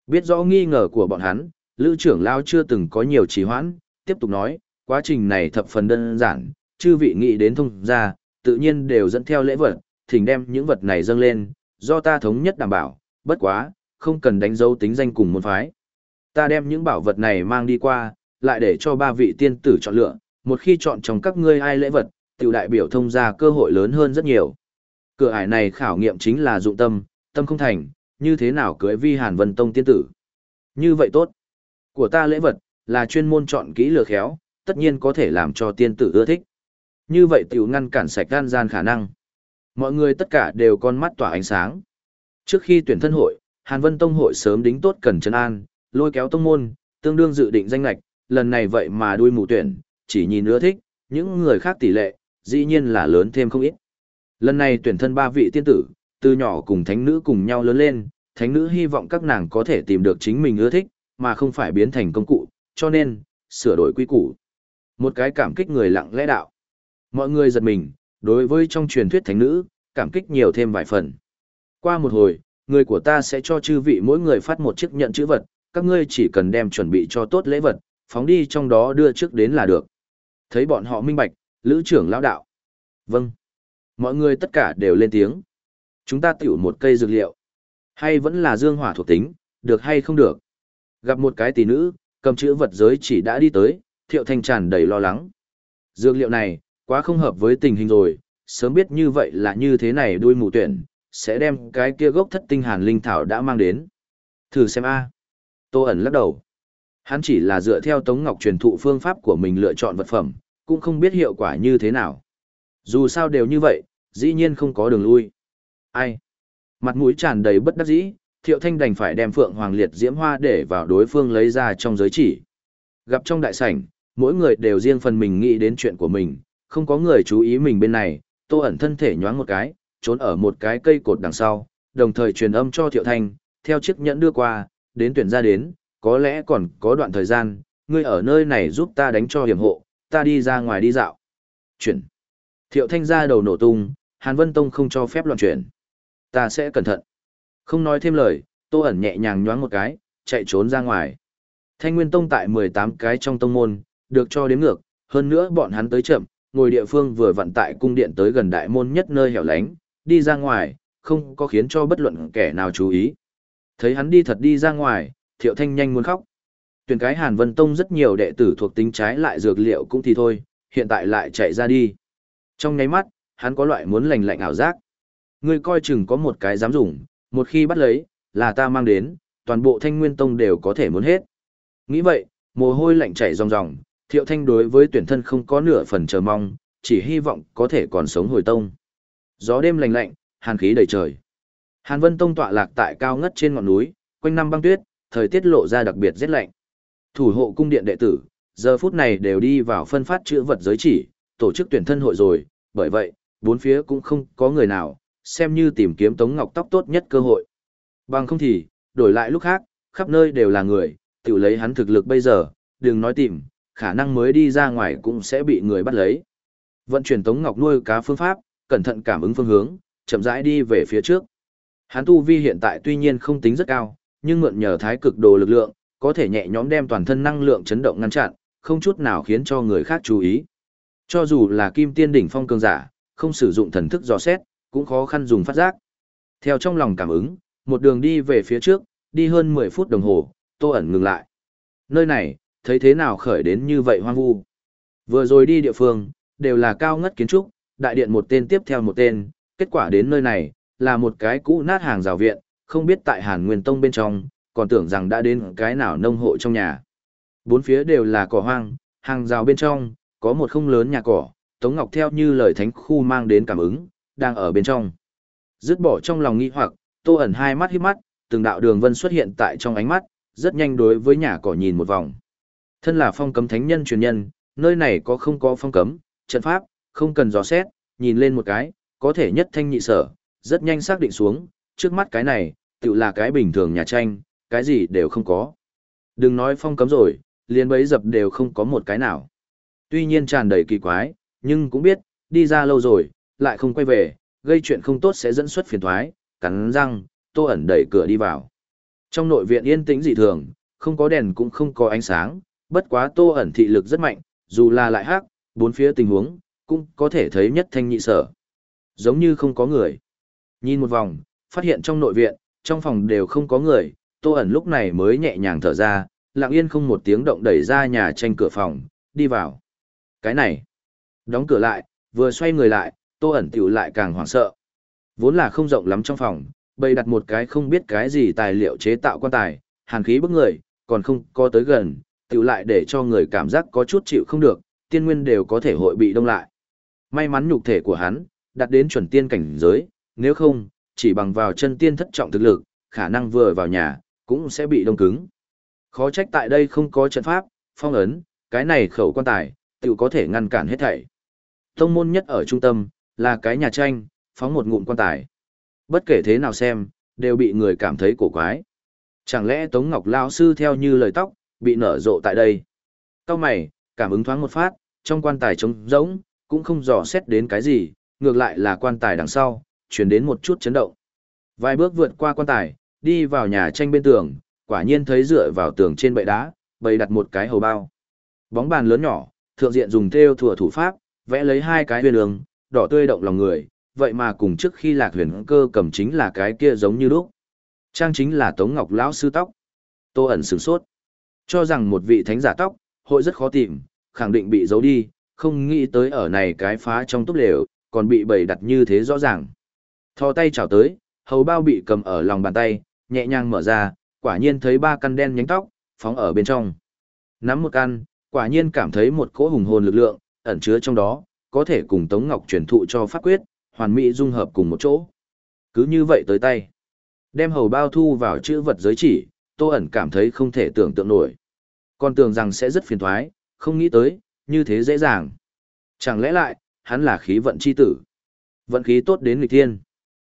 Biết rõ nghi ngờ của bọn hắn, Lữ trưởng lao chưa từng có nhiều trì hoãn, tiếp tục nói, quá trình này thập phần đơn giản, chư vị nghĩ đến thông ra, tự nhiên đều dẫn theo lễ vật, thỉnh đem những vật này dâng lên, do ta thống nhất đảm bảo, bất quá, không cần đánh dấu tính danh cùng môn phái. Ta đem những bảo vật này mang đi qua, lại để cho ba vị tiên tử chọn lựa, một khi chọn trong các ngươi ai lễ vật, tiểu đại biểu thông ra cơ hội lớn hơn rất nhiều. Cửa ải này khảo nghiệm chính là dụng tâm, tâm không thành, như thế nào cưới vi hàn vân tông tiên tử. Như vậy tốt. Của ta lễ vật, là chuyên môn chọn kỹ lừa khéo, tất nhiên có thể làm cho tiên tử ưa thích. Như vậy tiểu ngăn cản sạch gan gian khả năng. Mọi người tất cả đều con mắt tỏa ánh sáng. Trước khi tuyển thân hội, Hàn Vân Tông hội sớm đính tốt cần chân an, lôi kéo tông môn, tương đương dự định danh lạch, lần này vậy mà đuôi mù tuyển, chỉ nhìn ưa thích, những người khác tỷ lệ, dĩ nhiên là lớn thêm không ít. Lần này tuyển thân ba vị tiên tử, từ nhỏ cùng thánh nữ cùng nhau lớn lên, thánh nữ hy vọng các nàng có thể tìm được chính mình ưa thích, mà không phải biến thành công cụ, cho nên, sửa đổi quy củ. Một cái cảm kích người lặng lẽ đạo. Mọi người giật mình, đối với trong truyền thuyết thánh nữ, cảm kích nhiều thêm vài phần. Qua một hồi, người của ta sẽ cho chư vị mỗi người phát một chiếc nhận chữ vật, các ngươi chỉ cần đem chuẩn bị cho tốt lễ vật, phóng đi trong đó đưa trước đến là được. Thấy bọn họ minh bạch, lữ trưởng lão đạo. Vâng. Mọi người tất cả đều lên tiếng. Chúng ta tiểu một cây dược liệu. Hay vẫn là dương hỏa thuộc tính, được hay không được. Gặp một cái tỷ nữ, cầm chữ vật giới chỉ đã đi tới, thiệu thanh tràn đầy lo lắng. Dược liệu này, quá không hợp với tình hình rồi, sớm biết như vậy là như thế này đuôi mù tuyển, sẽ đem cái kia gốc thất tinh hàn linh thảo đã mang đến. Thử xem a. Tô ẩn lắc đầu. Hắn chỉ là dựa theo Tống Ngọc truyền thụ phương pháp của mình lựa chọn vật phẩm, cũng không biết hiệu quả như thế nào. Dù sao đều như vậy, dĩ nhiên không có đường lui. Ai? Mặt mũi tràn đầy bất đắc dĩ, Thiệu Thanh đành phải đem Phượng Hoàng Liệt diễm hoa để vào đối phương lấy ra trong giới chỉ. Gặp trong đại sảnh, mỗi người đều riêng phần mình nghĩ đến chuyện của mình, không có người chú ý mình bên này, Tô ẩn thân thể nhoáng một cái, trốn ở một cái cây cột đằng sau, đồng thời truyền âm cho Thiệu Thanh, theo chiếc nhẫn đưa qua, đến tuyển ra đến, có lẽ còn có đoạn thời gian, ngươi ở nơi này giúp ta đánh cho hiểm hộ, ta đi ra ngoài đi dạo. Chuyển. Thiệu Thanh ra đầu nổ tung, Hàn Vân Tông không cho phép loạn chuyển. Ta sẽ cẩn thận. Không nói thêm lời, Tô ẩn nhẹ nhàng nhoáng một cái, chạy trốn ra ngoài. Thanh Nguyên Tông tại 18 cái trong tông môn, được cho đếm ngược, hơn nữa bọn hắn tới chậm, ngồi địa phương vừa vận tại cung điện tới gần đại môn nhất nơi hẻo lánh, đi ra ngoài, không có khiến cho bất luận kẻ nào chú ý. Thấy hắn đi thật đi ra ngoài, Thiệu Thanh nhanh muốn khóc. Tuyển cái Hàn Vân Tông rất nhiều đệ tử thuộc tính trái lại dược liệu cũng thì thôi, hiện tại lại chạy ra đi. Trong nháy mắt, hắn có loại muốn lành lạnh ảo giác. Ngươi coi chừng có một cái dám dùng, một khi bắt lấy, là ta mang đến, toàn bộ Thanh Nguyên Tông đều có thể muốn hết. Nghĩ vậy, mồ hôi lạnh chảy ròng ròng, Thiệu Thanh đối với tuyển thân không có nửa phần chờ mong, chỉ hy vọng có thể còn sống hồi tông. Gió đêm lạnh lạnh, hàn khí đầy trời. Hàn Vân Tông tọa lạc tại cao ngất trên ngọn núi, quanh năm băng tuyết, thời tiết lộ ra đặc biệt rét lạnh. Thủ hộ cung điện đệ tử, giờ phút này đều đi vào phân phát chữ vật giới chỉ, tổ chức tuyển thân hội rồi, bởi vậy, bốn phía cũng không có người nào, xem như tìm kiếm Tống Ngọc Tóc tốt nhất cơ hội. Bằng không thì, đổi lại lúc khác, khắp nơi đều là người, tự lấy hắn thực lực bây giờ, đừng nói tìm, khả năng mới đi ra ngoài cũng sẽ bị người bắt lấy. Vận chuyển Tống Ngọc nuôi cá phương pháp, cẩn thận cảm ứng phương hướng, chậm rãi đi về phía trước. Hắn tu vi hiện tại tuy nhiên không tính rất cao, nhưng mượn nhờ thái cực đồ lực lượng, có thể nhẹ nhõm đem toàn thân năng lượng chấn động ngăn chặn, không chút nào khiến cho người khác chú ý. Cho dù là kim tiên đỉnh phong cường giả, không sử dụng thần thức dò xét, cũng khó khăn dùng phát giác. Theo trong lòng cảm ứng, một đường đi về phía trước, đi hơn 10 phút đồng hồ, Tô ẩn ngừng lại. Nơi này, thấy thế nào khởi đến như vậy hoang vu. Vừa rồi đi địa phương, đều là cao ngất kiến trúc, đại điện một tên tiếp theo một tên, kết quả đến nơi này, là một cái cũ nát hàng rào viện, không biết tại Hàn Nguyên Tông bên trong, còn tưởng rằng đã đến cái nào nông hộ trong nhà. Bốn phía đều là cỏ hoang, hàng rào bên trong, có một không lớn nhà cỏ, Tống Ngọc theo như lời thánh khu mang đến cảm ứng, đang ở bên trong. Dứt bỏ trong lòng nghi hoặc, Tô ẩn hai mắt híp mắt, từng đạo đường vân xuất hiện tại trong ánh mắt, rất nhanh đối với nhà cỏ nhìn một vòng. Thân là phong cấm thánh nhân truyền nhân, nơi này có không có phong cấm, trận pháp, không cần dò xét, nhìn lên một cái, có thể nhất thanh nhị sở, rất nhanh xác định xuống, trước mắt cái này, tự là cái bình thường nhà tranh, cái gì đều không có. Đừng nói phong cấm rồi, liền bấy dập đều không có một cái nào. Tuy nhiên tràn đầy kỳ quái, nhưng cũng biết, đi ra lâu rồi, lại không quay về, gây chuyện không tốt sẽ dẫn xuất phiền thoái, cắn răng, tô ẩn đẩy cửa đi vào. Trong nội viện yên tĩnh dị thường, không có đèn cũng không có ánh sáng, bất quá tô ẩn thị lực rất mạnh, dù là lại hắc, bốn phía tình huống, cũng có thể thấy nhất thanh nhị sở. Giống như không có người. Nhìn một vòng, phát hiện trong nội viện, trong phòng đều không có người, tô ẩn lúc này mới nhẹ nhàng thở ra, lặng yên không một tiếng động đẩy ra nhà tranh cửa phòng, đi vào. Cái này, đóng cửa lại, vừa xoay người lại, tô ẩn tiểu lại càng hoảng sợ. Vốn là không rộng lắm trong phòng, bày đặt một cái không biết cái gì tài liệu chế tạo quan tài, hàn khí bức người, còn không có tới gần, tiểu lại để cho người cảm giác có chút chịu không được, tiên nguyên đều có thể hội bị đông lại. May mắn nhục thể của hắn, đạt đến chuẩn tiên cảnh giới, nếu không, chỉ bằng vào chân tiên thất trọng thực lực, khả năng vừa vào nhà, cũng sẽ bị đông cứng. Khó trách tại đây không có trận pháp, phong ấn, cái này khẩu quan tài, tự có thể ngăn cản hết thảy. Tông môn nhất ở trung tâm, là cái nhà tranh, phóng một ngụm quan tài. Bất kể thế nào xem, đều bị người cảm thấy cổ quái. Chẳng lẽ Tống Ngọc Lao Sư theo như lời tóc, bị nở rộ tại đây. Cao mày, cảm ứng thoáng một phát, trong quan tài trống rỗng, cũng không dò xét đến cái gì, ngược lại là quan tài đằng sau, chuyển đến một chút chấn động. Vài bước vượt qua quan tài, đi vào nhà tranh bên tường, quả nhiên thấy dựa vào tường trên bệ đá, bày đặt một cái hầu bao. Bóng bàn lớn nhỏ, thượng diện dùng theo thừa thủ pháp, vẽ lấy hai cái huyền đường, đỏ tươi động lòng người, vậy mà cùng trước khi lạc huyền cơ cầm chính là cái kia giống như lúc. Trang chính là Tống Ngọc lão sư tóc. Tô ẩn sửng sốt. Cho rằng một vị thánh giả tóc, hội rất khó tìm, khẳng định bị giấu đi, không nghĩ tới ở này cái phá trong túp lều, còn bị bày đặt như thế rõ ràng. Thò tay chào tới, hầu bao bị cầm ở lòng bàn tay, nhẹ nhàng mở ra, quả nhiên thấy ba căn đen nhánh tóc, phóng ở bên trong. Nắm một căn, quả nhiên cảm thấy một cỗ hùng hồn lực lượng, ẩn chứa trong đó, có thể cùng Tống Ngọc truyền thụ cho pháp quyết, hoàn mỹ dung hợp cùng một chỗ. Cứ như vậy tới tay. Đem hầu bao thu vào chữ vật giới chỉ, Tô ẩn cảm thấy không thể tưởng tượng nổi. Còn tưởng rằng sẽ rất phiền thoái, không nghĩ tới, như thế dễ dàng. Chẳng lẽ lại, hắn là khí vận chi tử. Vận khí tốt đến nghịch thiên.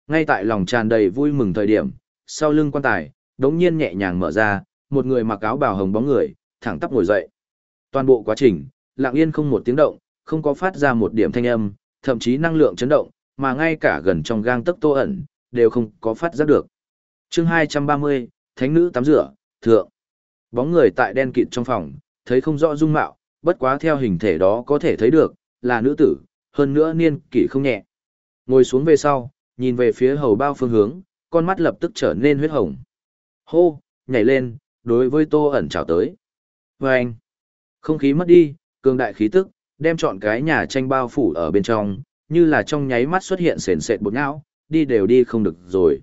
Ngay tại lòng tràn đầy vui mừng thời điểm, sau lưng quan tài, đống nhiên nhẹ nhàng mở ra, một người mặc áo bào hồng bóng người, thẳng tắp ngồi dậy. Toàn bộ quá trình, lặng yên không một tiếng động, không có phát ra một điểm thanh âm, thậm chí năng lượng chấn động, mà ngay cả gần trong gang tấc tô ẩn, đều không có phát giác được. chương 230, Thánh nữ tắm rửa, thượng. Bóng người tại đen kịt trong phòng, thấy không rõ dung mạo, bất quá theo hình thể đó có thể thấy được, là nữ tử, hơn nữa niên kỷ không nhẹ. Ngồi xuống về sau, nhìn về phía hầu bao phương hướng, con mắt lập tức trở nên huyết hồng. Hô, nhảy lên, đối với tô ẩn chào tới. Và anh, không khí mất đi, cường đại khí tức, đem chọn cái nhà tranh bao phủ ở bên trong, như là trong nháy mắt xuất hiện sền sệt bột não, đi đều đi không được rồi.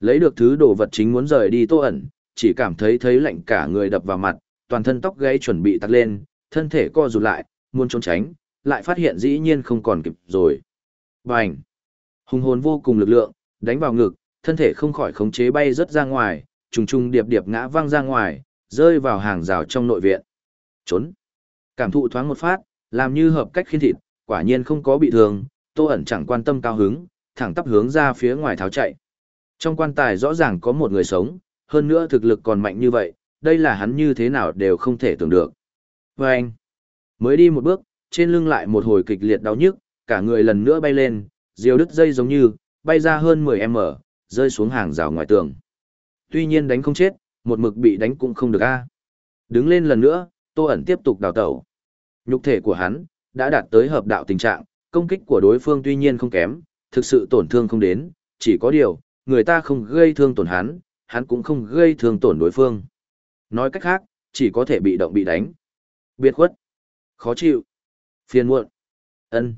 Lấy được thứ đồ vật chính muốn rời đi tô ẩn, chỉ cảm thấy thấy lạnh cả người đập vào mặt, toàn thân tóc gáy chuẩn bị tắt lên, thân thể co rụt lại, muốn trốn tránh, lại phát hiện dĩ nhiên không còn kịp rồi. Bành! Hùng hồn vô cùng lực lượng, đánh vào ngực, thân thể không khỏi khống chế bay rất ra ngoài, trùng trùng điệp điệp ngã văng ra ngoài, rơi vào hàng rào trong nội viện. Trốn. Cảm thụ thoáng một phát, làm như hợp cách khiên thịt, quả nhiên không có bị thương, Tô ẩn chẳng quan tâm cao hứng, thẳng tắp hướng ra phía ngoài tháo chạy. Trong quan tài rõ ràng có một người sống, hơn nữa thực lực còn mạnh như vậy, đây là hắn như thế nào đều không thể tưởng được. Và anh, mới đi một bước, trên lưng lại một hồi kịch liệt đau nhức, cả người lần nữa bay lên, diều đứt dây giống như, bay ra hơn 10m, rơi xuống hàng rào ngoài tường. Tuy nhiên đánh không chết, một mực bị đánh cũng không được a. Đứng lên lần nữa, Tô ẩn tiếp tục đào tẩu. Nhục thể của hắn đã đạt tới hợp đạo tình trạng, công kích của đối phương tuy nhiên không kém, thực sự tổn thương không đến, chỉ có điều, người ta không gây thương tổn hắn, hắn cũng không gây thương tổn đối phương. Nói cách khác, chỉ có thể bị động bị đánh. Biệt khuất, khó chịu, phiền muộn, ân.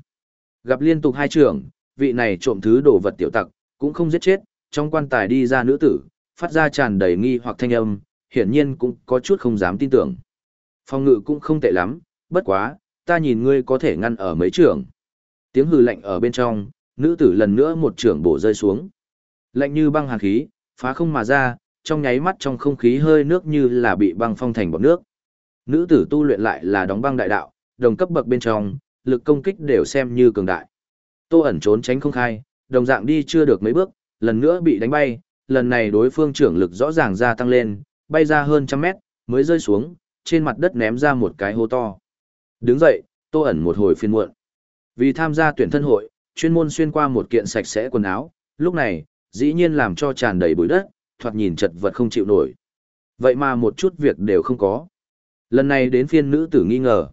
Gặp liên tục hai trưởng, vị này trộm thứ đồ vật tiểu tặc, cũng không giết chết, trong quan tài đi ra nữ tử, phát ra tràn đầy nghi hoặc thanh âm, hiển nhiên cũng có chút không dám tin tưởng. Phong ngự cũng không tệ lắm, bất quá, ta nhìn ngươi có thể ngăn ở mấy trưởng. Tiếng hừ lạnh ở bên trong, nữ tử lần nữa một trưởng bổ rơi xuống. Lạnh như băng hàn khí, phá không mà ra, trong nháy mắt trong không khí hơi nước như là bị băng phong thành bọt nước. Nữ tử tu luyện lại là đóng băng đại đạo, đồng cấp bậc bên trong, lực công kích đều xem như cường đại. Tô ẩn trốn tránh không khai, đồng dạng đi chưa được mấy bước, lần nữa bị đánh bay, lần này đối phương trưởng lực rõ ràng gia tăng lên, bay ra hơn trăm mét, mới rơi xuống, trên mặt đất ném ra một cái hố to. Đứng dậy, Tô ẩn một hồi phiên muộn. Vì tham gia tuyển thân hội, chuyên môn xuyên qua một kiện sạch sẽ quần áo, lúc này, dĩ nhiên làm cho tràn đầy bụi đất, thoạt nhìn chật vật không chịu nổi. Vậy mà một chút việc đều không có. Lần này đến phiên nữ tử nghi ngờ.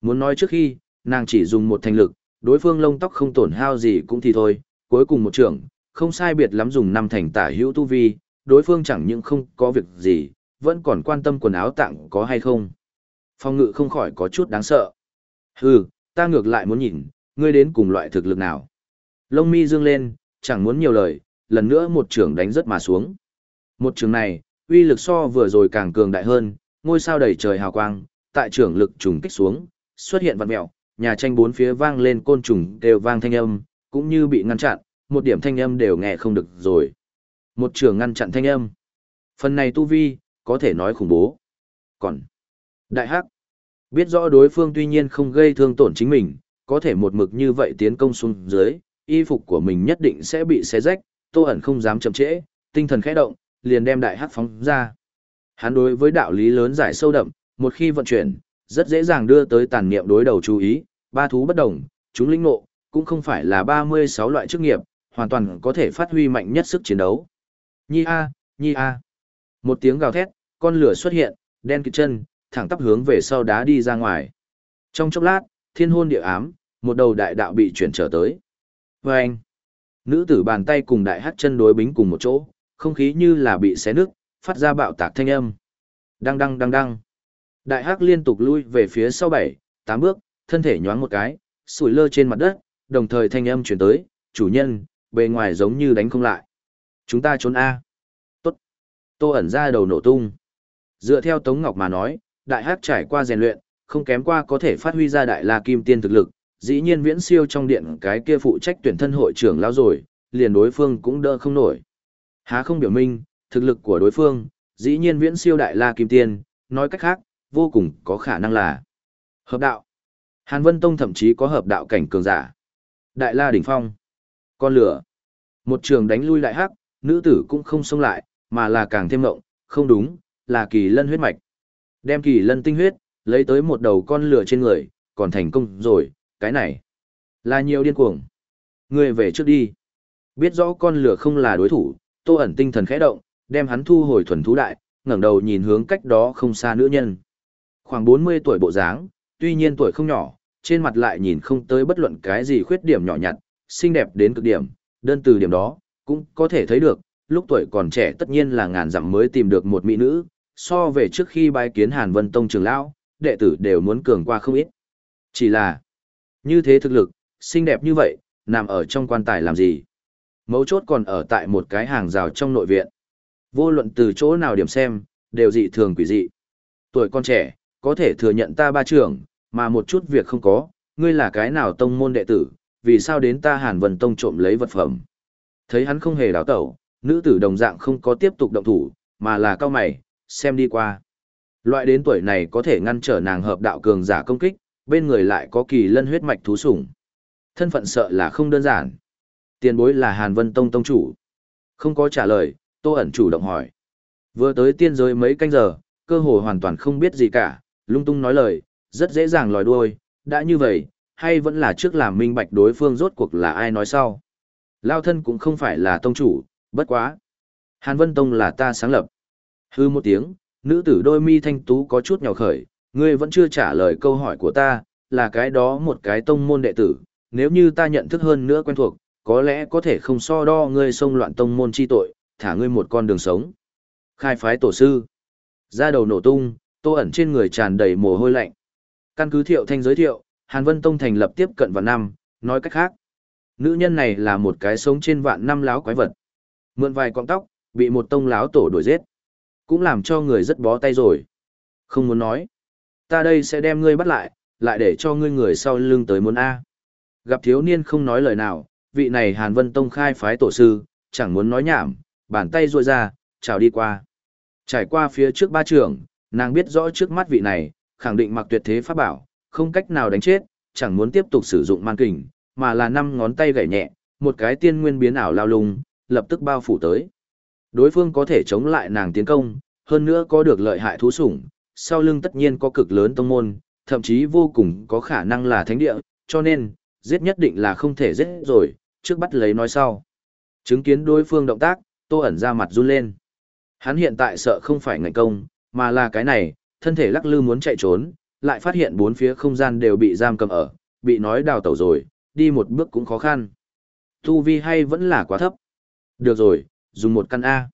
Muốn nói trước khi, nàng chỉ dùng một thành lực, đối phương lông tóc không tổn hao gì cũng thì thôi, cuối cùng một trưởng, không sai biệt lắm dùng năm thành tả hữu tu vi, đối phương chẳng những không có việc gì, vẫn còn quan tâm quần áo tặng có hay không. Phong ngự không khỏi có chút đáng sợ. Hừ, ta ngược lại muốn nhìn, ngươi đến cùng loại thực lực nào. Lông mi dương lên, chẳng muốn nhiều lời, lần nữa một trưởng đánh rất mà xuống. Một trưởng này, uy lực so vừa rồi càng cường đại hơn, ngôi sao đầy trời hào quang, tại trưởng lực trùng kích xuống, xuất hiện vật mẹo, nhà tranh bốn phía vang lên côn trùng đều vang thanh âm, cũng như bị ngăn chặn, một điểm thanh âm đều nghe không được rồi. Một trường ngăn chặn thanh âm. Phần này tu vi, có thể nói khủng bố. Còn, đại hắc, biết rõ đối phương tuy nhiên không gây thương tổn chính mình, có thể một mực như vậy tiến công xuống dưới, y phục của mình nhất định sẽ bị xé rách, tô ẩn không dám chậm trễ, tinh thần khẽ động, liền đem đại hắc phóng ra. Hắn đối với đạo lý lớn giải sâu đậm, một khi vận chuyển, rất dễ dàng đưa tới tàn niệm đối đầu chú ý, ba thú bất đồng, chúng linh ngộ, cũng không phải là 36 loại chức nghiệp, hoàn toàn có thể phát huy mạnh nhất sức chiến đấu. Nhi a, nhi a. Một tiếng gào thét, con lửa xuất hiện, đen kịt chân, thẳng tắp hướng về sau đá đi ra ngoài. Trong chốc lát, thiên hôn địa ám, một đầu đại đạo bị chuyển trở tới. Và anh, nữ tử bàn tay cùng đại hát chân đối bính cùng một chỗ, không khí như là bị xé nước, phát ra bạo tạc thanh âm. Đăng đăng đăng đăng. Đại hắc liên tục lui về phía sau bảy, tám bước, thân thể nhoáng một cái, sủi lơ trên mặt đất, đồng thời thanh âm chuyển tới, chủ nhân, bề ngoài giống như đánh không lại. Chúng ta trốn A. Tốt. Tô ẩn ra đầu nổ tung. Dựa theo Tống Ngọc mà nói, đại hắc trải qua rèn luyện, không kém qua có thể phát huy ra đại la kim tiên thực lực, dĩ nhiên viễn siêu trong điện cái kia phụ trách tuyển thân hội trưởng lao rồi, liền đối phương cũng đỡ không nổi. Há không biểu minh, thực lực của đối phương, dĩ nhiên viễn siêu đại la kim tiên, nói cách khác, vô cùng có khả năng là hợp đạo. Hàn Vân Tông thậm chí có hợp đạo cảnh cường giả. Đại la đỉnh phong. Con lửa. Một trường đánh lui lại hắc, nữ tử cũng không xông lại, mà là càng thêm ngộng, không đúng, là kỳ lân huyết mạch. Đem kỳ lân tinh huyết, lấy tới một đầu con lửa trên người, còn thành công rồi, cái này là nhiều điên cuồng. Người về trước đi. Biết rõ con lửa không là đối thủ, tô ẩn tinh thần khẽ động, đem hắn thu hồi thuần thú đại, ngẩng đầu nhìn hướng cách đó không xa nữ nhân. Khoảng 40 tuổi bộ dáng, tuy nhiên tuổi không nhỏ, trên mặt lại nhìn không tới bất luận cái gì khuyết điểm nhỏ nhặt, xinh đẹp đến cực điểm, đơn từ điểm đó, cũng có thể thấy được, lúc tuổi còn trẻ tất nhiên là ngàn dặm mới tìm được một mỹ nữ, so về trước khi bái kiến Hàn Vân Tông trường lão, đệ tử đều muốn cường qua không ít. Chỉ là, như thế thực lực, xinh đẹp như vậy, nằm ở trong quan tài làm gì? Mấu chốt còn ở tại một cái hàng rào trong nội viện. Vô luận từ chỗ nào điểm xem, đều dị thường quỷ dị. Tuổi con trẻ, có thể thừa nhận ta ba trưởng, mà một chút việc không có, ngươi là cái nào tông môn đệ tử, vì sao đến ta Hàn Vân Tông trộm lấy vật phẩm. Thấy hắn không hề đào tẩu, nữ tử đồng dạng không có tiếp tục động thủ, mà là cao mày, xem đi qua. Loại đến tuổi này có thể ngăn trở nàng hợp đạo cường giả công kích, bên người lại có kỳ lân huyết mạch thú sủng. Thân phận sợ là không đơn giản. Tiền bối là Hàn Vân Tông Tông chủ. Không có trả lời, Tô ẩn chủ động hỏi. Vừa tới tiên giới mấy canh giờ, cơ hồ hoàn toàn không biết gì cả, lung tung nói lời, rất dễ dàng lòi đuôi, đã như vậy, hay vẫn là trước làm minh bạch đối phương rốt cuộc là ai nói sau. Lao thân cũng không phải là tông chủ, bất quá. Hàn Vân Tông là ta sáng lập. Hư một tiếng, nữ tử đôi mi thanh tú có chút nhỏ khởi, ngươi vẫn chưa trả lời câu hỏi của ta, là cái đó một cái tông môn đệ tử, nếu như ta nhận thức hơn nữa quen thuộc, có lẽ có thể không so đo ngươi xông loạn tông môn chi tội, thả ngươi một con đường sống. Khai phái tổ sư. Ra đầu nổ tung, tô ẩn trên người tràn đầy mồ hôi lạnh. Căn cứ thiệu thanh giới thiệu, Hàn Vân Tông thành lập tiếp cận vào năm, nói cách khác. Nữ nhân này là một cái sống trên vạn năm láo quái vật. Mượn vài cọng tóc, bị một tông láo tổ đuổi giết. Cũng làm cho người rất bó tay rồi. Không muốn nói. Ta đây sẽ đem ngươi bắt lại, lại để cho ngươi người sau lưng tới muốn A. Gặp thiếu niên không nói lời nào, vị này Hàn Vân Tông khai phái tổ sư, chẳng muốn nói nhảm, bàn tay ruội ra, chào đi qua. Trải qua phía trước ba trường, nàng biết rõ trước mắt vị này, khẳng định mặc tuyệt thế pháp bảo, không cách nào đánh chết, chẳng muốn tiếp tục sử dụng man kình, mà là năm ngón tay gảy nhẹ, một cái tiên nguyên biến ảo lao lung, lập tức bao phủ tới. Đối phương có thể chống lại nàng tiến công, hơn nữa có được lợi hại thú sủng, sau lưng tất nhiên có cực lớn tông môn, thậm chí vô cùng có khả năng là thánh địa, cho nên, giết nhất định là không thể giết rồi, trước bắt lấy nói sau. Chứng kiến đối phương động tác, tô ẩn ra mặt run lên. Hắn hiện tại sợ không phải ngạch công, mà là cái này, thân thể lắc lư muốn chạy trốn, lại phát hiện bốn phía không gian đều bị giam cầm ở, bị nói đào tẩu rồi, đi một bước cũng khó khăn. Tu vi hay vẫn là quá thấp. Được rồi, dùng một căn A.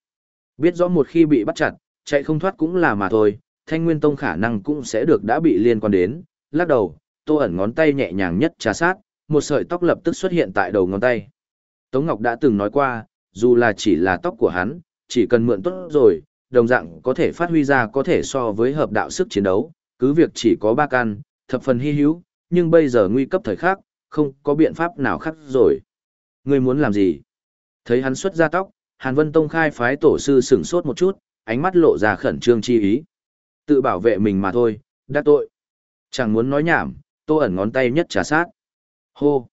Biết rõ một khi bị bắt chặt, chạy không thoát cũng là mà thôi, thanh nguyên tông khả năng cũng sẽ được đã bị liên quan đến. Lắc đầu, tô ẩn ngón tay nhẹ nhàng nhất trà sát, một sợi tóc lập tức xuất hiện tại đầu ngón tay. Tống Ngọc đã từng nói qua, dù là chỉ là tóc của hắn, chỉ cần mượn tốt rồi, đồng dạng có thể phát huy ra có thể so với hợp đạo sức chiến đấu, cứ việc chỉ có ba căn, thập phần hy hữu, nhưng bây giờ nguy cấp thời khắc, không có biện pháp nào khác rồi. Ngươi muốn làm gì? Thấy hắn xuất ra tóc, Hàn Vân Tông khai phái tổ sư sửng sốt một chút, ánh mắt lộ ra khẩn trương chi ý. Tự bảo vệ mình mà thôi, đã tội. Chẳng muốn nói nhảm, tô ẩn ngón tay nhất trả sát. Hô!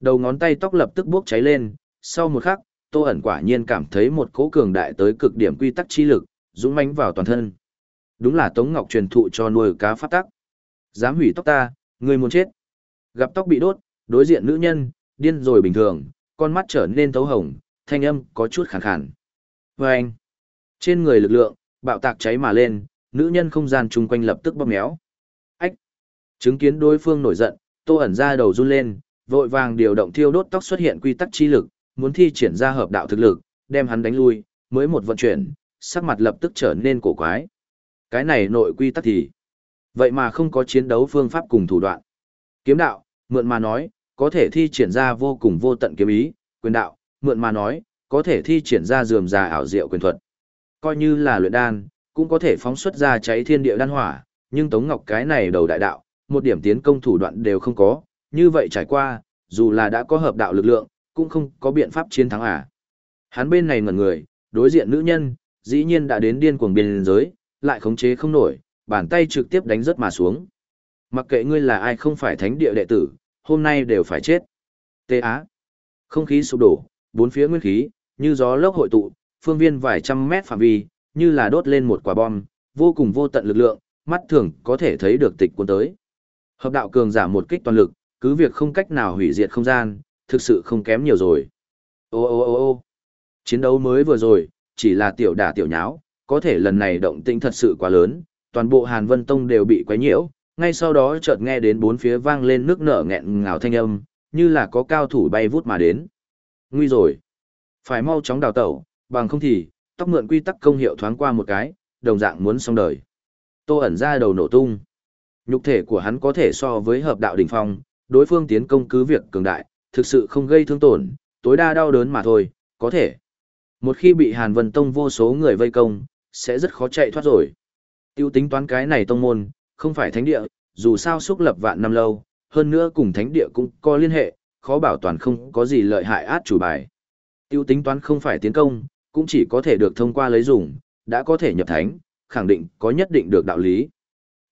Đầu ngón tay tóc lập tức bốc cháy lên, sau một khắc, tô ẩn quả nhiên cảm thấy một cỗ cường đại tới cực điểm quy tắc chi lực, dũng mãnh vào toàn thân. Đúng là Tống Ngọc truyền thụ cho nuôi cá phát tắc. Dám hủy tóc ta, người muốn chết. Gặp tóc bị đốt, đối diện nữ nhân, điên rồi bình thường, con mắt trở nên thấu hồng, thanh âm có chút khàn khàn. Vâng! anh, trên người lực lượng, bạo tạc cháy mà lên, nữ nhân không gian chung quanh lập tức bóp méo. Ách! Chứng kiến đối phương nổi giận, tô ẩn ra đầu run lên, vội vàng điều động thiêu đốt tóc xuất hiện quy tắc chi lực, muốn thi triển ra hợp đạo thực lực, đem hắn đánh lui, mới một vận chuyển, sắc mặt lập tức trở nên cổ quái. Cái này nội quy tắc thì, vậy mà không có chiến đấu phương pháp cùng thủ đoạn. Kiếm đạo, mượn mà nói, có thể thi triển ra vô cùng vô tận kiếm ý, quyền đạo, mượn mà nói, có thể thi triển ra dườm già ảo diệu quyền thuật. Coi như là luyện đan, cũng có thể phóng xuất ra cháy thiên địa đan hỏa, nhưng Tống Ngọc cái này đầu đại đạo, một điểm tiến công thủ đoạn đều không có, như vậy trải qua, dù là đã có hợp đạo lực lượng, cũng không có biện pháp chiến thắng à. Hắn bên này ngẩn người, đối diện nữ nhân, dĩ nhiên đã đến điên cuồng biên giới, lại khống chế không nổi, bàn tay trực tiếp đánh rất mà xuống. Mặc kệ ngươi là ai không phải thánh địa đệ tử, hôm nay đều phải chết. Tê Á. Không khí sụp đổ, bốn phía nguyên khí, như gió lốc hội tụ, phương viên vài trăm mét phạm vi, như là đốt lên một quả bom, vô cùng vô tận lực lượng, mắt thường có thể thấy được tịch cuốn tới. Hợp đạo cường giả một kích toàn lực, cứ việc không cách nào hủy diệt không gian, thực sự không kém nhiều rồi. Ô ô ô ô chiến đấu mới vừa rồi, chỉ là tiểu đả tiểu nháo, có thể lần này động tĩnh thật sự quá lớn, toàn bộ Hàn Vân Tông đều bị quấy nhiễu, ngay sau đó chợt nghe đến bốn phía vang lên nước nở nghẹn ngào thanh âm, như là có cao thủ bay vút mà đến. Nguy rồi. Phải mau chóng đào tẩu, bằng không thì, tóc mượn quy tắc công hiệu thoáng qua một cái, đồng dạng muốn xong đời. Tô ẩn ra đầu nổ tung. Nhục thể của hắn có thể so với hợp đạo đỉnh phong, đối phương tiến công cứ việc cường đại, thực sự không gây thương tổn, tối đa đau đớn mà thôi, có thể. Một khi bị Hàn Vân Tông vô số người vây công, sẽ rất khó chạy thoát rồi. Tiêu tính toán cái này tông môn, không phải thánh địa, dù sao xúc lập vạn năm lâu, hơn nữa cùng thánh địa cũng có liên hệ, khó bảo toàn không có gì lợi hại át chủ bài. Tiêu tính toán không phải tiến công, cũng chỉ có thể được thông qua lấy dùng, đã có thể nhập thánh, khẳng định có nhất định được đạo lý.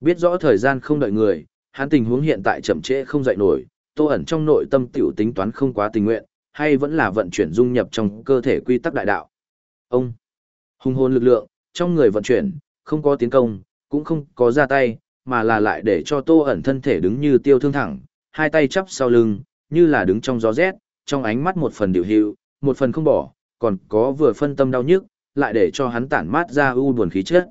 Biết rõ thời gian không đợi người, hắn tình huống hiện tại chậm trễ không dậy nổi, tô ẩn trong nội tâm tiểu tính toán không quá tình nguyện, hay vẫn là vận chuyển dung nhập trong cơ thể quy tắc đại đạo. Ông, hung hồn lực lượng, trong người vận chuyển, không có tiến công, cũng không có ra tay, mà là lại để cho tô ẩn thân thể đứng như tiêu thương thẳng, hai tay chắp sau lưng, như là đứng trong gió rét, trong ánh mắt một phần điều hiệu, một phần không bỏ, còn có vừa phân tâm đau nhức, lại để cho hắn tản mát ra u buồn khí chất.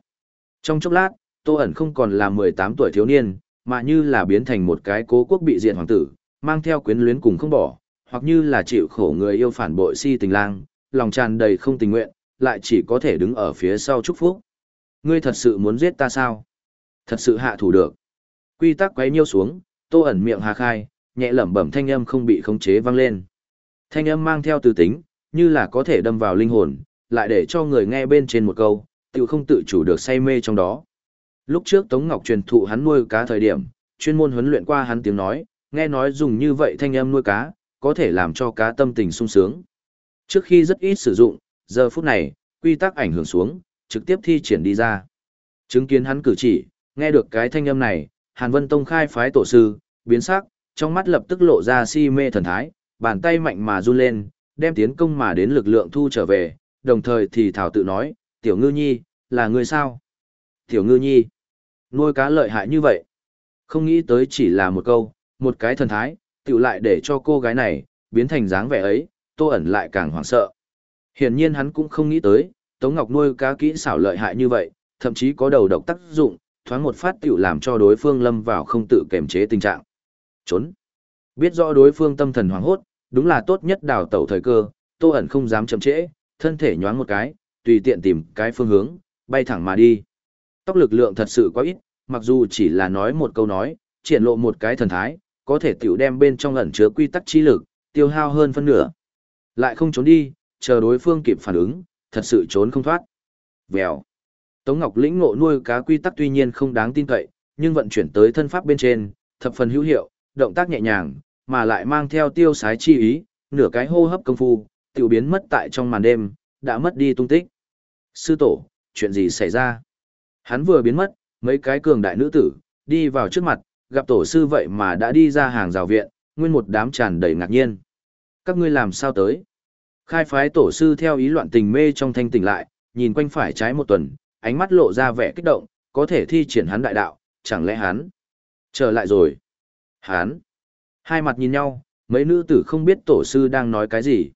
Trong chốc lát, Tô ẩn không còn là 18 tuổi thiếu niên, mà như là biến thành một cái cố quốc bị diện hoàng tử, mang theo quyến luyến cùng không bỏ, hoặc như là chịu khổ người yêu phản bội si tình lang, lòng tràn đầy không tình nguyện, lại chỉ có thể đứng ở phía sau chúc phúc. Ngươi thật sự muốn giết ta sao? Thật sự hạ thủ được. Quy tắc quấy nhiêu xuống, Tô ẩn miệng hà khai, nhẹ lẩm bẩm thanh âm không bị khống chế vang lên. Thanh âm mang theo từ tính, như là có thể đâm vào linh hồn, lại để cho người nghe bên trên một câu, tự không tự chủ được say mê trong đó. Lúc trước Tống Ngọc truyền thụ hắn nuôi cá thời điểm, chuyên môn huấn luyện qua hắn tiếng nói, nghe nói dùng như vậy thanh âm nuôi cá, có thể làm cho cá tâm tình sung sướng. Trước khi rất ít sử dụng, giờ phút này, quy tắc ảnh hưởng xuống, trực tiếp thi triển đi ra. Chứng kiến hắn cử chỉ, nghe được cái thanh âm này, Hàn Vân Tông khai phái tổ sư, biến sắc, trong mắt lập tức lộ ra si mê thần thái, bàn tay mạnh mà run lên, đem tiến công mà đến lực lượng thu trở về, đồng thời thì thảo tự nói, tiểu ngư nhi, là người sao? Tiểu ngư nhi, nuôi cá lợi hại như vậy. Không nghĩ tới chỉ là một câu, một cái thần thái, tự lại để cho cô gái này, biến thành dáng vẻ ấy, tô ẩn lại càng hoảng sợ. Hiển nhiên hắn cũng không nghĩ tới, Tống Ngọc nuôi cá kỹ xảo lợi hại như vậy, thậm chí có đầu độc tác dụng, thoáng một phát tiểu làm cho đối phương lâm vào không tự kiềm chế tình trạng. Trốn. Biết rõ đối phương tâm thần hoảng hốt, đúng là tốt nhất đào tẩu thời cơ, Tô ẩn không dám chậm trễ, thân thể nhoáng một cái, tùy tiện tìm cái phương hướng, bay thẳng mà đi. Tốc lực lượng thật sự quá ít, mặc dù chỉ là nói một câu nói, triển lộ một cái thần thái, có thể tiểu đem bên trong ẩn chứa quy tắc chi lực, tiêu hao hơn phân nửa. Lại không trốn đi, chờ đối phương kịp phản ứng, thật sự trốn không thoát. Vèo. Tống Ngọc lĩnh ngộ nuôi cá quy tắc tuy nhiên không đáng tin cậy, nhưng vận chuyển tới thân pháp bên trên, thập phần hữu hiệu, động tác nhẹ nhàng, mà lại mang theo tiêu sái chi ý, nửa cái hô hấp công phu, tiểu biến mất tại trong màn đêm, đã mất đi tung tích. Sư tổ, chuyện gì xảy ra? Hắn vừa biến mất, mấy cái cường đại nữ tử, đi vào trước mặt, gặp tổ sư vậy mà đã đi ra hàng rào viện, nguyên một đám tràn đầy ngạc nhiên. Các ngươi làm sao tới? Khai phái tổ sư theo ý loạn tình mê trong thanh tỉnh lại, nhìn quanh phải trái một tuần, ánh mắt lộ ra vẻ kích động, có thể thi triển hắn đại đạo, chẳng lẽ hắn trở lại rồi? Hắn Hai mặt nhìn nhau, mấy nữ tử không biết tổ sư đang nói cái gì.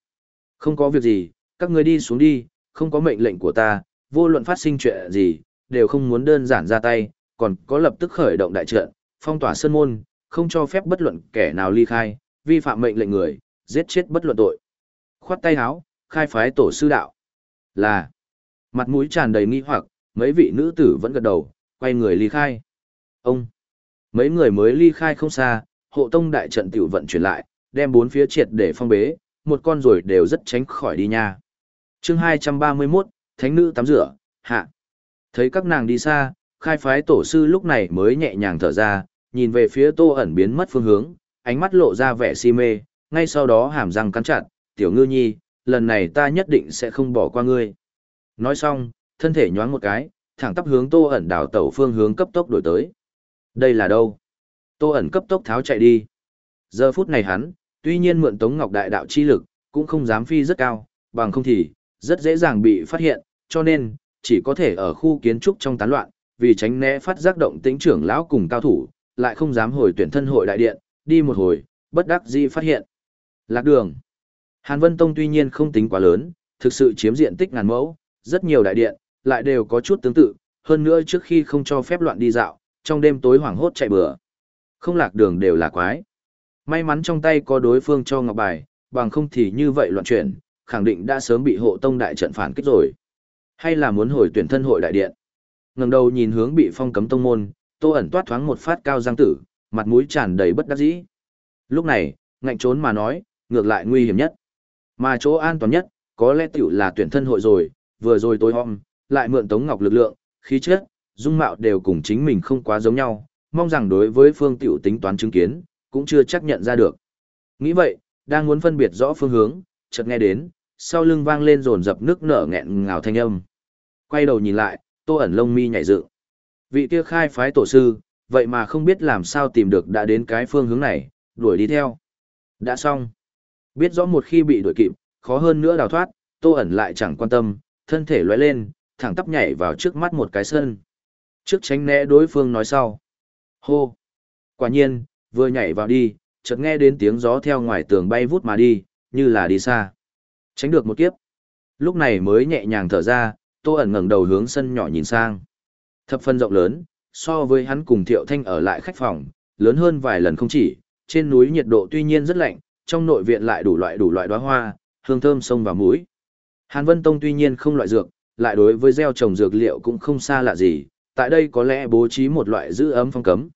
Không có việc gì, các ngươi đi xuống đi, không có mệnh lệnh của ta, vô luận phát sinh chuyện gì, đều không muốn đơn giản ra tay, còn có lập tức khởi động đại trận, phong tỏa sơn môn, không cho phép bất luận kẻ nào ly khai, vi phạm mệnh lệnh người, giết chết bất luận tội. Khoát tay háo, khai phái tổ sư đạo. Là, mặt mũi tràn đầy nghi hoặc, mấy vị nữ tử vẫn gật đầu, quay người ly khai. Ông, mấy người mới ly khai không xa, hộ tông đại trận tiểu vận chuyển lại, đem bốn phía triệt để phong bế, một con rồi đều rất tránh khỏi đi nha. chương 231, Thánh nữ tắm rửa, hạ. Thấy các nàng đi xa, khai phái tổ sư lúc này mới nhẹ nhàng thở ra, nhìn về phía tô ẩn biến mất phương hướng, ánh mắt lộ ra vẻ si mê, ngay sau đó hàm răng cắn chặt, tiểu ngư nhi, lần này ta nhất định sẽ không bỏ qua ngươi. Nói xong, thân thể nhoáng một cái, thẳng tắp hướng tô ẩn đảo tẩu phương hướng cấp tốc đổi tới. Đây là đâu? Tô ẩn cấp tốc tháo chạy đi. Giờ phút này hắn, tuy nhiên mượn Tống Ngọc Đại đạo chi lực, cũng không dám phi rất cao, bằng không thì, rất dễ dàng bị phát hiện, cho nên, chỉ có thể ở khu kiến trúc trong tán loạn, vì tránh né phát giác động tính trưởng lão cùng cao thủ, lại không dám hồi tuyển thân hội đại điện, đi một hồi, bất đắc dĩ phát hiện. Lạc đường. Hàn Vân Tông tuy nhiên không tính quá lớn, thực sự chiếm diện tích ngàn mẫu, rất nhiều đại điện, lại đều có chút tương tự, hơn nữa trước khi không cho phép loạn đi dạo, trong đêm tối hoảng hốt chạy bừa. Không lạc đường đều là quái. May mắn trong tay có đối phương cho ngọc bài, bằng không thì như vậy loạn chuyển, khẳng định đã sớm bị hộ tông đại trận phản kích rồi. Hay là muốn hồi tuyển thân hội đại điện. ngẩng đầu nhìn hướng bị phong cấm tông môn, tô ẩn toát thoáng một phát cao giang tử, mặt mũi tràn đầy bất đắc dĩ. Lúc này, ngạnh trốn mà nói, ngược lại nguy hiểm nhất. Mà chỗ an toàn nhất, có lẽ tiểu là tuyển thân hội rồi, vừa rồi tối hôm, lại mượn Tống Ngọc lực lượng, khí chất, dung mạo đều cùng chính mình không quá giống nhau, mong rằng đối với phương tiểu tính toán chứng kiến, cũng chưa chắc nhận ra được. Nghĩ vậy, đang muốn phân biệt rõ phương hướng, chợt nghe đến, sau lưng vang lên rồn dập nước nở nghẹn ngào thanh âm. Quay đầu nhìn lại, Tô ẩn lông mi nhảy dựng. Vị kia khai phái tổ sư, vậy mà không biết làm sao tìm được đã đến cái phương hướng này, đuổi đi theo. Đã xong. Biết rõ một khi bị đuổi kịp, khó hơn nữa đào thoát, Tô ẩn lại chẳng quan tâm, thân thể lóe lên, thẳng tắp nhảy vào trước mắt một cái sân. Trước tránh né đối phương nói sau. Hô. Quả nhiên, vừa nhảy vào đi, chợt nghe đến tiếng gió theo ngoài tường bay vút mà đi, như là đi xa. Tránh được một kiếp. Lúc này mới nhẹ nhàng thở ra, Tô ẩn ngẩng đầu hướng sân nhỏ nhìn sang. Thập phân rộng lớn, so với hắn cùng Thiệu Thanh ở lại khách phòng, lớn hơn vài lần không chỉ, trên núi nhiệt độ tuy nhiên rất lạnh, trong nội viện lại đủ loại đủ loại đóa hoa, hương thơm sông và mũi. Hàn Vân Tông tuy nhiên không loại dược, lại đối với gieo trồng dược liệu cũng không xa lạ gì, tại đây có lẽ bố trí một loại giữ ấm phong cấm.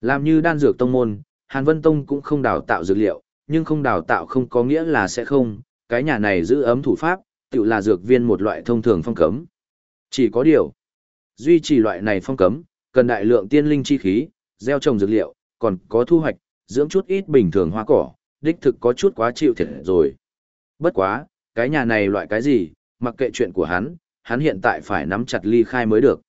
Làm như đan dược tông môn, Hàn Vân Tông cũng không đào tạo dược liệu, nhưng không đào tạo không có nghĩa là sẽ không, cái nhà này giữ ấm thủ pháp, tự là dược viên một loại thông thường phong cấm. Chỉ có điều, duy trì loại này phong cấm, cần đại lượng tiên linh chi khí, gieo trồng dược liệu, còn có thu hoạch, dưỡng chút ít bình thường hoa cỏ, đích thực có chút quá chịu thiệt rồi. Bất quá, cái nhà này loại cái gì, mặc kệ chuyện của hắn, hắn hiện tại phải nắm chặt ly khai mới được.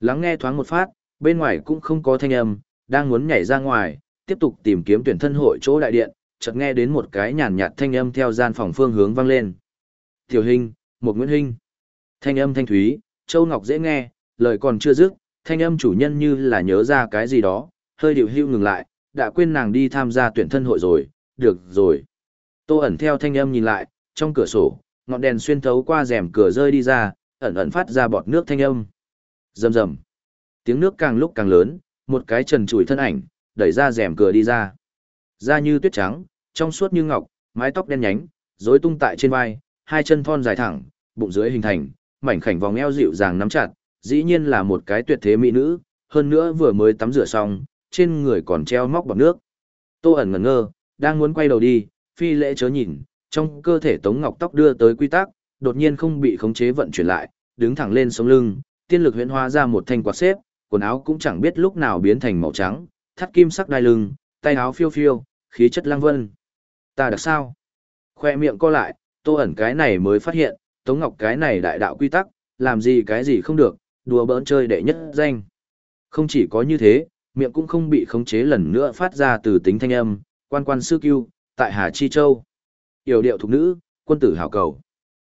Lắng nghe thoáng một phát, bên ngoài cũng không có thanh âm, đang muốn nhảy ra ngoài, tiếp tục tìm kiếm tuyển thân hội chỗ đại điện, chợt nghe đến một cái nhàn nhạt thanh âm theo gian phòng phương hướng vang lên. Tiểu Hình, một Nguyễn Hình. Thanh âm thanh thúy, Châu Ngọc dễ nghe, lời còn chưa dứt, thanh âm chủ nhân như là nhớ ra cái gì đó, hơi điều hưu ngừng lại, đã quên nàng đi tham gia tuyển thân hội rồi, được rồi. Tô ẩn theo thanh âm nhìn lại, trong cửa sổ, ngọn đèn xuyên thấu qua rèm cửa rơi đi ra, ẩn ẩn phát ra bọt nước thanh âm. Rầm rầm. Tiếng nước càng lúc càng lớn, một cái trần trụi thân ảnh, đẩy ra rèm cửa đi ra. Da như tuyết trắng, trong suốt như ngọc, mái tóc đen nhánh, rối tung tại trên vai, hai chân thon dài thẳng, bụng dưới hình thành, mảnh khảnh vòng eo dịu dàng nắm chặt, dĩ nhiên là một cái tuyệt thế mỹ nữ, hơn nữa vừa mới tắm rửa xong, trên người còn treo móc bọt nước. Tô ẩn ngẩn ngơ, đang muốn quay đầu đi, phi lễ chớ nhìn, trong cơ thể Tống Ngọc tóc đưa tới quy tắc, đột nhiên không bị khống chế vận chuyển lại, đứng thẳng lên sống lưng, tiên lực huyễn hóa ra một thanh quạt xếp, quần áo cũng chẳng biết lúc nào biến thành màu trắng, thắt kim sắc đai lưng, tay áo phiêu phiêu, khí chất lang vân. Ta đặc sao? Khoe miệng co lại, tô ẩn cái này mới phát hiện, Tống Ngọc cái này đại đạo quy tắc, làm gì cái gì không được, đùa bỡn chơi đệ nhất danh. Không chỉ có như thế, miệng cũng không bị khống chế lần nữa phát ra từ tính thanh âm, quan quan sư kiêu tại Hà Chi Châu. Yểu điệu thục nữ, quân tử hảo cầu.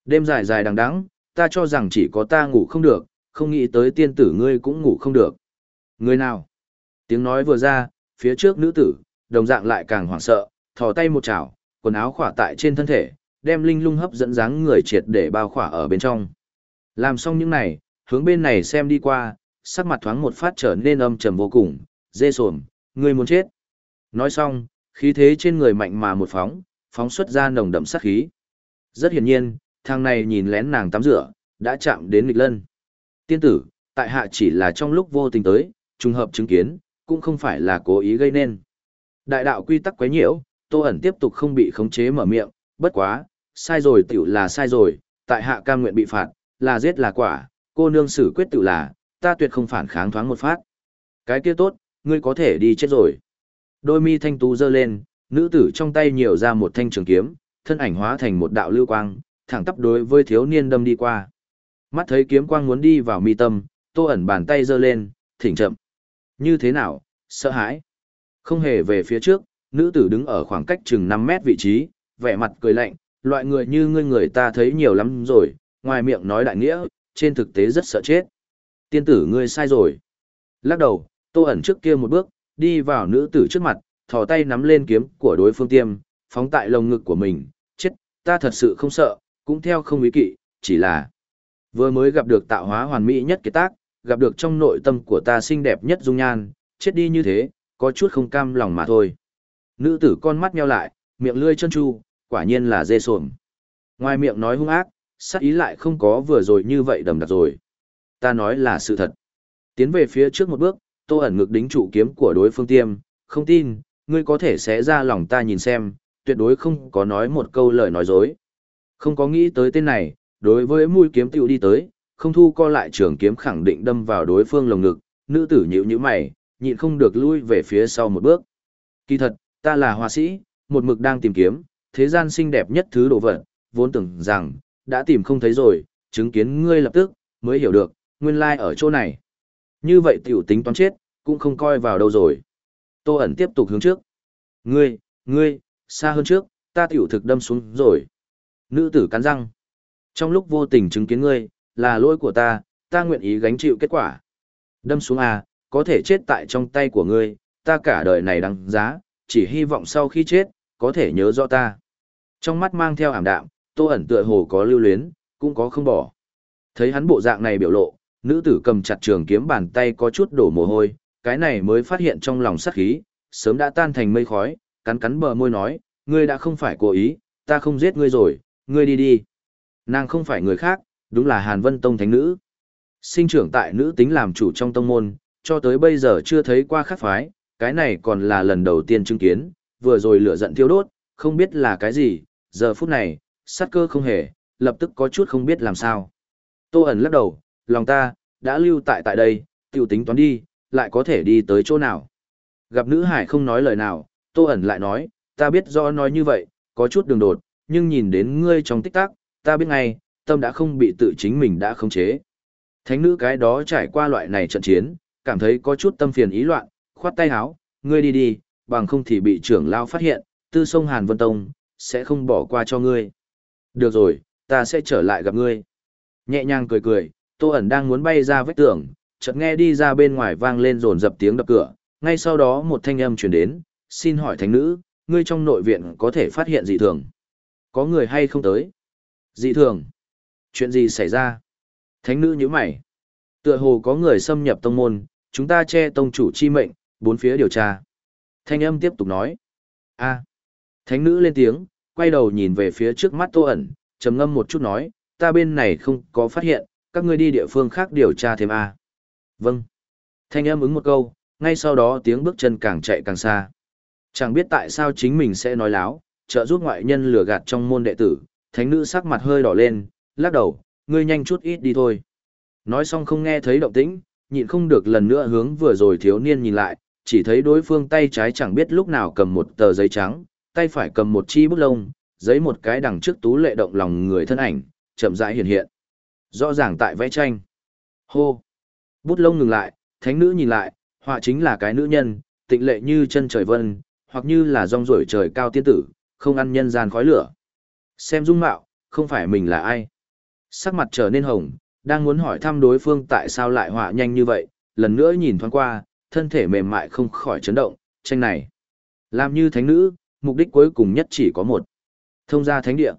Đêm dài dài đằng đẵng, ta cho rằng chỉ có ta ngủ không được, không nghĩ tới tiên tử ngươi cũng ngủ không được. Người nào? Tiếng nói vừa ra, phía trước nữ tử, đồng dạng lại càng hoảng sợ, thò tay một chảo, quần áo khỏa tại trên thân thể, đem linh lung hấp dẫn dáng người triệt để bao khỏa ở bên trong. Làm xong những này, hướng bên này xem đi qua, sắc mặt thoáng một phát trở nên âm trầm vô cùng, dê sồm, ngươi muốn chết. Nói xong, khí thế trên người mạnh mà một phóng, phóng xuất ra nồng đậm sát khí. Rất hiển nhiên, thằng này nhìn lén nàng tắm rửa, đã chạm đến nghịch lân. Tiên tử, tại hạ chỉ là trong lúc vô tình tới, trùng hợp chứng kiến, cũng không phải là cố ý gây nên. Đại đạo quy tắc quấy nhiễu, Tô ẩn tiếp tục không bị khống chế mở miệng, bất quá, sai rồi tiểu là sai rồi, tại hạ cam nguyện bị phạt, là giết là quả, cô nương xử quyết tự là, ta tuyệt không phản kháng thoáng một phát. Cái kia tốt, ngươi có thể đi chết rồi. Đôi mi thanh tú giơ lên, nữ tử trong tay nhiều ra một thanh trường kiếm, thân ảnh hóa thành một đạo lưu quang, thẳng tắp đối với thiếu niên đâm đi qua. Mắt thấy kiếm quang muốn đi vào mi tâm, tô ẩn bàn tay giơ lên, thỉnh chậm. Như thế nào, sợ hãi. Không hề về phía trước, nữ tử đứng ở khoảng cách chừng 5 mét vị trí, vẻ mặt cười lạnh, loại người như ngươi người ta thấy nhiều lắm rồi, ngoài miệng nói đại nghĩa, trên thực tế rất sợ chết. Tiên tử ngươi sai rồi. Lắc đầu, tô ẩn trước kia một bước, đi vào nữ tử trước mặt, thò tay nắm lên kiếm của đối phương tiêm, phóng tại lồng ngực của mình, chết, ta thật sự không sợ, cũng theo không ý kỵ, chỉ là vừa mới gặp được tạo hóa hoàn mỹ nhất kỳ tác, gặp được trong nội tâm của ta xinh đẹp nhất dung nhan, chết đi như thế, có chút không cam lòng mà thôi. Nữ tử con mắt nheo lại, miệng lươi chân chu, quả nhiên là dê sồm. Ngoài miệng nói hung ác, sắc ý lại không có vừa rồi như vậy đầm đặc rồi. Ta nói là sự thật. Tiến về phía trước một bước, tô ẩn ngực đính trụ kiếm của đối phương tiêm, không tin, ngươi có thể sẽ ra lòng ta nhìn xem, tuyệt đối không có nói một câu lời nói dối. Không có nghĩ tới tên này, đối với mũi kiếm tiêu đi tới, không thu co lại trường kiếm khẳng định đâm vào đối phương lồng ngực, nữ tử nhíu nhíu mày, nhịn không được lui về phía sau một bước. Kỳ thật, ta là họa sĩ, một mực đang tìm kiếm, thế gian xinh đẹp nhất thứ đồ vật, vốn tưởng rằng, đã tìm không thấy rồi, chứng kiến ngươi lập tức, mới hiểu được, nguyên lai ở chỗ này. Như vậy tiểu tính toán chết, cũng không coi vào đâu rồi. Tô ẩn tiếp tục hướng trước. Ngươi, ngươi, xa hơn trước, ta tiểu thực đâm xuống rồi. Nữ tử cắn răng. Trong lúc vô tình chứng kiến ngươi, là lỗi của ta, ta nguyện ý gánh chịu kết quả. Đâm xuống à, có thể chết tại trong tay của ngươi, ta cả đời này đáng giá, chỉ hy vọng sau khi chết, có thể nhớ rõ ta. Trong mắt mang theo ảm đạm, tô ẩn tựa hồ có lưu luyến, cũng có không bỏ. Thấy hắn bộ dạng này biểu lộ, nữ tử cầm chặt trường kiếm bàn tay có chút đổ mồ hôi, cái này mới phát hiện trong lòng sát khí, sớm đã tan thành mây khói, cắn cắn bờ môi nói, ngươi đã không phải cố ý, ta không giết ngươi rồi, ngươi đi đi. Nàng không phải người khác, đúng là Hàn Vân Tông thánh nữ. Sinh trưởng tại nữ tính làm chủ trong tông môn, cho tới bây giờ chưa thấy qua khắc phái, cái này còn là lần đầu tiên chứng kiến, vừa rồi lửa giận thiêu đốt, không biết là cái gì, giờ phút này, sát cơ không hề, lập tức có chút không biết làm sao. Tô ẩn lắc đầu, lòng ta, đã lưu tại tại đây, tiểu tính toán đi, lại có thể đi tới chỗ nào. Gặp nữ hải không nói lời nào, tô ẩn lại nói, ta biết rõ nói như vậy, có chút đường đột, nhưng nhìn đến ngươi trong tích tắc, ta biết ngay, tâm đã không bị tự chính mình đã khống chế. Thánh nữ cái đó trải qua loại này trận chiến, cảm thấy có chút tâm phiền ý loạn, khoát tay háo, ngươi đi đi, bằng không thì bị trưởng lao phát hiện, tư sông Hàn Vân Tông, sẽ không bỏ qua cho ngươi. Được rồi, ta sẽ trở lại gặp ngươi. Nhẹ nhàng cười cười, Tô ẩn đang muốn bay ra vách tường, chợt nghe đi ra bên ngoài vang lên rồn dập tiếng đập cửa, ngay sau đó một thanh âm truyền đến, xin hỏi thánh nữ, ngươi trong nội viện có thể phát hiện dị thường. Có người hay không tới? Dị thường? Chuyện gì xảy ra? Thánh nữ như mày. Tựa hồ có người xâm nhập tông môn, chúng ta che tông chủ chi mệnh, bốn phía điều tra. Thanh âm tiếp tục nói. a Thánh nữ lên tiếng, quay đầu nhìn về phía trước mắt tô ẩn, trầm ngâm một chút nói, ta bên này không có phát hiện, các ngươi đi địa phương khác điều tra thêm a Vâng. Thanh âm ứng một câu, ngay sau đó tiếng bước chân càng chạy càng xa. Chẳng biết tại sao chính mình sẽ nói láo, trợ giúp ngoại nhân lừa gạt trong môn đệ tử, thánh nữ sắc mặt hơi đỏ lên, lắc đầu, ngươi nhanh chút ít đi thôi. Nói xong không nghe thấy động tĩnh, nhịn không được lần nữa hướng vừa rồi thiếu niên nhìn lại, chỉ thấy đối phương tay trái chẳng biết lúc nào cầm một tờ giấy trắng, tay phải cầm một chi bút lông, giấy một cái đằng trước tú lệ động lòng người thân ảnh, chậm rãi hiện hiện. Rõ ràng tại vẽ tranh. Hô! Bút lông ngừng lại, thánh nữ nhìn lại, họa chính là cái nữ nhân, tịnh lệ như chân trời vân, hoặc như là rong ruổi trời cao tiên tử, không ăn nhân gian khói lửa. Xem dung mạo, không phải mình là ai. Sắc mặt trở nên hồng, đang muốn hỏi thăm đối phương tại sao lại họa nhanh như vậy, lần nữa nhìn thoáng qua, thân thể mềm mại không khỏi chấn động, tranh này. Làm như thánh nữ, mục đích cuối cùng nhất chỉ có một. Thông gia thánh địa.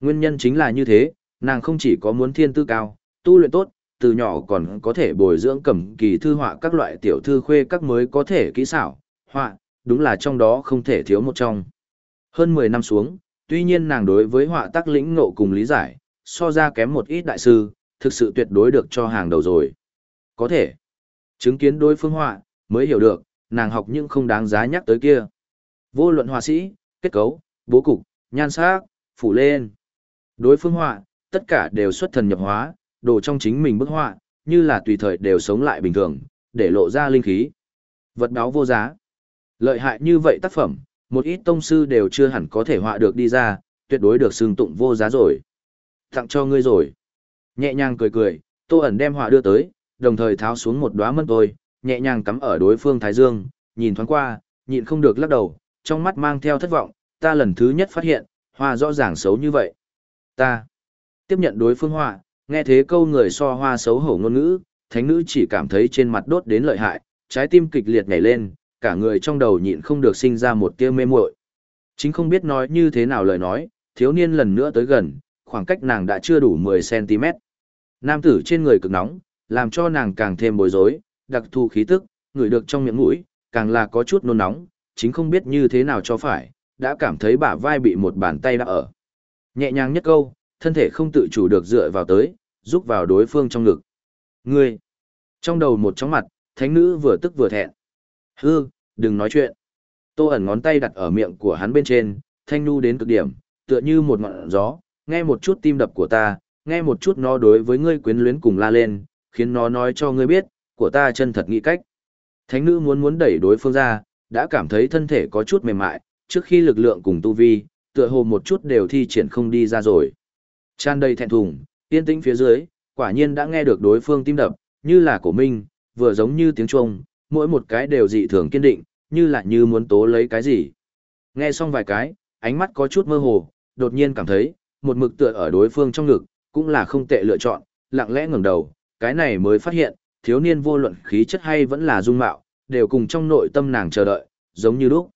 Nguyên nhân chính là như thế, nàng không chỉ có muốn thiên tư cao, tu luyện tốt, từ nhỏ còn có thể bồi dưỡng cầm kỳ thư họa các loại tiểu thư khuê các mới có thể kỹ xảo, họa, đúng là trong đó không thể thiếu một trong. Hơn 10 năm xuống, tuy nhiên nàng đối với họa tác lĩnh ngộ cùng lý giải, so ra kém một ít đại sư, thực sự tuyệt đối được cho hàng đầu rồi. Có thể, chứng kiến đối phương họa, mới hiểu được, nàng học nhưng không đáng giá nhắc tới kia. Vô luận họa sĩ, kết cấu, bố cục, nhan sắc, phủ lên. Đối phương họa, tất cả đều xuất thần nhập hóa, đồ trong chính mình bức họa, như là tùy thời đều sống lại bình thường, để lộ ra linh khí. Vật báo vô giá. Lợi hại như vậy tác phẩm, một ít tông sư đều chưa hẳn có thể họa được đi ra, tuyệt đối được xưng tụng vô giá rồi. Tặng cho ngươi rồi. Nhẹ nhàng cười cười, Tô ẩn đem họa đưa tới, đồng thời tháo xuống một đóa mân tôi, nhẹ nhàng cắm ở đối phương thái dương, nhìn thoáng qua, nhịn không được lắc đầu, trong mắt mang theo thất vọng, ta lần thứ nhất phát hiện, hoa rõ ràng xấu như vậy. Ta tiếp nhận đối phương họa, nghe thế câu người so hoa xấu hổ ngôn ngữ, thánh nữ chỉ cảm thấy trên mặt đốt đến lợi hại, trái tim kịch liệt nhảy lên, cả người trong đầu nhịn không được sinh ra một tia mê muội. Chính không biết nói như thế nào lời nói, thiếu niên lần nữa tới gần, khoảng cách nàng đã chưa đủ 10cm. Nam tử trên người cực nóng, làm cho nàng càng thêm bối rối, đặc thù khí tức, người được trong miệng mũi, càng là có chút nôn nóng, chính không biết như thế nào cho phải, đã cảm thấy bả vai bị một bàn tay đã ở. Nhẹ nhàng nhất câu, thân thể không tự chủ được dựa vào tới, giúp vào đối phương trong ngực. Ngươi! Trong đầu một chóng mặt, thánh nữ vừa tức vừa thẹn. Hư, đừng nói chuyện. Tô ẩn ngón tay đặt ở miệng của hắn bên trên, thanh nu đến cực điểm, tựa như một ngọn gió, nghe một chút tim đập của ta, nghe một chút nó đối với ngươi quyến luyến cùng la lên, khiến nó nói cho ngươi biết, của ta chân thật nghĩ cách. Thánh nữ muốn muốn đẩy đối phương ra, đã cảm thấy thân thể có chút mềm mại, trước khi lực lượng cùng tu vi, tựa hồ một chút đều thi triển không đi ra rồi. Tràn đầy thẹn thùng, yên tĩnh phía dưới, quả nhiên đã nghe được đối phương tim đập, như là của minh, vừa giống như tiếng chuông, mỗi một cái đều dị thường kiên định, như là như muốn tố lấy cái gì. Nghe xong vài cái, ánh mắt có chút mơ hồ, đột nhiên cảm thấy, một mực tựa ở đối phương trong ngực, cũng là không tệ lựa chọn, lặng lẽ ngẩng đầu, cái này mới phát hiện, thiếu niên vô luận khí chất hay vẫn là dung mạo, đều cùng trong nội tâm nàng chờ đợi, giống như lúc.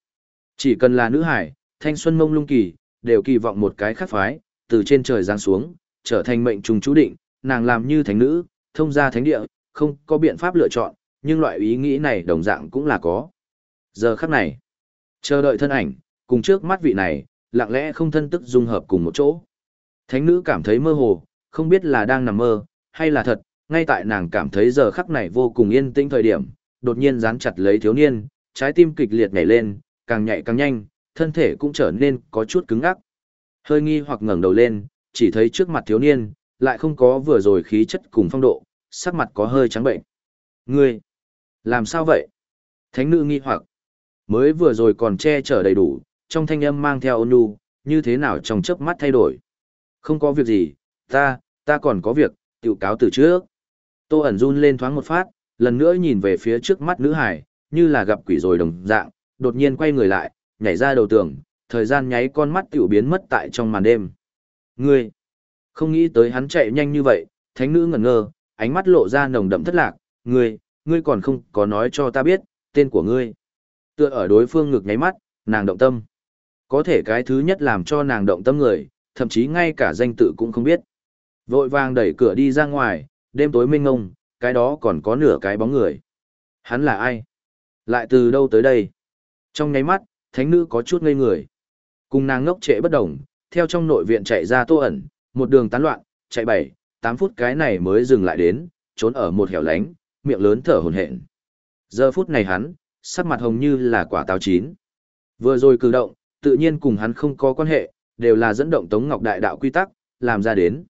Chỉ cần là nữ hải, thanh xuân mông lung kỳ, đều kỳ vọng một cái khác phái, từ trên trời giáng xuống, trở thành mệnh trùng chú định, nàng làm như thánh nữ, thông ra thánh địa, không có biện pháp lựa chọn, nhưng loại ý nghĩ này đồng dạng cũng là có. Giờ khắc này, chờ đợi thân ảnh, cùng trước mắt vị này, lặng lẽ không thân tức dung hợp cùng một chỗ. Thánh nữ cảm thấy mơ hồ, không biết là đang nằm mơ, hay là thật, ngay tại nàng cảm thấy giờ khắc này vô cùng yên tĩnh thời điểm, đột nhiên dán chặt lấy thiếu niên, trái tim kịch liệt nhảy lên, càng nhảy càng nhanh, thân thể cũng trở nên có chút cứng ngắc. Hơi nghi hoặc ngẩng đầu lên, chỉ thấy trước mặt thiếu niên, lại không có vừa rồi khí chất cùng phong độ, sắc mặt có hơi trắng bệnh. Ngươi, làm sao vậy? Thánh nữ nghi hoặc, mới vừa rồi còn che chở đầy đủ, trong thanh âm mang theo ôn nhu, như thế nào trong chớp mắt thay đổi. Không có việc gì, ta, ta còn có việc, tiểu cáo từ trước. Tô ẩn run lên thoáng một phát, lần nữa nhìn về phía trước mắt nữ hải, như là gặp quỷ rồi đồng dạng, đột nhiên quay người lại, nhảy ra đầu tường, thời gian nháy con mắt tiểu biến mất tại trong màn đêm. Ngươi, không nghĩ tới hắn chạy nhanh như vậy, thánh nữ ngẩn ngơ, ánh mắt lộ ra nồng đậm thất lạc, ngươi, ngươi còn không có nói cho ta biết, tên của ngươi. Tựa ở đối phương ngực nháy mắt, nàng động tâm. Có thể cái thứ nhất làm cho nàng động tâm người, thậm chí ngay cả danh tự cũng không biết. Vội vàng đẩy cửa đi ra ngoài, đêm tối mênh ngông, cái đó còn có nửa cái bóng người. Hắn là ai? Lại từ đâu tới đây? Trong nháy mắt, thánh nữ có chút ngây người. Cùng nàng ngốc trễ bất động, theo trong nội viện chạy ra tô ẩn, một đường tán loạn, chạy bảy, tám phút cái này mới dừng lại đến, trốn ở một hẻo lánh, miệng lớn thở hổn hển. Giờ phút này hắn, sắc mặt hồng như là quả táo chín. Vừa rồi cử động, tự nhiên cùng hắn không có quan hệ, đều là dẫn động Tống Ngọc Đại đạo quy tắc, làm ra đến.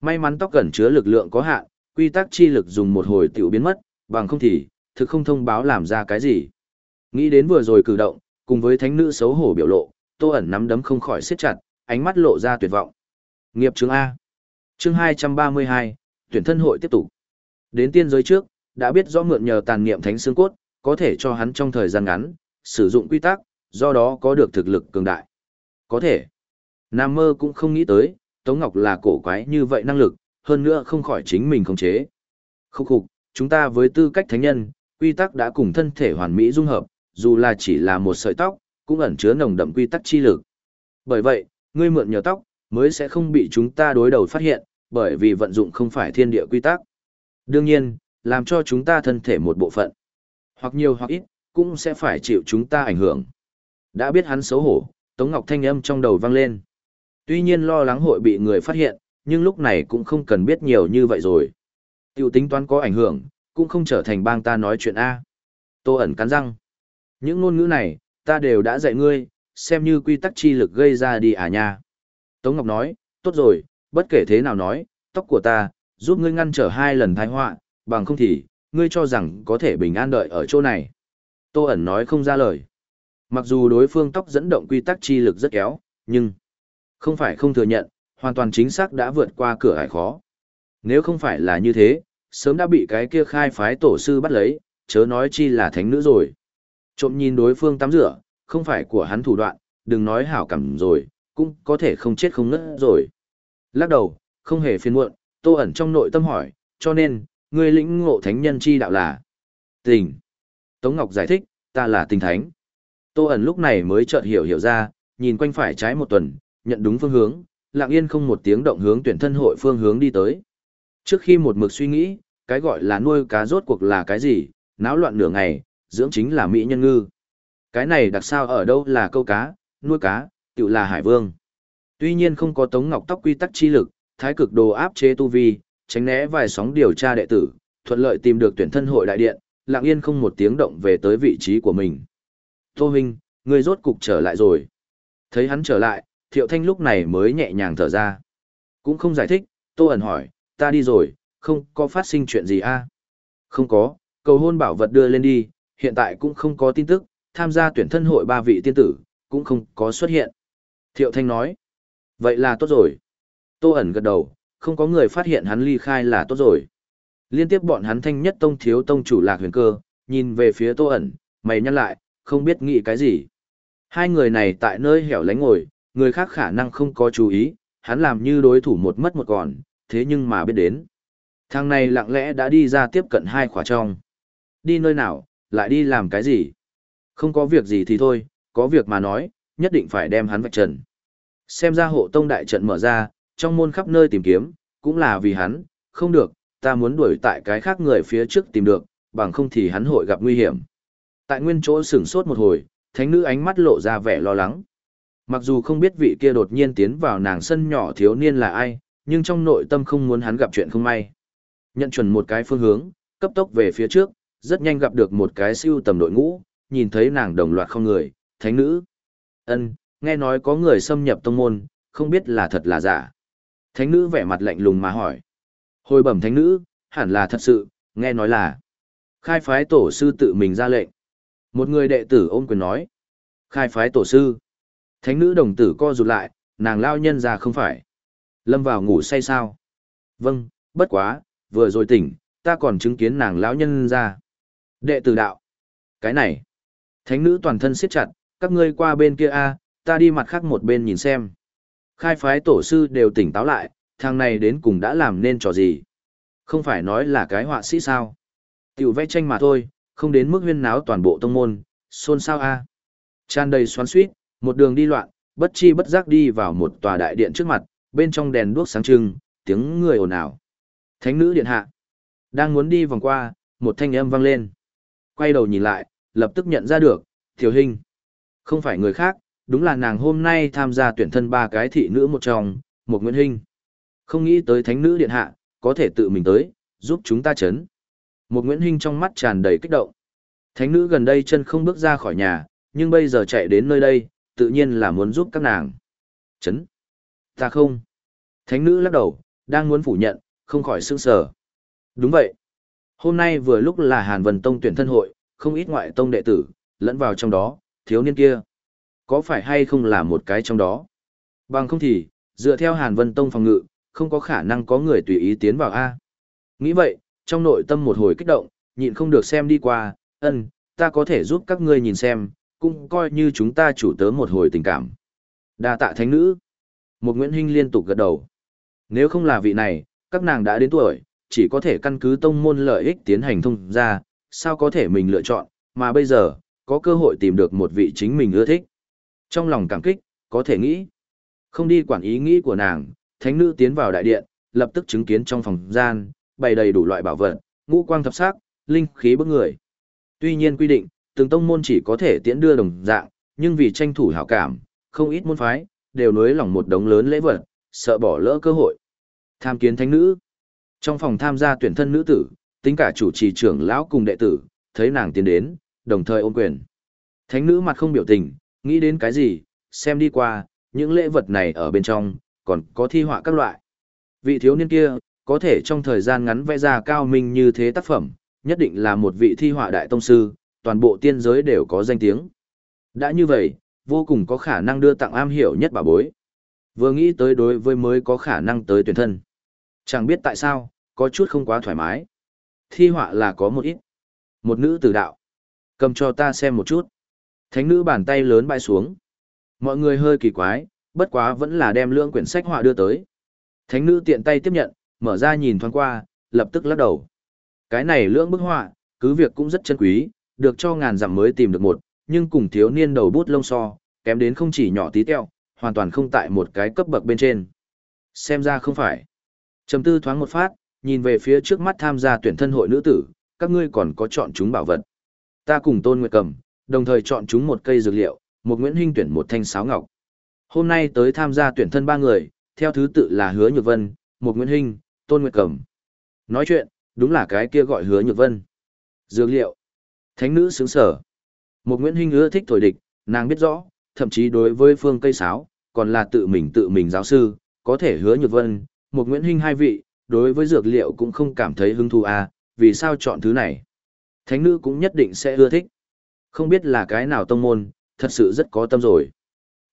May mắn tóc cẩn chứa lực lượng có hạn, quy tắc chi lực dùng một hồi tiểu biến mất, bằng không thì, thực không thông báo làm ra cái gì. Nghĩ đến vừa rồi cử động, cùng với thánh nữ xấu hổ biểu lộ, Tô ẩn nắm đấm không khỏi siết chặt, ánh mắt lộ ra tuyệt vọng. Nghiệp chương A. Chương 232, tuyển thân hội tiếp tục. Đến tiên giới trước, đã biết rõ mượn nhờ tàn niệm thánh xương cốt, có thể cho hắn trong thời gian ngắn, sử dụng quy tắc, do đó có được thực lực cường đại. Có thể. Nam mơ cũng không nghĩ tới, Tống Ngọc là cổ quái như vậy năng lực, hơn nữa không khỏi chính mình khống chế. Khúc khục, chúng ta với tư cách thánh nhân, quy tắc đã cùng thân thể hoàn mỹ dung hợp, dù là chỉ là một sợi tóc, cũng ẩn chứa nồng đậm quy tắc chi lực. Bởi vậy, ngươi mượn nhờ tóc, mới sẽ không bị chúng ta đối đầu phát hiện, bởi vì vận dụng không phải thiên địa quy tắc. Đương nhiên, làm cho chúng ta thân thể một bộ phận, hoặc nhiều hoặc ít, cũng sẽ phải chịu chúng ta ảnh hưởng. Đã biết hắn xấu hổ, Tống Ngọc thanh âm trong đầu vang lên. Tuy nhiên lo lắng hội bị người phát hiện, nhưng lúc này cũng không cần biết nhiều như vậy rồi. Tiểu tính toán có ảnh hưởng, cũng không trở thành bang ta nói chuyện A. Tô ẩn cắn răng. Những ngôn ngữ này, ta đều đã dạy ngươi, xem như quy tắc chi lực gây ra đi à nha. Tống Ngọc nói, tốt rồi, bất kể thế nào nói, tóc của ta, giúp ngươi ngăn trở hai lần thái họa, bằng không thì, ngươi cho rằng có thể bình an đợi ở chỗ này. Tô ẩn nói không ra lời. Mặc dù đối phương tóc dẫn động quy tắc chi lực rất kéo, nhưng không phải không thừa nhận, hoàn toàn chính xác đã vượt qua cửa ải khó. Nếu không phải là như thế, sớm đã bị cái kia khai phái tổ sư bắt lấy, chớ nói chi là thánh nữ rồi. Trộm nhìn đối phương tắm rửa, không phải của hắn thủ đoạn, đừng nói hảo cảm rồi, cũng có thể không chết không ngất rồi. Lắc đầu, không hề phiền muộn, tô ẩn trong nội tâm hỏi, cho nên, người lĩnh ngộ thánh nhân chi đạo là tình. Tống Ngọc giải thích, ta là tình thánh. Tô ẩn lúc này mới chợt hiểu hiểu ra, nhìn quanh phải trái một tuần, nhận đúng phương hướng, lặng yên không một tiếng động hướng tuyển thân hội phương hướng đi tới. Trước khi một mực suy nghĩ, cái gọi là nuôi cá rốt cuộc là cái gì, náo loạn nửa ngày, dưỡng chính là mỹ nhân ngư. Cái này đặc sao ở đâu là câu cá, nuôi cá, tự là hải vương. Tuy nhiên không có tống ngọc tóc quy tắc chi lực, thái cực đồ áp chế tu vi, tránh né vài sóng điều tra đệ tử, thuận lợi tìm được tuyển thân hội đại điện, lặng yên không một tiếng động về tới vị trí của mình. Tô Huynh, người rốt cục trở lại rồi. Thấy hắn trở lại, Thiệu Thanh lúc này mới nhẹ nhàng thở ra. Cũng không giải thích, Tô ẩn hỏi, ta đi rồi, không có phát sinh chuyện gì a? Không có, cầu hôn bảo vật đưa lên đi, hiện tại cũng không có tin tức, tham gia tuyển thân hội ba vị tiên tử, cũng không có xuất hiện. Thiệu Thanh nói. Vậy là tốt rồi. Tô ẩn gật đầu, không có người phát hiện hắn ly khai là tốt rồi. Liên tiếp bọn hắn thanh nhất tông thiếu tông chủ lạc huyền cơ, nhìn về phía tô ẩn, mày nhăn lại, không biết nghĩ cái gì. Hai người này tại nơi hẻo lánh ngồi, người khác khả năng không có chú ý, hắn làm như đối thủ một mất một còn, thế nhưng mà biết đến. Thằng này lặng lẽ đã đi ra tiếp cận hai khóa trong. Đi nơi nào, lại đi làm cái gì? Không có việc gì thì thôi, có việc mà nói, nhất định phải đem hắn vạch trần. Xem ra hộ tông đại trận mở ra, trong môn khắp nơi tìm kiếm, cũng là vì hắn, không được, ta muốn đuổi tại cái khác người phía trước tìm được, bằng không thì hắn hội gặp nguy hiểm. Tại nguyên chỗ sửng sốt một hồi, thánh nữ ánh mắt lộ ra vẻ lo lắng. Mặc dù không biết vị kia đột nhiên tiến vào nàng sân nhỏ thiếu niên là ai, nhưng trong nội tâm không muốn hắn gặp chuyện không may. Nhận chuẩn một cái phương hướng, cấp tốc về phía trước, rất nhanh gặp được một cái siêu tầm đội ngũ, nhìn thấy nàng đồng loạt không người, thánh nữ. ân nghe nói có người xâm nhập tông môn, không biết là thật là giả. Thánh nữ vẻ mặt lạnh lùng mà hỏi. Hồi bẩm thánh nữ, hẳn là thật sự, nghe nói là. Khai phái tổ sư tự mình ra lệnh. Một người đệ tử ôm quyền nói. Khai phái tổ sư. Thánh nữ đồng tử co rụt lại, nàng lao nhân ra không phải. Lâm vào ngủ say sao? Vâng, bất quá, vừa rồi tỉnh, ta còn chứng kiến nàng lão nhân ra. Đệ tử đạo. Cái này. Thánh nữ toàn thân siết chặt, các ngươi qua bên kia a, ta đi mặt khác một bên nhìn xem. Khai phái tổ sư đều tỉnh táo lại, thằng này đến cùng đã làm nên trò gì. Không phải nói là cái họa sĩ sao. Tiểu vẽ tranh mà thôi, không đến mức huyên náo toàn bộ tông môn, xôn xao a. Tràn đầy xoắn suýt, một đường đi loạn, bất chi bất giác đi vào một tòa đại điện trước mặt, bên trong đèn đuốc sáng trưng, tiếng người ồn ào. Thánh nữ điện hạ. Đang muốn đi vòng qua, một thanh âm vang lên. Quay đầu nhìn lại, lập tức nhận ra được, Tiểu Hình. Không phải người khác, đúng là nàng hôm nay tham gia tuyển thân ba cái thị nữ một trong, một Nguyễn Hinh. Không nghĩ tới thánh nữ điện hạ, có thể tự mình tới, giúp chúng ta chấn. Một Nguyễn Hinh trong mắt tràn đầy kích động. Thánh nữ gần đây chân không bước ra khỏi nhà, nhưng bây giờ chạy đến nơi đây, tự nhiên là muốn giúp các nàng. Chấn. Ta không. Thánh nữ lắc đầu, đang muốn phủ nhận, không khỏi sững sờ. Đúng vậy. Hôm nay vừa lúc là Hàn Vân Tông tuyển thân hội, không ít ngoại tông đệ tử, lẫn vào trong đó, thiếu niên kia. Có phải hay không là một cái trong đó? Bằng không thì, dựa theo Hàn Vân Tông phòng ngự, không có khả năng có người tùy ý tiến vào A. Nghĩ vậy, trong nội tâm một hồi kích động, nhịn không được xem đi qua, ân, ta có thể giúp các ngươi nhìn xem, cũng coi như chúng ta chủ tớ một hồi tình cảm. đa tạ thánh nữ. Một Nguyễn Hinh liên tục gật đầu. Nếu không là vị này, các nàng đã đến tuổi, chỉ có thể căn cứ tông môn lợi ích tiến hành thông ra, sao có thể mình lựa chọn, mà bây giờ, có cơ hội tìm được một vị chính mình ưa thích. Trong lòng cảm kích, có thể nghĩ. Không đi quản ý nghĩ của nàng, thánh nữ tiến vào đại điện, lập tức chứng kiến trong phòng gian, bày đầy đủ loại bảo vật, ngũ quang thập sắc, linh khí bức người. Tuy nhiên quy định, từng tông môn chỉ có thể tiễn đưa đồng dạng, nhưng vì tranh thủ hảo cảm, không ít môn phái, đều nối lòng một đống lớn lễ vật, sợ bỏ lỡ cơ hội. Tham kiến thánh nữ. Trong phòng tham gia tuyển thân nữ tử, tính cả chủ trì trưởng lão cùng đệ tử, thấy nàng tiến đến, đồng thời ôm quyền. Thánh nữ mặt không biểu tình, nghĩ đến cái gì, xem đi qua, những lễ vật này ở bên trong, còn có thi họa các loại. Vị thiếu niên kia, có thể trong thời gian ngắn vẽ ra cao minh như thế tác phẩm, nhất định là một vị thi họa đại tông sư, toàn bộ tiên giới đều có danh tiếng. Đã như vậy, vô cùng có khả năng đưa tặng am hiểu nhất bà bối. Vừa nghĩ tới đối với mới có khả năng tới tuyển thân. Chẳng biết tại sao, có chút không quá thoải mái. Thi họa là có một ít. Một nữ tử đạo. Cầm cho ta xem một chút. Thánh nữ bàn tay lớn bay xuống. Mọi người hơi kỳ quái, bất quá vẫn là đem lượng quyển sách họa đưa tới. Thánh nữ tiện tay tiếp nhận, mở ra nhìn thoáng qua, lập tức lắc đầu. Cái này lưỡng bức họa, cứ việc cũng rất chân quý, được cho ngàn dặm mới tìm được một, nhưng cùng thiếu niên đầu bút lông so, kém đến không chỉ nhỏ tí teo, hoàn toàn không tại một cái cấp bậc bên trên. Xem ra không phải. Trầm tư thoáng một phát, nhìn về phía trước mắt tham gia tuyển thân hội nữ tử, các ngươi còn có chọn chúng bảo vật. Ta cùng Tôn Nguyệt Cầm, đồng thời chọn chúng một cây dược liệu, một Nguyễn Hinh tuyển một thanh sáo ngọc. Hôm nay tới tham gia tuyển thân ba người, theo thứ tự là Hứa Nhược Vân, một Nguyễn Hinh, Tôn Nguyệt Cầm. Nói chuyện, đúng là cái kia gọi Hứa Nhược Vân. Dược liệu. Thánh nữ sướng sở. Một Nguyễn Hinh ưa thích thổi địch, nàng biết rõ, thậm chí đối với phương cây sáo, còn là tự mình tự mình giáo sư, có thể Hứa Nhược Vân, một Nguyễn Hinh hai vị, đối với dược liệu cũng không cảm thấy hứng thú à, vì sao chọn thứ này. Thánh nữ cũng nhất định sẽ ưa thích. Không biết là cái nào tông môn, thật sự rất có tâm rồi.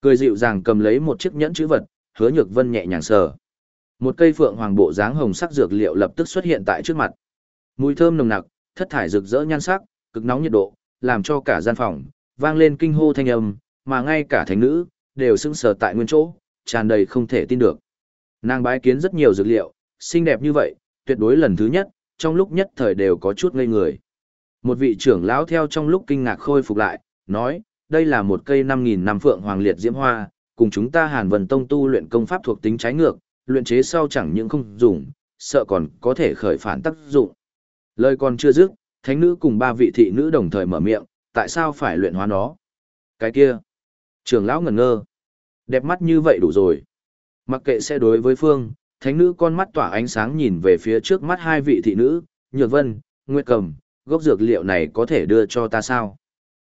Cười dịu dàng cầm lấy một chiếc nhẫn chữ vật, hứa nhược vân nhẹ nhàng sờ. Một cây phượng hoàng bộ dáng hồng sắc dược liệu lập tức xuất hiện tại trước mặt. Mùi thơm nồng nặc, thất thải rực rỡ nhan sắc, cực nóng nhiệt độ, làm cho cả gian phòng vang lên kinh hô thanh âm, mà ngay cả thánh nữ đều sững sờ tại nguyên chỗ, tràn đầy không thể tin được. Nàng bái kiến rất nhiều dược liệu, xinh đẹp như vậy, tuyệt đối lần thứ nhất, trong lúc nhất thời đều có chút ngây người. Một vị trưởng lão theo trong lúc kinh ngạc khôi phục lại, nói, đây là một cây 5.000 năm phượng hoàng liệt diễm hoa, cùng chúng ta Hàn Vân Tông tu luyện công pháp thuộc tính trái ngược, luyện chế sau chẳng những không dùng, sợ còn có thể khởi phản tác dụng. Lời còn chưa dứt, thánh nữ cùng ba vị thị nữ đồng thời mở miệng, tại sao phải luyện hóa nó? Cái kia, trưởng lão ngẩn ngơ. Đẹp mắt như vậy đủ rồi. Mặc kệ sẽ đối với phương, thánh nữ con mắt tỏa ánh sáng nhìn về phía trước mắt hai vị thị nữ, Nhược Vân, Nguyệt Cầm, gốc dược liệu này có thể đưa cho ta sao?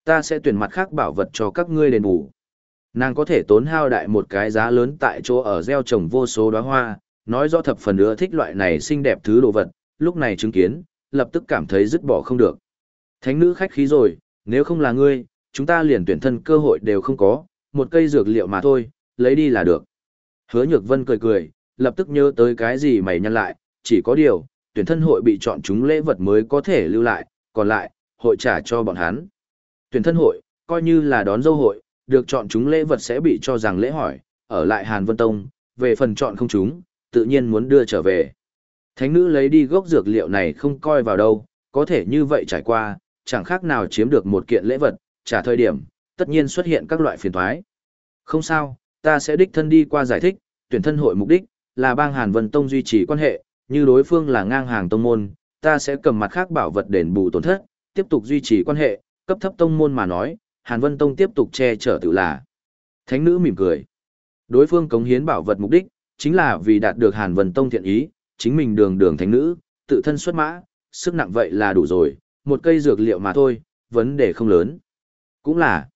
Ta sẽ tuyển mặt khác bảo vật cho các ngươi đền bù. Nàng có thể tốn hao đại một cái giá lớn tại chỗ ở gieo trồng vô số đóa hoa, nói rõ thập phần nữa thích loại này xinh đẹp thứ đồ vật, lúc này chứng kiến, lập tức cảm thấy dứt bỏ không được. Thánh nữ khách khí rồi, nếu không là ngươi, chúng ta liền tuyển thân cơ hội đều không có, một cây dược liệu mà thôi, lấy đi là được. Hứa Nhược Vân cười cười, lập tức nhớ tới cái gì mày nhăn lại, chỉ có điều, tuyển thân hội bị chọn chúng lễ vật mới có thể lưu lại, còn lại, hội trả cho bọn hắn. Tuyển thân hội, coi như là đón dâu hội, được chọn chúng lễ vật sẽ bị cho rằng lễ hỏi, ở lại Hàn Vân Tông, về phần chọn không chúng, tự nhiên muốn đưa trở về. Thánh nữ lấy đi gốc dược liệu này không coi vào đâu, có thể như vậy trải qua, chẳng khác nào chiếm được một kiện lễ vật, trả thời điểm, tất nhiên xuất hiện các loại phiền thoái. Không sao, ta sẽ đích thân đi qua giải thích, tuyển thân hội mục đích, là bang Hàn Vân Tông duy trì quan hệ, như đối phương là ngang hàng tông môn, ta sẽ cầm mặt khác bảo vật đền bù tổn thất, tiếp tục duy trì quan hệ, cấp thấp tông môn mà nói, Hàn Vân Tông tiếp tục che chở tự là. Thánh nữ mỉm cười. Đối phương cống hiến bảo vật mục đích, chính là vì đạt được Hàn Vân Tông thiện ý, chính mình đường đường thánh nữ, tự thân xuất mã, sức nặng vậy là đủ rồi, một cây dược liệu mà thôi, vấn đề không lớn. Cũng là,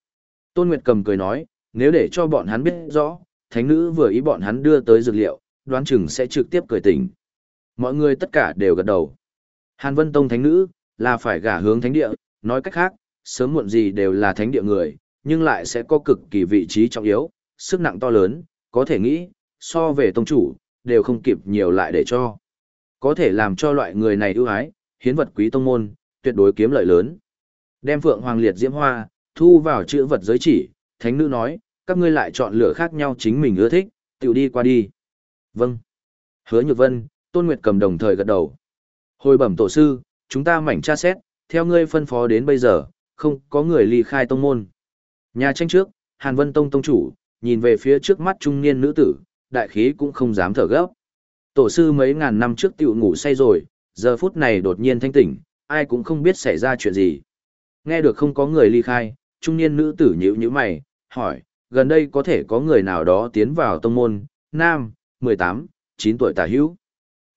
Tôn Nguyệt cầm cười nói, nếu để cho bọn hắn biết rõ, thánh nữ vừa ý bọn hắn đưa tới dược liệu, đoán chừng sẽ trực tiếp cười tỉnh. Mọi người tất cả đều gật đầu. Hàn Vân Tông thánh nữ, là phải gả hướng thánh địa, nói cách khác, sớm muộn gì đều là thánh địa người, nhưng lại sẽ có cực kỳ vị trí trọng yếu, sức nặng to lớn, có thể nghĩ, so về tông chủ, đều không kịp nhiều lại để cho. Có thể làm cho loại người này ưu ái, hiến vật quý tông môn, tuyệt đối kiếm lợi lớn. Đem Phượng Hoàng Liệt Diễm Hoa, thu vào chữ vật giới chỉ, thánh nữ nói, các ngươi lại chọn lựa khác nhau chính mình ưa thích, tiểu đi qua đi. Vâng. Hứa Nhược Vân, Tôn Nguyệt cầm đồng thời gật đầu. Hồi bẩm tổ sư, chúng ta mảnh tra xét, theo ngươi phân phó đến bây giờ, không có người ly khai tông môn. Nhà tranh trước, Hàn Vân Tông tông chủ, nhìn về phía trước mắt trung niên nữ tử, đại khí cũng không dám thở gấp. Tổ sư mấy ngàn năm trước tiểu ngủ say rồi, giờ phút này đột nhiên thanh tỉnh, ai cũng không biết xảy ra chuyện gì. Nghe được không có người ly khai, trung niên nữ tử nhíu nhíu mày, hỏi, gần đây có thể có người nào đó tiến vào tông môn, nam, 18, 9 tuổi tả hữu.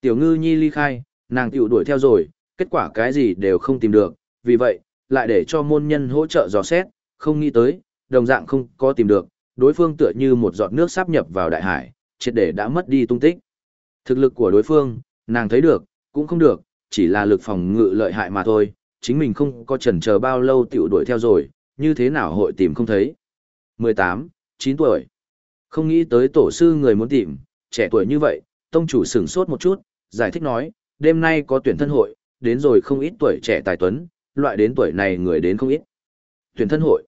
Tiểu ngư nhi ly khai, nàng tiểu đuổi theo rồi, kết quả cái gì đều không tìm được, vì vậy, lại để cho môn nhân hỗ trợ dò xét, không nghĩ tới, đồng dạng không có tìm được, đối phương tựa như một giọt nước sáp nhập vào đại hải, triệt để đã mất đi tung tích. Thực lực của đối phương, nàng thấy được, cũng không được, chỉ là lực phòng ngự lợi hại mà thôi, chính mình không có chần chờ bao lâu tiểu đuổi theo rồi, như thế nào hội tìm không thấy. 18, 9 tuổi. Không nghĩ tới tổ sư người muốn tìm, trẻ tuổi như vậy, tông chủ sửng sốt một chút, giải thích nói, đêm nay có tuyển thân hội, đến rồi không ít tuổi trẻ tài tuấn, loại đến tuổi này người đến không ít. Tuyển thân hội.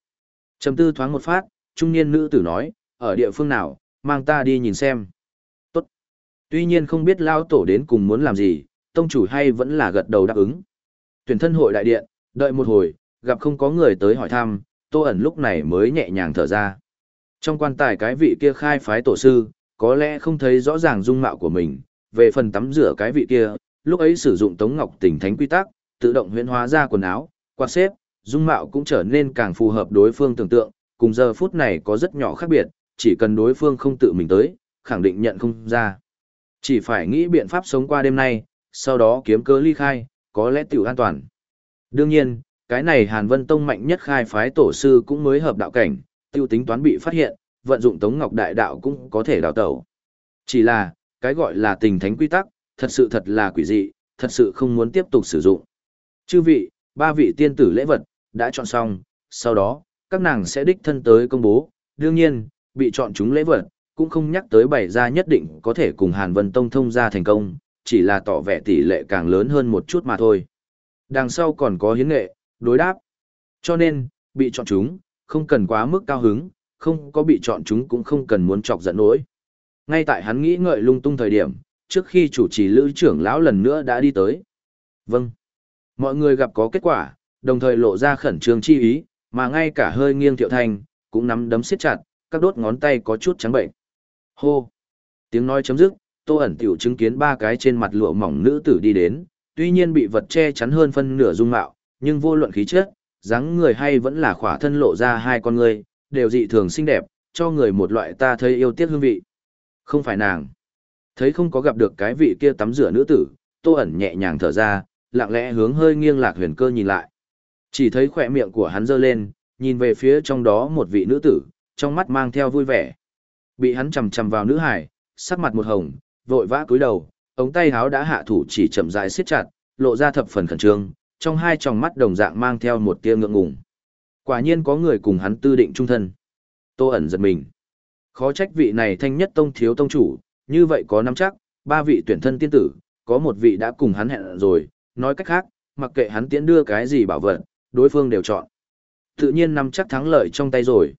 Trầm tư thoáng một phát, trung niên nữ tử nói, ở địa phương nào, mang ta đi nhìn xem. Tốt. Tuy nhiên không biết lao tổ đến cùng muốn làm gì, tông chủ hay vẫn là gật đầu đáp ứng. Tuyển thân hội đại điện, đợi một hồi, gặp không có người tới hỏi thăm, tô ẩn lúc này mới nhẹ nhàng thở ra. Trong quan tài cái vị kia khai phái tổ sư, có lẽ không thấy rõ ràng dung mạo của mình, về phần tắm rửa cái vị kia, lúc ấy sử dụng tống ngọc tỉnh thánh quy tắc, tự động huyễn hóa ra quần áo, quạt xếp, dung mạo cũng trở nên càng phù hợp đối phương tưởng tượng, cùng giờ phút này có rất nhỏ khác biệt, chỉ cần đối phương không tự mình tới, khẳng định nhận không ra. Chỉ phải nghĩ biện pháp sống qua đêm nay, sau đó kiếm cơ ly khai, có lẽ tiểu an toàn. Đương nhiên, cái này Hàn Vân Tông mạnh nhất khai phái tổ sư cũng mới hợp đạo cảnh, tiêu tính toán bị phát hiện, vận dụng Tống Ngọc Đại Đạo cũng có thể đào tẩu. Chỉ là, cái gọi là tình thánh quy tắc, thật sự thật là quỷ dị, thật sự không muốn tiếp tục sử dụng. Chư vị, ba vị tiên tử lễ vật, đã chọn xong, sau đó, các nàng sẽ đích thân tới công bố, đương nhiên, bị chọn chúng lễ vật, cũng không nhắc tới bày ra nhất định có thể cùng Hàn Vân Tông thông ra thành công, chỉ là tỏ vẻ tỷ lệ càng lớn hơn một chút mà thôi. Đằng sau còn có hiến nghệ, đối đáp. Cho nên, bị chọn chúng, không cần quá mức cao hứng, không có bị chọn chúng cũng không cần muốn chọc giận nỗi. Ngay tại hắn nghĩ ngợi lung tung thời điểm, trước khi chủ trì lữ trưởng lão lần nữa đã đi tới. Vâng. Mọi người gặp có kết quả, đồng thời lộ ra khẩn trương chi ý, mà ngay cả hơi nghiêng thiệu thanh, cũng nắm đấm siết chặt, các đốt ngón tay có chút trắng bệnh. Hô! Tiếng nói chấm dứt, tô ẩn tiểu chứng kiến ba cái trên mặt lụa mỏng nữ tử đi đến, tuy nhiên bị vật che chắn hơn phân nửa dung mạo, nhưng vô luận khí chất, dáng người hay vẫn là khỏa thân lộ ra hai con người, đều dị thường xinh đẹp, cho người một loại ta thấy yêu tiếc hương vị. Không phải nàng. Thấy không có gặp được cái vị kia tắm rửa nữ tử, tô ẩn nhẹ nhàng thở ra, lặng lẽ hướng hơi nghiêng lạc huyền cơ nhìn lại. Chỉ thấy khỏe miệng của hắn dơ lên, nhìn về phía trong đó một vị nữ tử, trong mắt mang theo vui vẻ. Bị hắn chầm chầm vào nữ hải, sắc mặt một hồng, vội vã cúi đầu, ống tay áo đã hạ thủ chỉ chậm rãi siết chặt, lộ ra thập phần khẩn trương, trong hai tròng mắt đồng dạng mang theo một tia ngượng ngùng. Quả nhiên có người cùng hắn tư định trung thân. Tô ẩn giật mình. Khó trách vị này thanh nhất tông thiếu tông chủ, như vậy có nắm chắc, ba vị tuyển thân tiên tử, có một vị đã cùng hắn hẹn rồi, nói cách khác, mặc kệ hắn tiến đưa cái gì bảo vật, đối phương đều chọn. Tự nhiên nắm chắc thắng lợi trong tay rồi.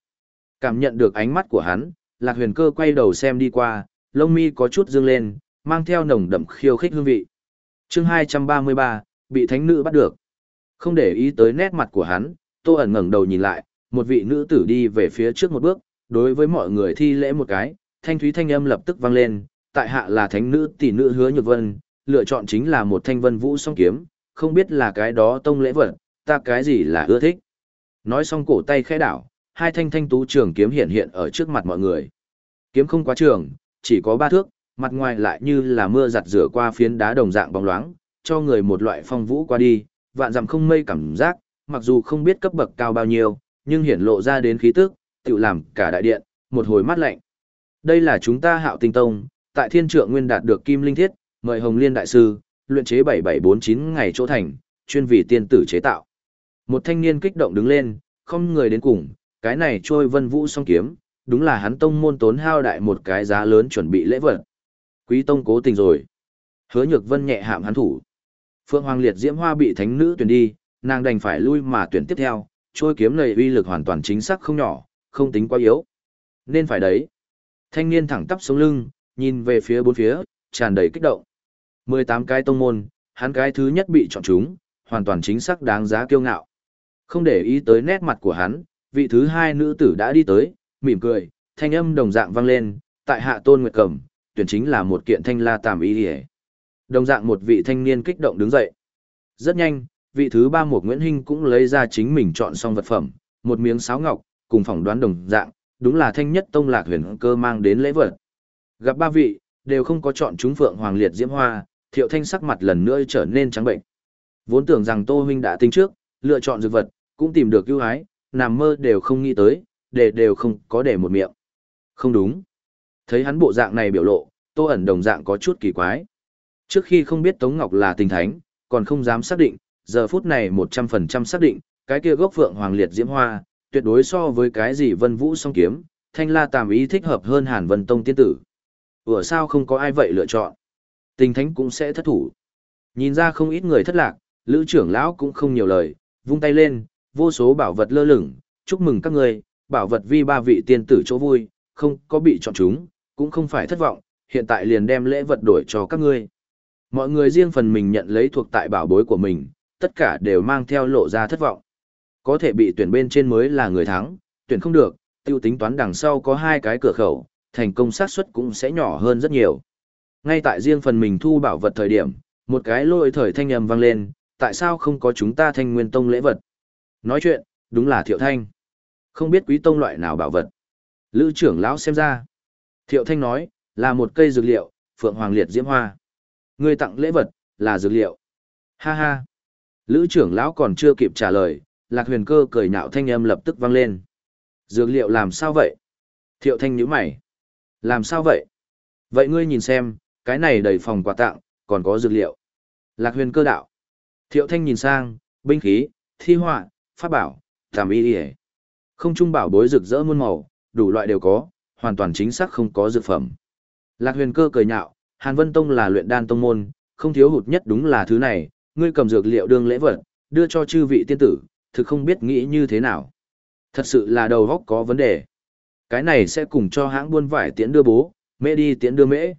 Cảm nhận được ánh mắt của hắn, Lạc Huyền Cơ quay đầu xem đi qua, lông mi có chút dương lên, mang theo nồng đậm khiêu khích hương vị. Chương 233, bị thánh nữ bắt được. Không để ý tới nét mặt của hắn, Tô ẩn ngẩng đầu nhìn lại, một vị nữ tử đi về phía trước một bước, đối với mọi người thi lễ một cái, thanh thúy thanh âm lập tức vang lên, tại hạ là thánh nữ tỷ nữ hứa nhược vân, lựa chọn chính là một thanh vân vũ song kiếm, không biết là cái đó tông lễ vật, ta cái gì là ưa thích. Nói xong cổ tay khẽ đảo, hai thanh thanh tú trường kiếm hiện hiện ở trước mặt mọi người. Kiếm không quá trường, chỉ có ba thước, mặt ngoài lại như là mưa giặt rửa qua phiến đá đồng dạng bóng loáng, cho người một loại phong vũ qua đi, vạn dặm không mây cảm giác, mặc dù không biết cấp bậc cao bao nhiêu, nhưng hiển lộ ra đến khí tức, tự làm cả đại điện, một hồi mát lạnh. Đây là chúng ta hạo tinh tông, tại thiên trượng nguyên đạt được kim linh thiết, mời Hồng Liên Đại Sư, luyện chế 7749 ngày chỗ thành, chuyên vì tiên tử chế tạo. Một thanh niên kích động đứng lên, không người đến cùng, cái này trôi vân vũ song kiếm, đúng là hắn tông môn tốn hao đại một cái giá lớn chuẩn bị lễ vật. Quý tông cố tình rồi. Hứa nhược vân nhẹ hạm hắn thủ. Phượng Hoàng Liệt Diễm Hoa bị thánh nữ tuyển đi, nàng đành phải lui mà tuyển tiếp theo, trôi kiếm này uy lực hoàn toàn chính xác không nhỏ, không tính quá yếu. Nên phải đấy. Thanh niên thẳng tắp sống lưng, nhìn về phía bốn phía, tràn đầy kích động. 18 cái tông môn, hắn cái thứ nhất bị chọn chúng, hoàn toàn chính xác đáng giá kiêu ngạo. Không để ý tới nét mặt của hắn, vị thứ hai nữ tử đã đi tới, mỉm cười, thanh âm đồng dạng vang lên, tại hạ tôn nguyệt cầm, tuyển chính là một kiện thanh la tàm ý hề. Đồng dạng một vị thanh niên kích động đứng dậy. Rất nhanh, vị thứ ba một Nguyễn Hinh cũng lấy ra chính mình chọn xong vật phẩm, một miếng sáo ngọc, cùng phỏng đoán đồng dạng, đúng là thanh nhất tông lạc huyền cơ mang đến lễ vật. Gặp ba vị, đều không có chọn chúng phượng hoàng liệt diễm hoa, thiệu thanh sắc mặt lần nữa trở nên trắng bệnh. Vốn tưởng rằng Tô huynh đã tính trước, lựa chọn dược vật, cũng tìm được ưu ái, nằm mơ đều không nghĩ tới, để đều không có để một miệng. Không đúng. Thấy hắn bộ dạng này biểu lộ, Tô ẩn đồng dạng có chút kỳ quái. Trước khi không biết Tống Ngọc là tình thánh, còn không dám xác định, giờ phút này 100% xác định, cái kia gốc phượng hoàng liệt diễm hoa, tuyệt đối so với cái gì vân vũ song kiếm, thanh la tàm ý thích hợp hơn hàn vân tông tiên tử. Ủa sao không có ai vậy lựa chọn? Tình thánh cũng sẽ thất thủ. Nhìn ra không ít người thất lạc, lữ trưởng lão cũng không nhiều lời, vung tay lên, vô số bảo vật lơ lửng, chúc mừng các người, bảo vật vi ba vị tiên tử chỗ vui, không có bị chọn chúng, cũng không phải thất vọng, hiện tại liền đem lễ vật đổi cho các ngươi. Mọi người riêng phần mình nhận lấy thuộc tại bảo bối của mình, tất cả đều mang theo lộ ra thất vọng. Có thể bị tuyển bên trên mới là người thắng, tuyển không được, tiêu tính toán đằng sau có hai cái cửa khẩu, thành công xác suất cũng sẽ nhỏ hơn rất nhiều. Ngay tại riêng phần mình thu bảo vật thời điểm, một cái lôi thời thanh âm vang lên, tại sao không có chúng ta thanh nguyên tông lễ vật? Nói chuyện, đúng là thiệu thanh. Không biết quý tông loại nào bảo vật. Lữ trưởng lão xem ra. Thiệu thanh nói, là một cây dược liệu, phượng hoàng liệt diễm hoa. Người tặng lễ vật, là dược liệu. Ha ha. Lữ trưởng lão còn chưa kịp trả lời, lạc huyền cơ cười nhạo thanh âm lập tức vang lên. Dược liệu làm sao vậy? Thiệu thanh nhíu mày. Làm sao vậy? Vậy ngươi nhìn xem, cái này đầy phòng quà tặng, còn có dược liệu. Lạc huyền cơ đạo. Thiệu thanh nhìn sang, binh khí, thi họa, pháp bảo, tàm y y Không trung bảo bối rực rỡ muôn màu, đủ loại đều có, hoàn toàn chính xác không có dược phẩm. Lạc huyền cơ cười nhạo, Hàn Vân Tông là luyện đan tông môn, không thiếu hụt nhất đúng là thứ này, ngươi cầm dược liệu đương lễ vật, đưa cho chư vị tiên tử, thực không biết nghĩ như thế nào. Thật sự là đầu góc có vấn đề. Cái này sẽ cùng cho hãng buôn vải tiễn đưa bố, mễ đi tiễn đưa mễ.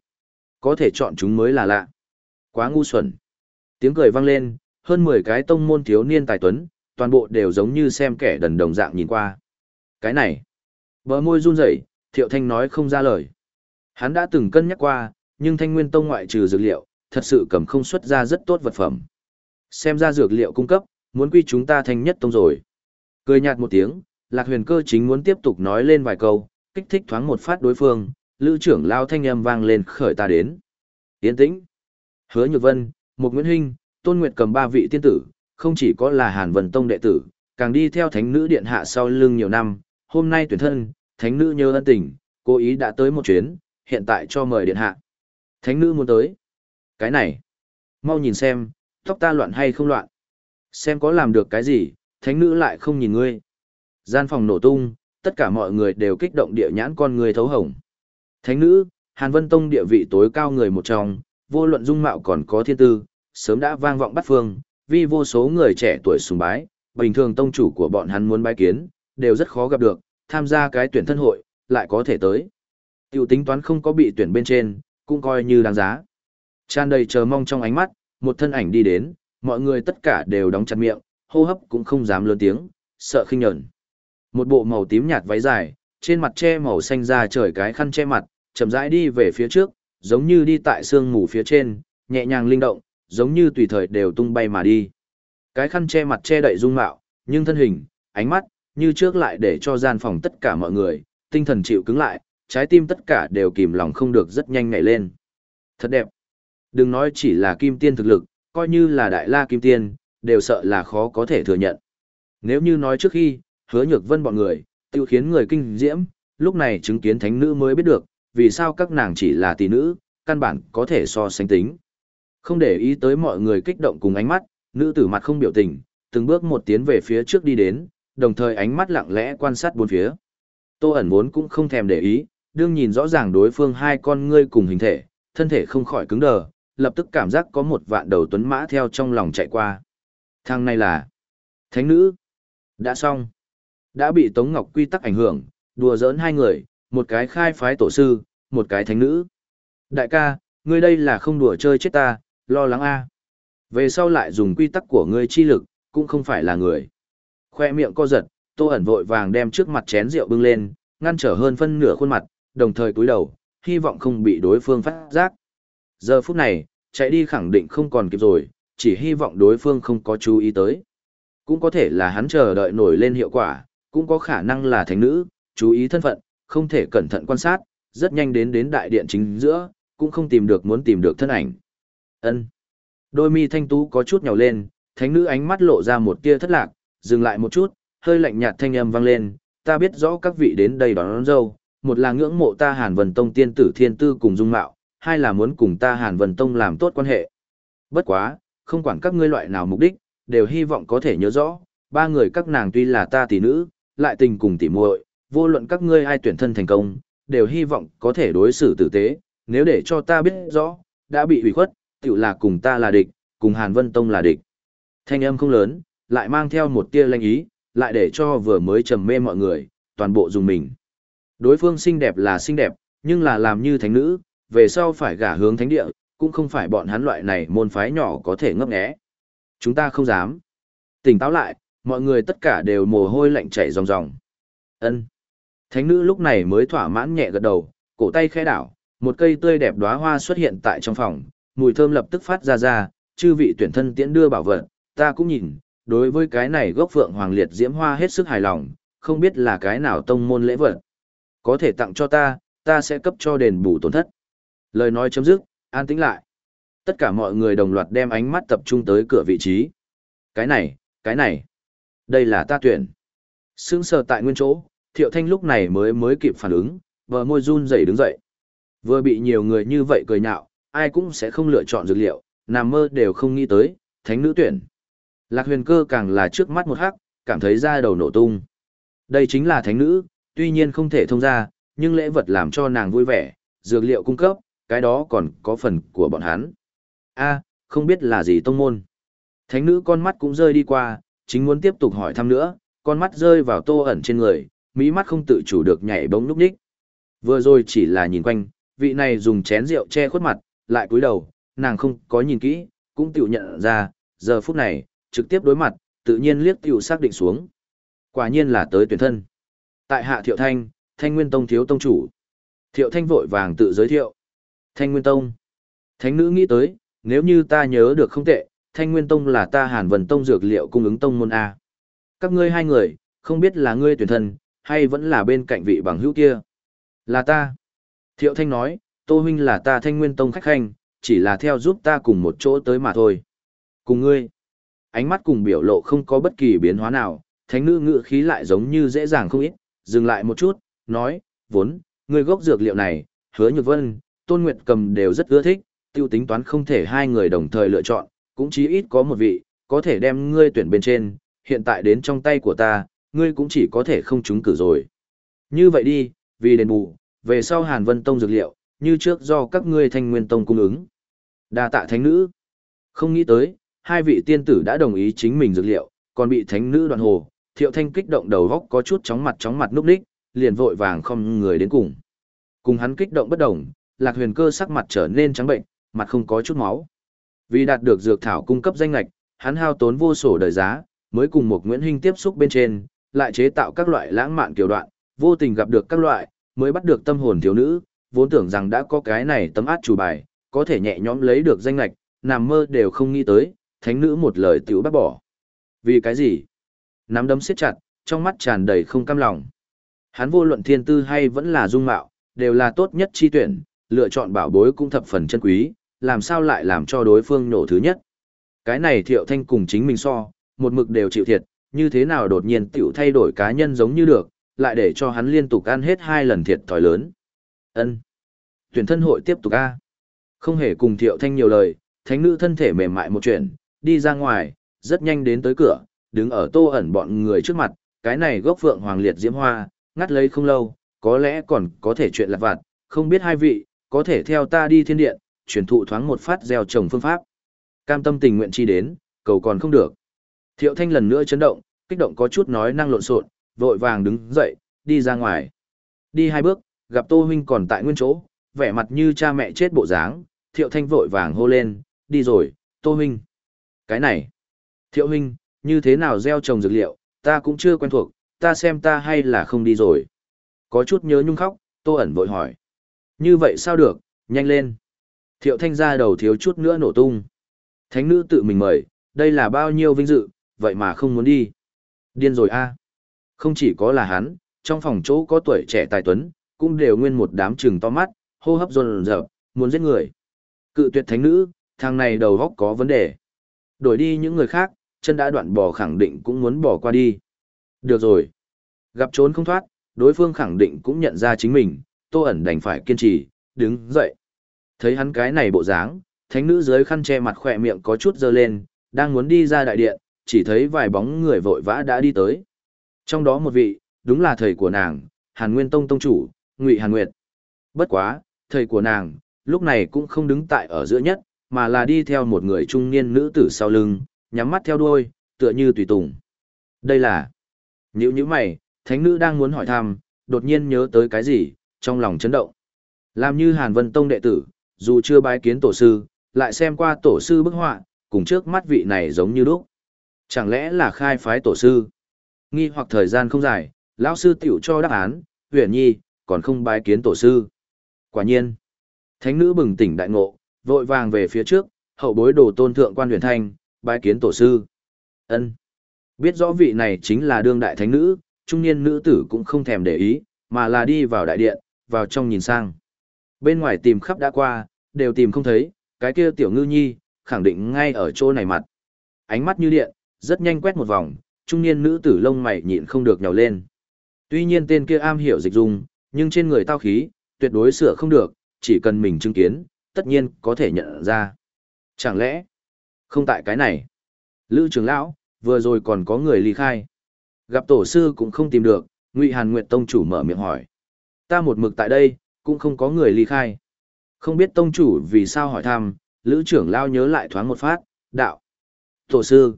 Có thể chọn chúng mới là lạ. Quá ngu xuẩn. Tiếng cười vang lên, hơn 10 cái tông môn thiếu niên tài tuấn, toàn bộ đều giống như xem kẻ đần đồng dạng nhìn qua. Cái này, bờ môi run rẩy, Thiệu Thanh nói không ra lời. Hắn đã từng cân nhắc qua, nhưng Thanh Nguyên Tông ngoại trừ dược liệu, thật sự cầm không xuất ra rất tốt vật phẩm. Xem ra dược liệu cung cấp, muốn quy chúng ta Thanh Nhất Tông rồi. Cười nhạt một tiếng, Lạc Huyền Cơ chính muốn tiếp tục nói lên vài câu, kích thích thoáng một phát đối phương, Lữ trưởng lao thanh âm vang lên khởi ta đến. Yên tĩnh. Hứa Nhược Vân, một Nguyễn Hinh, Tôn Nguyệt cầm ba vị tiên tử, không chỉ có là Hàn Vân Tông đệ tử, càng đi theo thánh nữ điện hạ sau lưng nhiều năm, hôm nay tuyển thân, thánh nữ nhớ ân tình, cố ý đã tới một chuyến, hiện tại cho mời điện hạ. Thánh nữ muốn tới. Cái này, mau nhìn xem, tóc ta loạn hay không loạn. Xem có làm được cái gì, thánh nữ lại không nhìn ngươi. Gian phòng nổ tung, tất cả mọi người đều kích động địa nhãn con người thấu hồng. Thánh nữ, Hàn Vân Tông địa vị tối cao người một trong, vô luận dung mạo còn có thiên tư, sớm đã vang vọng bắt phương, vì vô số người trẻ tuổi sùng bái, bình thường tông chủ của bọn hắn muốn bái kiến, đều rất khó gặp được, tham gia cái tuyển thân hội, lại có thể tới. Tiểu tính toán không có bị tuyển bên trên, cũng coi như đáng giá. Tràn đầy chờ mong trong ánh mắt, một thân ảnh đi đến, mọi người tất cả đều đóng chặt miệng, hô hấp cũng không dám lớn tiếng, sợ khinh nhẫn. Một bộ màu tím nhạt váy dài, trên mặt che màu xanh ra trời cái khăn che mặt, chậm rãi đi về phía trước, giống như đi tại sương mù phía trên, nhẹ nhàng linh động, giống như tùy thời đều tung bay mà đi. Cái khăn che mặt che đậy dung mạo, nhưng thân hình, ánh mắt, như trước lại để cho gian phòng tất cả mọi người, tinh thần chịu cứng lại, trái tim tất cả đều kìm lòng không được rất nhanh ngảy lên. Thật đẹp. Đừng nói chỉ là kim tiên thực lực, coi như là đại la kim tiên, đều sợ là khó có thể thừa nhận. Nếu như nói trước khi, hứa nhược vân bọn người, tiêu khiến người kinh diễm, lúc này chứng kiến thánh nữ mới biết được, vì sao các nàng chỉ là tỷ nữ, căn bản có thể so sánh tính. Không để ý tới mọi người kích động cùng ánh mắt, nữ tử mặt không biểu tình, từng bước một tiến về phía trước đi đến, đồng thời ánh mắt lặng lẽ quan sát bốn phía. Tô ẩn vốn cũng không thèm để ý, đương nhìn rõ ràng đối phương hai con ngươi cùng hình thể, thân thể không khỏi cứng đờ, lập tức cảm giác có một vạn đầu tuấn mã theo trong lòng chạy qua. Thằng này là Thánh nữ. Đã xong. Đã bị Tống Ngọc quy tắc ảnh hưởng, đùa giỡn hai người, một cái khai phái tổ sư, một cái thánh nữ. Đại ca, ngươi đây là không đùa chơi chết ta, lo lắng a. Về sau lại dùng quy tắc của ngươi chi lực, cũng không phải là người. Khoe miệng co giật, Tô ẩn vội vàng đem trước mặt chén rượu bưng lên, ngăn trở hơn phân nửa khuôn mặt, đồng thời cúi đầu, hy vọng không bị đối phương phát giác. Giờ phút này, chạy đi khẳng định không còn kịp rồi, chỉ hy vọng đối phương không có chú ý tới. Cũng có thể là hắn chờ đợi nổi lên hiệu quả, cũng có khả năng là thánh nữ, chú ý thân phận, không thể cẩn thận quan sát, rất nhanh đến đến đại điện chính giữa, cũng không tìm được muốn tìm được thân ảnh. Ân. Đôi mi thanh tú có chút nhào lên, thánh nữ ánh mắt lộ ra một tia thất lạc, dừng lại một chút, hơi lạnh nhạt thanh âm vang lên, ta biết rõ các vị đến đây đón, đón dâu, một là ngưỡng mộ ta Hàn Vân Tông tiên tử thiên tư cùng dung mạo, hai là muốn cùng ta Hàn Vân Tông làm tốt quan hệ. Bất quá, không quản các ngươi loại nào mục đích, đều hy vọng có thể nhớ rõ, ba người các nàng tuy là ta tỷ nữ, lại tình cùng tỷ muội, vô luận các ngươi ai tuyển thân thành công, đều hy vọng có thể đối xử tử tế, nếu để cho ta biết rõ, đã bị hủy khuất, tự là cùng ta là địch, cùng Hàn Vân Tông là địch. Thanh âm không lớn, lại mang theo một tia lanh ý, lại để cho vừa mới trầm mê mọi người, toàn bộ dùng mình. Đối phương xinh đẹp là xinh đẹp, nhưng là làm như thánh nữ, về sau phải gả hướng thánh địa, cũng không phải bọn hắn loại này môn phái nhỏ có thể ngấp nghé. Chúng ta không dám. Tỉnh táo lại, mọi người tất cả đều mồ hôi lạnh chảy ròng ròng. Ân. Thánh nữ lúc này mới thỏa mãn nhẹ gật đầu, cổ tay khẽ đảo, một cây tươi đẹp đóa hoa xuất hiện tại trong phòng, mùi thơm lập tức phát ra ra, chư vị tuyển thân tiễn đưa bảo vật, ta cũng nhìn, đối với cái này gốc phượng hoàng liệt diễm hoa hết sức hài lòng, không biết là cái nào tông môn lễ vật. Có thể tặng cho ta, ta sẽ cấp cho đền bù tổn thất. Lời nói chấm dứt, an tĩnh lại. Tất cả mọi người đồng loạt đem ánh mắt tập trung tới cửa vị trí. Cái này, cái này, đây là ta tuyển. Sững sờ tại nguyên chỗ, Thiệu Thanh lúc này mới mới kịp phản ứng, vờ môi run rẩy đứng dậy. Vừa bị nhiều người như vậy cười nhạo, ai cũng sẽ không lựa chọn dược liệu, nằm mơ đều không nghĩ tới, thánh nữ tuyển. Lạc huyền cơ càng là trước mắt một hắc, cảm thấy da đầu nổ tung. Đây chính là thánh nữ, tuy nhiên không thể thông ra, nhưng lễ vật làm cho nàng vui vẻ, dược liệu cung cấp, cái đó còn có phần của bọn hắn. A, không biết là gì tông môn. Thánh nữ con mắt cũng rơi đi qua, chính muốn tiếp tục hỏi thăm nữa, con mắt rơi vào tô ẩn trên người, mỹ mắt không tự chủ được nhảy bóng núp đích. Vừa rồi chỉ là nhìn quanh, vị này dùng chén rượu che khuất mặt, lại cúi đầu, nàng không có nhìn kỹ, cũng tự nhận ra, giờ phút này, trực tiếp đối mặt, tự nhiên liếc tiểu xác định xuống. Quả nhiên là tới tuyển thân. Tại hạ Thiệu Thanh, Thanh Nguyên Tông thiếu tông chủ. Thiệu Thanh vội vàng tự giới thiệu. Thanh Nguyên Tông. Thánh nữ nghĩ tới, nếu như ta nhớ được không tệ, Thanh Nguyên Tông là ta Hàn Vân Tông dược liệu cung ứng tông môn A. Các ngươi hai người, không biết là ngươi tuyển thân, hay vẫn là bên cạnh vị bằng hữu kia. Là ta. Thiệu Thanh nói, Tô Huynh là ta Thanh Nguyên Tông khách khanh, chỉ là theo giúp ta cùng một chỗ tới mà thôi. Cùng ngươi. Ánh mắt cùng biểu lộ không có bất kỳ biến hóa nào, thánh nữ ngự khí lại giống như dễ dàng không ít, dừng lại một chút, nói, vốn, ngươi gốc dược liệu này, hứa nhược vân, tôn nguyệt cầm đều rất ưa thích, tiêu tính toán không thể hai người đồng thời lựa chọn, cũng chí ít có một vị, có thể đem ngươi tuyển bên trên, hiện tại đến trong tay của ta, ngươi cũng chỉ có thể không trúng cử rồi. Như vậy đi, vì đền bù, về sau Hàn Vân Tông dược liệu, như trước do các ngươi thanh nguyên tông cung ứng. đa tạ thánh nữ. Không nghĩ tới, hai vị tiên tử đã đồng ý chính mình dược liệu, còn bị thánh nữ đoạn hồ, thiệu thanh kích động đầu góc có chút chóng mặt chóng mặt núp đích, liền vội vàng không người đến cùng. Cùng hắn kích động bất đồng, lạc huyền cơ sắc mặt trở nên trắng bệnh, mặt không có chút máu. Vì đạt được dược thảo cung cấp danh lạch, hắn hao tốn vô sổ đời giá, mới cùng một Nguyễn Hinh tiếp xúc bên trên, lại chế tạo các loại lãng mạn kiểu đoạn, vô tình gặp được các loại, mới bắt được tâm hồn thiếu nữ, vốn tưởng rằng đã có cái này tấm át chủ bài, có thể nhẹ nhõm lấy được danh lạch, nằm mơ đều không nghĩ tới, thánh nữ một lời tiểu bác bỏ. Vì cái gì? Nắm đấm siết chặt, trong mắt tràn đầy không cam lòng. Hắn vô luận thiên tư hay vẫn là dung mạo, đều là tốt nhất chi tuyển, lựa chọn bảo bối cũng thập phần chân quý, làm sao lại làm cho đối phương nổ thứ nhất. Cái này thiệu thanh cùng chính mình so, một mực đều chịu thiệt, như thế nào đột nhiên tiểu thay đổi cá nhân giống như được, lại để cho hắn liên tục ăn hết hai lần thiệt thòi lớn ân Tuyển thân hội tiếp tục a Không hề cùng thiệu thanh nhiều lời, thánh nữ thân thể mềm mại một chuyện, đi ra ngoài, rất nhanh đến tới cửa, đứng ở tô ẩn bọn người trước mặt, cái này gốc phượng hoàng liệt diễm hoa, ngắt lấy không lâu, có lẽ còn có thể chuyện lặt vặt, không biết hai vị, có thể theo ta đi thiên điện, truyền thụ thoáng một phát gieo trồng phương pháp. Cam tâm tình nguyện chi đến, cầu còn không được. Thiệu thanh lần nữa chấn động, kích động có chút nói năng lộn xộn, vội vàng đứng dậy, đi ra ngoài. Đi hai bước, gặp Tô huynh còn tại nguyên chỗ, vẻ mặt như cha mẹ chết bộ dáng, Thiệu Thanh vội vàng hô lên, đi rồi, Tô huynh. Cái này, Thiệu huynh, như thế nào gieo trồng dược liệu, ta cũng chưa quen thuộc, ta xem ta hay là không đi rồi. Có chút nhớ nhung khóc, Tô ẩn vội hỏi. Như vậy sao được, nhanh lên. Thiệu Thanh ra đầu thiếu chút nữa nổ tung. Thánh nữ tự mình mời, đây là bao nhiêu vinh dự, vậy mà không muốn đi. Điên rồi a. Không chỉ có là hắn, trong phòng chỗ có tuổi trẻ tài tuấn, cũng đều nguyên một đám trừng to mắt, hô hấp dồn dập, muốn giết người. Cự tuyệt thánh nữ, thằng này đầu góc có vấn đề. Đổi đi những người khác, chân đã đoạn bỏ khẳng định cũng muốn bỏ qua đi. Được rồi. Gặp trốn không thoát, đối phương khẳng định cũng nhận ra chính mình, tô ẩn đành phải kiên trì, đứng dậy. Thấy hắn cái này bộ dáng, thánh nữ dưới khăn che mặt khỏe miệng có chút dơ lên, đang muốn đi ra đại điện, chỉ thấy vài bóng người vội vã đã đi tới. Trong đó một vị, đúng là thầy của nàng, Hàn Nguyên Tông Tông Chủ, Ngụy Hàn Nguyệt. Bất quá, thầy của nàng, lúc này cũng không đứng tại ở giữa nhất, mà là đi theo một người trung niên nữ tử sau lưng, nhắm mắt theo đuôi, tựa như tùy tùng. Đây là... Nhữ như mày, thánh nữ đang muốn hỏi thăm, đột nhiên nhớ tới cái gì, trong lòng chấn động. Làm như Hàn Vân Tông đệ tử, dù chưa bái kiến tổ sư, lại xem qua tổ sư bức họa, cùng trước mắt vị này giống như lúc. Chẳng lẽ là khai phái tổ sư? Nghi hoặc thời gian không dài, lão sư tiểu cho đáp án, huyền nhi, còn không bái kiến tổ sư. Quả nhiên, thánh nữ bừng tỉnh đại ngộ, vội vàng về phía trước, hậu bối đồ tôn thượng quan huyền thanh, bái kiến tổ sư. ân Biết rõ vị này chính là đương đại thánh nữ, trung niên nữ tử cũng không thèm để ý, mà là đi vào đại điện, vào trong nhìn sang. Bên ngoài tìm khắp đã qua, đều tìm không thấy, cái kia tiểu ngư nhi, khẳng định ngay ở chỗ này mặt. Ánh mắt như điện, rất nhanh quét một vòng, trung niên nữ tử lông mày nhịn không được nhào lên. Tuy nhiên tên kia am hiểu dịch dung, nhưng trên người tao khí, tuyệt đối sửa không được, chỉ cần mình chứng kiến, tất nhiên có thể nhận ra. Chẳng lẽ, không tại cái này. Lữ trưởng lão, vừa rồi còn có người ly khai. Gặp tổ sư cũng không tìm được, Ngụy Hàn Nguyệt Tông chủ mở miệng hỏi. Ta một mực tại đây, cũng không có người ly khai. Không biết tông chủ vì sao hỏi thăm, lữ trưởng lao nhớ lại thoáng một phát, đạo. Tổ sư.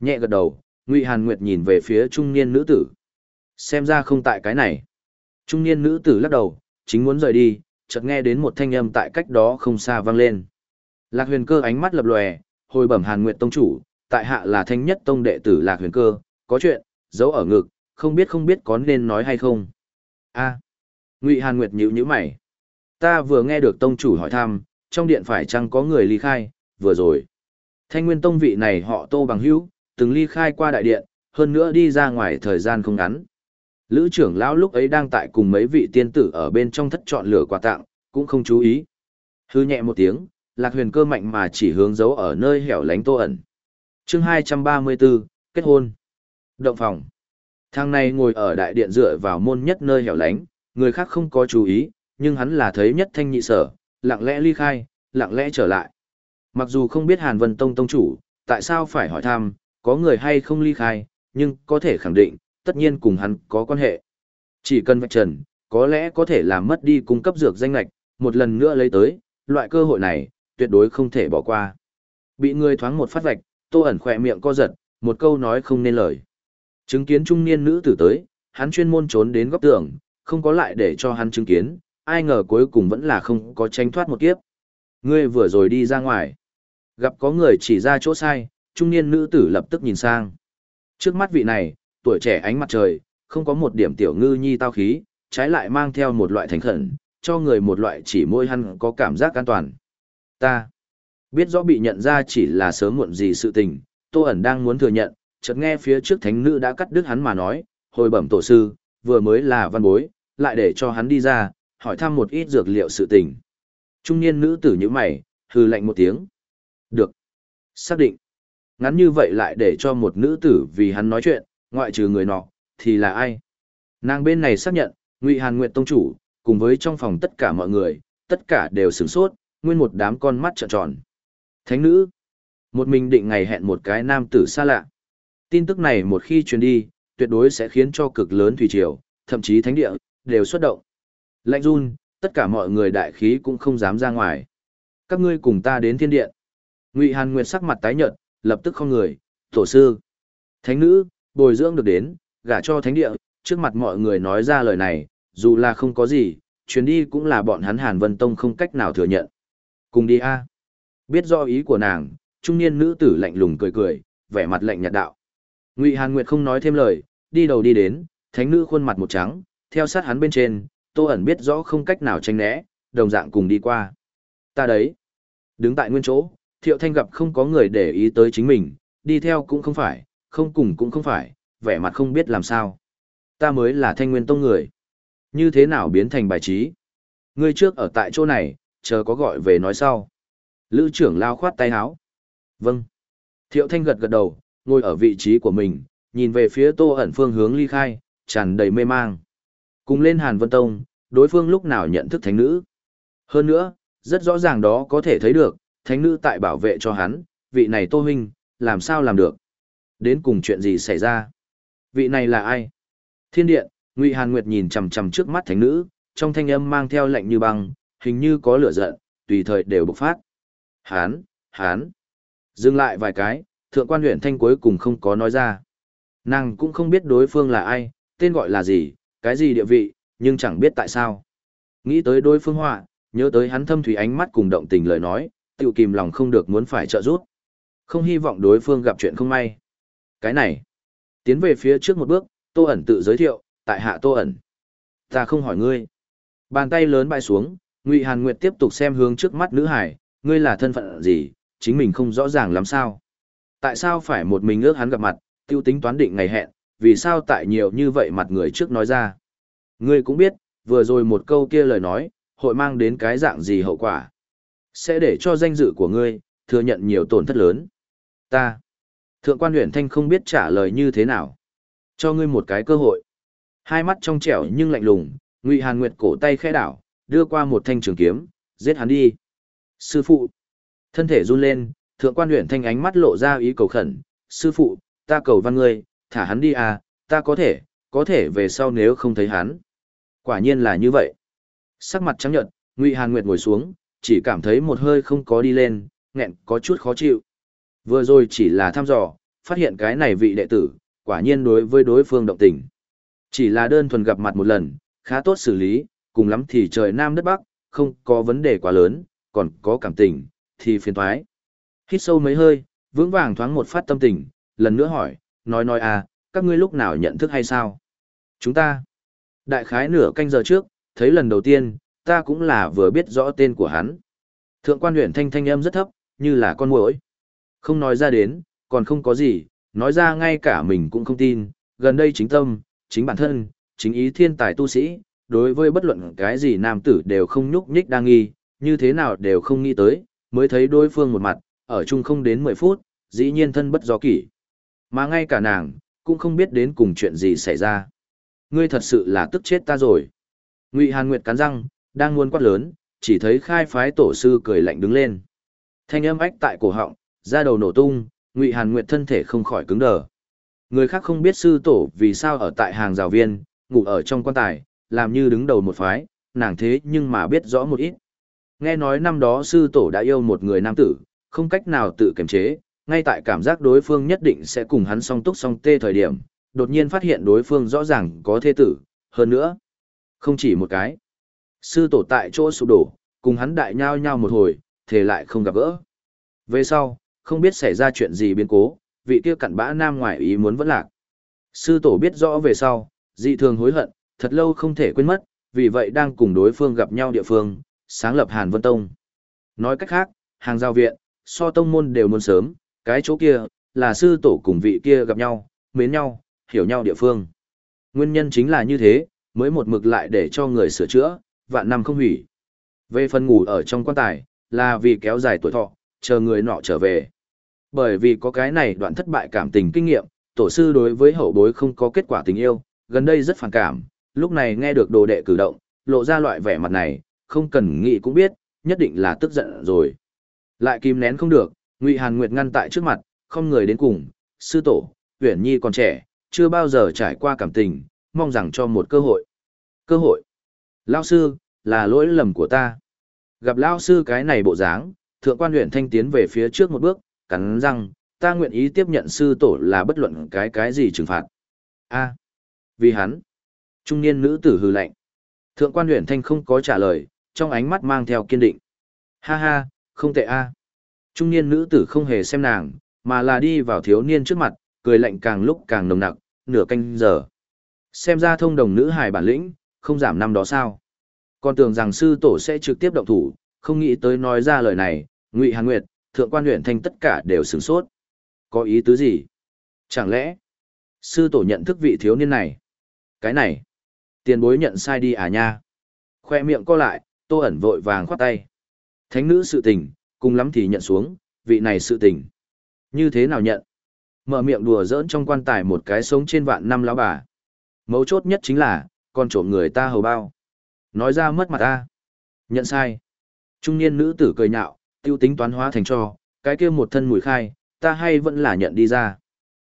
Nhẹ gật đầu, Ngụy Hàn Nguyệt nhìn về phía trung niên nữ tử. Xem ra không tại cái này. Trung niên nữ tử lắc đầu, chính muốn rời đi, chợt nghe đến một thanh âm tại cách đó không xa vang lên. Lạc huyền cơ ánh mắt lập lòe, hồi bẩm Hàn Nguyệt tông chủ, tại hạ là thanh nhất tông đệ tử Lạc huyền cơ, có chuyện, giấu ở ngực, không biết không biết có nên nói hay không. a Ngụy Hàn Nguyệt nhíu nhíu mày. Ta vừa nghe được tông chủ hỏi thăm, trong điện phải chăng có người ly khai, vừa rồi. Thanh nguyên tông vị này họ tô bằng hữu, từng ly khai qua đại điện, hơn nữa đi ra ngoài thời gian không ngắn. Lữ trưởng lão lúc ấy đang tại cùng mấy vị tiên tử ở bên trong thất chọn lửa quà tặng, cũng không chú ý. Hư nhẹ một tiếng, lạc huyền cơ mạnh mà chỉ hướng dấu ở nơi hẻo lánh tô ẩn. chương 234, kết hôn. Động phòng. Thang này ngồi ở đại điện dựa vào môn nhất nơi hẻo lánh, người khác không có chú ý, nhưng hắn là thấy nhất thanh nhị sở, lặng lẽ ly khai, lặng lẽ trở lại. Mặc dù không biết Hàn Vân Tông Tông chủ, tại sao phải hỏi thăm, có người hay không ly khai, nhưng có thể khẳng định, tất nhiên cùng hắn có quan hệ. Chỉ cần vạch trần, có lẽ có thể làm mất đi cung cấp dược danh lạch, một lần nữa lấy tới, loại cơ hội này, tuyệt đối không thể bỏ qua. Bị người thoáng một phát vạch, tô ẩn khỏe miệng co giật, một câu nói không nên lời. Chứng kiến trung niên nữ tử tới, hắn chuyên môn trốn đến góc tường, không có lại để cho hắn chứng kiến, ai ngờ cuối cùng vẫn là không có tránh thoát một kiếp. Ngươi vừa rồi đi ra ngoài. Gặp có người chỉ ra chỗ sai, trung niên nữ tử lập tức nhìn sang. Trước mắt vị này, tuổi trẻ ánh mặt trời, không có một điểm tiểu ngư nhi tao khí, trái lại mang theo một loại thành khẩn, cho người một loại chỉ môi hăn có cảm giác an toàn. Ta biết rõ bị nhận ra chỉ là sớm muộn gì sự tình, Tô ẩn đang muốn thừa nhận, chợt nghe phía trước thánh nữ đã cắt đứt hắn mà nói, hồi bẩm tổ sư, vừa mới là văn bối, lại để cho hắn đi ra, hỏi thăm một ít dược liệu sự tình. Trung niên nữ tử như mày, hư lạnh một tiếng. Được. Xác định. Ngắn như vậy lại để cho một nữ tử vì hắn nói chuyện, ngoại trừ người nọ, thì là ai? Nàng bên này xác nhận, Ngụy Hàn Nguyệt Tông Chủ, cùng với trong phòng tất cả mọi người, tất cả đều sửng sốt, nguyên một đám con mắt trợn tròn. Thánh nữ. Một mình định ngày hẹn một cái nam tử xa lạ. Tin tức này một khi truyền đi, tuyệt đối sẽ khiến cho cực lớn thủy triều, thậm chí thánh địa, đều xuất động. Lạnh run, tất cả mọi người đại khí cũng không dám ra ngoài. Các ngươi cùng ta đến thiên điện. Ngụy Hàn Nguyệt sắc mặt tái nhợt, lập tức không người, tổ sư. Thánh nữ, bồi dưỡng được đến, gả cho thánh địa, trước mặt mọi người nói ra lời này, dù là không có gì, chuyến đi cũng là bọn hắn Hàn Vân Tông không cách nào thừa nhận. Cùng đi a. Biết do ý của nàng, trung niên nữ tử lạnh lùng cười cười, vẻ mặt lạnh nhạt đạo. Ngụy Hàn Nguyệt không nói thêm lời, đi đầu đi đến, thánh nữ khuôn mặt một trắng, theo sát hắn bên trên, Tô ẩn biết rõ không cách nào tránh né, đồng dạng cùng đi qua. Ta đấy. Đứng tại nguyên chỗ, Thiệu Thanh gặp không có người để ý tới chính mình, đi theo cũng không phải, không cùng cũng không phải, vẻ mặt không biết làm sao. Ta mới là Thanh Nguyên Tông người. Như thế nào biến thành bài trí? Ngươi trước ở tại chỗ này, chờ có gọi về nói sau. Lữ trưởng lao khoát tay áo. Vâng. Thiệu Thanh gật gật đầu, ngồi ở vị trí của mình, nhìn về phía Tô ẩn phương hướng ly khai, tràn đầy mê mang. Cùng lên Hàn Vân Tông, đối phương lúc nào nhận thức thánh nữ. Hơn nữa, rất rõ ràng đó có thể thấy được, thánh nữ tại bảo vệ cho hắn, vị này Tô Huynh, làm sao làm được? Đến cùng chuyện gì xảy ra? Vị này là ai? Thiên điện, Ngụy Hàn Nguyệt nhìn chằm chằm trước mắt thánh nữ, trong thanh âm mang theo lạnh như băng, hình như có lửa giận, tùy thời đều bộc phát. Hán, hán. Dừng lại vài cái, thượng quan huyện thanh cuối cùng không có nói ra. Nàng cũng không biết đối phương là ai, tên gọi là gì, cái gì địa vị, nhưng chẳng biết tại sao. Nghĩ tới đối phương họa, nhớ tới hắn thâm thủy ánh mắt cùng động tình lời nói, tiểu kìm lòng không được muốn phải trợ giúp. Không hy vọng đối phương gặp chuyện không may. Cái này, tiến về phía trước một bước, Tô ẩn tự giới thiệu, tại hạ Tô ẩn. Ta không hỏi ngươi. Bàn tay lớn bay xuống, Ngụy Hàn Nguyệt tiếp tục xem hướng trước mắt nữ hải, ngươi là thân phận gì, chính mình không rõ ràng lắm sao. Tại sao phải một mình ước hắn gặp mặt, tiêu tính toán định ngày hẹn, vì sao tại nhiều như vậy mặt người trước nói ra. Ngươi cũng biết, vừa rồi một câu kia lời nói, hội mang đến cái dạng gì hậu quả. Sẽ để cho danh dự của ngươi, thừa nhận nhiều tổn thất lớn. Ta. Thượng quan huyện thanh không biết trả lời như thế nào. Cho ngươi một cái cơ hội. Hai mắt trong trẻo nhưng lạnh lùng, Ngụy Hàn Nguyệt cổ tay khẽ đảo, đưa qua một thanh trường kiếm, giết hắn đi. Sư phụ. Thân thể run lên, thượng quan huyện thanh ánh mắt lộ ra ý cầu khẩn. Sư phụ, ta cầu văn ngươi, thả hắn đi à, ta có thể, có thể về sau nếu không thấy hắn. Quả nhiên là như vậy. Sắc mặt trắng nhợt, Ngụy Hàn Nguyệt ngồi xuống, chỉ cảm thấy một hơi không có đi lên, nghẹn có chút khó chịu. Vừa rồi chỉ là thăm dò, phát hiện cái này vị đệ tử, quả nhiên đối với đối phương động tình. Chỉ là đơn thuần gặp mặt một lần, khá tốt xử lý, cùng lắm thì trời nam đất bắc, không có vấn đề quá lớn, còn có cảm tình, thì phiền thoái. Hít sâu mấy hơi, vững vàng thoáng một phát tâm tình, lần nữa hỏi, nói nói à, các ngươi lúc nào nhận thức hay sao? Chúng ta, đại khái nửa canh giờ trước, thấy lần đầu tiên, ta cũng là vừa biết rõ tên của hắn. Thượng quan huyện thanh thanh âm rất thấp, như là con muỗi. Không nói ra đến, còn không có gì, nói ra ngay cả mình cũng không tin, gần đây chính tâm, chính bản thân, chính ý thiên tài tu sĩ, đối với bất luận cái gì nam tử đều không nhúc nhích đang nghi, như thế nào đều không nghĩ tới, mới thấy đối phương một mặt, ở chung không đến 10 phút, dĩ nhiên thân bất do kỷ. Mà ngay cả nàng, cũng không biết đến cùng chuyện gì xảy ra. Ngươi thật sự là tức chết ta rồi. Ngụy Hàn Nguyệt cắn răng, đang muốn quát lớn, chỉ thấy khai phái tổ sư cười lạnh đứng lên. Thanh âm ách tại cổ họng, ra đầu nổ tung, Ngụy Hàn Nguyệt thân thể không khỏi cứng đờ. Người khác không biết sư tổ vì sao ở tại hàng rào viên, ngủ ở trong quan tài, làm như đứng đầu một phái, nàng thế nhưng mà biết rõ một ít. Nghe nói năm đó sư tổ đã yêu một người nam tử, không cách nào tự kiềm chế, ngay tại cảm giác đối phương nhất định sẽ cùng hắn song túc song tê thời điểm, đột nhiên phát hiện đối phương rõ ràng có thê tử, hơn nữa, không chỉ một cái. Sư tổ tại chỗ sụp đổ, cùng hắn đại nhao nhao một hồi, thể lại không gặp gỡ. Về sau, không biết xảy ra chuyện gì biến cố, vị kia cặn bã nam ngoại ý muốn vẫn lạc. Sư tổ biết rõ về sau, dị thường hối hận, thật lâu không thể quên mất, vì vậy đang cùng đối phương gặp nhau địa phương, sáng lập Hàn Vân Tông. Nói cách khác, hàng giao viện, so tông môn đều muốn sớm, cái chỗ kia, là sư tổ cùng vị kia gặp nhau, mến nhau, hiểu nhau địa phương. Nguyên nhân chính là như thế, mới một mực lại để cho người sửa chữa, vạn năm không hủy. Về phần ngủ ở trong quan tài, là vì kéo dài tuổi thọ, chờ người nọ trở về. Bởi vì có cái này đoạn thất bại cảm tình kinh nghiệm, tổ sư đối với hậu bối không có kết quả tình yêu, gần đây rất phản cảm, lúc này nghe được đồ đệ cử động, lộ ra loại vẻ mặt này, không cần nghĩ cũng biết, nhất định là tức giận rồi. Lại kìm nén không được, Ngụy Hàn Nguyệt ngăn tại trước mặt, không người đến cùng, sư tổ, Uyển Nhi còn trẻ, chưa bao giờ trải qua cảm tình, mong rằng cho một cơ hội. Cơ hội? Lão sư, là lỗi lầm của ta. Gặp lão sư cái này bộ dáng, thượng quan huyện thanh tiến về phía trước một bước, cắn răng, ta nguyện ý tiếp nhận sư tổ là bất luận cái cái gì trừng phạt. A, vì hắn. Trung niên nữ tử hừ lạnh. Thượng quan huyện thanh không có trả lời, trong ánh mắt mang theo kiên định. Ha ha, không tệ a. Trung niên nữ tử không hề xem nàng, mà là đi vào thiếu niên trước mặt, cười lạnh càng lúc càng nồng nặc, nửa canh giờ. Xem ra thông đồng nữ hài bản lĩnh, không giảm năm đó sao. Còn tưởng rằng sư tổ sẽ trực tiếp động thủ, không nghĩ tới nói ra lời này, Ngụy Hàn Nguyệt, thượng quan huyện thanh tất cả đều sửng sốt. Có ý tứ gì? Chẳng lẽ, sư tổ nhận thức vị thiếu niên này? Cái này, tiền bối nhận sai đi à nha? Khoe miệng co lại, tô ẩn vội vàng khoát tay. Thánh nữ sự tình, cùng lắm thì nhận xuống, vị này sự tình. Như thế nào nhận? Mở miệng đùa giỡn trong quan tài một cái sống trên vạn năm lão bà. Mấu chốt nhất chính là, con trộm người ta hầu bao. Nói ra mất mặt ta. Nhận sai. Trung niên nữ tử cười nhạo, tiêu tính toán hóa thành cho, cái kia một thân mùi khai, ta hay vẫn là nhận đi ra.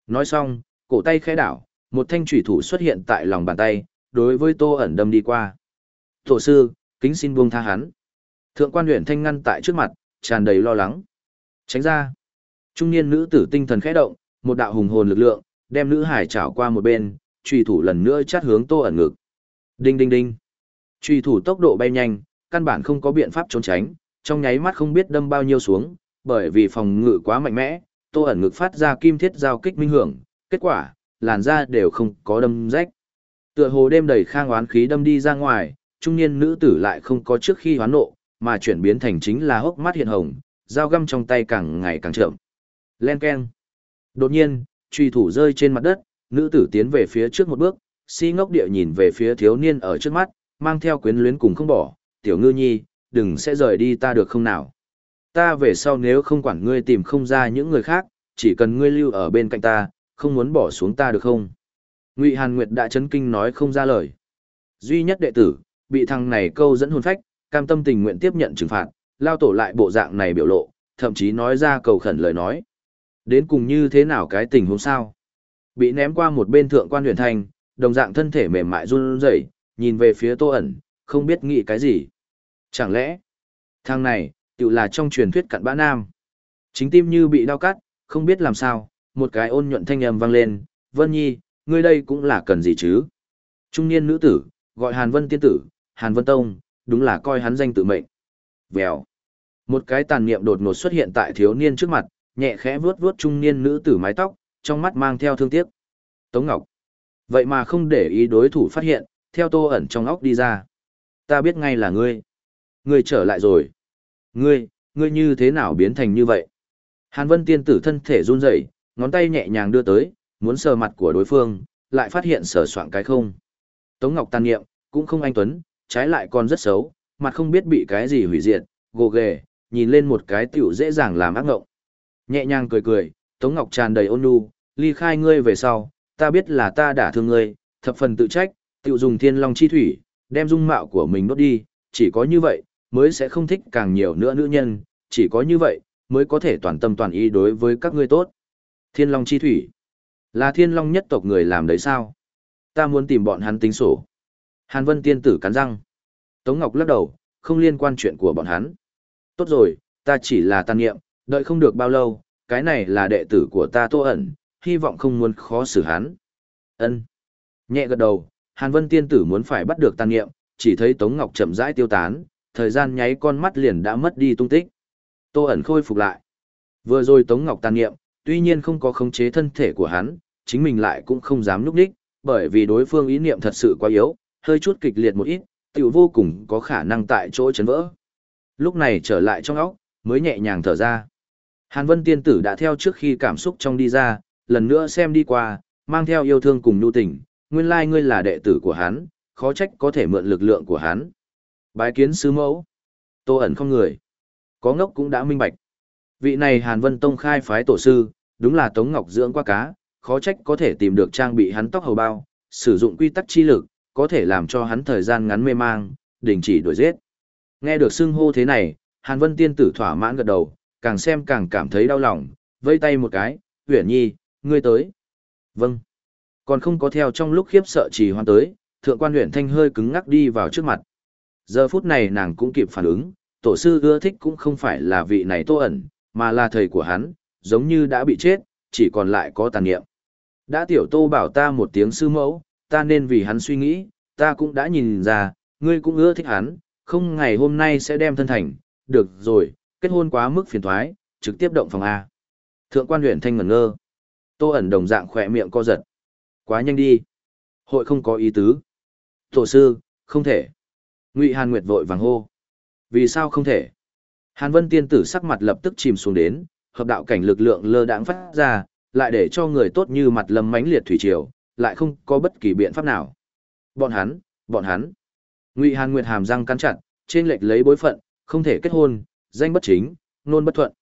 Nói xong, cổ tay khẽ đảo, một thanh thủy thủ xuất hiện tại lòng bàn tay, đối với tô ẩn đâm đi qua. Tổ sư, kính xin buông tha hắn. Thượng quan huyện thanh ngăn tại trước mặt, tràn đầy lo lắng. Tránh ra. Trung niên nữ tử tinh thần khẽ động, một đạo hùng hồn lực lượng, đem nữ hải trảo qua một bên, truy thủ lần nữa chát hướng tô ẩn ngực. Đinh đinh đinh. Truy thủ tốc độ bay nhanh, căn bản không có biện pháp trốn tránh, trong nháy mắt không biết đâm bao nhiêu xuống, bởi vì phòng ngự quá mạnh mẽ, tô ẩn ngực phát ra kim thiết giao kích minh hưởng, kết quả, làn da đều không có đâm rách. Tựa hồ đêm đầy khang oán khí đâm đi ra ngoài, trung niên nữ tử lại không có trước khi hoán nộ, mà chuyển biến thành chính là hốc mắt hiện hồng, dao găm trong tay càng ngày càng chậm. Len keng. Đột nhiên, truy thủ rơi trên mặt đất, nữ tử tiến về phía trước một bước, si ngốc địa nhìn về phía thiếu niên ở trước mắt, mang theo quyến luyến cùng không bỏ, tiểu ngư nhi, đừng sẽ rời đi ta được không nào. Ta về sau nếu không quản ngươi tìm không ra những người khác, chỉ cần ngươi lưu ở bên cạnh ta, không muốn bỏ xuống ta được không? Ngụy Hàn Nguyệt đã chấn kinh nói không ra lời. Duy nhất đệ tử, bị thằng này câu dẫn hồn phách, cam tâm tình nguyện tiếp nhận trừng phạt, lao tổ lại bộ dạng này biểu lộ, thậm chí nói ra cầu khẩn lời nói. Đến cùng như thế nào cái tình huống sao? Bị ném qua một bên thượng quan huyền thành, đồng dạng thân thể mềm mại run rẩy, nhìn về phía tô ẩn, không biết nghĩ cái gì. Chẳng lẽ, thằng này, tự là trong truyền thuyết cặn bã nam. Chính tim như bị đau cắt, không biết làm sao, một cái ôn nhuận thanh âm vang lên, Vân Nhi, ngươi đây cũng là cần gì chứ? Trung niên nữ tử, gọi Hàn Vân tiên tử, Hàn Vân Tông, đúng là coi hắn danh tự mệnh. Vèo. Một cái tàn niệm đột ngột xuất hiện tại thiếu niên trước mặt, nhẹ khẽ vuốt vuốt trung niên nữ tử mái tóc, trong mắt mang theo thương tiếc. Tống Ngọc. Vậy mà không để ý đối thủ phát hiện, theo tô ẩn trong óc đi ra. Ta biết ngay là ngươi. Ngươi trở lại rồi. Ngươi, ngươi như thế nào biến thành như vậy? Hàn Vân tiên tử thân thể run rẩy, ngón tay nhẹ nhàng đưa tới, muốn sờ mặt của đối phương, lại phát hiện sờ soạn cái không. Tống Ngọc tàn nghiệm, cũng không anh tuấn, trái lại còn rất xấu, mặt không biết bị cái gì hủy diệt, gồ ghề, nhìn lên một cái tiểu dễ dàng làm ác ngộng. Nhẹ nhàng cười cười, Tống Ngọc tràn đầy ôn nhu, ly khai ngươi về sau, ta biết là ta đã thương ngươi, thập phần tự trách, tiểu dùng thiên long chi thủy, đem dung mạo của mình đốt đi, chỉ có như vậy, mới sẽ không thích càng nhiều nữa nữ nhân, chỉ có như vậy, mới có thể toàn tâm toàn ý đối với các ngươi tốt. Thiên long chi thủy, là thiên long nhất tộc người làm đấy sao? Ta muốn tìm bọn hắn tính sổ. Hàn Vân tiên tử cắn răng. Tống Ngọc lắc đầu, không liên quan chuyện của bọn hắn. Tốt rồi, ta chỉ là tàn nghiệm, đợi không được bao lâu, cái này là đệ tử của ta tô ẩn, hy vọng không muốn khó xử hắn. Ân. Nhẹ gật đầu, Hàn Vân tiên tử muốn phải bắt được tàn nghiệm, chỉ thấy Tống Ngọc chậm rãi tiêu tán, thời gian nháy con mắt liền đã mất đi tung tích. Tô ẩn khôi phục lại. Vừa rồi Tống Ngọc tàn nghiệm, tuy nhiên không có khống chế thân thể của hắn, chính mình lại cũng không dám núp đích, bởi vì đối phương ý niệm thật sự quá yếu, hơi chút kịch liệt một ít, tiểu vô cùng có khả năng tại chỗ chấn vỡ. Lúc này trở lại trong óc, mới nhẹ nhàng thở ra. Hàn Vân tiên tử đã theo trước khi cảm xúc trong đi ra, lần nữa xem đi qua, mang theo yêu thương cùng nhu tình, nguyên lai ngươi là đệ tử của hắn, khó trách có thể mượn lực lượng của hắn. Bái kiến sứ mẫu. Tô ẩn không người. Có ngốc cũng đã minh bạch. Vị này Hàn Vân Tông khai phái tổ sư, đúng là Tống Ngọc dưỡng qua cá, khó trách có thể tìm được trang bị hắn tóc hầu bao, sử dụng quy tắc chi lực, có thể làm cho hắn thời gian ngắn mê mang, đình chỉ đuổi giết. Nghe được xưng hô thế này, Hàn Vân tiên tử thỏa mãn gật đầu, càng xem càng cảm thấy đau lòng, vây tay một cái, "Uyển Nhi, ngươi tới." "Vâng." Còn không có theo trong lúc khiếp sợ trì hoan tới, thượng quan huyện thanh hơi cứng ngắc đi vào trước mặt. Giờ phút này nàng cũng kịp phản ứng, tổ sư ưa thích cũng không phải là vị này tô ẩn, mà là thầy của hắn, giống như đã bị chết, chỉ còn lại có tàn niệm. Đã tiểu tô bảo ta một tiếng sư mẫu, ta nên vì hắn suy nghĩ, ta cũng đã nhìn ra, ngươi cũng ưa thích hắn, không ngày hôm nay sẽ đem thân thành, được rồi, kết hôn quá mức phiền thoái, trực tiếp động phòng A. Thượng quan huyện thanh ngẩn ngơ. Tô ẩn đồng dạng khỏe miệng co giật. Quá nhanh đi. Hội không có ý tứ. Tổ sư, không thể. Ngụy Hàn Nguyệt vội vàng hô. Vì sao không thể? Hàn Vân tiên tử sắc mặt lập tức chìm xuống đến, hợp đạo cảnh lực lượng lơ đãng phát ra, lại để cho người tốt như mặt lâm mánh liệt thủy triều, lại không có bất kỳ biện pháp nào. Bọn hắn, bọn hắn. Ngụy Hàn Nguyệt hàm răng cắn chặt, trên lệch lấy bối phận, không thể kết hôn, danh bất chính, nôn bất thuận.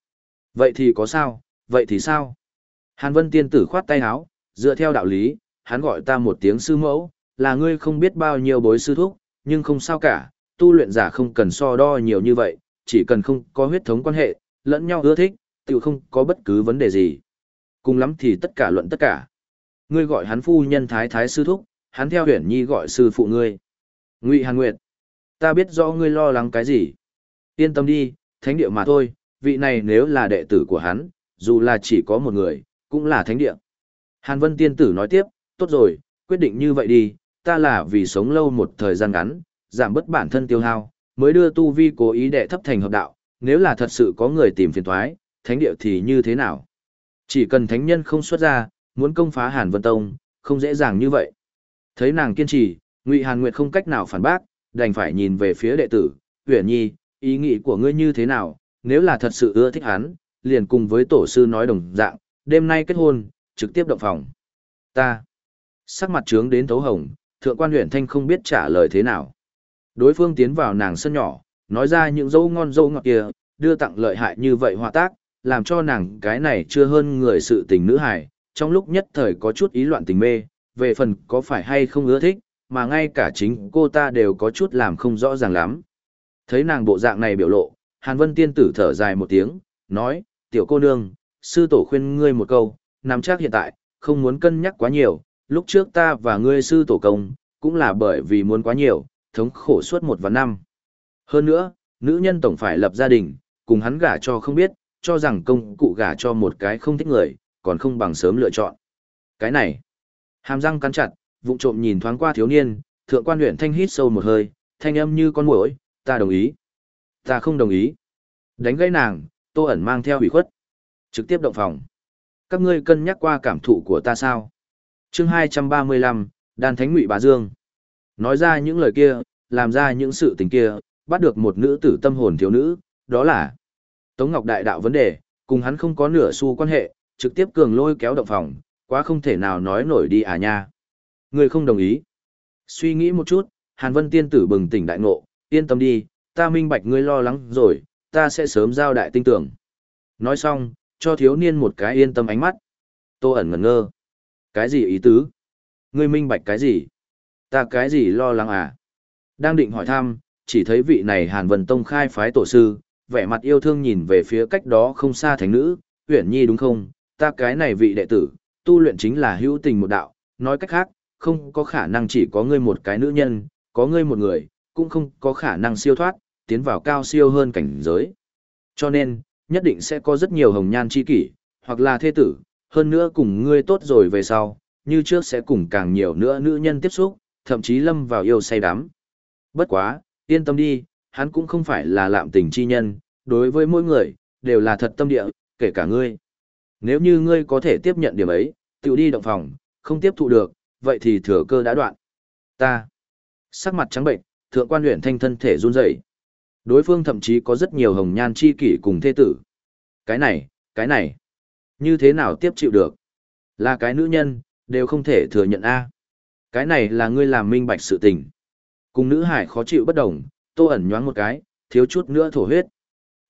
Vậy thì có sao, vậy thì sao? Hàn Vân tiên tử khoát tay áo, dựa theo đạo lý, hắn gọi ta một tiếng sư mẫu, là ngươi không biết bao nhiêu bối sư thúc, nhưng không sao cả, tu luyện giả không cần so đo nhiều như vậy, chỉ cần không có huyết thống quan hệ, lẫn nhau ưa thích, tự không có bất cứ vấn đề gì. Cùng lắm thì tất cả luận tất cả. Ngươi gọi hắn phu nhân thái thái sư thúc, hắn theo huyền nhi gọi sư phụ ngươi. Ngụy Hàn Nguyệt, ta biết rõ ngươi lo lắng cái gì. Yên tâm đi, thánh địa mà thôi, vị này nếu là đệ tử của hắn, dù là chỉ có một người, cũng là thánh địa. Hàn Vân Tiên Tử nói tiếp, tốt rồi, quyết định như vậy đi, ta là vì sống lâu một thời gian ngắn, giảm bớt bản thân tiêu hao, mới đưa tu vi cố ý đệ thấp thành hợp đạo, nếu là thật sự có người tìm phiền toái, thánh địa thì như thế nào? Chỉ cần thánh nhân không xuất ra, muốn công phá Hàn Vân Tông, không dễ dàng như vậy. Thấy nàng kiên trì, Ngụy Hàn Nguyệt không cách nào phản bác, đành phải nhìn về phía đệ tử, "Huyền Nhi, ý nghĩ của ngươi như thế nào? Nếu là thật sự ưa thích hắn, liền cùng với tổ sư nói đồng dạng, đêm nay kết hôn, trực tiếp động phòng." Ta. Sắc mặt trướng đến thấu hồng, thượng quan huyện thanh không biết trả lời thế nào. Đối phương tiến vào nàng sân nhỏ, nói ra những dấu ngon dấu ngọt kia, đưa tặng lợi hại như vậy hòa tác, làm cho nàng cái này chưa hơn người sự tình nữ hài, trong lúc nhất thời có chút ý loạn tình mê, về phần có phải hay không ưa thích, mà ngay cả chính cô ta đều có chút làm không rõ ràng lắm. Thấy nàng bộ dạng này biểu lộ, Hàn Vân tiên tử thở dài một tiếng, nói, tiểu cô nương, sư tổ khuyên ngươi một câu, nắm chắc hiện tại, không muốn cân nhắc quá nhiều, lúc trước ta và ngươi sư tổ công, cũng là bởi vì muốn quá nhiều, thống khổ suốt một và năm. Hơn nữa, nữ nhân tổng phải lập gia đình, cùng hắn gả cho không biết, cho rằng công cụ gả cho một cái không thích người, còn không bằng sớm lựa chọn. Cái này, hàm răng cắn chặt, vụng trộm nhìn thoáng qua thiếu niên, thượng quan huyện thanh hít sâu một hơi, thanh âm như con muỗi, ta đồng ý. Ta không đồng ý. Đánh gãy nàng, tô ẩn mang theo ủy khuất. Trực tiếp động phòng. Các ngươi cân nhắc qua cảm thụ của ta sao? Chương 235, Đan thánh ngụy Bá dương. Nói ra những lời kia, làm ra những sự tình kia, bắt được một nữ tử tâm hồn thiếu nữ, đó là Tống Ngọc Đại đạo vấn đề, cùng hắn không có nửa xu quan hệ, trực tiếp cường lôi kéo động phòng, quá không thể nào nói nổi đi à nha. Người không đồng ý. Suy nghĩ một chút, Hàn Vân Tiên tử bừng tỉnh đại ngộ, yên tâm đi, ta minh bạch ngươi lo lắng rồi, ta sẽ sớm giao đại tinh tưởng. Nói xong, cho thiếu niên một cái yên tâm ánh mắt. Tô ẩn ngẩn ngơ. Cái gì ý tứ? Ngươi minh bạch cái gì? Ta cái gì lo lắng à? Đang định hỏi thăm, chỉ thấy vị này Hàn Vân Tông khai phái tổ sư, vẻ mặt yêu thương nhìn về phía cách đó không xa thánh nữ, Uyển Nhi đúng không? Ta cái này vị đệ tử, tu luyện chính là hữu tình một đạo, nói cách khác, không có khả năng chỉ có ngươi một cái nữ nhân, có ngươi một người, cũng không có khả năng siêu thoát, tiến vào cao siêu hơn cảnh giới. Cho nên, nhất định sẽ có rất nhiều hồng nhan chi kỷ, hoặc là thê tử, hơn nữa cùng ngươi tốt rồi về sau, như trước sẽ cùng càng nhiều nữa nữ nhân tiếp xúc, thậm chí lâm vào yêu say đắm. Bất quá, yên tâm đi, hắn cũng không phải là lạm tình chi nhân, đối với mỗi người, đều là thật tâm địa, kể cả ngươi. Nếu như ngươi có thể tiếp nhận điểm ấy, tự đi động phòng, không tiếp thụ được, vậy thì thừa cơ đã đoạn. Ta. Sắc mặt trắng bệnh, thượng quan luyện thanh thân thể run rẩy. Đối phương thậm chí có rất nhiều hồng nhan chi kỷ cùng thê tử. Cái này, cái này. Như thế nào tiếp chịu được? Là cái nữ nhân, đều không thể thừa nhận a. Cái này là ngươi làm minh bạch sự tình. Cùng nữ hải khó chịu bất đồng, tô ẩn nhoáng một cái, thiếu chút nữa thổ huyết.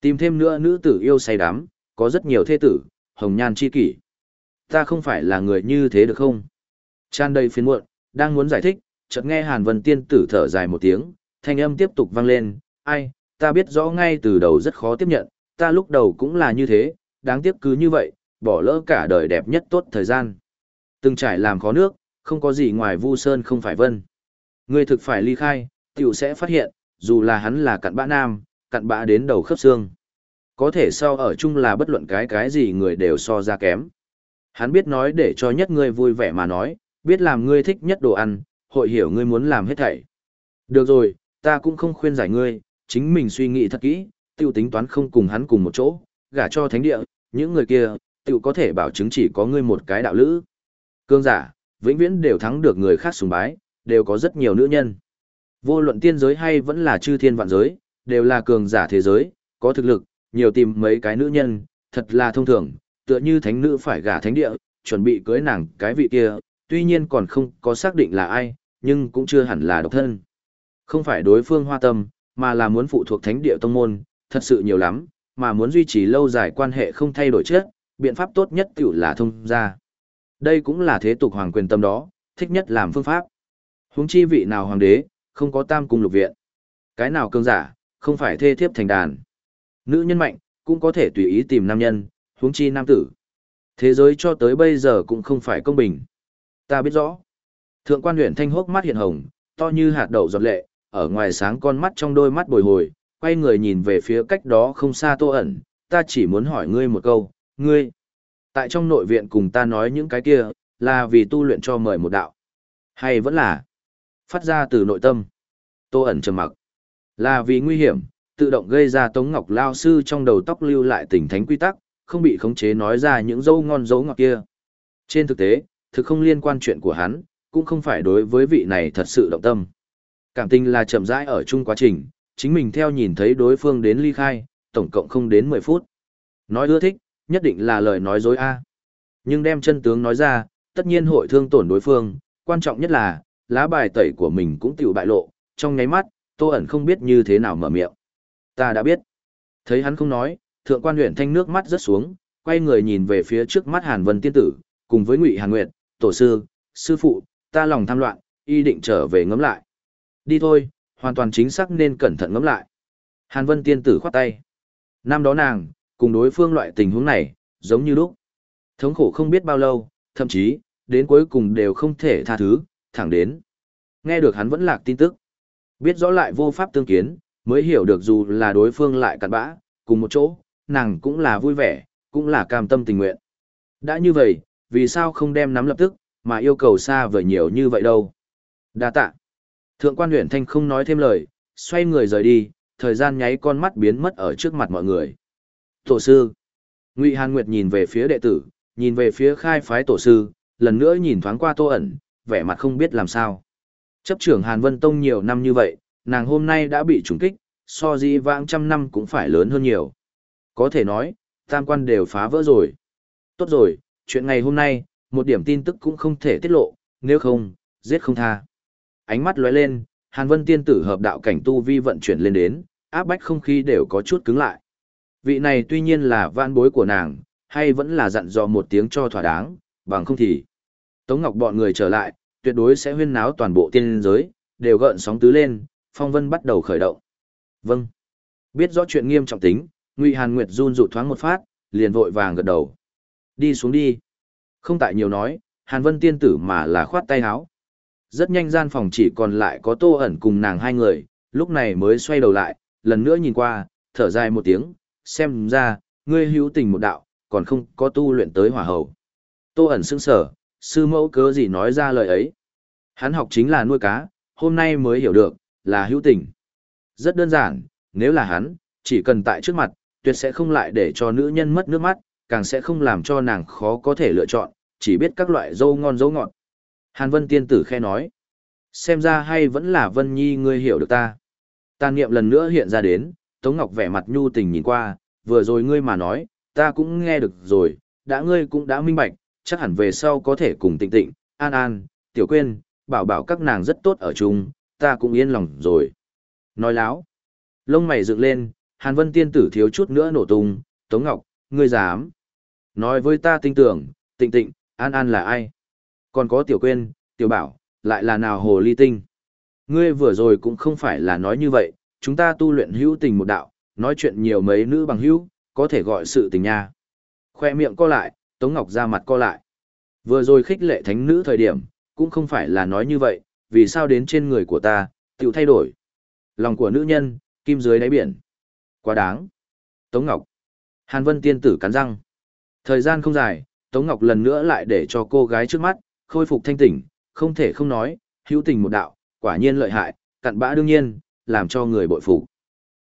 Tìm thêm nữa nữ tử yêu say đắm, có rất nhiều thê tử, hồng nhan chi kỷ. Ta không phải là người như thế được không? Chan đầy phiền muộn, đang muốn giải thích, chợt nghe Hàn Vân Tiên tử thở dài một tiếng, thanh âm tiếp tục vang lên, ai, ta biết rõ ngay từ đầu rất khó tiếp nhận, ta lúc đầu cũng là như thế, đáng tiếc cứ như vậy, bỏ lỡ cả đời đẹp nhất tốt thời gian. Từng trải làm khó nước, không có gì ngoài vu sơn không phải vân. Ngươi thực phải ly khai, tiểu sẽ phát hiện, dù là hắn là cặn bã nam, cặn bã đến đầu khớp xương. Có thể so ở chung là bất luận cái cái gì người đều so ra kém. Hắn biết nói để cho nhất ngươi vui vẻ mà nói, biết làm ngươi thích nhất đồ ăn, hội hiểu ngươi muốn làm hết thảy. Được rồi, ta cũng không khuyên giải ngươi, chính mình suy nghĩ thật kỹ, tiêu tính toán không cùng hắn cùng một chỗ, gả cho thánh địa, những người kia, tự có thể bảo chứng chỉ có ngươi một cái đạo lữ. Cương giả, vĩnh viễn đều thắng được người khác sùng bái, đều có rất nhiều nữ nhân. Vô luận tiên giới hay vẫn là chư thiên vạn giới, đều là cường giả thế giới, có thực lực, nhiều tìm mấy cái nữ nhân, thật là thông thường, tựa như thánh nữ phải gả thánh địa, chuẩn bị cưới nàng cái vị kia, tuy nhiên còn không có xác định là ai, nhưng cũng chưa hẳn là độc thân. Không phải đối phương hoa tâm, mà là muốn phụ thuộc thánh địa tông môn, thật sự nhiều lắm, mà muốn duy trì lâu dài quan hệ không thay đổi chết, biện pháp tốt nhất tiểu là thông ra. Đây cũng là thế tục hoàng quyền tâm đó, thích nhất làm phương pháp. Huống chi vị nào hoàng đế, không có tam cung lục viện. Cái nào cương giả, không phải thê thiếp thành đàn. Nữ nhân mạnh, cũng có thể tùy ý tìm nam nhân, huống chi nam tử. Thế giới cho tới bây giờ cũng không phải công bình. Ta biết rõ. Thượng quan huyện thanh hốc mắt hiện hồng, to như hạt đậu giọt lệ, ở ngoài sáng con mắt trong đôi mắt bồi hồi, quay người nhìn về phía cách đó không xa tô ẩn, ta chỉ muốn hỏi ngươi một câu, ngươi, tại trong nội viện cùng ta nói những cái kia, là vì tu luyện cho mời một đạo, hay vẫn là phát ra từ nội tâm. Tô ẩn trầm mặc, là vì nguy hiểm, tự động gây ra Tống Ngọc Lao Sư trong đầu tóc lưu lại tình thánh quy tắc, không bị khống chế nói ra những dâu ngon dấu ngọt kia. Trên thực tế, thực không liên quan chuyện của hắn, cũng không phải đối với vị này thật sự động tâm. Cảm tình là chậm rãi ở chung quá trình, chính mình theo nhìn thấy đối phương đến ly khai, tổng cộng không đến 10 phút. Nói ưa thích, nhất định là lời nói dối a. Nhưng đem chân tướng nói ra, tất nhiên hội thương tổn đối phương, quan trọng nhất là, lá bài tẩy của mình cũng tiểu bại lộ, trong nháy mắt, Tô ẩn không biết như thế nào mở miệng. Ta đã biết. Thấy hắn không nói, thượng quan huyện thanh nước mắt rớt xuống, quay người nhìn về phía trước mắt Hàn Vân tiên tử, cùng với Ngụy Hàn Nguyệt, tổ sư, sư phụ, ta lòng tham loạn, y định trở về ngẫm lại. Đi thôi, hoàn toàn chính xác nên cẩn thận ngẫm lại. Hàn Vân tiên tử khoát tay. Năm đó nàng, cùng đối phương loại tình huống này, giống như lúc. Thống khổ không biết bao lâu, thậm chí, đến cuối cùng đều không thể tha thứ, thẳng đến. Nghe được hắn vẫn lạc tin tức. Biết rõ lại vô pháp tương kiến, mới hiểu được dù là đối phương lại cặn bã, cùng một chỗ, nàng cũng là vui vẻ, cũng là cam tâm tình nguyện. Đã như vậy, vì sao không đem nắm lập tức, mà yêu cầu xa vời nhiều như vậy đâu. Đa tạ. Thượng quan huyện thanh không nói thêm lời, xoay người rời đi, thời gian nháy con mắt biến mất ở trước mặt mọi người. Tổ sư. Ngụy Hàn Nguyệt nhìn về phía đệ tử, nhìn về phía khai phái tổ sư, lần nữa nhìn thoáng qua tô ẩn, vẻ mặt không biết làm sao. Chấp trưởng Hàn Vân Tông nhiều năm như vậy, nàng hôm nay đã bị trùng kích, so di vãng trăm năm cũng phải lớn hơn nhiều. Có thể nói, tam quan đều phá vỡ rồi. Tốt rồi, chuyện ngày hôm nay, một điểm tin tức cũng không thể tiết lộ, nếu không, giết không tha. Ánh mắt lóe lên, Hàn Vân tiên tử hợp đạo cảnh tu vi vận chuyển lên đến, áp bách không khí đều có chút cứng lại. Vị này tuy nhiên là vạn bối của nàng, hay vẫn là dặn dò một tiếng cho thỏa đáng, bằng không thì. Tống Ngọc bọn người trở lại, tuyệt đối sẽ huyên náo toàn bộ tiên giới, đều gợn sóng tứ lên, phong vân bắt đầu khởi động. Vâng. Biết rõ chuyện nghiêm trọng tính, Ngụy Hàn Nguyệt run rụt thoáng một phát, liền vội vàng gật đầu. Đi xuống đi. Không tại nhiều nói, Hàn Vân tiên tử mà là khoát tay háo Rất nhanh gian phòng chỉ còn lại có Tô ẩn cùng nàng hai người, lúc này mới xoay đầu lại, lần nữa nhìn qua, thở dài một tiếng, xem ra, ngươi hữu tình một đạo, còn không có tu luyện tới hỏa hầu. Tô ẩn sững sở, sư mẫu cớ gì nói ra lời ấy. Hắn học chính là nuôi cá, hôm nay mới hiểu được, là hữu tình. Rất đơn giản, nếu là hắn, chỉ cần tại trước mặt, tuyệt sẽ không lại để cho nữ nhân mất nước mắt, càng sẽ không làm cho nàng khó có thể lựa chọn, chỉ biết các loại dâu ngon dấu ngọt. Hàn Vân Tiên Tử khe nói, xem ra hay vẫn là Vân Nhi ngươi hiểu được ta. Tàn niệm lần nữa hiện ra đến, Tống Ngọc vẻ mặt nhu tình nhìn qua, vừa rồi ngươi mà nói, ta cũng nghe được rồi, đã ngươi cũng đã minh bạch, chắc hẳn về sau có thể cùng tịnh tịnh, an an, tiểu quên, bảo bảo các nàng rất tốt ở chung, ta cũng yên lòng rồi. Nói láo. Lông mày dựng lên, Hàn Vân tiên tử thiếu chút nữa nổ tung, Tống Ngọc, ngươi dám. Nói với ta tin tưởng, tịnh tịnh, an an là ai? Còn có tiểu quên, tiểu bảo, lại là nào hồ ly tinh? Ngươi vừa rồi cũng không phải là nói như vậy, chúng ta tu luyện hữu tình một đạo, nói chuyện nhiều mấy nữ bằng hữu, có thể gọi sự tình nha. Khoe miệng co lại, Tống Ngọc ra mặt co lại. Vừa rồi khích lệ thánh nữ thời điểm, cũng không phải là nói như vậy, vì sao đến trên người của ta, tiểu thay đổi. Lòng của nữ nhân, kim dưới đáy biển. Quá đáng. Tống Ngọc. Hàn Vân tiên tử cắn răng. Thời gian không dài, Tống Ngọc lần nữa lại để cho cô gái trước mắt, khôi phục thanh tỉnh, không thể không nói, hữu tình một đạo, quả nhiên lợi hại, cặn bã đương nhiên, làm cho người bội phục.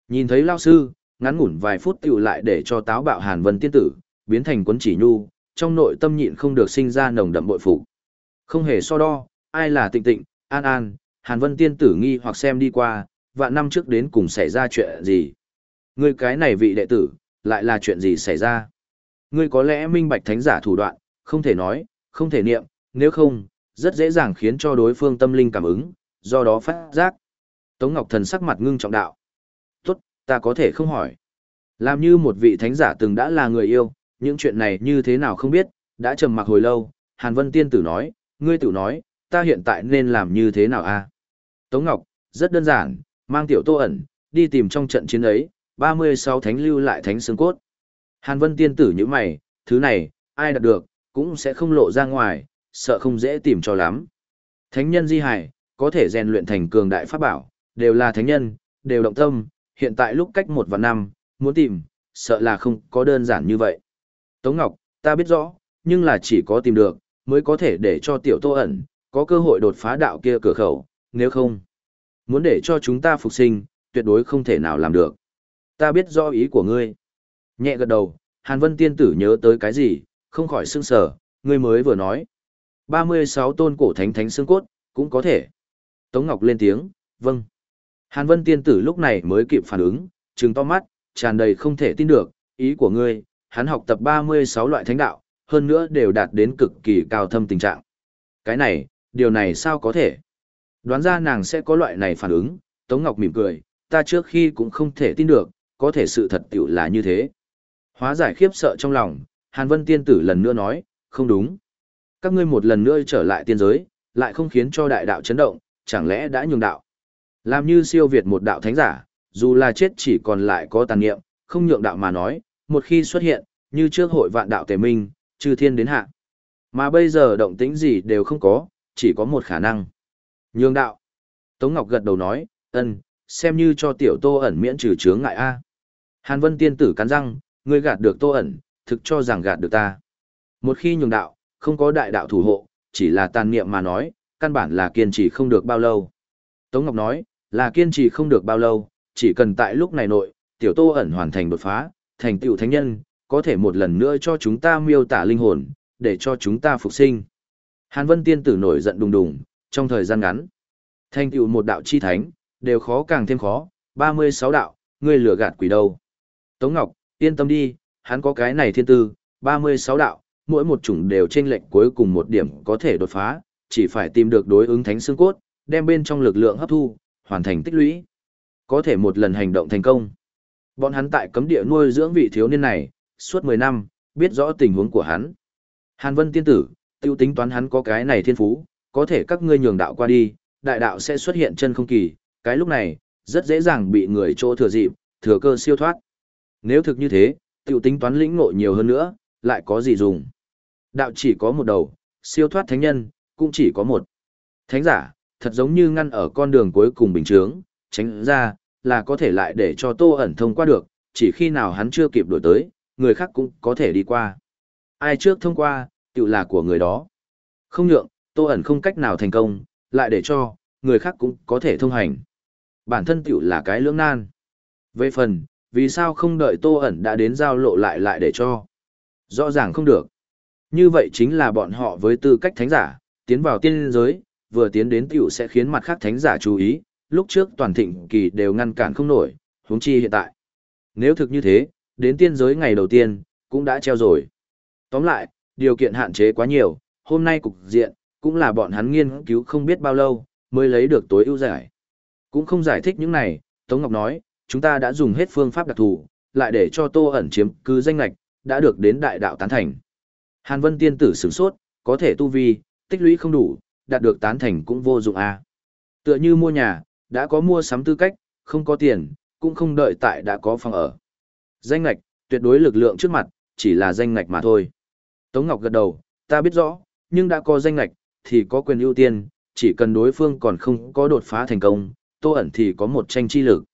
Nhìn thấy lao sư, ngắn ngủn vài phút tiểu lại để cho táo bạo Hàn Vân tiên tử, biến thành quấn chỉ nhu, trong nội tâm nhịn không được sinh ra nồng đậm bội phục. Không hề so đo, ai là tịnh tịnh, an an, Hàn Vân tiên tử nghi hoặc xem đi qua, vạn năm trước đến cùng xảy ra chuyện gì. Ngươi cái này vị đệ tử, lại là chuyện gì xảy ra? Ngươi có lẽ minh bạch thánh giả thủ đoạn, không thể nói, không thể niệm, nếu không, rất dễ dàng khiến cho đối phương tâm linh cảm ứng, do đó phát giác. Tống Ngọc Thần sắc mặt ngưng trọng đạo. Tốt, ta có thể không hỏi. Làm như một vị thánh giả từng đã là người yêu, những chuyện này như thế nào không biết, đã trầm mặc hồi lâu, Hàn Vân Tiên Tử nói, ngươi tử nói, ta hiện tại nên làm như thế nào a? Tống Ngọc, rất đơn giản, mang tiểu tô ẩn, đi tìm trong trận chiến ấy, 36 thánh lưu lại thánh xương cốt. Hàn Vân Tiên Tử như mày, thứ này, ai đạt được, cũng sẽ không lộ ra ngoài, sợ không dễ tìm cho lắm. Thánh nhân di hải, có thể rèn luyện thành cường đại pháp bảo, đều là thánh nhân, đều động tâm, hiện tại lúc cách một và năm, muốn tìm, sợ là không có đơn giản như vậy. Tống Ngọc, ta biết rõ, nhưng là chỉ có tìm được, mới có thể để cho tiểu tô ẩn, có cơ hội đột phá đạo kia cửa khẩu, nếu không, muốn để cho chúng ta phục sinh, tuyệt đối không thể nào làm được. Ta biết rõ ý của ngươi. Nhẹ gật đầu, Hàn Vân Tiên Tử nhớ tới cái gì, không khỏi sưng sở, ngươi mới vừa nói. 36 tôn cổ thánh thánh xương cốt, cũng có thể. Tống Ngọc lên tiếng, vâng. Hàn Vân Tiên Tử lúc này mới kịp phản ứng, trừng to mắt, tràn đầy không thể tin được, ý của ngươi, hắn học tập 36 loại thánh đạo, hơn nữa đều đạt đến cực kỳ cao thâm tình trạng. Cái này, điều này sao có thể? Đoán ra nàng sẽ có loại này phản ứng, Tống Ngọc mỉm cười, ta trước khi cũng không thể tin được, có thể sự thật tiểu là như thế. Hóa giải khiếp sợ trong lòng, Hàn Vân Tiên Tử lần nữa nói, không đúng. Các ngươi một lần nữa trở lại tiên giới, lại không khiến cho đại đạo chấn động, chẳng lẽ đã nhường đạo. Làm như siêu việt một đạo thánh giả, dù là chết chỉ còn lại có tàn niệm, không nhượng đạo mà nói, một khi xuất hiện, như trước hội vạn đạo tề minh, trừ thiên đến hạ. Mà bây giờ động tĩnh gì đều không có, chỉ có một khả năng. Nhường đạo. Tống Ngọc gật đầu nói, ân, xem như cho tiểu tô ẩn miễn trừ chướng ngại a. Hàn Vân tiên tử cắn răng, ngươi gạt được tô ẩn, thực cho rằng gạt được ta. Một khi nhường đạo, không có đại đạo thủ hộ, chỉ là tàn niệm mà nói, căn bản là kiên trì không được bao lâu. Tống Ngọc nói, là kiên trì không được bao lâu, chỉ cần tại lúc này nội, tiểu tô ẩn hoàn thành đột phá, thành tựu thánh nhân, có thể một lần nữa cho chúng ta miêu tả linh hồn, để cho chúng ta phục sinh. Hàn Vân tiên tử nổi giận đùng đùng, trong thời gian ngắn. Thành tựu một đạo chi thánh, đều khó càng thêm khó, 36 đạo, ngươi lừa gạt quỷ đâu. Tống Ngọc, yên tâm đi, hắn có cái này thiên tư, 36 đạo, mỗi một chủng đều trên lệnh cuối cùng một điểm có thể đột phá, chỉ phải tìm được đối ứng thánh xương cốt, đem bên trong lực lượng hấp thu, hoàn thành tích lũy. Có thể một lần hành động thành công. Bọn hắn tại cấm địa nuôi dưỡng vị thiếu niên này, suốt 10 năm, biết rõ tình huống của hắn. Hàn Vân tiên tử, tiêu tính toán hắn có cái này thiên phú, có thể các ngươi nhường đạo qua đi, đại đạo sẽ xuất hiện chân không kỳ, cái lúc này, rất dễ dàng bị người chỗ thừa dịp, thừa cơ siêu thoát. Nếu thực như thế, tiêu tính toán lĩnh ngộ nhiều hơn nữa, lại có gì dùng. Đạo chỉ có một đầu, siêu thoát thánh nhân, cũng chỉ có một. Thánh giả, thật giống như ngăn ở con đường cuối cùng bình chướng, tránh ra, là có thể lại để cho tô ẩn thông qua được, chỉ khi nào hắn chưa kịp đổi tới, người khác cũng có thể đi qua. Ai trước thông qua, tự là của người đó. Không nhượng, tô ẩn không cách nào thành công, lại để cho, người khác cũng có thể thông hành. Bản thân tự là cái lưỡng nan. Về phần, vì sao không đợi tô ẩn đã đến giao lộ lại lại để cho? Rõ ràng không được. Như vậy chính là bọn họ với tư cách thánh giả, tiến vào tiên giới, vừa tiến đến tiểu sẽ khiến mặt khác thánh giả chú ý, lúc trước toàn thịnh kỳ đều ngăn cản không nổi, huống chi hiện tại. Nếu thực như thế, đến tiên giới ngày đầu tiên, cũng đã treo rồi. Tóm lại, điều kiện hạn chế quá nhiều, hôm nay cục diện, cũng là bọn hắn nghiên cứu không biết bao lâu, mới lấy được tối ưu giải. Cũng không giải thích những này, Tống Ngọc nói, chúng ta đã dùng hết phương pháp đặc thù, lại để cho Tô ẩn chiếm cứ danh lạch, đã được đến đại đạo tán thành. Hàn Vân tiên tử sửng sốt, có thể tu vi, tích lũy không đủ, đạt được tán thành cũng vô dụng a. À. Tựa như mua nhà, đã có mua sắm tư cách, không có tiền, cũng không đợi tại đã có phòng ở. Danh ngạch, tuyệt đối lực lượng trước mặt, chỉ là danh ngạch mà thôi. Tống Ngọc gật đầu, ta biết rõ, nhưng đã có danh ngạch, thì có quyền ưu tiên, chỉ cần đối phương còn không có đột phá thành công, tô ẩn thì có một tranh chi lực.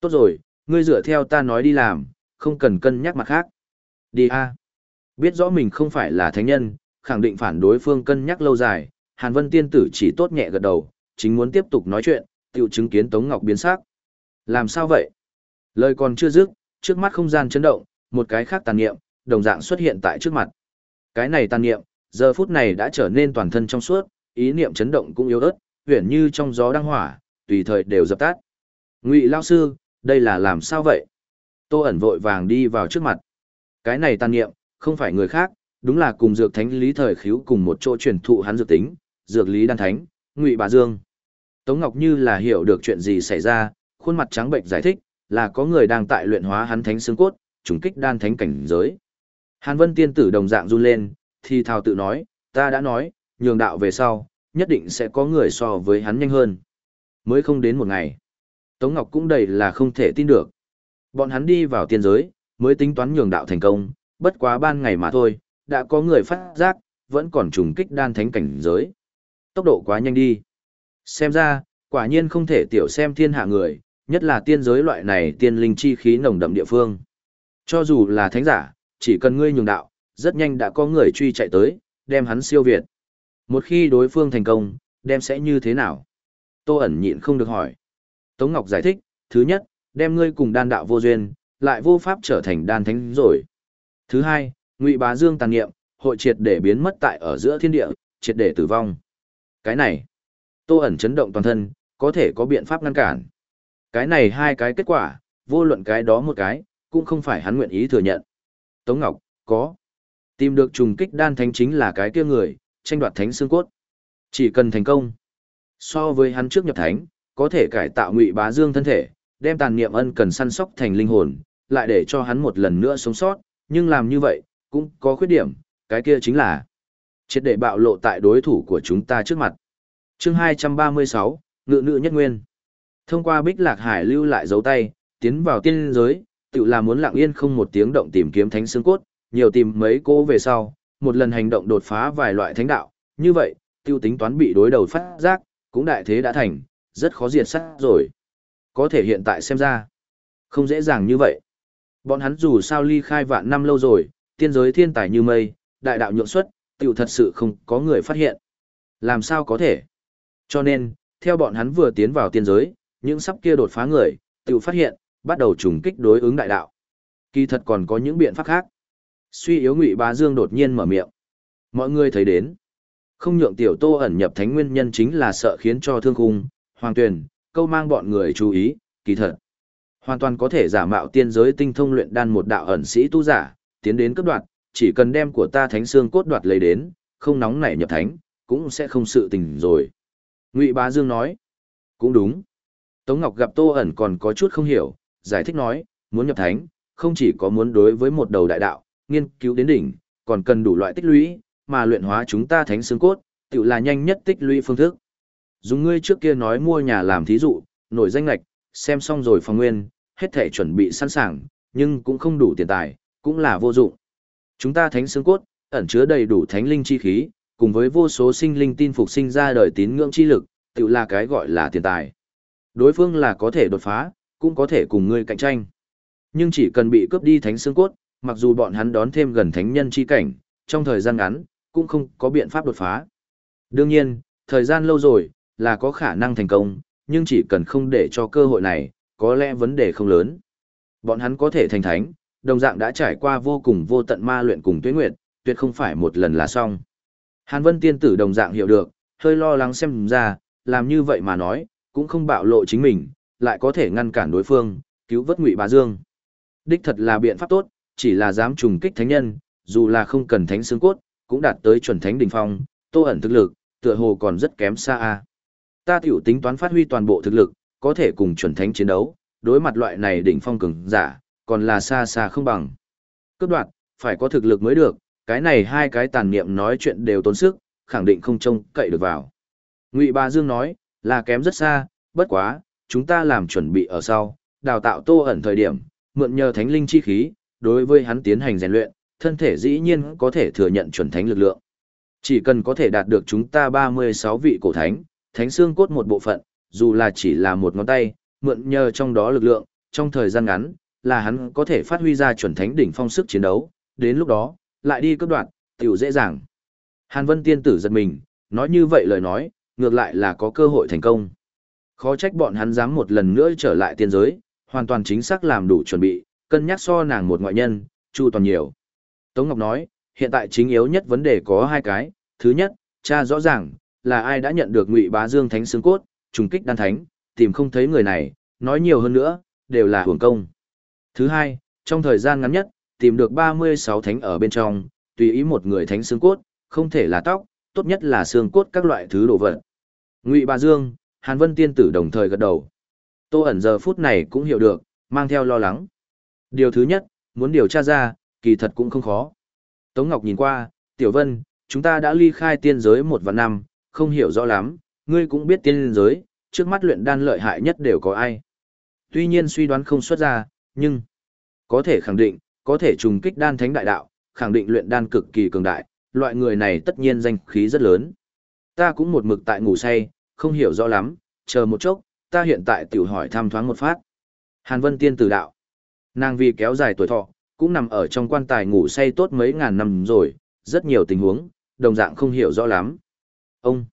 Tốt rồi, ngươi dựa theo ta nói đi làm, không cần cân nhắc mặt khác. Đi a. Biết rõ mình không phải là thánh nhân, khẳng định phản đối phương cân nhắc lâu dài, Hàn Vân tiên tử chỉ tốt nhẹ gật đầu, chính muốn tiếp tục nói chuyện, tiểu chứng kiến Tống Ngọc biến sắc. Làm sao vậy? Lời còn chưa dứt, trước mắt không gian chấn động, một cái khác tàn niệm, đồng dạng xuất hiện tại trước mặt. Cái này tàn niệm, giờ phút này đã trở nên toàn thân trong suốt, ý niệm chấn động cũng yếu ớt, huyền như trong gió đang hỏa, tùy thời đều dập tắt. Ngụy lão sư, đây là làm sao vậy? Tô ẩn vội vàng đi vào trước mặt. Cái này tàn niệm, không phải người khác, đúng là cùng dược thánh lý thời khiếu cùng một chỗ truyền thụ hắn dược tính, dược lý đan thánh, Ngụy Bà Dương. Tống Ngọc như là hiểu được chuyện gì xảy ra, khuôn mặt trắng bệnh giải thích, là có người đang tại luyện hóa hắn thánh xương cốt, trùng kích đan thánh cảnh giới. Hàn Vân tiên tử đồng dạng run lên, thì thào tự nói, ta đã nói, nhường đạo về sau, nhất định sẽ có người so với hắn nhanh hơn. Mới không đến một ngày. Tống Ngọc cũng đầy là không thể tin được. Bọn hắn đi vào tiên giới, mới tính toán nhường đạo thành công, bất quá ban ngày mà thôi, đã có người phát giác, vẫn còn trùng kích đan thánh cảnh giới. Tốc độ quá nhanh đi. Xem ra, quả nhiên không thể tiểu xem thiên hạ người, nhất là tiên giới loại này tiên linh chi khí nồng đậm địa phương. Cho dù là thánh giả, chỉ cần ngươi nhường đạo, rất nhanh đã có người truy chạy tới, đem hắn siêu việt. Một khi đối phương thành công, đem sẽ như thế nào? Tô ẩn nhịn không được hỏi. Tống Ngọc giải thích, thứ nhất, đem ngươi cùng đan đạo vô duyên, lại vô pháp trở thành đan thánh rồi. Thứ hai, Ngụy Bá Dương tàn niệm, hội triệt để biến mất tại ở giữa thiên địa, triệt để tử vong. Cái này, Tô ẩn chấn động toàn thân, có thể có biện pháp ngăn cản. Cái này hai cái kết quả, vô luận cái đó một cái, cũng không phải hắn nguyện ý thừa nhận. Tống Ngọc, có. Tìm được trùng kích đan thánh chính là cái kia người, tranh đoạt thánh xương cốt. Chỉ cần thành công. So với hắn trước nhập thánh, có thể cải tạo ngụy bá dương thân thể, đem tàn niệm ân cần săn sóc thành linh hồn, lại để cho hắn một lần nữa sống sót, nhưng làm như vậy, cũng có khuyết điểm, cái kia chính là triệt để bạo lộ tại đối thủ của chúng ta trước mặt. Chương 236, Ngự nữ nhất nguyên. Thông qua Bích Lạc Hải lưu lại dấu tay, tiến vào tiên giới, tự là muốn lặng yên không một tiếng động tìm kiếm thánh xương cốt, nhiều tìm mấy cô về sau, một lần hành động đột phá vài loại thánh đạo, như vậy, tiêu tính toán bị đối đầu phát giác, cũng đại thế đã thành, rất khó diệt sát rồi. Có thể hiện tại xem ra, không dễ dàng như vậy. Bọn hắn dù sao ly khai vạn năm lâu rồi, tiên giới thiên tài như mây, đại đạo nhượng xuất, tiểu thật sự không có người phát hiện. Làm sao có thể? Cho nên, theo bọn hắn vừa tiến vào tiên giới, những sắp kia đột phá người, tiểu phát hiện, bắt đầu trùng kích đối ứng đại đạo. Kỳ thật còn có những biện pháp khác. Suy yếu Ngụy Bá Dương đột nhiên mở miệng. Mọi người thấy đến, không nhượng tiểu Tô ẩn nhập thánh nguyên nhân chính là sợ khiến cho Thương Khung, Hoàng Tuyền, câu mang bọn người chú ý, kỳ thật. Hoàn toàn có thể giả mạo tiên giới tinh thông luyện đan một đạo ẩn sĩ tu giả, tiến đến cấp đoạt, chỉ cần đem của ta thánh xương cốt đoạt lấy đến, không nóng nảy nhập thánh, cũng sẽ không sự tình rồi. Ngụy Bá Dương nói, cũng đúng. Tống Ngọc gặp Tô ẩn còn có chút không hiểu, giải thích nói, muốn nhập thánh, không chỉ có muốn đối với một đầu đại đạo, nghiên cứu đến đỉnh, còn cần đủ loại tích lũy, mà luyện hóa chúng ta thánh xương cốt, tự là nhanh nhất tích lũy phương thức. Dùng ngươi trước kia nói mua nhà làm thí dụ, nổi danh lạch, xem xong rồi phòng nguyên, hết thể chuẩn bị sẵn sàng, nhưng cũng không đủ tiền tài, cũng là vô dụng. Chúng ta thánh xương cốt, ẩn chứa đầy đủ thánh linh chi khí, cùng với vô số sinh linh tin phục sinh ra đời tín ngưỡng chi lực, tự là cái gọi là tiền tài. Đối phương là có thể đột phá, cũng có thể cùng ngươi cạnh tranh. Nhưng chỉ cần bị cướp đi thánh xương cốt, mặc dù bọn hắn đón thêm gần thánh nhân chi cảnh, trong thời gian ngắn, cũng không có biện pháp đột phá. Đương nhiên, thời gian lâu rồi, là có khả năng thành công, nhưng chỉ cần không để cho cơ hội này, có lẽ vấn đề không lớn. Bọn hắn có thể thành thánh, đồng dạng đã trải qua vô cùng vô tận ma luyện cùng tuyết nguyệt, tuyệt không phải một lần là xong. Hàn Vân tiên tử đồng dạng hiểu được, hơi lo lắng xem ra, làm như vậy mà nói, cũng không bạo lộ chính mình, lại có thể ngăn cản đối phương, cứu vớt Ngụy Bá Dương. Đích thật là biện pháp tốt, chỉ là dám trùng kích thánh nhân, dù là không cần thánh xương cốt, cũng đạt tới chuẩn thánh đỉnh phong, Tô ẩn thực lực, tựa hồ còn rất kém xa a. Ta tiểu tính toán phát huy toàn bộ thực lực, có thể cùng chuẩn thánh chiến đấu, đối mặt loại này đỉnh phong cường giả, còn là xa xa không bằng. Cấp đoạn, phải có thực lực mới được, cái này hai cái tàn niệm nói chuyện đều tốn sức, khẳng định không trông cậy được vào. Ngụy Ba Dương nói, là kém rất xa, bất quá, chúng ta làm chuẩn bị ở sau, đào tạo tô ẩn thời điểm, mượn nhờ thánh linh chi khí, đối với hắn tiến hành rèn luyện, thân thể dĩ nhiên có thể thừa nhận chuẩn thánh lực lượng. Chỉ cần có thể đạt được chúng ta 36 vị cổ thánh, thánh xương cốt một bộ phận, dù là chỉ là một ngón tay, mượn nhờ trong đó lực lượng, trong thời gian ngắn, là hắn có thể phát huy ra chuẩn thánh đỉnh phong sức chiến đấu, đến lúc đó, lại đi cấp đoạn, tiểu dễ dàng. Hàn Vân tiên tử giật mình, nói như vậy lời nói, ngược lại là có cơ hội thành công. Khó trách bọn hắn dám một lần nữa trở lại tiên giới, hoàn toàn chính xác làm đủ chuẩn bị, cân nhắc so nàng một ngoại nhân, chu toàn nhiều. Tống Ngọc nói, hiện tại chính yếu nhất vấn đề có hai cái, thứ nhất, cha rõ ràng, là ai đã nhận được ngụy bá dương thánh xương cốt, trùng kích đan thánh, tìm không thấy người này, nói nhiều hơn nữa, đều là hưởng công. Thứ hai, trong thời gian ngắn nhất, tìm được 36 thánh ở bên trong, tùy ý một người thánh xương cốt, không thể là tóc, tốt nhất là xương cốt các loại thứ đồ vật. Ngụy Bà Dương, Hàn Vân tiên tử đồng thời gật đầu. Tô ẩn giờ phút này cũng hiểu được, mang theo lo lắng. Điều thứ nhất, muốn điều tra ra, kỳ thật cũng không khó. Tống Ngọc nhìn qua, Tiểu Vân, chúng ta đã ly khai tiên giới một và năm, không hiểu rõ lắm, ngươi cũng biết tiên giới, trước mắt luyện đan lợi hại nhất đều có ai. Tuy nhiên suy đoán không xuất ra, nhưng có thể khẳng định, có thể trùng kích đan thánh đại đạo, khẳng định luyện đan cực kỳ cường đại, loại người này tất nhiên danh khí rất lớn. Ta cũng một mực tại ngủ say, không hiểu rõ lắm, chờ một chốc, ta hiện tại tiểu hỏi thăm thoáng một phát. Hàn Vân Tiên tử đạo. Nàng vì kéo dài tuổi thọ, cũng nằm ở trong quan tài ngủ say tốt mấy ngàn năm rồi, rất nhiều tình huống, đồng dạng không hiểu rõ lắm. Ông,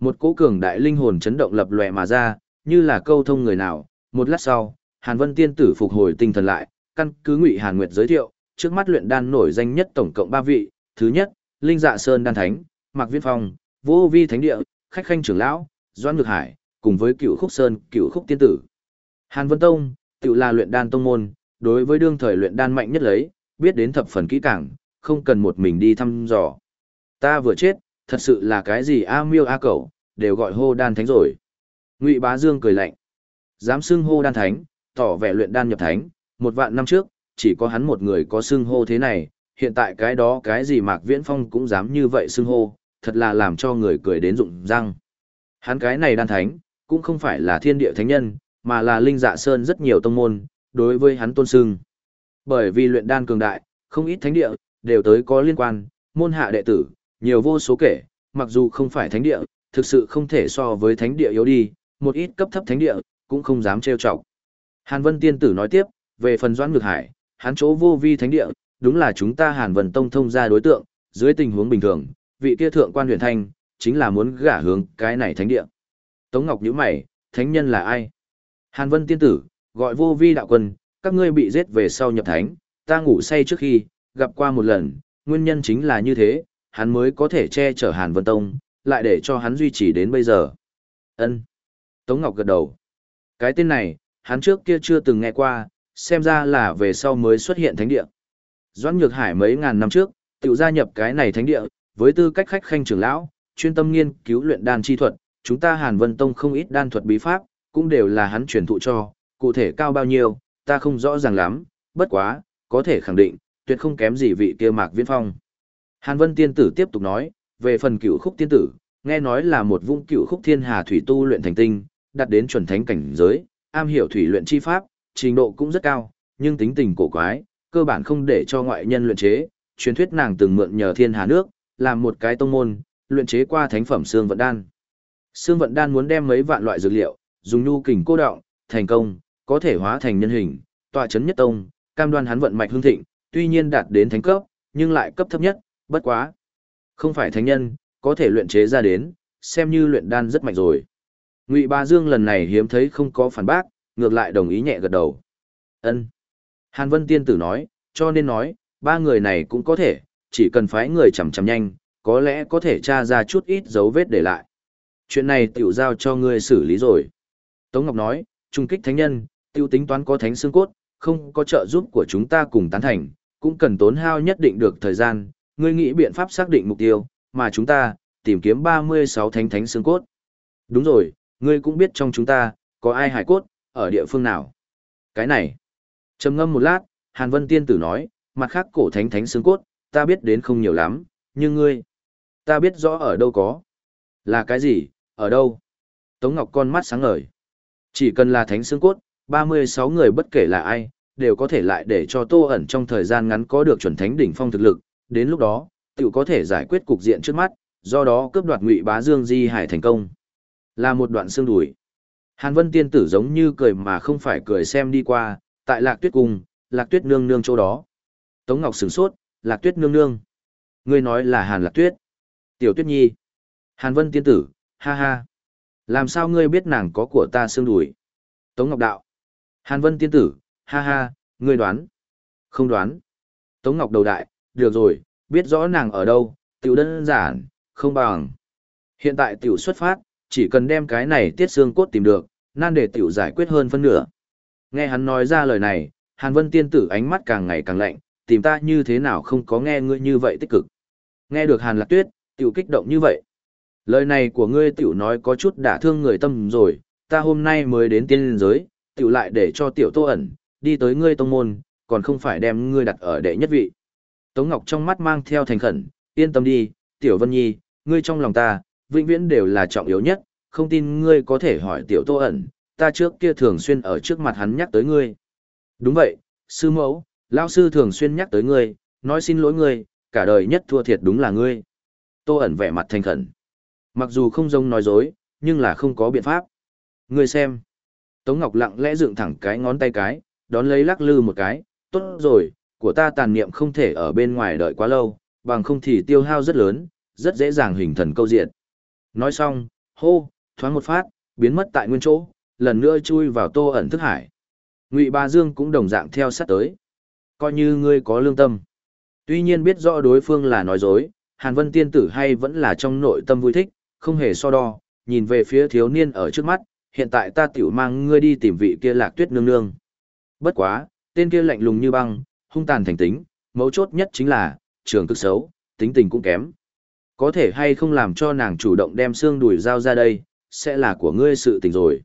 một cỗ cường đại linh hồn chấn động lập lòe mà ra, như là câu thông người nào, một lát sau, Hàn Vân Tiên tử phục hồi tinh thần lại, căn cứ Ngụy Hàn Nguyệt giới thiệu, trước mắt luyện đan nổi danh nhất tổng cộng 3 vị, thứ nhất, Linh Dạ Sơn đan thánh, Mạc Viễn Phong, Vô Vi Thánh Địa, Khách Khanh trưởng lão, Doãn Ngược Hải, cùng với Cựu Khúc Sơn, Cựu Khúc Tiên tử. Hàn Vân Tông, tự là luyện đan tông môn, đối với đương thời luyện đan mạnh nhất lấy, biết đến thập phần kỹ càng, không cần một mình đi thăm dò. Ta vừa chết, thật sự là cái gì a miêu a cẩu, đều gọi hô đan thánh rồi. Ngụy Bá Dương cười lạnh. Dám xưng hô đan thánh, tỏ vẻ luyện đan nhập thánh, một vạn năm trước, chỉ có hắn một người có xưng hô thế này, hiện tại cái đó cái gì Mạc Viễn Phong cũng dám như vậy xưng hô, thật là làm cho người cười đến rụng răng. Hắn cái này đan thánh, cũng không phải là thiên địa thánh nhân, mà là linh dạ sơn rất nhiều tông môn, đối với hắn tôn sưng. Bởi vì luyện đan cường đại, không ít thánh địa, đều tới có liên quan, môn hạ đệ tử, nhiều vô số kể, mặc dù không phải thánh địa, thực sự không thể so với thánh địa yếu đi, một ít cấp thấp thánh địa, cũng không dám trêu chọc. Hàn Vân Tiên Tử nói tiếp, về phần Doãn Ngược Hải, hắn chỗ vô vi thánh địa, đúng là chúng ta Hàn Vân Tông thông ra đối tượng, dưới tình huống bình thường, vị kia thượng quan huyền thanh, chính là muốn gả hướng cái này thánh địa. Tống Ngọc nhíu mày, thánh nhân là ai? Hàn Vân Tiên Tử, gọi vô vi đạo quân, các ngươi bị giết về sau nhập thánh, ta ngủ say trước khi, gặp qua một lần, nguyên nhân chính là như thế, hắn mới có thể che chở Hàn Vân Tông, lại để cho hắn duy trì đến bây giờ. Ân. Tống Ngọc gật đầu. Cái tên này, hắn trước kia chưa từng nghe qua, xem ra là về sau mới xuất hiện thánh địa. Doãn Nhược Hải mấy ngàn năm trước, tự gia nhập cái này thánh địa, với tư cách khách khanh trưởng lão, chuyên tâm nghiên cứu luyện đan chi thuật, chúng ta Hàn Vân Tông không ít đan thuật bí pháp, cũng đều là hắn truyền thụ cho, cụ thể cao bao nhiêu, ta không rõ ràng lắm, bất quá, có thể khẳng định, tuyệt không kém gì vị kia Mạc Viễn Phong. Hàn Vân Tiên Tử tiếp tục nói, về phần cửu khúc tiên tử, nghe nói là một vũng cửu khúc thiên hà thủy tu luyện thành tinh, đạt đến chuẩn thánh cảnh giới, am hiểu thủy luyện chi pháp, trình độ cũng rất cao, nhưng tính tình cổ quái, cơ bản không để cho ngoại nhân luyện chế, truyền thuyết nàng từng mượn nhờ thiên hà nước, làm một cái tông môn, luyện chế qua thánh phẩm xương vận đan. Xương vận đan muốn đem mấy vạn loại dược liệu, dùng nhu kình cô động, thành công, có thể hóa thành nhân hình, tọa chấn nhất tông, cam đoan hắn vận mạch hương thịnh, tuy nhiên đạt đến thánh cấp, nhưng lại cấp thấp nhất, bất quá. Không phải thánh nhân, có thể luyện chế ra đến, xem như luyện đan rất mạnh rồi. Ngụy Ba Dương lần này hiếm thấy không có phản bác, ngược lại đồng ý nhẹ gật đầu. Ân. Hàn Vân Tiên Tử nói, cho nên nói, ba người này cũng có thể, chỉ cần phái người chậm chậm nhanh, có lẽ có thể tra ra chút ít dấu vết để lại. Chuyện này tiểu giao cho ngươi xử lý rồi. Tống Ngọc nói, trung kích thánh nhân, tiêu tính toán có thánh xương cốt, không có trợ giúp của chúng ta cùng tán thành, cũng cần tốn hao nhất định được thời gian, ngươi nghĩ biện pháp xác định mục tiêu, mà chúng ta, tìm kiếm 36 thánh thánh xương cốt. Đúng rồi, ngươi cũng biết trong chúng ta, có ai hải cốt, ở địa phương nào. Cái này, trầm ngâm một lát, Hàn Vân Tiên Tử nói, mặt khác cổ thánh thánh xương cốt, ta biết đến không nhiều lắm, nhưng ngươi, ta biết rõ ở đâu có. Là cái gì, ở đâu? Tống Ngọc con mắt sáng ngời. Chỉ cần là thánh xương cốt, 36 người bất kể là ai, đều có thể lại để cho Tô ẩn trong thời gian ngắn có được chuẩn thánh đỉnh phong thực lực, đến lúc đó, tự có thể giải quyết cục diện trước mắt, do đó cướp đoạt Ngụy Bá Dương Di Hải thành công. Là một đoạn xương đùi. Hàn Vân tiên tử giống như cười mà không phải cười xem đi qua, tại Lạc Tuyết cung, Lạc Tuyết nương nương chỗ đó. Tống Ngọc sửng sốt, Lạc Tuyết nương nương. Ngươi nói là Hàn Lạc Tuyết. Tiểu Tuyết Nhi. Hàn Vân tiên tử, ha ha. Làm sao ngươi biết nàng có của ta xương đùi? Tống Ngọc đạo. Hàn Vân tiên tử, ha ha, ngươi đoán. Không đoán. Tống Ngọc đầu đại, được rồi, biết rõ nàng ở đâu, tiểu đơn giản, không bằng. Hiện tại tiểu xuất phát, chỉ cần đem cái này tiết xương cốt tìm được, nan để tiểu giải quyết hơn phân nửa. Nghe hắn nói ra lời này, Hàn Vân tiên tử ánh mắt càng ngày càng lạnh, tìm ta như thế nào không có nghe ngươi như vậy tích cực. Nghe được Hàn Lạc Tuyết, tiểu kích động như vậy. Lời này của ngươi tiểu nói có chút đả thương người tâm rồi, ta hôm nay mới đến tiên giới, tiểu lại để cho tiểu tô ẩn, đi tới ngươi tông môn, còn không phải đem ngươi đặt ở đệ nhất vị. Tống Ngọc trong mắt mang theo thành khẩn, yên tâm đi, tiểu Vân Nhi, ngươi trong lòng ta, vĩnh viễn đều là trọng yếu nhất, không tin ngươi có thể hỏi tiểu tô ẩn, ta trước kia thường xuyên ở trước mặt hắn nhắc tới ngươi. Đúng vậy, sư mẫu, lão sư thường xuyên nhắc tới ngươi, nói xin lỗi ngươi, cả đời nhất thua thiệt đúng là ngươi. Tô ẩn vẻ mặt thành khẩn. Mặc dù không giống nói dối, nhưng là không có biện pháp. Ngươi xem. Tống Ngọc lặng lẽ dựng thẳng cái ngón tay cái, đón lấy lắc lư một cái, tốt rồi, của ta tàn niệm không thể ở bên ngoài đợi quá lâu, bằng không thì tiêu hao rất lớn, rất dễ dàng hình thần câu diện. Nói xong, hô, thoáng một phát, biến mất tại nguyên chỗ, lần nữa chui vào tô ẩn thức hải. Ngụy Ba Dương cũng đồng dạng theo sát tới. Coi như ngươi có lương tâm. Tuy nhiên biết rõ đối phương là nói dối, Hàn Vân tiên tử hay vẫn là trong nội tâm vui thích, không hề so đo, nhìn về phía thiếu niên ở trước mắt, hiện tại ta tiểu mang ngươi đi tìm vị kia lạc tuyết nương nương. Bất quá, tên kia lạnh lùng như băng, hung tàn thành tính, mấu chốt nhất chính là, trường cực xấu, tính tình cũng kém. Có thể hay không làm cho nàng chủ động đem xương đùi dao ra đây, sẽ là của ngươi sự tình rồi.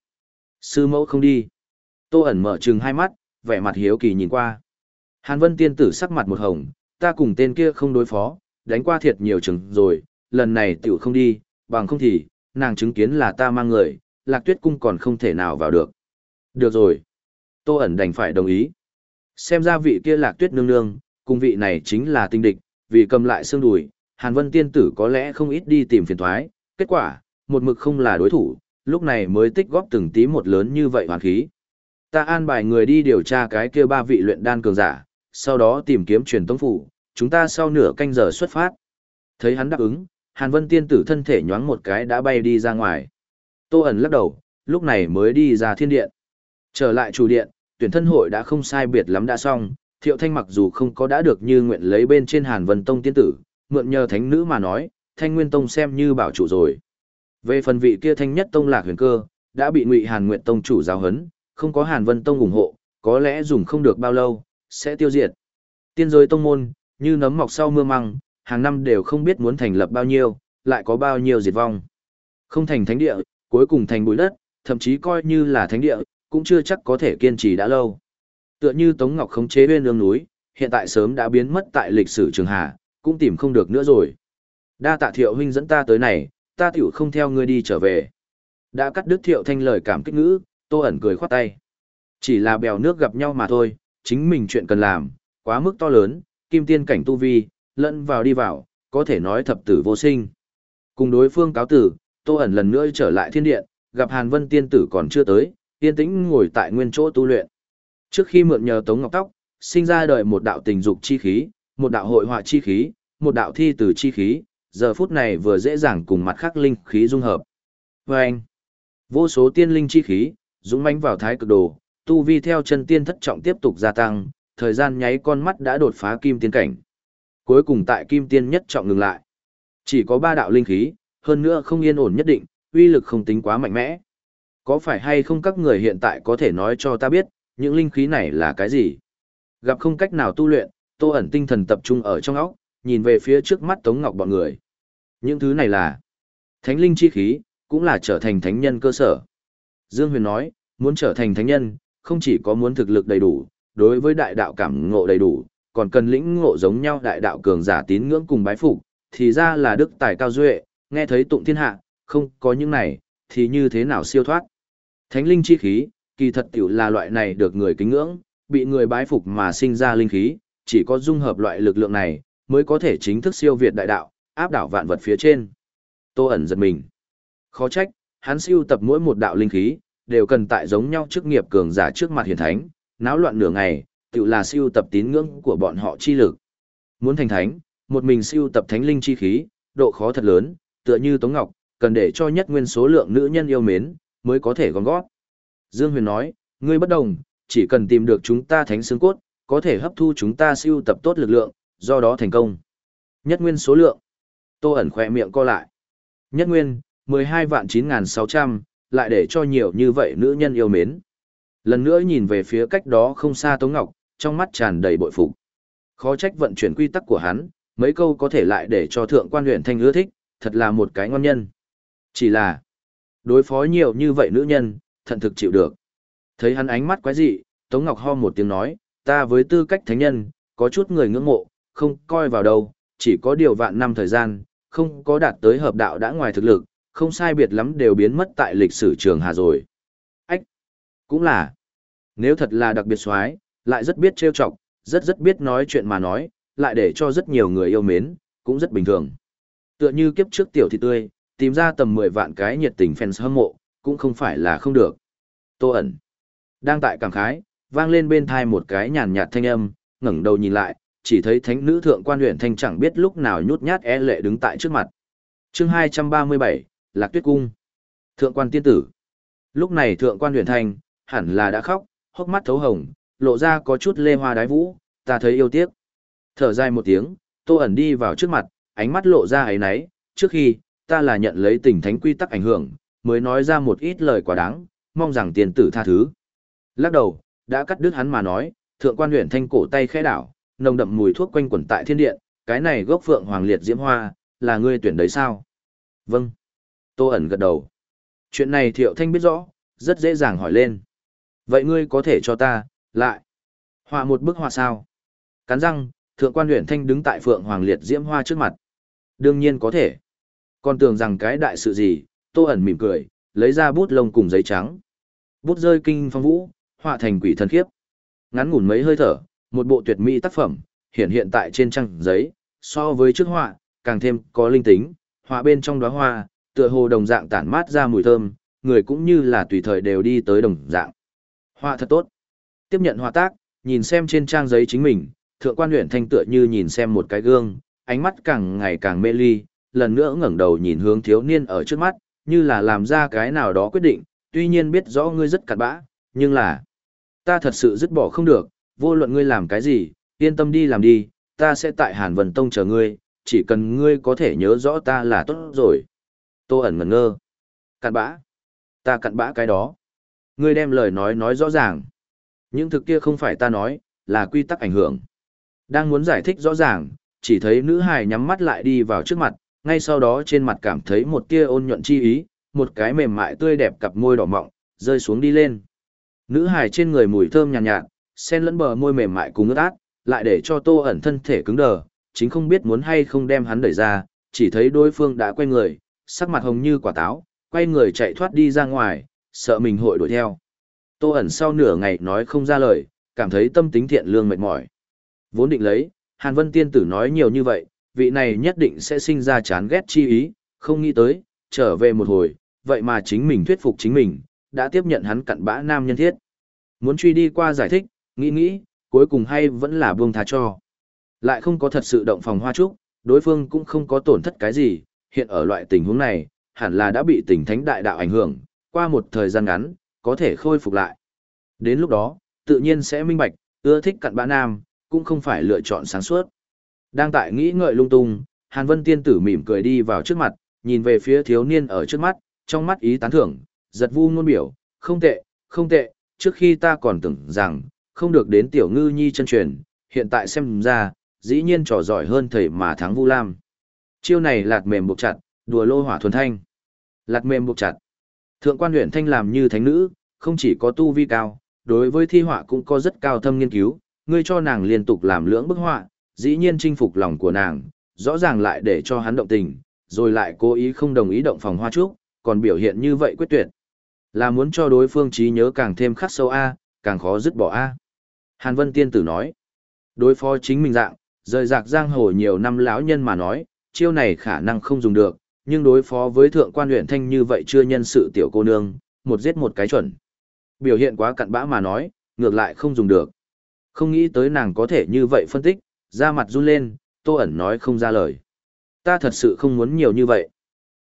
Sư mẫu không đi. Tô ẩn mở trừng hai mắt, vẻ mặt hiếu kỳ nhìn qua. Hàn Vân tiên tử sắc mặt một hồng, ta cùng tên kia không đối phó, đánh qua thiệt nhiều chừng rồi, lần này tiểu không đi, bằng không thì, nàng chứng kiến là ta mang người, lạc tuyết cung còn không thể nào vào được. Được rồi. Tô ẩn đành phải đồng ý. Xem ra vị kia lạc tuyết nương nương, cùng vị này chính là tinh địch, vì cầm lại xương đùi, Hàn Vân tiên tử có lẽ không ít đi tìm phiền thoái, kết quả, một mực không là đối thủ, lúc này mới tích góp từng tí một lớn như vậy hoàn khí. Ta an bài người đi điều tra cái kia ba vị luyện đan cường giả, sau đó tìm kiếm truyền tông phủ, chúng ta sau nửa canh giờ xuất phát. Thấy hắn đáp ứng, Hàn Vân tiên tử thân thể nhoáng một cái đã bay đi ra ngoài. Tô ẩn lắc đầu, lúc này mới đi ra thiên điện. Trở lại chủ điện, tuyển thân hội đã không sai biệt lắm đã xong, Thiệu Thanh mặc dù không có đã được như nguyện lấy bên trên Hàn Vân Tông tiên tử, mượn nhờ thánh nữ mà nói, Thanh Nguyên Tông xem như bảo chủ rồi. Về phần vị kia Thanh Nhất Tông Lạc Huyền Cơ, đã bị Ngụy Hàn Nguyệt Tông chủ giáo hấn, không có Hàn Vân Tông ủng hộ, có lẽ dùng không được bao lâu, sẽ tiêu diệt. Tiên giới tông môn, như nấm mọc sau mưa măng, hàng năm đều không biết muốn thành lập bao nhiêu, lại có bao nhiêu diệt vong. Không thành thánh địa, cuối cùng thành bụi đất, thậm chí coi như là thánh địa, cũng chưa chắc có thể kiên trì đã lâu. Tựa như Tống Ngọc khống chế bên lương núi, hiện tại sớm đã biến mất tại lịch sử trường hà, cũng tìm không được nữa rồi. Đa tạ thiệu huynh dẫn ta tới này, ta tiểu không theo ngươi đi trở về. Đã cắt đứt thiệu thanh lời cảm kích ngữ, tô ẩn cười khoát tay. Chỉ là bèo nước gặp nhau mà thôi, chính mình chuyện cần làm, quá mức to lớn, kim tiên cảnh tu vi, lẫn vào đi vào, có thể nói thập tử vô sinh. Cùng đối phương cáo tử, tô ẩn lần nữa trở lại thiên điện, gặp Hàn Vân tiên tử còn chưa tới, tiên tĩnh ngồi tại nguyên chỗ tu luyện. Trước khi mượn nhờ Tống Ngọc Tóc, sinh ra đời một đạo tình dục chi khí, một đạo hội họa chi khí, một đạo thi từ chi khí, giờ phút này vừa dễ dàng cùng mặt khác linh khí dung hợp. Và anh, vô số tiên linh chi khí, dũng mãnh vào thái cực đồ, tu vi theo chân tiên thất trọng tiếp tục gia tăng, thời gian nháy con mắt đã đột phá kim tiên cảnh. Cuối cùng tại kim tiên nhất trọng ngừng lại. Chỉ có ba đạo linh khí, hơn nữa không yên ổn nhất định, uy lực không tính quá mạnh mẽ. Có phải hay không các người hiện tại có thể nói cho ta biết, những linh khí này là cái gì? Gặp không cách nào tu luyện, tô ẩn tinh thần tập trung ở trong óc, nhìn về phía trước mắt Tống Ngọc bọn người. Những thứ này là thánh linh chi khí, cũng là trở thành thánh nhân cơ sở. Dương Huyền nói, muốn trở thành thánh nhân, không chỉ có muốn thực lực đầy đủ, đối với đại đạo cảm ngộ đầy đủ, còn cần lĩnh ngộ giống nhau đại đạo cường giả tín ngưỡng cùng bái phục, thì ra là đức tài cao duệ, nghe thấy tụng thiên hạ, không có những này, thì như thế nào siêu thoát. Thánh linh chi khí, kỳ thật tiểu là loại này được người kính ngưỡng, bị người bái phục mà sinh ra linh khí, chỉ có dung hợp loại lực lượng này, mới có thể chính thức siêu việt đại đạo, áp đảo vạn vật phía trên. Tô ẩn giật mình. Khó trách, hắn siêu tập mỗi một đạo linh khí, đều cần tại giống nhau chức nghiệp cường giả trước mặt hiển thánh, náo loạn nửa ngày, tự là siêu tập tín ngưỡng của bọn họ chi lực. Muốn thành thánh, một mình siêu tập thánh linh chi khí, độ khó thật lớn, tựa như Tống Ngọc, cần để cho nhất nguyên số lượng nữ nhân yêu mến, mới có thể gom gót. Dương Huyền nói, ngươi bất đồng, chỉ cần tìm được chúng ta thánh xương cốt, có thể hấp thu chúng ta siêu tập tốt lực lượng, do đó thành công. Nhất nguyên số lượng. Tô ẩn khỏe miệng co lại. Nhất nguyên, 12 vạn 9.600, lại để cho nhiều như vậy nữ nhân yêu mến. Lần nữa nhìn về phía cách đó không xa Tống Ngọc, trong mắt tràn đầy bội phục. Khó trách vận chuyển quy tắc của hắn, mấy câu có thể lại để cho thượng quan huyện thanh ưa thích, thật là một cái ngon nhân. Chỉ là, đối phó nhiều như vậy nữ nhân, thận thực chịu được. Thấy hắn ánh mắt quái dị, Tống Ngọc ho một tiếng nói, ta với tư cách thánh nhân, có chút người ngưỡng mộ, không coi vào đâu, chỉ có điều vạn năm thời gian, không có đạt tới hợp đạo đã ngoài thực lực, không sai biệt lắm đều biến mất tại lịch sử trường hà rồi. Ách! Cũng là, nếu thật là đặc biệt xoái, lại rất biết trêu chọc, rất rất biết nói chuyện mà nói, lại để cho rất nhiều người yêu mến, cũng rất bình thường. Tựa như kiếp trước tiểu thị tươi, tìm ra tầm 10 vạn cái nhiệt tình fans hâm mộ, cũng không phải là không được. Tô ẩn. Đang tại cảm khái, vang lên bên thai một cái nhàn nhạt thanh âm, ngẩng đầu nhìn lại, chỉ thấy thánh nữ thượng quan huyện thanh chẳng biết lúc nào nhút nhát e lệ đứng tại trước mặt. chương 237, Lạc Tuyết Cung. Thượng quan tiên tử. Lúc này thượng quan huyện thanh, hẳn là đã khóc, hốc mắt thấu hồng, lộ ra có chút lê hoa đái vũ, ta thấy yêu tiếc. Thở dài một tiếng, tô ẩn đi vào trước mặt, ánh mắt lộ ra ấy náy, trước khi, ta là nhận lấy tình thánh quy tắc ảnh hưởng, mới nói ra một ít lời quá đáng, mong rằng tiền tử tha thứ. Lắc đầu, đã cắt đứt hắn mà nói, thượng quan huyện thanh cổ tay khẽ đảo, nồng đậm mùi thuốc quanh quẩn tại thiên điện, cái này gốc phượng hoàng liệt diễm hoa, là ngươi tuyển đấy sao? Vâng. Tô ẩn gật đầu. Chuyện này thiệu thanh biết rõ, rất dễ dàng hỏi lên. Vậy ngươi có thể cho ta, lại, họa một bức họa sao? Cắn răng, thượng quan huyện thanh đứng tại phượng hoàng liệt diễm hoa trước mặt. Đương nhiên có thể. Còn tưởng rằng cái đại sự gì, tô ẩn mỉm cười, lấy ra bút lông cùng giấy trắng. Bút rơi kinh phong vũ, họa thành quỷ thần khiếp. Ngắn ngủn mấy hơi thở, một bộ tuyệt mỹ tác phẩm, hiện hiện tại trên trang giấy, so với trước họa, càng thêm có linh tính, họa bên trong đóa hoa, tựa hồ đồng dạng tản mát ra mùi thơm, người cũng như là tùy thời đều đi tới đồng dạng. Họa thật tốt. Tiếp nhận họa tác, nhìn xem trên trang giấy chính mình, thượng quan huyện thanh tựa như nhìn xem một cái gương, ánh mắt càng ngày càng mê ly, lần nữa ngẩng đầu nhìn hướng thiếu niên ở trước mắt, như là làm ra cái nào đó quyết định, tuy nhiên biết rõ ngươi rất cặn bã, nhưng là ta thật sự dứt bỏ không được, vô luận ngươi làm cái gì, yên tâm đi làm đi, ta sẽ tại Hàn Vân Tông chờ ngươi, chỉ cần ngươi có thể nhớ rõ ta là tốt rồi. Tô ẩn ngẩn ngơ. Cặn bã. Ta cặn bã cái đó. Ngươi đem lời nói nói rõ ràng. Những thực kia không phải ta nói, là quy tắc ảnh hưởng. Đang muốn giải thích rõ ràng, chỉ thấy nữ hài nhắm mắt lại đi vào trước mặt, ngay sau đó trên mặt cảm thấy một tia ôn nhuận chi ý, một cái mềm mại tươi đẹp cặp môi đỏ mọng, rơi xuống đi lên. Nữ hài trên người mùi thơm nhàn nhạt, nhạt, sen lẫn bờ môi mềm mại cùng ướt át, lại để cho Tô ẩn thân thể cứng đờ, chính không biết muốn hay không đem hắn đẩy ra, chỉ thấy đối phương đã quay người, sắc mặt hồng như quả táo, quay người chạy thoát đi ra ngoài, sợ mình hội đuổi theo. Tô ẩn sau nửa ngày nói không ra lời, cảm thấy tâm tính thiện lương mệt mỏi. Vốn định lấy, Hàn Vân Tiên Tử nói nhiều như vậy, vị này nhất định sẽ sinh ra chán ghét chi ý, không nghĩ tới, trở về một hồi, vậy mà chính mình thuyết phục chính mình, đã tiếp nhận hắn cặn bã nam nhân thiết. Muốn truy đi qua giải thích, nghĩ nghĩ, cuối cùng hay vẫn là buông tha cho. Lại không có thật sự động phòng hoa trúc, đối phương cũng không có tổn thất cái gì, hiện ở loại tình huống này, hẳn là đã bị tình thánh đại đạo ảnh hưởng, qua một thời gian ngắn, có thể khôi phục lại. Đến lúc đó, tự nhiên sẽ minh bạch, ưa thích cặn bã nam, cũng không phải lựa chọn sáng suốt. Đang tại nghĩ ngợi lung tung, Hàn Vân Tiên tử mỉm cười đi vào trước mặt, nhìn về phía thiếu niên ở trước mắt, trong mắt ý tán thưởng, giật vu ngôn biểu, không tệ, không tệ, trước khi ta còn tưởng rằng, không được đến tiểu ngư nhi chân truyền, hiện tại xem ra, dĩ nhiên trò giỏi hơn thầy mà thắng Vu Lam. Chiêu này lạt mềm buộc chặt, đùa lô hỏa thuần thanh. Lạt mềm buộc chặt. Thượng quan huyện thanh làm như thánh nữ, không chỉ có tu vi cao, đối với thi họa cũng có rất cao thâm nghiên cứu, ngươi cho nàng liên tục làm lưỡng bức họa, dĩ nhiên chinh phục lòng của nàng, rõ ràng lại để cho hắn động tình, rồi lại cố ý không đồng ý động phòng hoa trúc, còn biểu hiện như vậy quyết tuyệt. Là muốn cho đối phương trí nhớ càng thêm khắc sâu A, càng khó dứt bỏ A. Hàn Vân Tiên Tử nói, đối phó chính mình dạng, rời rạc giang hồ nhiều năm lão nhân mà nói, chiêu này khả năng không dùng được, nhưng đối phó với thượng quan luyện thanh như vậy chưa nhân sự tiểu cô nương, một giết một cái chuẩn. Biểu hiện quá cặn bã mà nói, ngược lại không dùng được. Không nghĩ tới nàng có thể như vậy phân tích, da mặt run lên, tô ẩn nói không ra lời. Ta thật sự không muốn nhiều như vậy.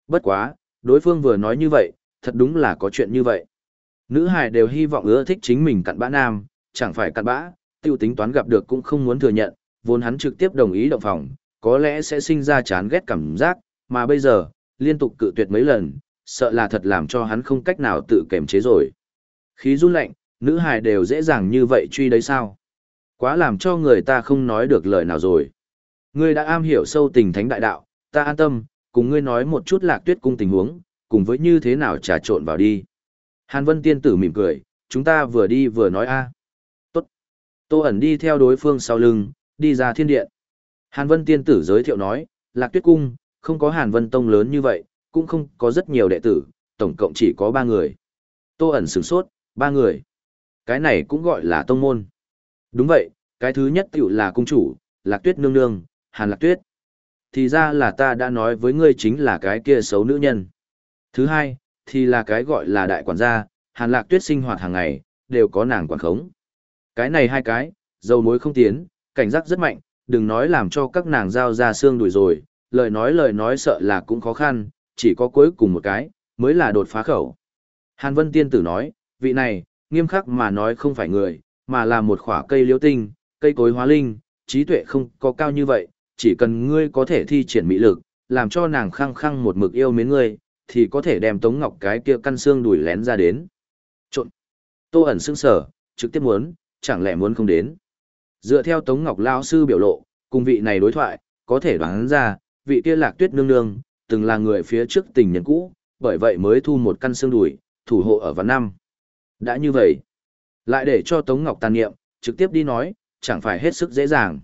Bất quá, đối phương vừa nói như vậy, thật đúng là có chuyện như vậy. Nữ hài đều hy vọng ưa thích chính mình cặn bã nam, chẳng phải cặn bã, tiêu tính toán gặp được cũng không muốn thừa nhận, vốn hắn trực tiếp đồng ý động phòng, có lẽ sẽ sinh ra chán ghét cảm giác, mà bây giờ, liên tục cự tuyệt mấy lần, sợ là thật làm cho hắn không cách nào tự kiềm chế rồi. Khí run lạnh, nữ hài đều dễ dàng như vậy truy đấy sao? Quá làm cho người ta không nói được lời nào rồi. Ngươi đã am hiểu sâu tình thánh đại đạo, ta an tâm, cùng ngươi nói một chút lạc tuyết cung tình huống, cùng với như thế nào trà trộn vào đi. Hàn Vân Tiên Tử mỉm cười, chúng ta vừa đi vừa nói a. Tô ẩn đi theo đối phương sau lưng, đi ra thiên điện. Hàn Vân Tiên Tử giới thiệu nói, lạc tuyết cung, không có Hàn Vân Tông lớn như vậy, cũng không có rất nhiều đệ tử, tổng cộng chỉ có ba người. Tô ẩn sửng sốt, ba người. Cái này cũng gọi là tông môn. Đúng vậy, cái thứ nhất tiểu là cung chủ, lạc tuyết nương nương, hàn lạc tuyết. Thì ra là ta đã nói với ngươi chính là cái kia xấu nữ nhân. Thứ hai, thì là cái gọi là đại quản gia, hàn lạc tuyết sinh hoạt hàng ngày, đều có nàng quản khống. Cái này hai cái, dầu mối không tiến, cảnh giác rất mạnh, đừng nói làm cho các nàng giao ra xương đuổi rồi, lời nói lời nói sợ là cũng khó khăn, chỉ có cuối cùng một cái, mới là đột phá khẩu. Hàn Vân Tiên Tử nói, vị này, nghiêm khắc mà nói không phải người, mà là một khỏa cây liễu tinh, cây cối hóa linh, trí tuệ không có cao như vậy, chỉ cần ngươi có thể thi triển mỹ lực, làm cho nàng khăng khăng một mực yêu mến ngươi, thì có thể đem Tống Ngọc cái kia căn xương đuổi lén ra đến. Trộn. Tô ẩn sững sở, trực tiếp muốn, chẳng lẽ muốn không đến. Dựa theo Tống Ngọc lao sư biểu lộ, cùng vị này đối thoại, có thể đoán ra, vị kia lạc tuyết nương nương, từng là người phía trước tình nhân cũ, bởi vậy mới thu một căn xương đùi, thủ hộ ở văn năm. Đã như vậy, lại để cho Tống Ngọc tàn nghiệm, trực tiếp đi nói, chẳng phải hết sức dễ dàng.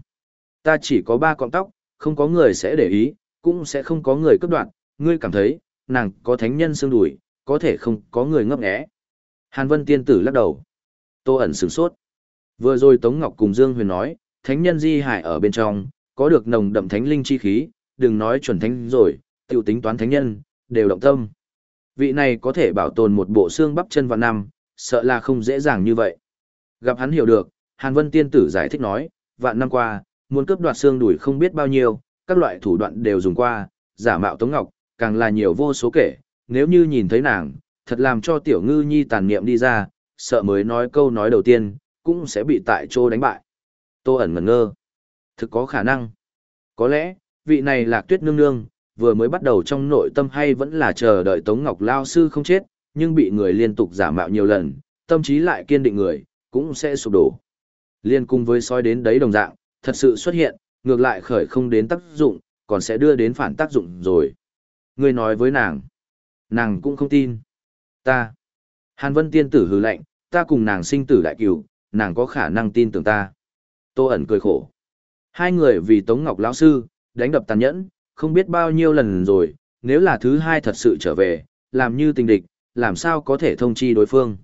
Ta chỉ có ba cọng tóc, không có người sẽ để ý, cũng sẽ không có người cấp đoạn, ngươi cảm thấy, nàng có thánh nhân xương đùi, có thể không có người ngấp nghé. Hàn Vân Tiên Tử lắc đầu. Tô ẩn sửng sốt. Vừa rồi Tống Ngọc cùng Dương Huyền nói, thánh nhân di hải ở bên trong, có được nồng đậm thánh linh chi khí, đừng nói chuẩn thánh rồi, tiểu tính toán thánh nhân, đều động tâm. Vị này có thể bảo tồn một bộ xương bắp chân vạn năm, sợ là không dễ dàng như vậy. Gặp hắn hiểu được, Hàn Vân Tiên Tử giải thích nói, vạn năm qua, muốn cướp đoạt xương đùi không biết bao nhiêu, các loại thủ đoạn đều dùng qua, giả mạo Tống Ngọc, càng là nhiều vô số kể, nếu như nhìn thấy nàng, thật làm cho tiểu ngư nhi tàn niệm đi ra, sợ mới nói câu nói đầu tiên, cũng sẽ bị tại chỗ đánh bại. Tô ẩn ngẩn ngơ. Thực có khả năng. Có lẽ, vị này lạc tuyết nương nương, vừa mới bắt đầu trong nội tâm hay vẫn là chờ đợi Tống Ngọc Lao Sư không chết, nhưng bị người liên tục giả mạo nhiều lần, tâm trí lại kiên định người, cũng sẽ sụp đổ. Liên cung với soi đến đấy đồng dạng, thật sự xuất hiện, ngược lại khởi không đến tác dụng, còn sẽ đưa đến phản tác dụng rồi. Người nói với nàng, nàng cũng không tin. Ta, Hàn Vân Tiên tử hứ lệnh, ta cùng nàng sinh tử đại cửu, nàng có khả năng tin tưởng ta. Tô ẩn cười khổ. Hai người vì Tống Ngọc lão sư, đánh đập tàn nhẫn, không biết bao nhiêu lần rồi, nếu là thứ hai thật sự trở về, làm như tình địch, làm sao có thể thông chi đối phương.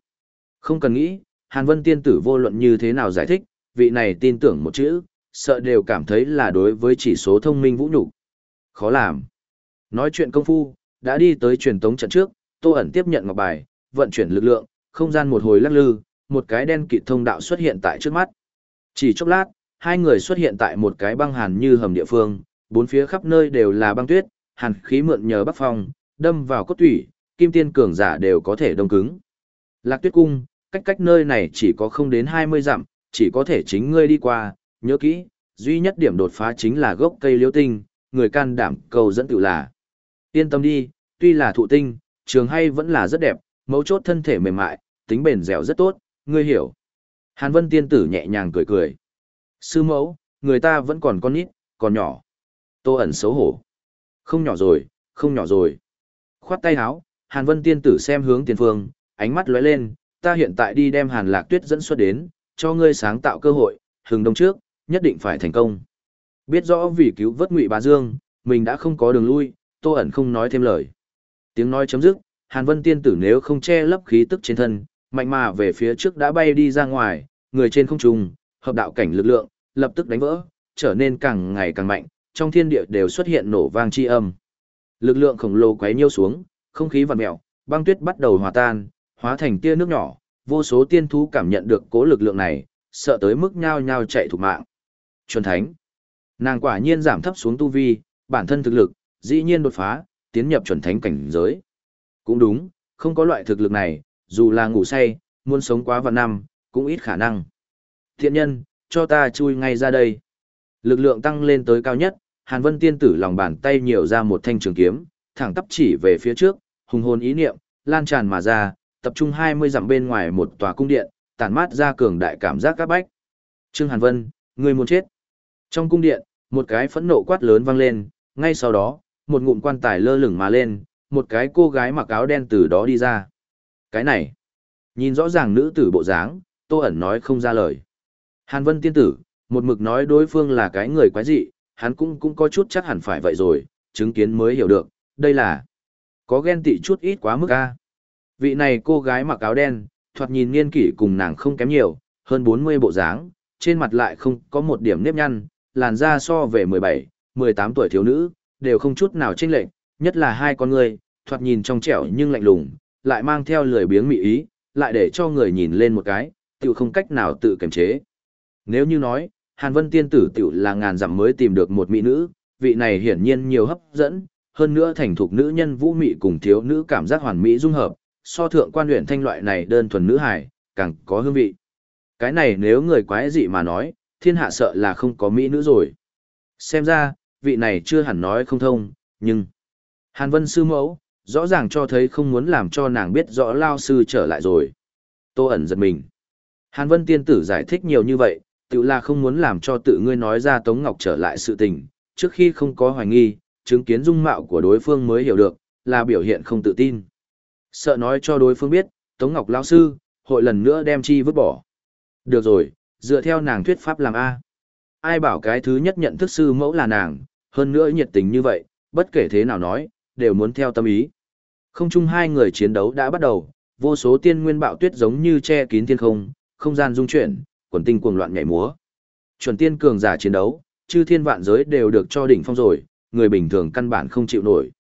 Không cần nghĩ, Hàn Vân tiên tử vô luận như thế nào giải thích, vị này tin tưởng một chữ, sợ đều cảm thấy là đối với chỉ số thông minh vũ nhục. Khó làm. Nói chuyện công phu, đã đi tới truyền tống trận trước, Tô ẩn tiếp nhận ngọc bài, vận chuyển lực lượng, không gian một hồi lắc lư, một cái đen kịt thông đạo xuất hiện tại trước mắt. Chỉ chốc lát, hai người xuất hiện tại một cái băng hàn như hầm địa phương, bốn phía khắp nơi đều là băng tuyết, hàn khí mượn nhờ bắc phong, đâm vào cốt tủy, kim tiên cường giả đều có thể đông cứng. Lạc Tuyết cung, cách cách nơi này chỉ có không đến 20 dặm, chỉ có thể chính ngươi đi qua, nhớ kỹ, duy nhất điểm đột phá chính là gốc cây liễu tinh, người can đảm cầu dẫn tự là. Yên tâm đi, tuy là thụ tinh, trường hay vẫn là rất đẹp, mấu chốt thân thể mềm mại, tính bền dẻo rất tốt, ngươi hiểu. Hàn Vân tiên tử nhẹ nhàng cười cười. Sư mẫu, người ta vẫn còn con nít, còn nhỏ. Tô ẩn xấu hổ. Không nhỏ rồi, không nhỏ rồi. Khoát tay áo, Hàn Vân tiên tử xem hướng tiền phương, ánh mắt lóe lên, ta hiện tại đi đem Hàn Lạc Tuyết dẫn xuất đến, cho ngươi sáng tạo cơ hội, hừng đông trước, nhất định phải thành công. Biết rõ vì cứu vớt Ngụy Bá Dương, mình đã không có đường lui, Tô ẩn không nói thêm lời. Tiếng nói chấm dứt, Hàn Vân tiên tử nếu không che lấp khí tức trên thân, mạnh mà về phía trước đã bay đi ra ngoài, người trên không trung, hợp đạo cảnh lực lượng, lập tức đánh vỡ, trở nên càng ngày càng mạnh, trong thiên địa đều xuất hiện nổ vang chi âm. Lực lượng khổng lồ quấy nhiêu xuống, không khí vặn mèo, băng tuyết bắt đầu hòa tan, hóa thành tia nước nhỏ, vô số tiên thú cảm nhận được cố lực lượng này, sợ tới mức nhao nhao chạy thủ mạng. Chuẩn thánh. Nàng quả nhiên giảm thấp xuống tu vi, bản thân thực lực, dĩ nhiên đột phá, tiến nhập chuẩn thánh cảnh giới. Cũng đúng, không có loại thực lực này, dù là ngủ say, muốn sống quá vạn năm, cũng ít khả năng. Thiện nhân, cho ta chui ngay ra đây. Lực lượng tăng lên tới cao nhất, Hàn Vân tiên tử lòng bàn tay nhiều ra một thanh trường kiếm, thẳng tắp chỉ về phía trước, hùng hồn ý niệm, lan tràn mà ra, tập trung 20 dặm bên ngoài một tòa cung điện, tản mát ra cường đại cảm giác các bách. Trương Hàn Vân, người muốn chết. Trong cung điện, một cái phẫn nộ quát lớn vang lên, ngay sau đó, một ngụm quan tài lơ lửng mà lên, một cái cô gái mặc áo đen từ đó đi ra. Cái này, nhìn rõ ràng nữ tử bộ dáng, Tô ẩn nói không ra lời. Hàn Vân tiên tử, một mực nói đối phương là cái người quái dị, hắn cũng cũng có chút chắc hẳn phải vậy rồi, chứng kiến mới hiểu được, đây là có ghen tị chút ít quá mức a. Vị này cô gái mặc áo đen, thoạt nhìn niên kỷ cùng nàng không kém nhiều, hơn 40 bộ dáng, trên mặt lại không có một điểm nếp nhăn, làn da so về 17, 18 tuổi thiếu nữ, đều không chút nào chênh lệch, nhất là hai con người, thoạt nhìn trong trẻo nhưng lạnh lùng, lại mang theo lười biếng mị ý, lại để cho người nhìn lên một cái, tiểu không cách nào tự kiềm chế. Nếu như nói, Hàn Vân tiên tử tiểu là ngàn dặm mới tìm được một mỹ nữ, vị này hiển nhiên nhiều hấp dẫn, hơn nữa thành thục nữ nhân vũ mị cùng thiếu nữ cảm giác hoàn mỹ dung hợp, so thượng quan luyện thanh loại này đơn thuần nữ hài, càng có hương vị. Cái này nếu người quái dị mà nói, thiên hạ sợ là không có mỹ nữ rồi. Xem ra, vị này chưa hẳn nói không thông, nhưng... Hàn Vân sư mẫu, rõ ràng cho thấy không muốn làm cho nàng biết rõ lao sư trở lại rồi. Tô ẩn giật mình. Hàn Vân tiên tử giải thích nhiều như vậy, tự là không muốn làm cho tự ngươi nói ra Tống Ngọc trở lại sự tình, trước khi không có hoài nghi, chứng kiến dung mạo của đối phương mới hiểu được, là biểu hiện không tự tin. Sợ nói cho đối phương biết, Tống Ngọc lão sư, hội lần nữa đem chi vứt bỏ. Được rồi, dựa theo nàng thuyết pháp làm A. Ai bảo cái thứ nhất nhận thức sư mẫu là nàng, hơn nữa nhiệt tình như vậy, bất kể thế nào nói, đều muốn theo tâm ý. Không chung hai người chiến đấu đã bắt đầu, vô số tiên nguyên bạo tuyết giống như che kín thiên không, không gian dung chuyển, quần tinh cuồng loạn nhảy múa. Chuẩn tiên cường giả chiến đấu, chư thiên vạn giới đều được cho đỉnh phong rồi, người bình thường căn bản không chịu nổi.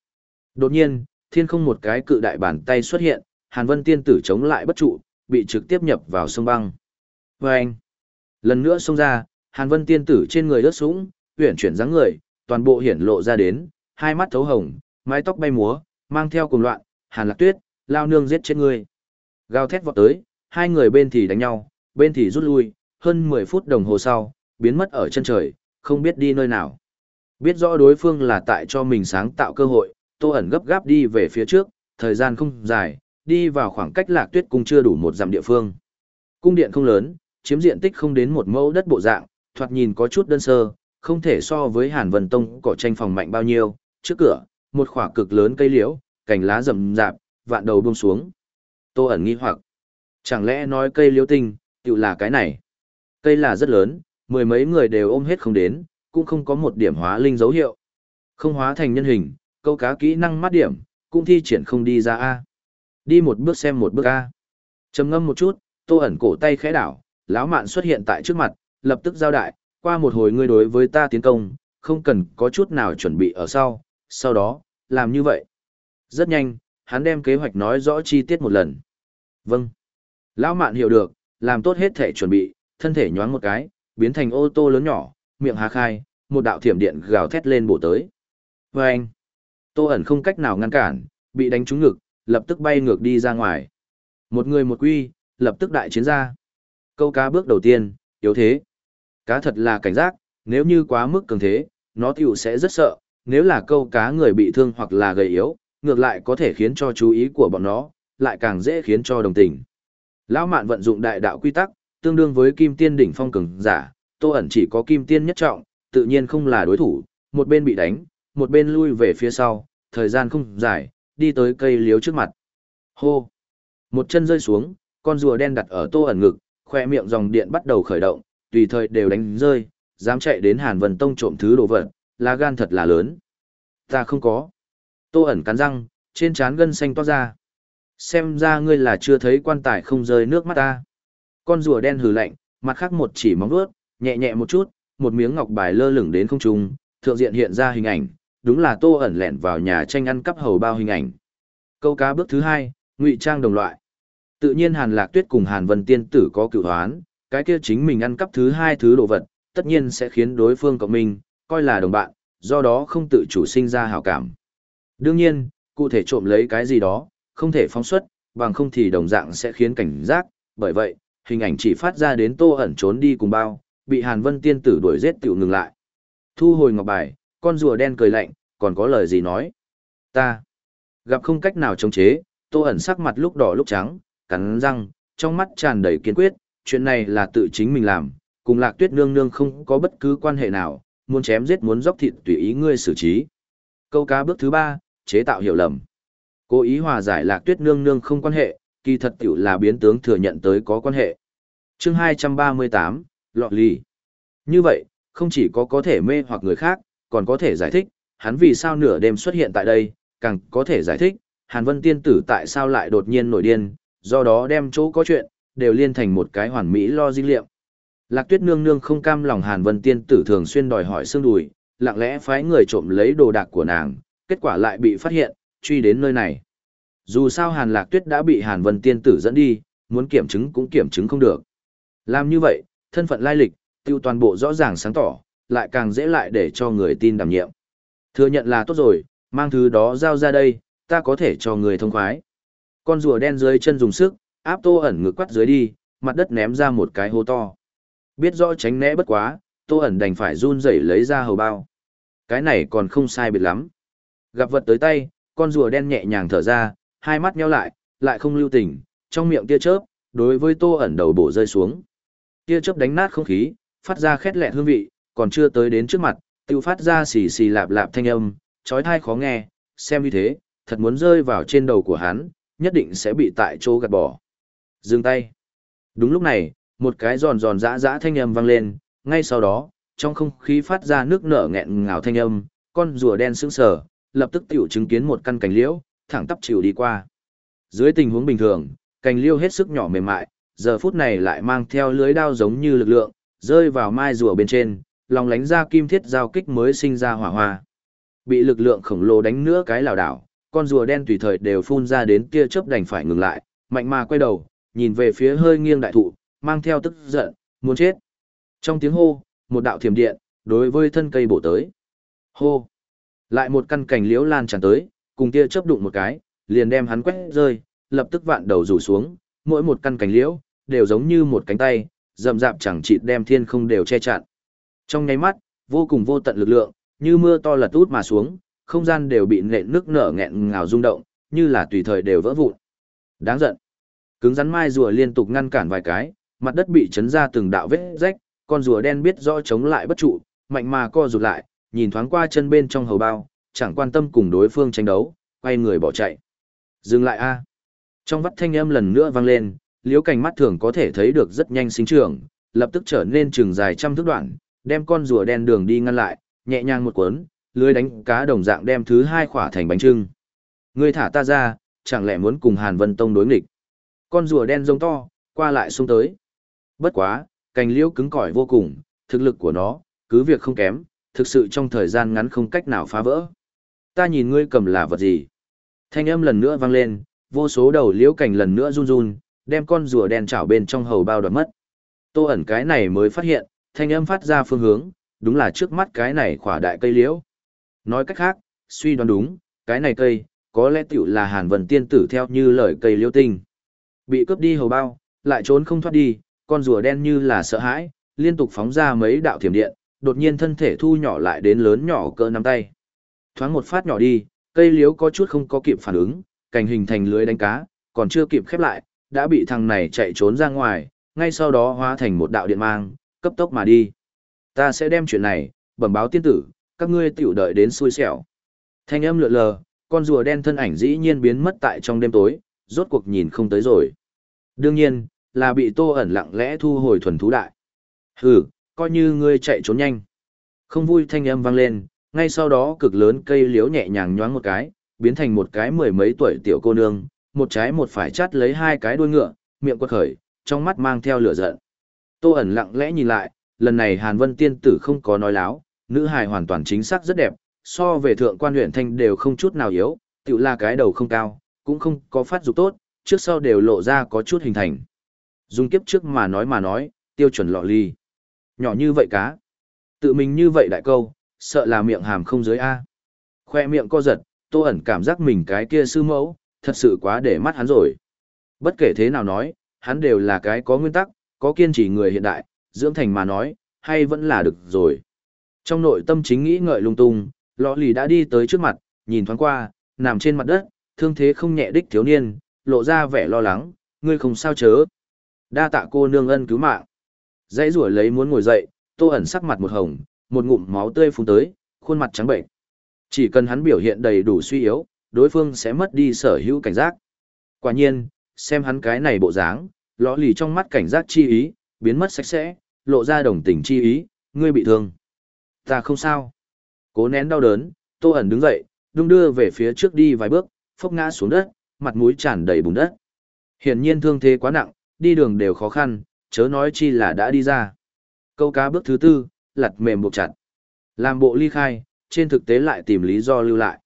Đột nhiên, thiên không một cái cự đại bàn tay xuất hiện, Hàn Vân tiên tử chống lại bất trụ, bị trực tiếp nhập vào sông băng. Và anh, lần nữa xông ra, Hàn Vân tiên tử trên người ướt sũng, uyển chuyển dáng người, toàn bộ hiển lộ ra đến, hai mắt thấu hồng, mái tóc bay múa, mang theo cùng loạn, Hàn Lạc Tuyết, lao nương giết chết người. Gào thét vọt tới, hai người bên thì đánh nhau, bên thì rút lui, hơn 10 phút đồng hồ sau, biến mất ở chân trời, không biết đi nơi nào. Biết rõ đối phương là tại cho mình sáng tạo cơ hội, Tô ẩn gấp gáp đi về phía trước, thời gian không dài, đi vào khoảng cách Lạc Tuyết cung chưa đủ một dặm địa phương. Cung điện không lớn, chiếm diện tích không đến một mẫu đất bộ dạng, thoạt nhìn có chút đơn sơ, không thể so với Hàn Vân Tông cỏ tranh phòng mạnh bao nhiêu. Trước cửa, một khỏa cực lớn cây liễu, cành lá rậm rạp, vạn đầu buông xuống. Tô ẩn nghi hoặc, chẳng lẽ nói cây liễu tinh, tự là cái này? Cây là rất lớn, mười mấy người đều ôm hết không đến, cũng không có một điểm hóa linh dấu hiệu. Không hóa thành nhân hình, câu cá kỹ năng mắt điểm, cũng thi triển không đi ra A. Đi một bước xem một bước A. trầm ngâm một chút, tô ẩn cổ tay khẽ đảo, lão mạn xuất hiện tại trước mặt, lập tức giao đại, qua một hồi ngươi đối với ta tiến công, không cần có chút nào chuẩn bị ở sau, sau đó, làm như vậy. Rất nhanh, hắn đem kế hoạch nói rõ chi tiết một lần. Vâng. Lão mạn hiểu được, làm tốt hết thể chuẩn bị, thân thể nhoáng một cái, biến thành ô tô lớn nhỏ, miệng há khai, một đạo thiểm điện gào thét lên bổ tới. Và anh, tô ẩn không cách nào ngăn cản, bị đánh trúng ngực, lập tức bay ngược đi ra ngoài. Một người một quy, lập tức đại chiến ra. Câu cá bước đầu tiên, yếu thế. Cá thật là cảnh giác, nếu như quá mức cường thế, nó tiểu sẽ rất sợ, nếu là câu cá người bị thương hoặc là gầy yếu, ngược lại có thể khiến cho chú ý của bọn nó, lại càng dễ khiến cho đồng tình. Lão mạn vận dụng đại đạo quy tắc, tương đương với kim tiên đỉnh phong cường giả, tô ẩn chỉ có kim tiên nhất trọng, tự nhiên không là đối thủ, một bên bị đánh, một bên lui về phía sau, thời gian không dài, đi tới cây liếu trước mặt. Hô! Một chân rơi xuống, con rùa đen đặt ở tô ẩn ngực, khoe miệng dòng điện bắt đầu khởi động, tùy thời đều đánh rơi, dám chạy đến Hàn Vân Tông trộm thứ đồ vật, lá gan thật là lớn. Ta không có. Tô ẩn cắn răng, trên trán gân xanh toát ra. Xem ra ngươi là chưa thấy quan tài không rơi nước mắt ta. Con rùa đen hừ lạnh, mặt khác một chỉ móng vuốt, nhẹ nhẹ một chút, một miếng ngọc bài lơ lửng đến không trung, thượng diện hiện ra hình ảnh, đúng là Tô ẩn lẻn vào nhà tranh ăn cắp hầu bao hình ảnh. Câu cá bước thứ hai, ngụy trang đồng loại. Tự nhiên Hàn Lạc Tuyết cùng Hàn Vân Tiên tử có cựu hoán, cái kia chính mình ăn cắp thứ hai thứ đồ vật, tất nhiên sẽ khiến đối phương cộng mình, coi là đồng bạn, do đó không tự chủ sinh ra hảo cảm. Đương nhiên, cụ thể trộm lấy cái gì đó, không thể phóng xuất, bằng không thì đồng dạng sẽ khiến cảnh giác, bởi vậy, hình ảnh chỉ phát ra đến tô ẩn trốn đi cùng bao, bị Hàn Vân tiên tử đuổi giết tiểu ngừng lại. Thu hồi ngọc bài, con rùa đen cười lạnh, còn có lời gì nói? Ta gặp không cách nào chống chế, tô ẩn sắc mặt lúc đỏ lúc trắng, cắn răng, trong mắt tràn đầy kiên quyết, chuyện này là tự chính mình làm, cùng lạc tuyết nương nương không có bất cứ quan hệ nào, muốn chém giết muốn dốc thịt tùy ý ngươi xử trí. Câu cá bước thứ ba, chế tạo hiểu lầm. Cố ý hòa giải lạc tuyết nương nương không quan hệ, kỳ thật tiểu là biến tướng thừa nhận tới có quan hệ. chương 238, lọ lì. Như vậy, không chỉ có có thể mê hoặc người khác, còn có thể giải thích, hắn vì sao nửa đêm xuất hiện tại đây, càng có thể giải thích, Hàn Vân Tiên Tử tại sao lại đột nhiên nổi điên, do đó đem chỗ có chuyện, đều liên thành một cái hoàn mỹ lo di liệm Lạc Tuyết Nương Nương không cam lòng Hàn Vân Tiên Tử thường xuyên đòi hỏi xương đùi, lặng lẽ phái người trộm lấy đồ đạc của nàng, kết quả lại bị phát hiện, truy đến nơi này. Dù sao Hàn Lạc Tuyết đã bị Hàn Vân Tiên Tử dẫn đi, muốn kiểm chứng cũng kiểm chứng không được. Làm như vậy, thân phận lai lịch, tiêu toàn bộ rõ ràng sáng tỏ, lại càng dễ lại để cho người tin đảm nhiệm. Thừa nhận là tốt rồi, mang thứ đó giao ra đây, ta có thể cho người thông khoái. Con rùa đen dưới chân dùng sức, áp tô ẩn ngực quắt dưới đi, mặt đất ném ra một cái hố to. Biết rõ tránh né bất quá, tô ẩn đành phải run rẩy lấy ra hầu bao. Cái này còn không sai biệt lắm. Gặp vật tới tay, con rùa đen nhẹ nhàng thở ra, hai mắt nheo lại, lại không lưu tình, trong miệng tia chớp, đối với tô ẩn đầu bổ rơi xuống. Tia chớp đánh nát không khí, phát ra khét lẹ hương vị, còn chưa tới đến trước mặt, tiêu phát ra xì xì lạp lạp thanh âm, chói tai khó nghe, xem như thế, thật muốn rơi vào trên đầu của hắn, nhất định sẽ bị tại chỗ gạt bỏ. Dừng tay. Đúng lúc này, một cái giòn giòn giã giã thanh âm vang lên, ngay sau đó, trong không khí phát ra nước nở nghẹn ngào thanh âm, con rùa đen sững sờ, lập tức tiểu chứng kiến một căn cành liễu, thẳng tắp chịu đi qua. Dưới tình huống bình thường, cành liễu hết sức nhỏ mềm mại, giờ phút này lại mang theo lưới đao giống như lực lượng, rơi vào mai rùa bên trên, lòng lánh ra kim thiết giao kích mới sinh ra hỏa hoa. Bị lực lượng khổng lồ đánh nữa cái lảo đảo, con rùa đen tùy thời đều phun ra đến tia chớp đành phải ngừng lại, mạnh mà quay đầu, nhìn về phía hơi nghiêng đại thụ, mang theo tức giận, muốn chết. Trong tiếng hô, một đạo thiểm điện, đối với thân cây bổ tới. Hô! Lại một căn cành liễu lan tràn tới, cùng tia chớp đụng một cái, liền đem hắn quét rơi, lập tức vạn đầu rủ xuống, mỗi một căn cành liễu, đều giống như một cánh tay, rậm rạp chẳng chịt đem thiên không đều che chặn. Trong nháy mắt, vô cùng vô tận lực lượng, như mưa to lật út mà xuống, không gian đều bị nện nước nở nghẹn ngào rung động, như là tùy thời đều vỡ vụn. Đáng giận. Cứng rắn mai rùa liên tục ngăn cản vài cái, mặt đất bị chấn ra từng đạo vết rách, con rùa đen biết rõ chống lại bất trụ, mạnh mà co rụt lại, nhìn thoáng qua chân bên trong hầu bao, chẳng quan tâm cùng đối phương tranh đấu, quay người bỏ chạy. Dừng lại a. Trong vắt thanh âm lần nữa vang lên, liếu cảnh mắt thường có thể thấy được rất nhanh sinh trưởng, lập tức trở nên trường dài trăm thước đoạn, đem con rùa đen đường đi ngăn lại, nhẹ nhàng một cuốn, lưới đánh cá đồng dạng đem thứ hai khỏa thành bánh trưng. Ngươi thả ta ra, chẳng lẽ muốn cùng Hàn Vân Tông đối nghịch? Con rùa đen rống to, qua lại xuống tới. Bất quá, cành liễu cứng cỏi vô cùng, thực lực của nó, cứ việc không kém, thực sự trong thời gian ngắn không cách nào phá vỡ. Ta nhìn ngươi cầm là vật gì? Thanh âm lần nữa vang lên, vô số đầu liễu cành lần nữa run run, đem con rùa đen chảo bên trong hầu bao đoạt mất. Tô ẩn cái này mới phát hiện, thanh âm phát ra phương hướng, đúng là trước mắt cái này khỏa đại cây liễu. Nói cách khác, suy đoán đúng, cái này cây, có lẽ tiểu là Hàn Vân Tiên Tử theo như lời cây liễu tinh. Bị cướp đi hầu bao, lại trốn không thoát đi, con rùa đen như là sợ hãi, liên tục phóng ra mấy đạo thiểm điện, đột nhiên thân thể thu nhỏ lại đến lớn nhỏ cỡ nắm tay. Thoáng một phát nhỏ đi, cây liễu có chút không có kịp phản ứng, cành hình thành lưới đánh cá, còn chưa kịp khép lại, đã bị thằng này chạy trốn ra ngoài, ngay sau đó hóa thành một đạo điện mang, cấp tốc mà đi. Ta sẽ đem chuyện này, bẩm báo tiên tử, các ngươi tiểu đợi đến xui xẻo. Thanh âm lượn lờ, con rùa đen thân ảnh dĩ nhiên biến mất tại trong đêm tối, rốt cuộc nhìn không tới rồi. Đương nhiên, là bị tô ẩn lặng lẽ thu hồi thuần thú đại. Hừ, coi như ngươi chạy trốn nhanh. Không vui thanh âm vang lên, ngay sau đó cực lớn cây liếu nhẹ nhàng nhoáng một cái, biến thành một cái mười mấy tuổi tiểu cô nương, một trái một phải chắt lấy hai cái đuôi ngựa, miệng quật khởi, trong mắt mang theo lửa giận. Tô ẩn lặng lẽ nhìn lại, lần này Hàn Vân tiên tử không có nói láo, nữ hài hoàn toàn chính xác rất đẹp, so về thượng quan huyện thanh đều không chút nào yếu, tự là cái đầu không cao, cũng không có phát dục tốt, trước sau đều lộ ra có chút hình thành. Dùng kiếp trước mà nói mà nói, tiêu chuẩn lọ ly. Nhỏ như vậy cá. Tự mình như vậy đại câu, sợ là miệng hàm không dưới A. Khoe miệng co giật, tô ẩn cảm giác mình cái kia sư mẫu, thật sự quá để mắt hắn rồi. Bất kể thế nào nói, hắn đều là cái có nguyên tắc, có kiên trì người hiện đại, dưỡng thành mà nói, hay vẫn là được rồi. Trong nội tâm chính nghĩ ngợi lung tung, lọ lì đã đi tới trước mặt, nhìn thoáng qua, nằm trên mặt đất, thương thế không nhẹ đích thiếu niên, lộ ra vẻ lo lắng, ngươi không sao chớ. Đa tạ cô nương ân cứu mạng. Dãy rủa lấy muốn ngồi dậy, tô ẩn sắc mặt một hồng, một ngụm máu tươi phun tới, khuôn mặt trắng bệnh. Chỉ cần hắn biểu hiện đầy đủ suy yếu, đối phương sẽ mất đi sở hữu cảnh giác. Quả nhiên, xem hắn cái này bộ dáng, lõ lì trong mắt cảnh giác chi ý, biến mất sạch sẽ, lộ ra đồng tình chi ý, ngươi bị thương. Ta không sao. Cố nén đau đớn, tô ẩn đứng dậy, đung đưa về phía trước đi vài bước, phốc ngã xuống đất, mặt mũi tràn đầy bùn đất. Hiển nhiên thương thế quá nặng, đi đường đều khó khăn, chớ nói chi là đã đi ra. Câu cá bước thứ tư, lặt mềm buộc chặt. Làm bộ ly khai, trên thực tế lại tìm lý do lưu lại.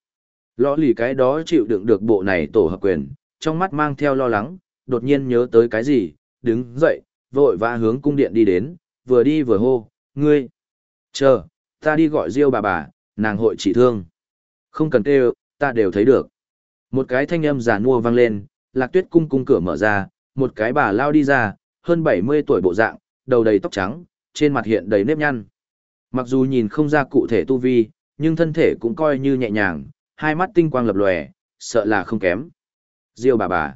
Lõ lì cái đó chịu đựng được bộ này tổ hợp quyền, trong mắt mang theo lo lắng, đột nhiên nhớ tới cái gì, đứng dậy, vội vã hướng cung điện đi đến, vừa đi vừa hô, ngươi, chờ, ta đi gọi riêu bà bà, nàng hội chỉ thương. Không cần kêu, ta đều thấy được. Một cái thanh âm giả nua vang lên, lạc tuyết cung cung cửa mở ra, một cái bà lao đi ra, hơn 70 tuổi bộ dạng, đầu đầy tóc trắng, trên mặt hiện đầy nếp nhăn. Mặc dù nhìn không ra cụ thể tu vi, nhưng thân thể cũng coi như nhẹ nhàng, hai mắt tinh quang lập lòe, sợ là không kém. Diêu bà bà.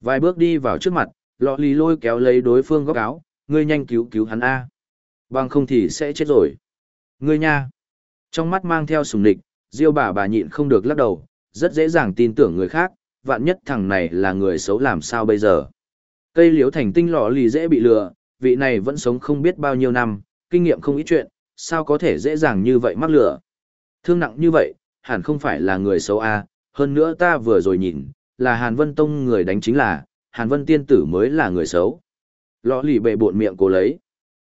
Vài bước đi vào trước mặt, lọ lì lôi kéo lấy đối phương góc áo, ngươi nhanh cứu cứu hắn A. Bằng không thì sẽ chết rồi. Ngươi nha. Trong mắt mang theo sùng địch, Diêu bà bà nhịn không được lắc đầu, rất dễ dàng tin tưởng người khác, vạn nhất thằng này là người xấu làm sao bây giờ. Cây liễu thành tinh lọ lì dễ bị lừa, vị này vẫn sống không biết bao nhiêu năm, kinh nghiệm không ít chuyện, sao có thể dễ dàng như vậy mắc lừa. Thương nặng như vậy, hẳn không phải là người xấu a hơn nữa ta vừa rồi nhìn, là Hàn Vân Tông người đánh chính là, Hàn Vân Tiên Tử mới là người xấu. Lọ lì bệ bộn miệng cố lấy.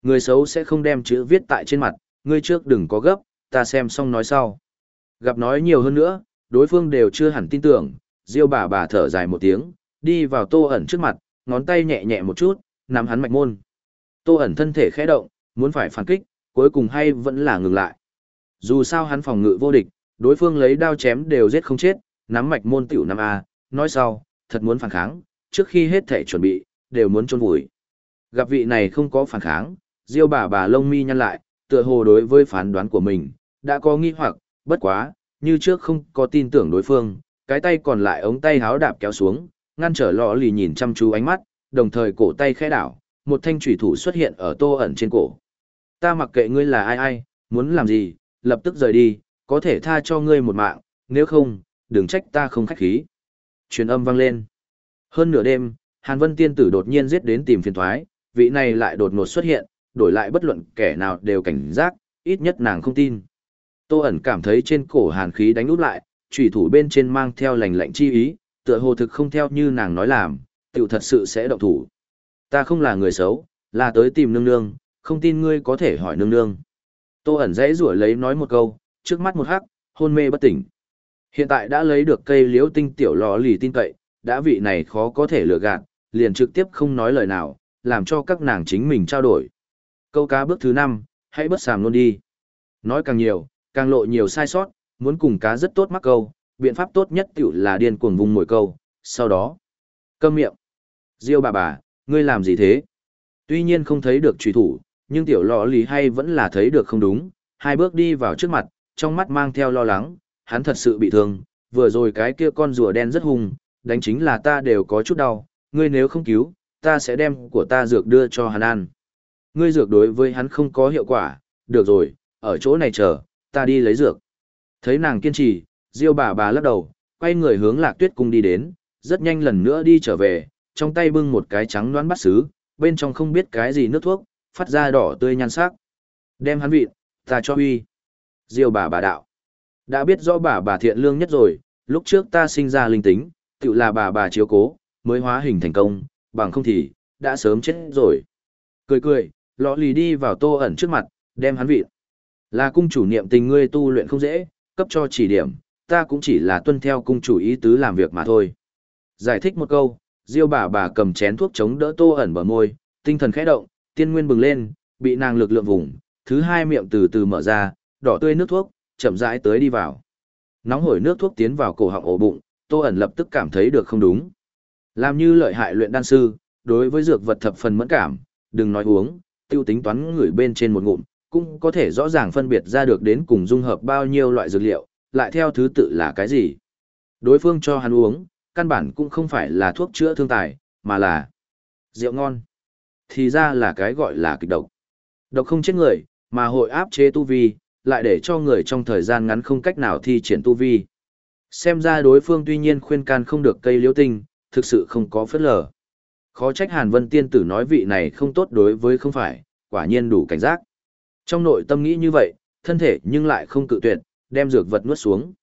Người xấu sẽ không đem chữ viết tại trên mặt, ngươi trước đừng có gấp, ta xem xong nói sau. Gặp nói nhiều hơn nữa, đối phương đều chưa hẳn tin tưởng, Diêu bà bà thở dài một tiếng, đi vào Tô ẩn trước mặt, ngón tay nhẹ nhẹ một chút, nắm hắn mạch môn. Tô ẩn thân thể khẽ động, muốn phải phản kích, cuối cùng hay vẫn là ngừng lại. Dù sao hắn phòng ngự vô địch, đối phương lấy đao chém đều giết không chết, nắm mạch môn tiểu năm A, nói sau, thật muốn phản kháng, trước khi hết thể chuẩn bị, đều muốn chôn vùi. Gặp vị này không có phản kháng, Diêu bà bà lông mi nhăn lại, tựa hồ đối với phán đoán của mình, đã có nghi hoặc, bất quá, như trước không có tin tưởng đối phương, cái tay còn lại ống tay háo đạp kéo xuống, ngăn trở lọ lì nhìn chăm chú ánh mắt, đồng thời cổ tay khẽ đảo, một thanh thủy thủ xuất hiện ở tô ẩn trên cổ. Ta mặc kệ ngươi là ai ai, muốn làm gì, lập tức rời đi, có thể tha cho ngươi một mạng, nếu không, đừng trách ta không khách khí. Truyền âm vang lên. Hơn nửa đêm, Hàn Vân Tiên Tử đột nhiên giết đến tìm phiền thoái, vị này lại đột ngột xuất hiện, đổi lại bất luận kẻ nào đều cảnh giác, ít nhất nàng không tin. Tô ẩn cảm thấy trên cổ hàn khí đánh út lại, trùy thủ bên trên mang theo lành lạnh chi ý, tựa hồ thực không theo như nàng nói làm, tiểu thật sự sẽ động thủ. Ta không là người xấu, là tới tìm nương nương, không tin ngươi có thể hỏi nương nương. Tô ẩn dãy rủa lấy nói một câu, trước mắt một hắc, hôn mê bất tỉnh. Hiện tại đã lấy được cây liễu tinh tiểu lò lì tin cậy, đã vị này khó có thể lừa gạt, liền trực tiếp không nói lời nào, làm cho các nàng chính mình trao đổi. Câu cá bước thứ 5, hãy bất sàm luôn đi. Nói càng nhiều, càng lộ nhiều sai sót, muốn cùng cá rất tốt mắc câu, biện pháp tốt nhất tiểu là điên cuồng vùng mồi câu, sau đó. Câm miệng. Diêu bà bà, ngươi làm gì thế? Tuy nhiên không thấy được truy thủ, nhưng tiểu lọ lý hay vẫn là thấy được không đúng, hai bước đi vào trước mặt, trong mắt mang theo lo lắng, hắn thật sự bị thương, vừa rồi cái kia con rùa đen rất hung, đánh chính là ta đều có chút đau, ngươi nếu không cứu, ta sẽ đem của ta dược đưa cho hắn ăn. Ngươi dược đối với hắn không có hiệu quả, được rồi, ở chỗ này chờ, ta đi lấy dược. Thấy nàng kiên trì, Diêu bà bà lắc đầu, quay người hướng Lạc Tuyết cung đi đến, rất nhanh lần nữa đi trở về, trong tay bưng một cái trắng đoán bát sứ, bên trong không biết cái gì nước thuốc, phát ra đỏ tươi nhan sắc. Đem hắn vịt, ta cho huy. Diêu bà bà đạo. Đã biết rõ bà bà thiện lương nhất rồi, lúc trước ta sinh ra linh tính, tự là bà bà chiếu cố, mới hóa hình thành công, bằng không thì, đã sớm chết rồi. Cười cười, lọ lì đi vào tô ẩn trước mặt, đem hắn vịt. Là cung chủ niệm tình ngươi tu luyện không dễ, cấp cho chỉ điểm, ta cũng chỉ là tuân theo cung chủ ý tứ làm việc mà thôi. Giải thích một câu, Diêu bà bà cầm chén thuốc chống đỡ Tô ẩn bờ môi, tinh thần khẽ động, tiên nguyên bừng lên, bị nàng lực lượng vùng, thứ hai miệng từ từ mở ra, đỏ tươi nước thuốc, chậm rãi tới đi vào. Nóng hổi nước thuốc tiến vào cổ họng ổ bụng, Tô ẩn lập tức cảm thấy được không đúng. Làm như lợi hại luyện đan sư, đối với dược vật thập phần mẫn cảm, đừng nói uống, tiêu tính toán người bên trên một ngụm, cũng có thể rõ ràng phân biệt ra được đến cùng dung hợp bao nhiêu loại dược liệu, lại theo thứ tự là cái gì. Đối phương cho hắn uống, căn bản cũng không phải là thuốc chữa thương tài, mà là rượu ngon. Thì ra là cái gọi là kịch độc. Độc không chết người, mà hội áp chế tu vi, lại để cho người trong thời gian ngắn không cách nào thi triển tu vi. Xem ra đối phương tuy nhiên khuyên can không được cây liễu tinh, thực sự không có phất lờ. Khó trách Hàn Vân Tiên Tử nói vị này không tốt đối với không phải, quả nhiên đủ cảnh giác. Trong nội tâm nghĩ như vậy, thân thể nhưng lại không cự tuyệt, đem dược vật nuốt xuống.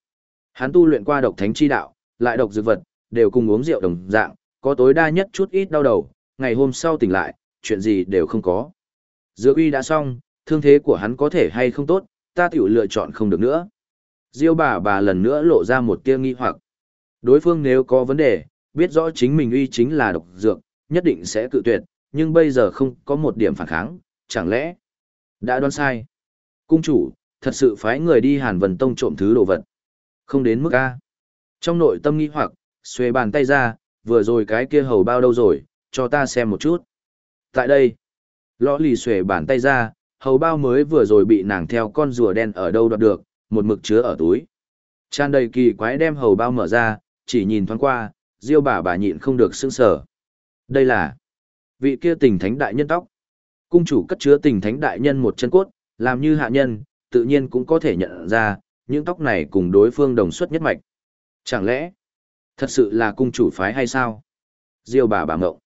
Hắn tu luyện qua độc thánh chi đạo, lại độc dược vật, đều cùng uống rượu đồng dạng, có tối đa nhất chút ít đau đầu, ngày hôm sau tỉnh lại, chuyện gì đều không có. Dược uy đã xong, thương thế của hắn có thể hay không tốt, ta tiểu lựa chọn không được nữa. Diêu bà bà lần nữa lộ ra một tia nghi hoặc. Đối phương nếu có vấn đề, biết rõ chính mình uy chính là độc dược, nhất định sẽ cự tuyệt, nhưng bây giờ không có một điểm phản kháng, chẳng lẽ đã đoán sai. Cung chủ, thật sự phái người đi Hàn Vân Tông trộm thứ đồ vật. Không đến mức A. Trong nội tâm nghi hoặc, xuề bàn tay ra, vừa rồi cái kia hầu bao đâu rồi, cho ta xem một chút. Tại đây, lõ lì xuề bàn tay ra, hầu bao mới vừa rồi bị nàng theo con rùa đen ở đâu đoạt được, một mực chứa ở túi. Tràn đầy kỳ quái đem hầu bao mở ra, chỉ nhìn thoáng qua, diêu bà bà nhịn không được sững sờ. Đây là vị kia tình thánh đại nhân tóc. Cung chủ cất chứa tình thánh đại nhân một chân cốt, làm như hạ nhân, tự nhiên cũng có thể nhận ra, những tóc này cùng đối phương đồng xuất nhất mạch. Chẳng lẽ, thật sự là cung chủ phái hay sao? Diêu bà bà ngộng.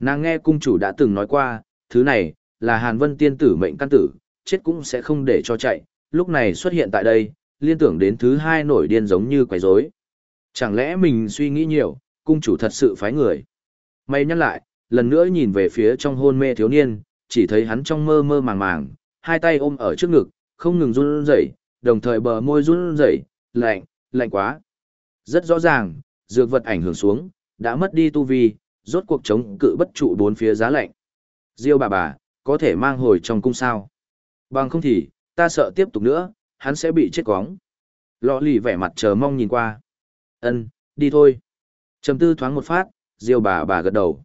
Nàng nghe cung chủ đã từng nói qua, thứ này, là Hàn Vân tiên tử mệnh căn tử, chết cũng sẽ không để cho chạy, lúc này xuất hiện tại đây, liên tưởng đến thứ hai nổi điên giống như quái rối. Chẳng lẽ mình suy nghĩ nhiều, cung chủ thật sự phái người. Mày nhắc lại, lần nữa nhìn về phía trong hôn mê thiếu niên, chỉ thấy hắn trong mơ mơ màng màng, hai tay ôm ở trước ngực, không ngừng run rẩy, đồng thời bờ môi run rẩy, lạnh, lạnh quá, Rất rõ ràng, dược vật ảnh hưởng xuống, đã mất đi tu vi, rốt cuộc chống cự bất trụ bốn phía giá lạnh. Diêu bà bà, có thể mang hồi trong cung sao? Bằng không thì, ta sợ tiếp tục nữa, hắn sẽ bị chết quóng. Lọ lì vẻ mặt chờ mong nhìn qua. Ân, đi thôi. Trầm tư thoáng một phát, Diêu bà bà gật đầu.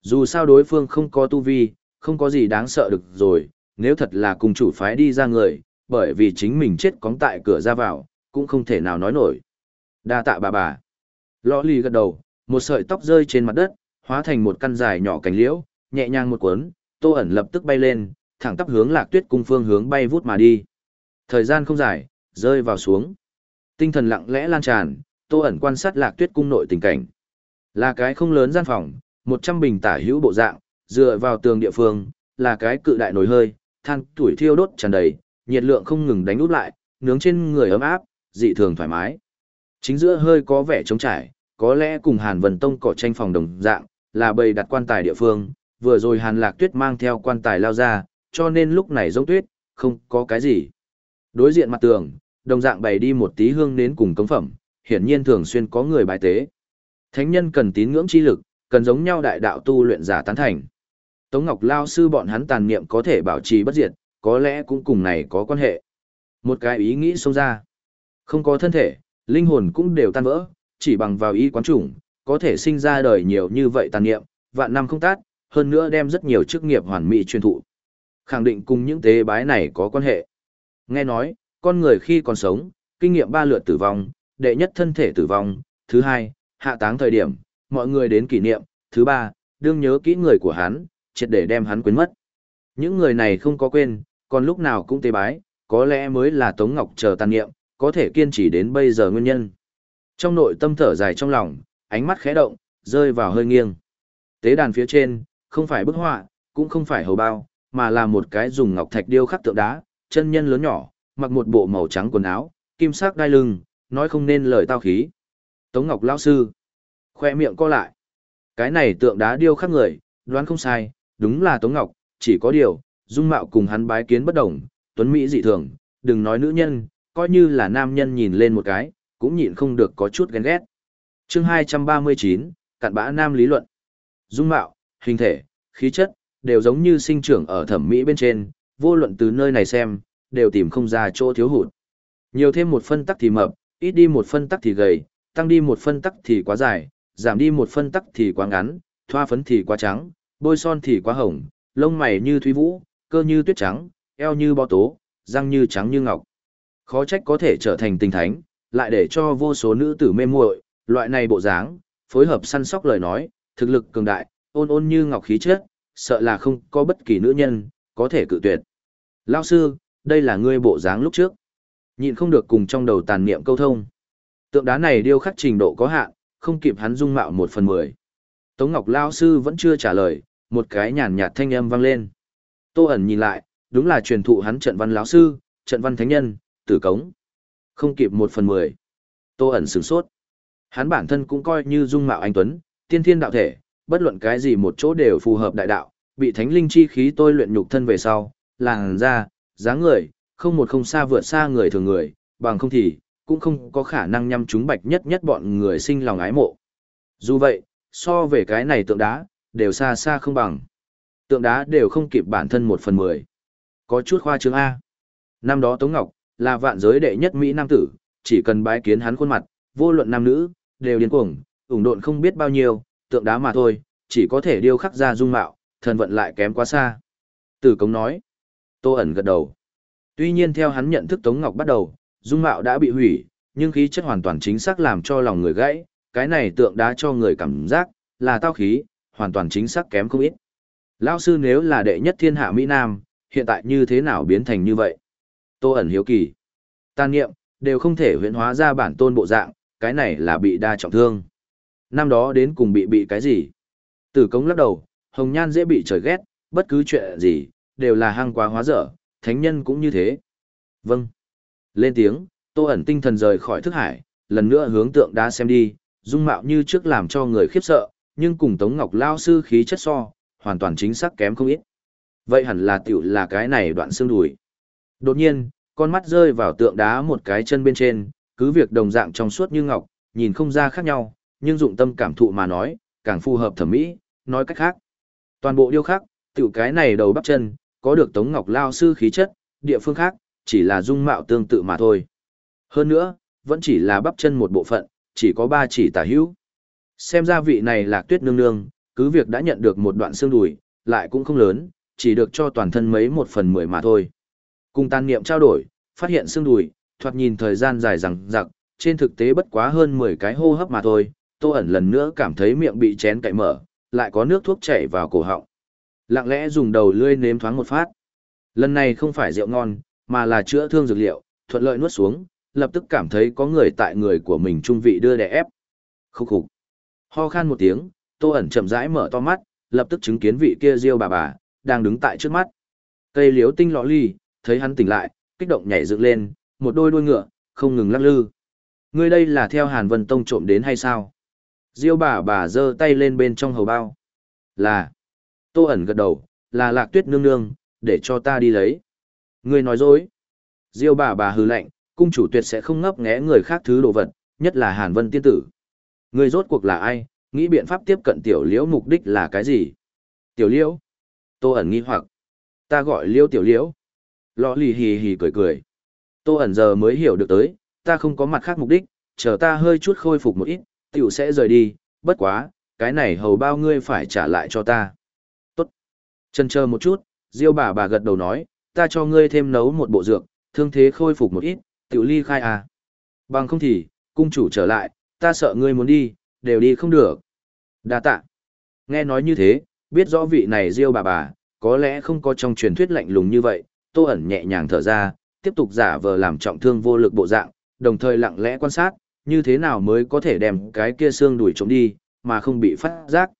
Dù sao đối phương không có tu vi, không có gì đáng sợ được rồi, nếu thật là cùng chủ phái đi ra người, bởi vì chính mình chết cóng tại cửa ra vào, cũng không thể nào nói nổi. Đa tạ bà bà. Lọ lì gật đầu, một sợi tóc rơi trên mặt đất, hóa thành một căn dài nhỏ cành liễu, nhẹ nhàng một cuốn, tô ẩn lập tức bay lên, thẳng tắp hướng lạc tuyết cung phương hướng bay vút mà đi. Thời gian không dài, rơi vào xuống. Tinh thần lặng lẽ lan tràn, tô ẩn quan sát lạc tuyết cung nội tình cảnh. Là cái không lớn gian phòng, 100 bình tả hữu bộ dạng, dựa vào tường địa phương, là cái cự đại nồi hơi, than tuổi thiêu đốt tràn đầy, nhiệt lượng không ngừng đánh út lại, nướng trên người ấm áp, dị thường thoải mái. Chính giữa hơi có vẻ trống trải, có lẽ cùng Hàn Vân Tông cỏ tranh phòng đồng dạng, là bầy đặt quan tài địa phương, vừa rồi Hàn Lạc Tuyết mang theo quan tài lao ra, cho nên lúc này giống tuyết, không có cái gì. Đối diện mặt tường, đồng dạng bày đi một tí hương nến cùng cống phẩm, hiển nhiên thường xuyên có người bài tế. Thánh nhân cần tín ngưỡng chi lực, cần giống nhau đại đạo tu luyện giả tán thành. Tống Ngọc Lao sư bọn hắn tàn niệm có thể bảo trì bất diệt, có lẽ cũng cùng này có quan hệ. Một cái ý nghĩ xông ra. Không có thân thể, linh hồn cũng đều tan vỡ, chỉ bằng vào ý quán chủng, có thể sinh ra đời nhiều như vậy tàn niệm, vạn năm không tát, hơn nữa đem rất nhiều chức nghiệp hoàn mỹ truyền thụ. Khẳng định cùng những tế bái này có quan hệ. Nghe nói, con người khi còn sống, kinh nghiệm ba lượt tử vong, đệ nhất thân thể tử vong, thứ hai, hạ táng thời điểm, mọi người đến kỷ niệm, thứ ba, đương nhớ kỹ người của hắn, triệt để đem hắn quên mất. Những người này không có quên, còn lúc nào cũng tế bái, có lẽ mới là Tống Ngọc chờ tàn nghiệm, có thể kiên trì đến bây giờ nguyên nhân. Trong nội tâm thở dài trong lòng, ánh mắt khẽ động, rơi vào hơi nghiêng. Tế đàn phía trên, không phải bức họa, cũng không phải hầu bao, mà là một cái dùng ngọc thạch điêu khắc tượng đá, chân nhân lớn nhỏ, mặc một bộ màu trắng quần áo, kim sắc đai lưng, nói không nên lời tao khí. Tống Ngọc lão sư, khoe miệng co lại. Cái này tượng đá điêu khắc người, đoán không sai, đúng là Tống Ngọc, chỉ có điều, dung mạo cùng hắn bái kiến bất đồng, tuấn mỹ dị thường, đừng nói nữ nhân, coi như là nam nhân nhìn lên một cái, cũng nhịn không được có chút ghen ghét. Chương 239, cặn bã nam lý luận. Dung mạo, hình thể, khí chất, đều giống như sinh trưởng ở thẩm mỹ bên trên, vô luận từ nơi này xem, đều tìm không ra chỗ thiếu hụt. Nhiều thêm một phân tắc thì mập, ít đi một phân tắc thì gầy, tăng đi một phân tắc thì quá dài, giảm đi một phân tắc thì quá ngắn, thoa phấn thì quá trắng, bôi son thì quá hồng, lông mày như thúy vũ, cơ như tuyết trắng, eo như bò tố, răng như trắng như ngọc. Khó trách có thể trở thành tình thánh, lại để cho vô số nữ tử mê muội, loại này bộ dáng, phối hợp săn sóc lời nói, thực lực cường đại, ôn ôn như ngọc khí chất, sợ là không có bất kỳ nữ nhân có thể cự tuyệt. Lão sư, đây là ngươi bộ dáng lúc trước. Nhịn không được cùng trong đầu tàn niệm câu thông. Tượng đá này điêu khắc trình độ có hạn, không kịp hắn dung mạo một phần mười. Tống Ngọc Lao sư vẫn chưa trả lời, một cái nhàn nhạt thanh âm vang lên. Tô ẩn nhìn lại, đúng là truyền thụ hắn trận văn lão sư, trận văn thánh nhân, tử cống. Không kịp một phần mười. Tô ẩn sửng sốt. Hắn bản thân cũng coi như dung mạo anh Tuấn, tiên thiên đạo thể, bất luận cái gì một chỗ đều phù hợp đại đạo, bị thánh linh chi khí tôi luyện nhục thân về sau, làng ra, dáng người, không một không xa vượt xa người thường người, bằng không thì, cũng không có khả năng nhăm chúng bạch nhất nhất bọn người sinh lòng ái mộ. Dù vậy, so về cái này tượng đá, đều xa xa không bằng. Tượng đá đều không kịp bản thân một phần mười. Có chút khoa trương A. Năm đó Tống Ngọc, là vạn giới đệ nhất Mỹ Nam tử, chỉ cần bái kiến hắn khuôn mặt, vô luận nam nữ, đều điên cuồng, ủng độn không biết bao nhiêu, tượng đá mà thôi, chỉ có thể điêu khắc ra dung mạo, thần vận lại kém quá xa. Tử Cống nói. Tô ẩn gật đầu. Tuy nhiên theo hắn nhận thức Tống Ngọc bắt đầu, dung mạo đã bị hủy, nhưng khí chất hoàn toàn chính xác làm cho lòng người gãy, cái này tượng đá cho người cảm giác, là tao khí, hoàn toàn chính xác kém không ít. Lão sư nếu là đệ nhất thiên hạ Mỹ Nam, hiện tại như thế nào biến thành như vậy? Tô ẩn hiếu kỳ. Tàn nghiệm, đều không thể huyễn hóa ra bản tôn bộ dạng, cái này là bị đa trọng thương. Năm đó đến cùng bị bị cái gì? Tử cống lắc đầu, hồng nhan dễ bị trời ghét, bất cứ chuyện gì, đều là hăng quá hóa dở, thánh nhân cũng như thế. Vâng. Lên tiếng, tô ẩn tinh thần rời khỏi thức hải, lần nữa hướng tượng đá xem đi, dung mạo như trước làm cho người khiếp sợ, nhưng cùng Tống Ngọc Lao sư khí chất so, hoàn toàn chính xác kém không ít. Vậy hẳn là tiểu là cái này đoạn xương đùi. Đột nhiên, con mắt rơi vào tượng đá một cái chân bên trên, cứ việc đồng dạng trong suốt như ngọc, nhìn không ra khác nhau, nhưng dụng tâm cảm thụ mà nói, càng phù hợp thẩm mỹ, nói cách khác. Toàn bộ điêu khắc, tiểu cái này đầu bắp chân, có được Tống Ngọc Lao sư khí chất, địa phương khác, chỉ là dung mạo tương tự mà thôi. Hơn nữa, vẫn chỉ là bắp chân một bộ phận, chỉ có ba chỉ tả hữu. Xem ra vị này lạc tuyết nương nương, cứ việc đã nhận được một đoạn xương đùi, lại cũng không lớn, chỉ được cho toàn thân mấy một phần mười mà thôi. Cùng tàn niệm trao đổi, phát hiện xương đùi, thoạt nhìn thời gian dài rằng giặc, trên thực tế bất quá hơn 10 cái hô hấp mà thôi, tô ẩn lần nữa cảm thấy miệng bị chén cậy mở, lại có nước thuốc chảy vào cổ họng. Lặng lẽ dùng đầu lươi nếm thoáng một phát. Lần này không phải rượu ngon, mà là chữa thương dược liệu, thuận lợi nuốt xuống, lập tức cảm thấy có người tại người của mình trung vị đưa đè ép. Khúc khục. Ho khan một tiếng, tô ẩn chậm rãi mở to mắt, lập tức chứng kiến vị kia diêu bà bà, đang đứng tại trước mắt. Cây liếu tinh lọ ly, thấy hắn tỉnh lại, kích động nhảy dựng lên, một đôi đuôi ngựa, không ngừng lắc lư. Ngươi đây là theo Hàn Vân Tông trộm đến hay sao? Diêu bà bà giơ tay lên bên trong hầu bao. Là. Tô ẩn gật đầu, là lạc tuyết nương nương, để cho ta đi lấy. Ngươi nói dối. Diêu bà bà hừ lạnh, cung chủ tuyệt sẽ không ngấp nghé người khác thứ đồ vật, nhất là Hàn Vân tiên tử. Người rốt cuộc là ai, nghĩ biện pháp tiếp cận tiểu liễu mục đích là cái gì? Tiểu liễu? Tô ẩn nghi hoặc. Ta gọi liễu tiểu liễu. Lọ lì hì hì cười cười. Tô ẩn giờ mới hiểu được tới, ta không có mặt khác mục đích, chờ ta hơi chút khôi phục một ít, tiểu sẽ rời đi, bất quá, cái này hầu bao ngươi phải trả lại cho ta. Tốt. Chân chờ một chút, Diêu bà bà gật đầu nói, ta cho ngươi thêm nấu một bộ dược, thương thế khôi phục một ít, tiểu ly khai à. Bằng không thì, cung chủ trở lại, ta sợ ngươi muốn đi, đều đi không được. Đa tạ. Nghe nói như thế, biết rõ vị này Diêu bà bà, có lẽ không có trong truyền thuyết lạnh lùng như vậy, tô ẩn nhẹ nhàng thở ra, tiếp tục giả vờ làm trọng thương vô lực bộ dạng, đồng thời lặng lẽ quan sát, như thế nào mới có thể đem cái kia xương đuổi trống đi, mà không bị phát giác.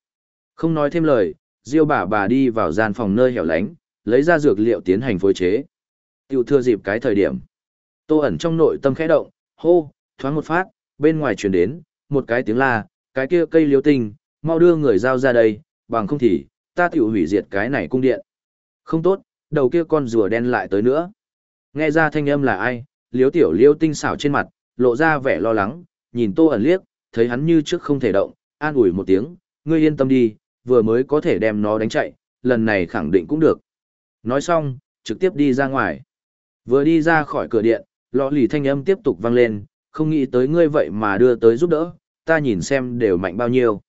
Không nói thêm lời, Diêu bà bà đi vào gian phòng nơi hẻo lánh, lấy ra dược liệu tiến hành phối chế. tiểu thưa dịp cái thời điểm. Tô ẩn trong nội tâm khẽ động, hô, thoáng một phát, bên ngoài truyền đến, một cái tiếng la, cái kia cây liếu tinh, mau đưa người giao ra đây, bằng không thì, ta tiểu hủy diệt cái này cung điện. Không tốt, đầu kia con rùa đen lại tới nữa. Nghe ra thanh âm là ai, liếu tiểu liêu tinh xảo trên mặt, lộ ra vẻ lo lắng, nhìn tô ẩn liếc, thấy hắn như trước không thể động, an ủi một tiếng, ngươi yên tâm đi, vừa mới có thể đem nó đánh chạy, lần này khẳng định cũng được. Nói xong, trực tiếp đi ra ngoài. Vừa đi ra khỏi cửa điện, lọ lì thanh âm tiếp tục vang lên, không nghĩ tới ngươi vậy mà đưa tới giúp đỡ, ta nhìn xem đều mạnh bao nhiêu.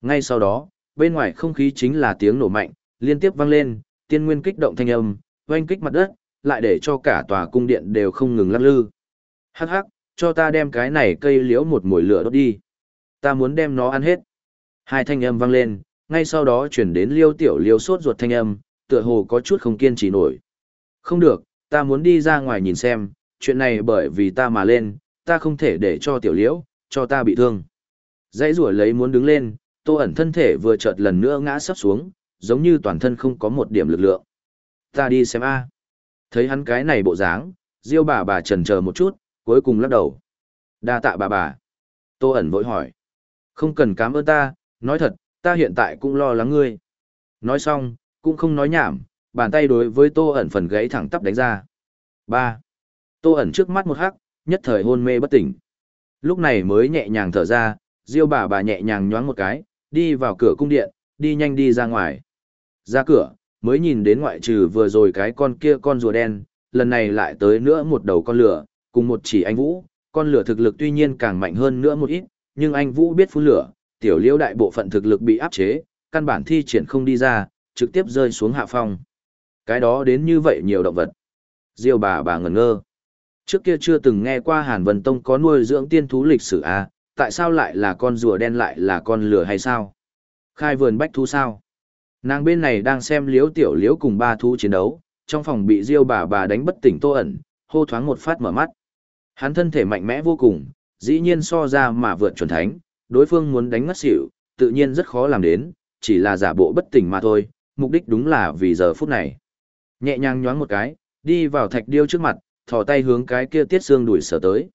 Ngay sau đó, bên ngoài không khí chính là tiếng nổ mạnh, liên tiếp vang lên, tiên nguyên kích động thanh âm, oanh kích mặt đất, lại để cho cả tòa cung điện đều không ngừng lắc lư. Hắc hắc, cho ta đem cái này cây liễu một mùi lửa đốt đi. Ta muốn đem nó ăn hết. Hai thanh âm vang lên, ngay sau đó chuyển đến liêu tiểu liêu sốt ruột thanh âm, tựa hồ có chút không kiên trì nổi. Không được, ta muốn đi ra ngoài nhìn xem, chuyện này bởi vì ta mà lên, ta không thể để cho tiểu liễu, cho ta bị thương. Dãy rủa lấy muốn đứng lên, tô ẩn thân thể vừa chợt lần nữa ngã sắp xuống, giống như toàn thân không có một điểm lực lượng. Ta đi xem a. Thấy hắn cái này bộ dáng, Diêu bà bà trần chờ một chút, cuối cùng lắc đầu. Đa tạ bà bà. Tô ẩn vội hỏi. Không cần cảm ơn ta, nói thật, ta hiện tại cũng lo lắng ngươi. Nói xong, cũng không nói nhảm, bàn tay đối với tô ẩn phần gãy thẳng tắp đánh ra. ba Tô ẩn trước mắt một hắc, nhất thời hôn mê bất tỉnh. Lúc này mới nhẹ nhàng thở ra, Diêu bà bà nhẹ nhàng nhoáng một cái, đi vào cửa cung điện, đi nhanh đi ra ngoài. Ra cửa, mới nhìn đến ngoại trừ vừa rồi cái con kia con rùa đen, lần này lại tới nữa một đầu con lửa, cùng một chỉ anh Vũ, con lửa thực lực tuy nhiên càng mạnh hơn nữa một ít, nhưng anh Vũ biết phun lửa, tiểu liễu đại bộ phận thực lực bị áp chế, căn bản thi triển không đi ra, trực tiếp rơi xuống hạ phong. Cái đó đến như vậy nhiều động vật. Diêu bà bà ngẩn ngơ. Trước kia chưa từng nghe qua Hàn Vân Tông có nuôi dưỡng tiên thú lịch sử à, tại sao lại là con rùa đen lại là con lửa hay sao? Khai vườn bách thú sao? Nàng bên này đang xem liếu tiểu liếu cùng ba thú chiến đấu, trong phòng bị diêu bà bà đánh bất tỉnh tô ẩn, hô thoáng một phát mở mắt. Hắn thân thể mạnh mẽ vô cùng, dĩ nhiên so ra mà vượt chuẩn thánh, đối phương muốn đánh ngất xỉu, tự nhiên rất khó làm đến, chỉ là giả bộ bất tỉnh mà thôi, mục đích đúng là vì giờ phút này. Nhẹ nhàng nhoáng một cái, đi vào thạch điêu trước mặt, thò tay hướng cái kia tiết xương đuổi sở tới.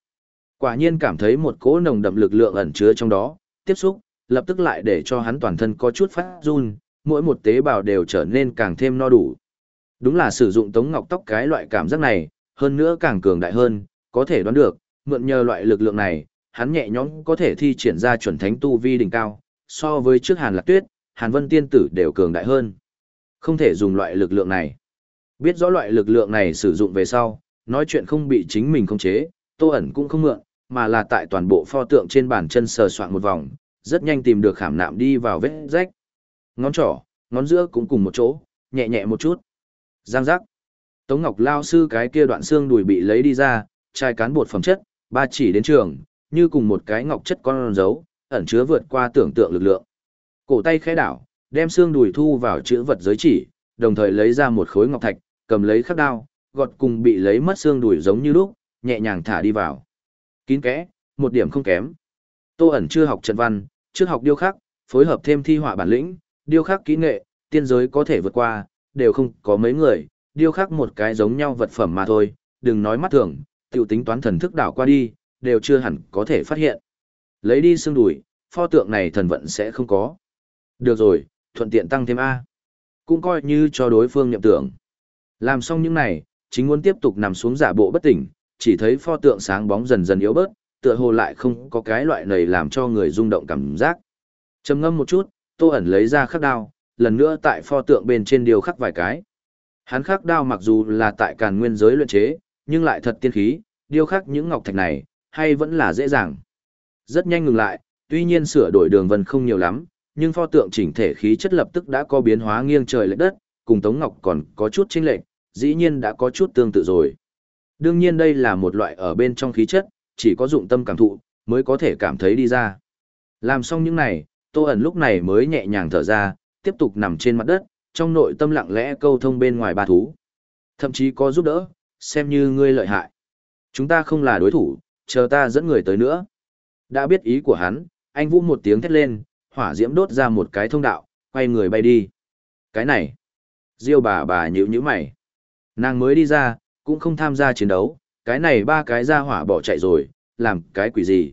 Quả nhiên cảm thấy một cỗ nồng đậm lực lượng ẩn chứa trong đó, tiếp xúc, lập tức lại để cho hắn toàn thân có chút phát run, mỗi một tế bào đều trở nên càng thêm no đủ. Đúng là sử dụng tống ngọc tóc cái loại cảm giác này, hơn nữa càng cường đại hơn, có thể đoán được, mượn nhờ loại lực lượng này, hắn nhẹ nhõm có thể thi triển ra chuẩn thánh tu vi đỉnh cao, so với trước Hàn Lạc Tuyết, Hàn Vân tiên tử đều cường đại hơn. Không thể dùng loại lực lượng này. Biết rõ loại lực lượng này sử dụng về sau, nói chuyện không bị chính mình khống chế, Tô ẩn cũng không mượn, mà là tại toàn bộ pho tượng trên bàn chân sờ soạn một vòng, rất nhanh tìm được khảm nạm đi vào vết rách. Ngón trỏ, ngón giữa cũng cùng một chỗ, nhẹ nhẹ một chút. Giang giác. Tống Ngọc Lao sư cái kia đoạn xương đùi bị lấy đi ra, chai cán bột phẩm chất, ba chỉ đến trường, như cùng một cái ngọc chất con dấu, ẩn chứa vượt qua tưởng tượng lực lượng. Cổ tay khẽ đảo, đem xương đùi thu vào chữ vật giới chỉ, đồng thời lấy ra một khối ngọc thạch, cầm lấy khắc đao, gọt cùng bị lấy mất xương đùi giống như lúc, nhẹ nhàng thả đi vào. Kín kẽ, một điểm không kém. Tô ẩn chưa học trận văn, trước học điêu khắc, phối hợp thêm thi họa bản lĩnh, điêu khắc kỹ nghệ, tiên giới có thể vượt qua, đều không có mấy người, điêu khắc một cái giống nhau vật phẩm mà thôi, đừng nói mắt thường, tiểu tính toán thần thức đảo qua đi, đều chưa hẳn có thể phát hiện. Lấy đi xương đùi, pho tượng này thần vận sẽ không có. Được rồi, thuận tiện tăng thêm A. Cũng coi như cho đối phương nhậm tưởng. Làm xong những này, chính muốn tiếp tục nằm xuống giả bộ bất tỉnh, chỉ thấy pho tượng sáng bóng dần dần yếu bớt, tựa hồ lại không có cái loại này làm cho người rung động cảm giác. Trầm ngâm một chút, Tô ẩn lấy ra khắc đao, lần nữa tại pho tượng bên trên điều khắc vài cái. Hắn khắc đao mặc dù là tại càn nguyên giới luyện chế, nhưng lại thật tiên khí, điêu khắc những ngọc thạch này, hay vẫn là dễ dàng. Rất nhanh ngừng lại, tuy nhiên sửa đổi đường vân không nhiều lắm, nhưng pho tượng chỉnh thể khí chất lập tức đã có biến hóa nghiêng trời lệch đất, cùng Tống Ngọc còn có chút chênh lệch, dĩ nhiên đã có chút tương tự rồi. Đương nhiên đây là một loại ở bên trong khí chất, chỉ có dụng tâm cảm thụ, mới có thể cảm thấy đi ra. Làm xong những này, Tô ẩn lúc này mới nhẹ nhàng thở ra, tiếp tục nằm trên mặt đất, trong nội tâm lặng lẽ câu thông bên ngoài ba thú. Thậm chí có giúp đỡ, xem như ngươi lợi hại. Chúng ta không là đối thủ, chờ ta dẫn người tới nữa. Đã biết ý của hắn, anh vũ một tiếng thét lên, hỏa diễm đốt ra một cái thông đạo, quay người bay đi. Cái này, diêu bà bà nhữ nhữ mày. Nàng mới đi ra, cũng không tham gia chiến đấu, cái này ba cái ra hỏa bỏ chạy rồi, làm cái quỷ gì.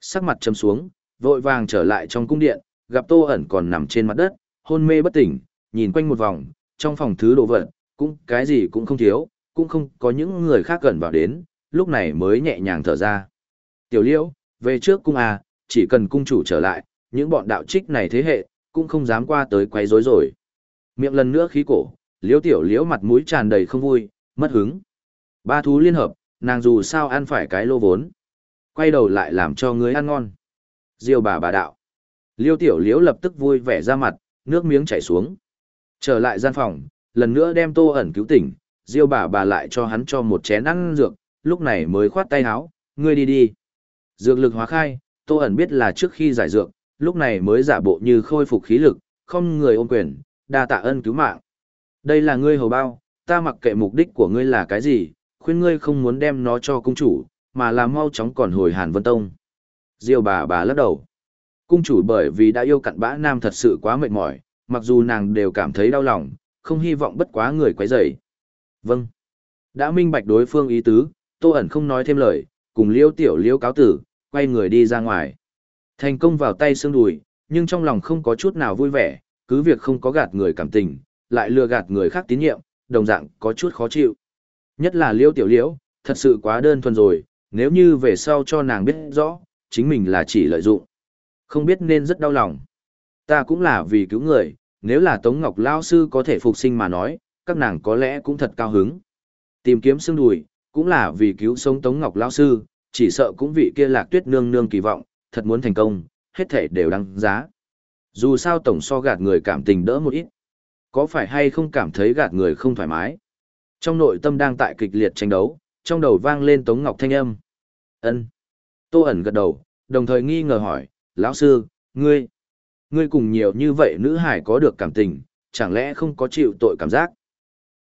Sắc mặt châm xuống, vội vàng trở lại trong cung điện, gặp tô ẩn còn nằm trên mặt đất, hôn mê bất tỉnh, nhìn quanh một vòng, trong phòng thứ đồ vật, cũng cái gì cũng không thiếu, cũng không có những người khác gần vào đến, lúc này mới nhẹ nhàng thở ra. Tiểu liễu, về trước cung à, chỉ cần cung chủ trở lại, những bọn đạo trích này thế hệ, cũng không dám qua tới quấy rối rồi. Miệng lần nữa khí cổ, liễu tiểu liễu mặt mũi tràn đầy không vui, mất hứng. Ba thú liên hợp, nàng dù sao ăn phải cái lô vốn. Quay đầu lại làm cho người ăn ngon. Diêu bà bà đạo. Liêu tiểu liễu lập tức vui vẻ ra mặt, nước miếng chảy xuống. Trở lại gian phòng, lần nữa đem tô ẩn cứu tỉnh, Diêu bà bà lại cho hắn cho một chén ăn dược, lúc này mới khoát tay háo, ngươi đi đi. Dược lực hóa khai, tô ẩn biết là trước khi giải dược, lúc này mới giả bộ như khôi phục khí lực, không người ôm quyền, đa tạ ân cứu mạng. Đây là ngươi hầu bao, ta mặc kệ mục đích của ngươi là cái gì, khuyên ngươi không muốn đem nó cho cung chủ, mà là mau chóng còn hồi Hàn Vân Tông. Diêu bà bà lắc đầu. Cung chủ bởi vì đã yêu cặn bã nam thật sự quá mệt mỏi, mặc dù nàng đều cảm thấy đau lòng, không hy vọng bất quá người quấy rầy. Vâng. Đã minh bạch đối phương ý tứ, Tô ẩn không nói thêm lời, cùng Liêu Tiểu Liêu cáo tử, quay người đi ra ngoài. Thành công vào tay xương đùi, nhưng trong lòng không có chút nào vui vẻ, cứ việc không có gạt người cảm tình, lại lừa gạt người khác tín nhiệm, đồng dạng có chút khó chịu. Nhất là Liêu Tiểu Liễu, thật sự quá đơn thuần rồi, nếu như về sau cho nàng biết rõ, chính mình là chỉ lợi dụng. Không biết nên rất đau lòng. Ta cũng là vì cứu người, nếu là Tống Ngọc Lao Sư có thể phục sinh mà nói, các nàng có lẽ cũng thật cao hứng. Tìm kiếm xương đùi, cũng là vì cứu sống Tống Ngọc Lao Sư, chỉ sợ cũng vị kia lạc tuyết nương nương kỳ vọng, thật muốn thành công, hết thể đều đăng giá. Dù sao tổng so gạt người cảm tình đỡ một ít. Có phải hay không cảm thấy gạt người không thoải mái? Trong nội tâm đang tại kịch liệt tranh đấu, trong đầu vang lên Tống Ngọc thanh âm. ân Tô ẩn gật đầu, đồng thời nghi ngờ hỏi, lão sư, ngươi, ngươi cùng nhiều như vậy nữ hải có được cảm tình, chẳng lẽ không có chịu tội cảm giác?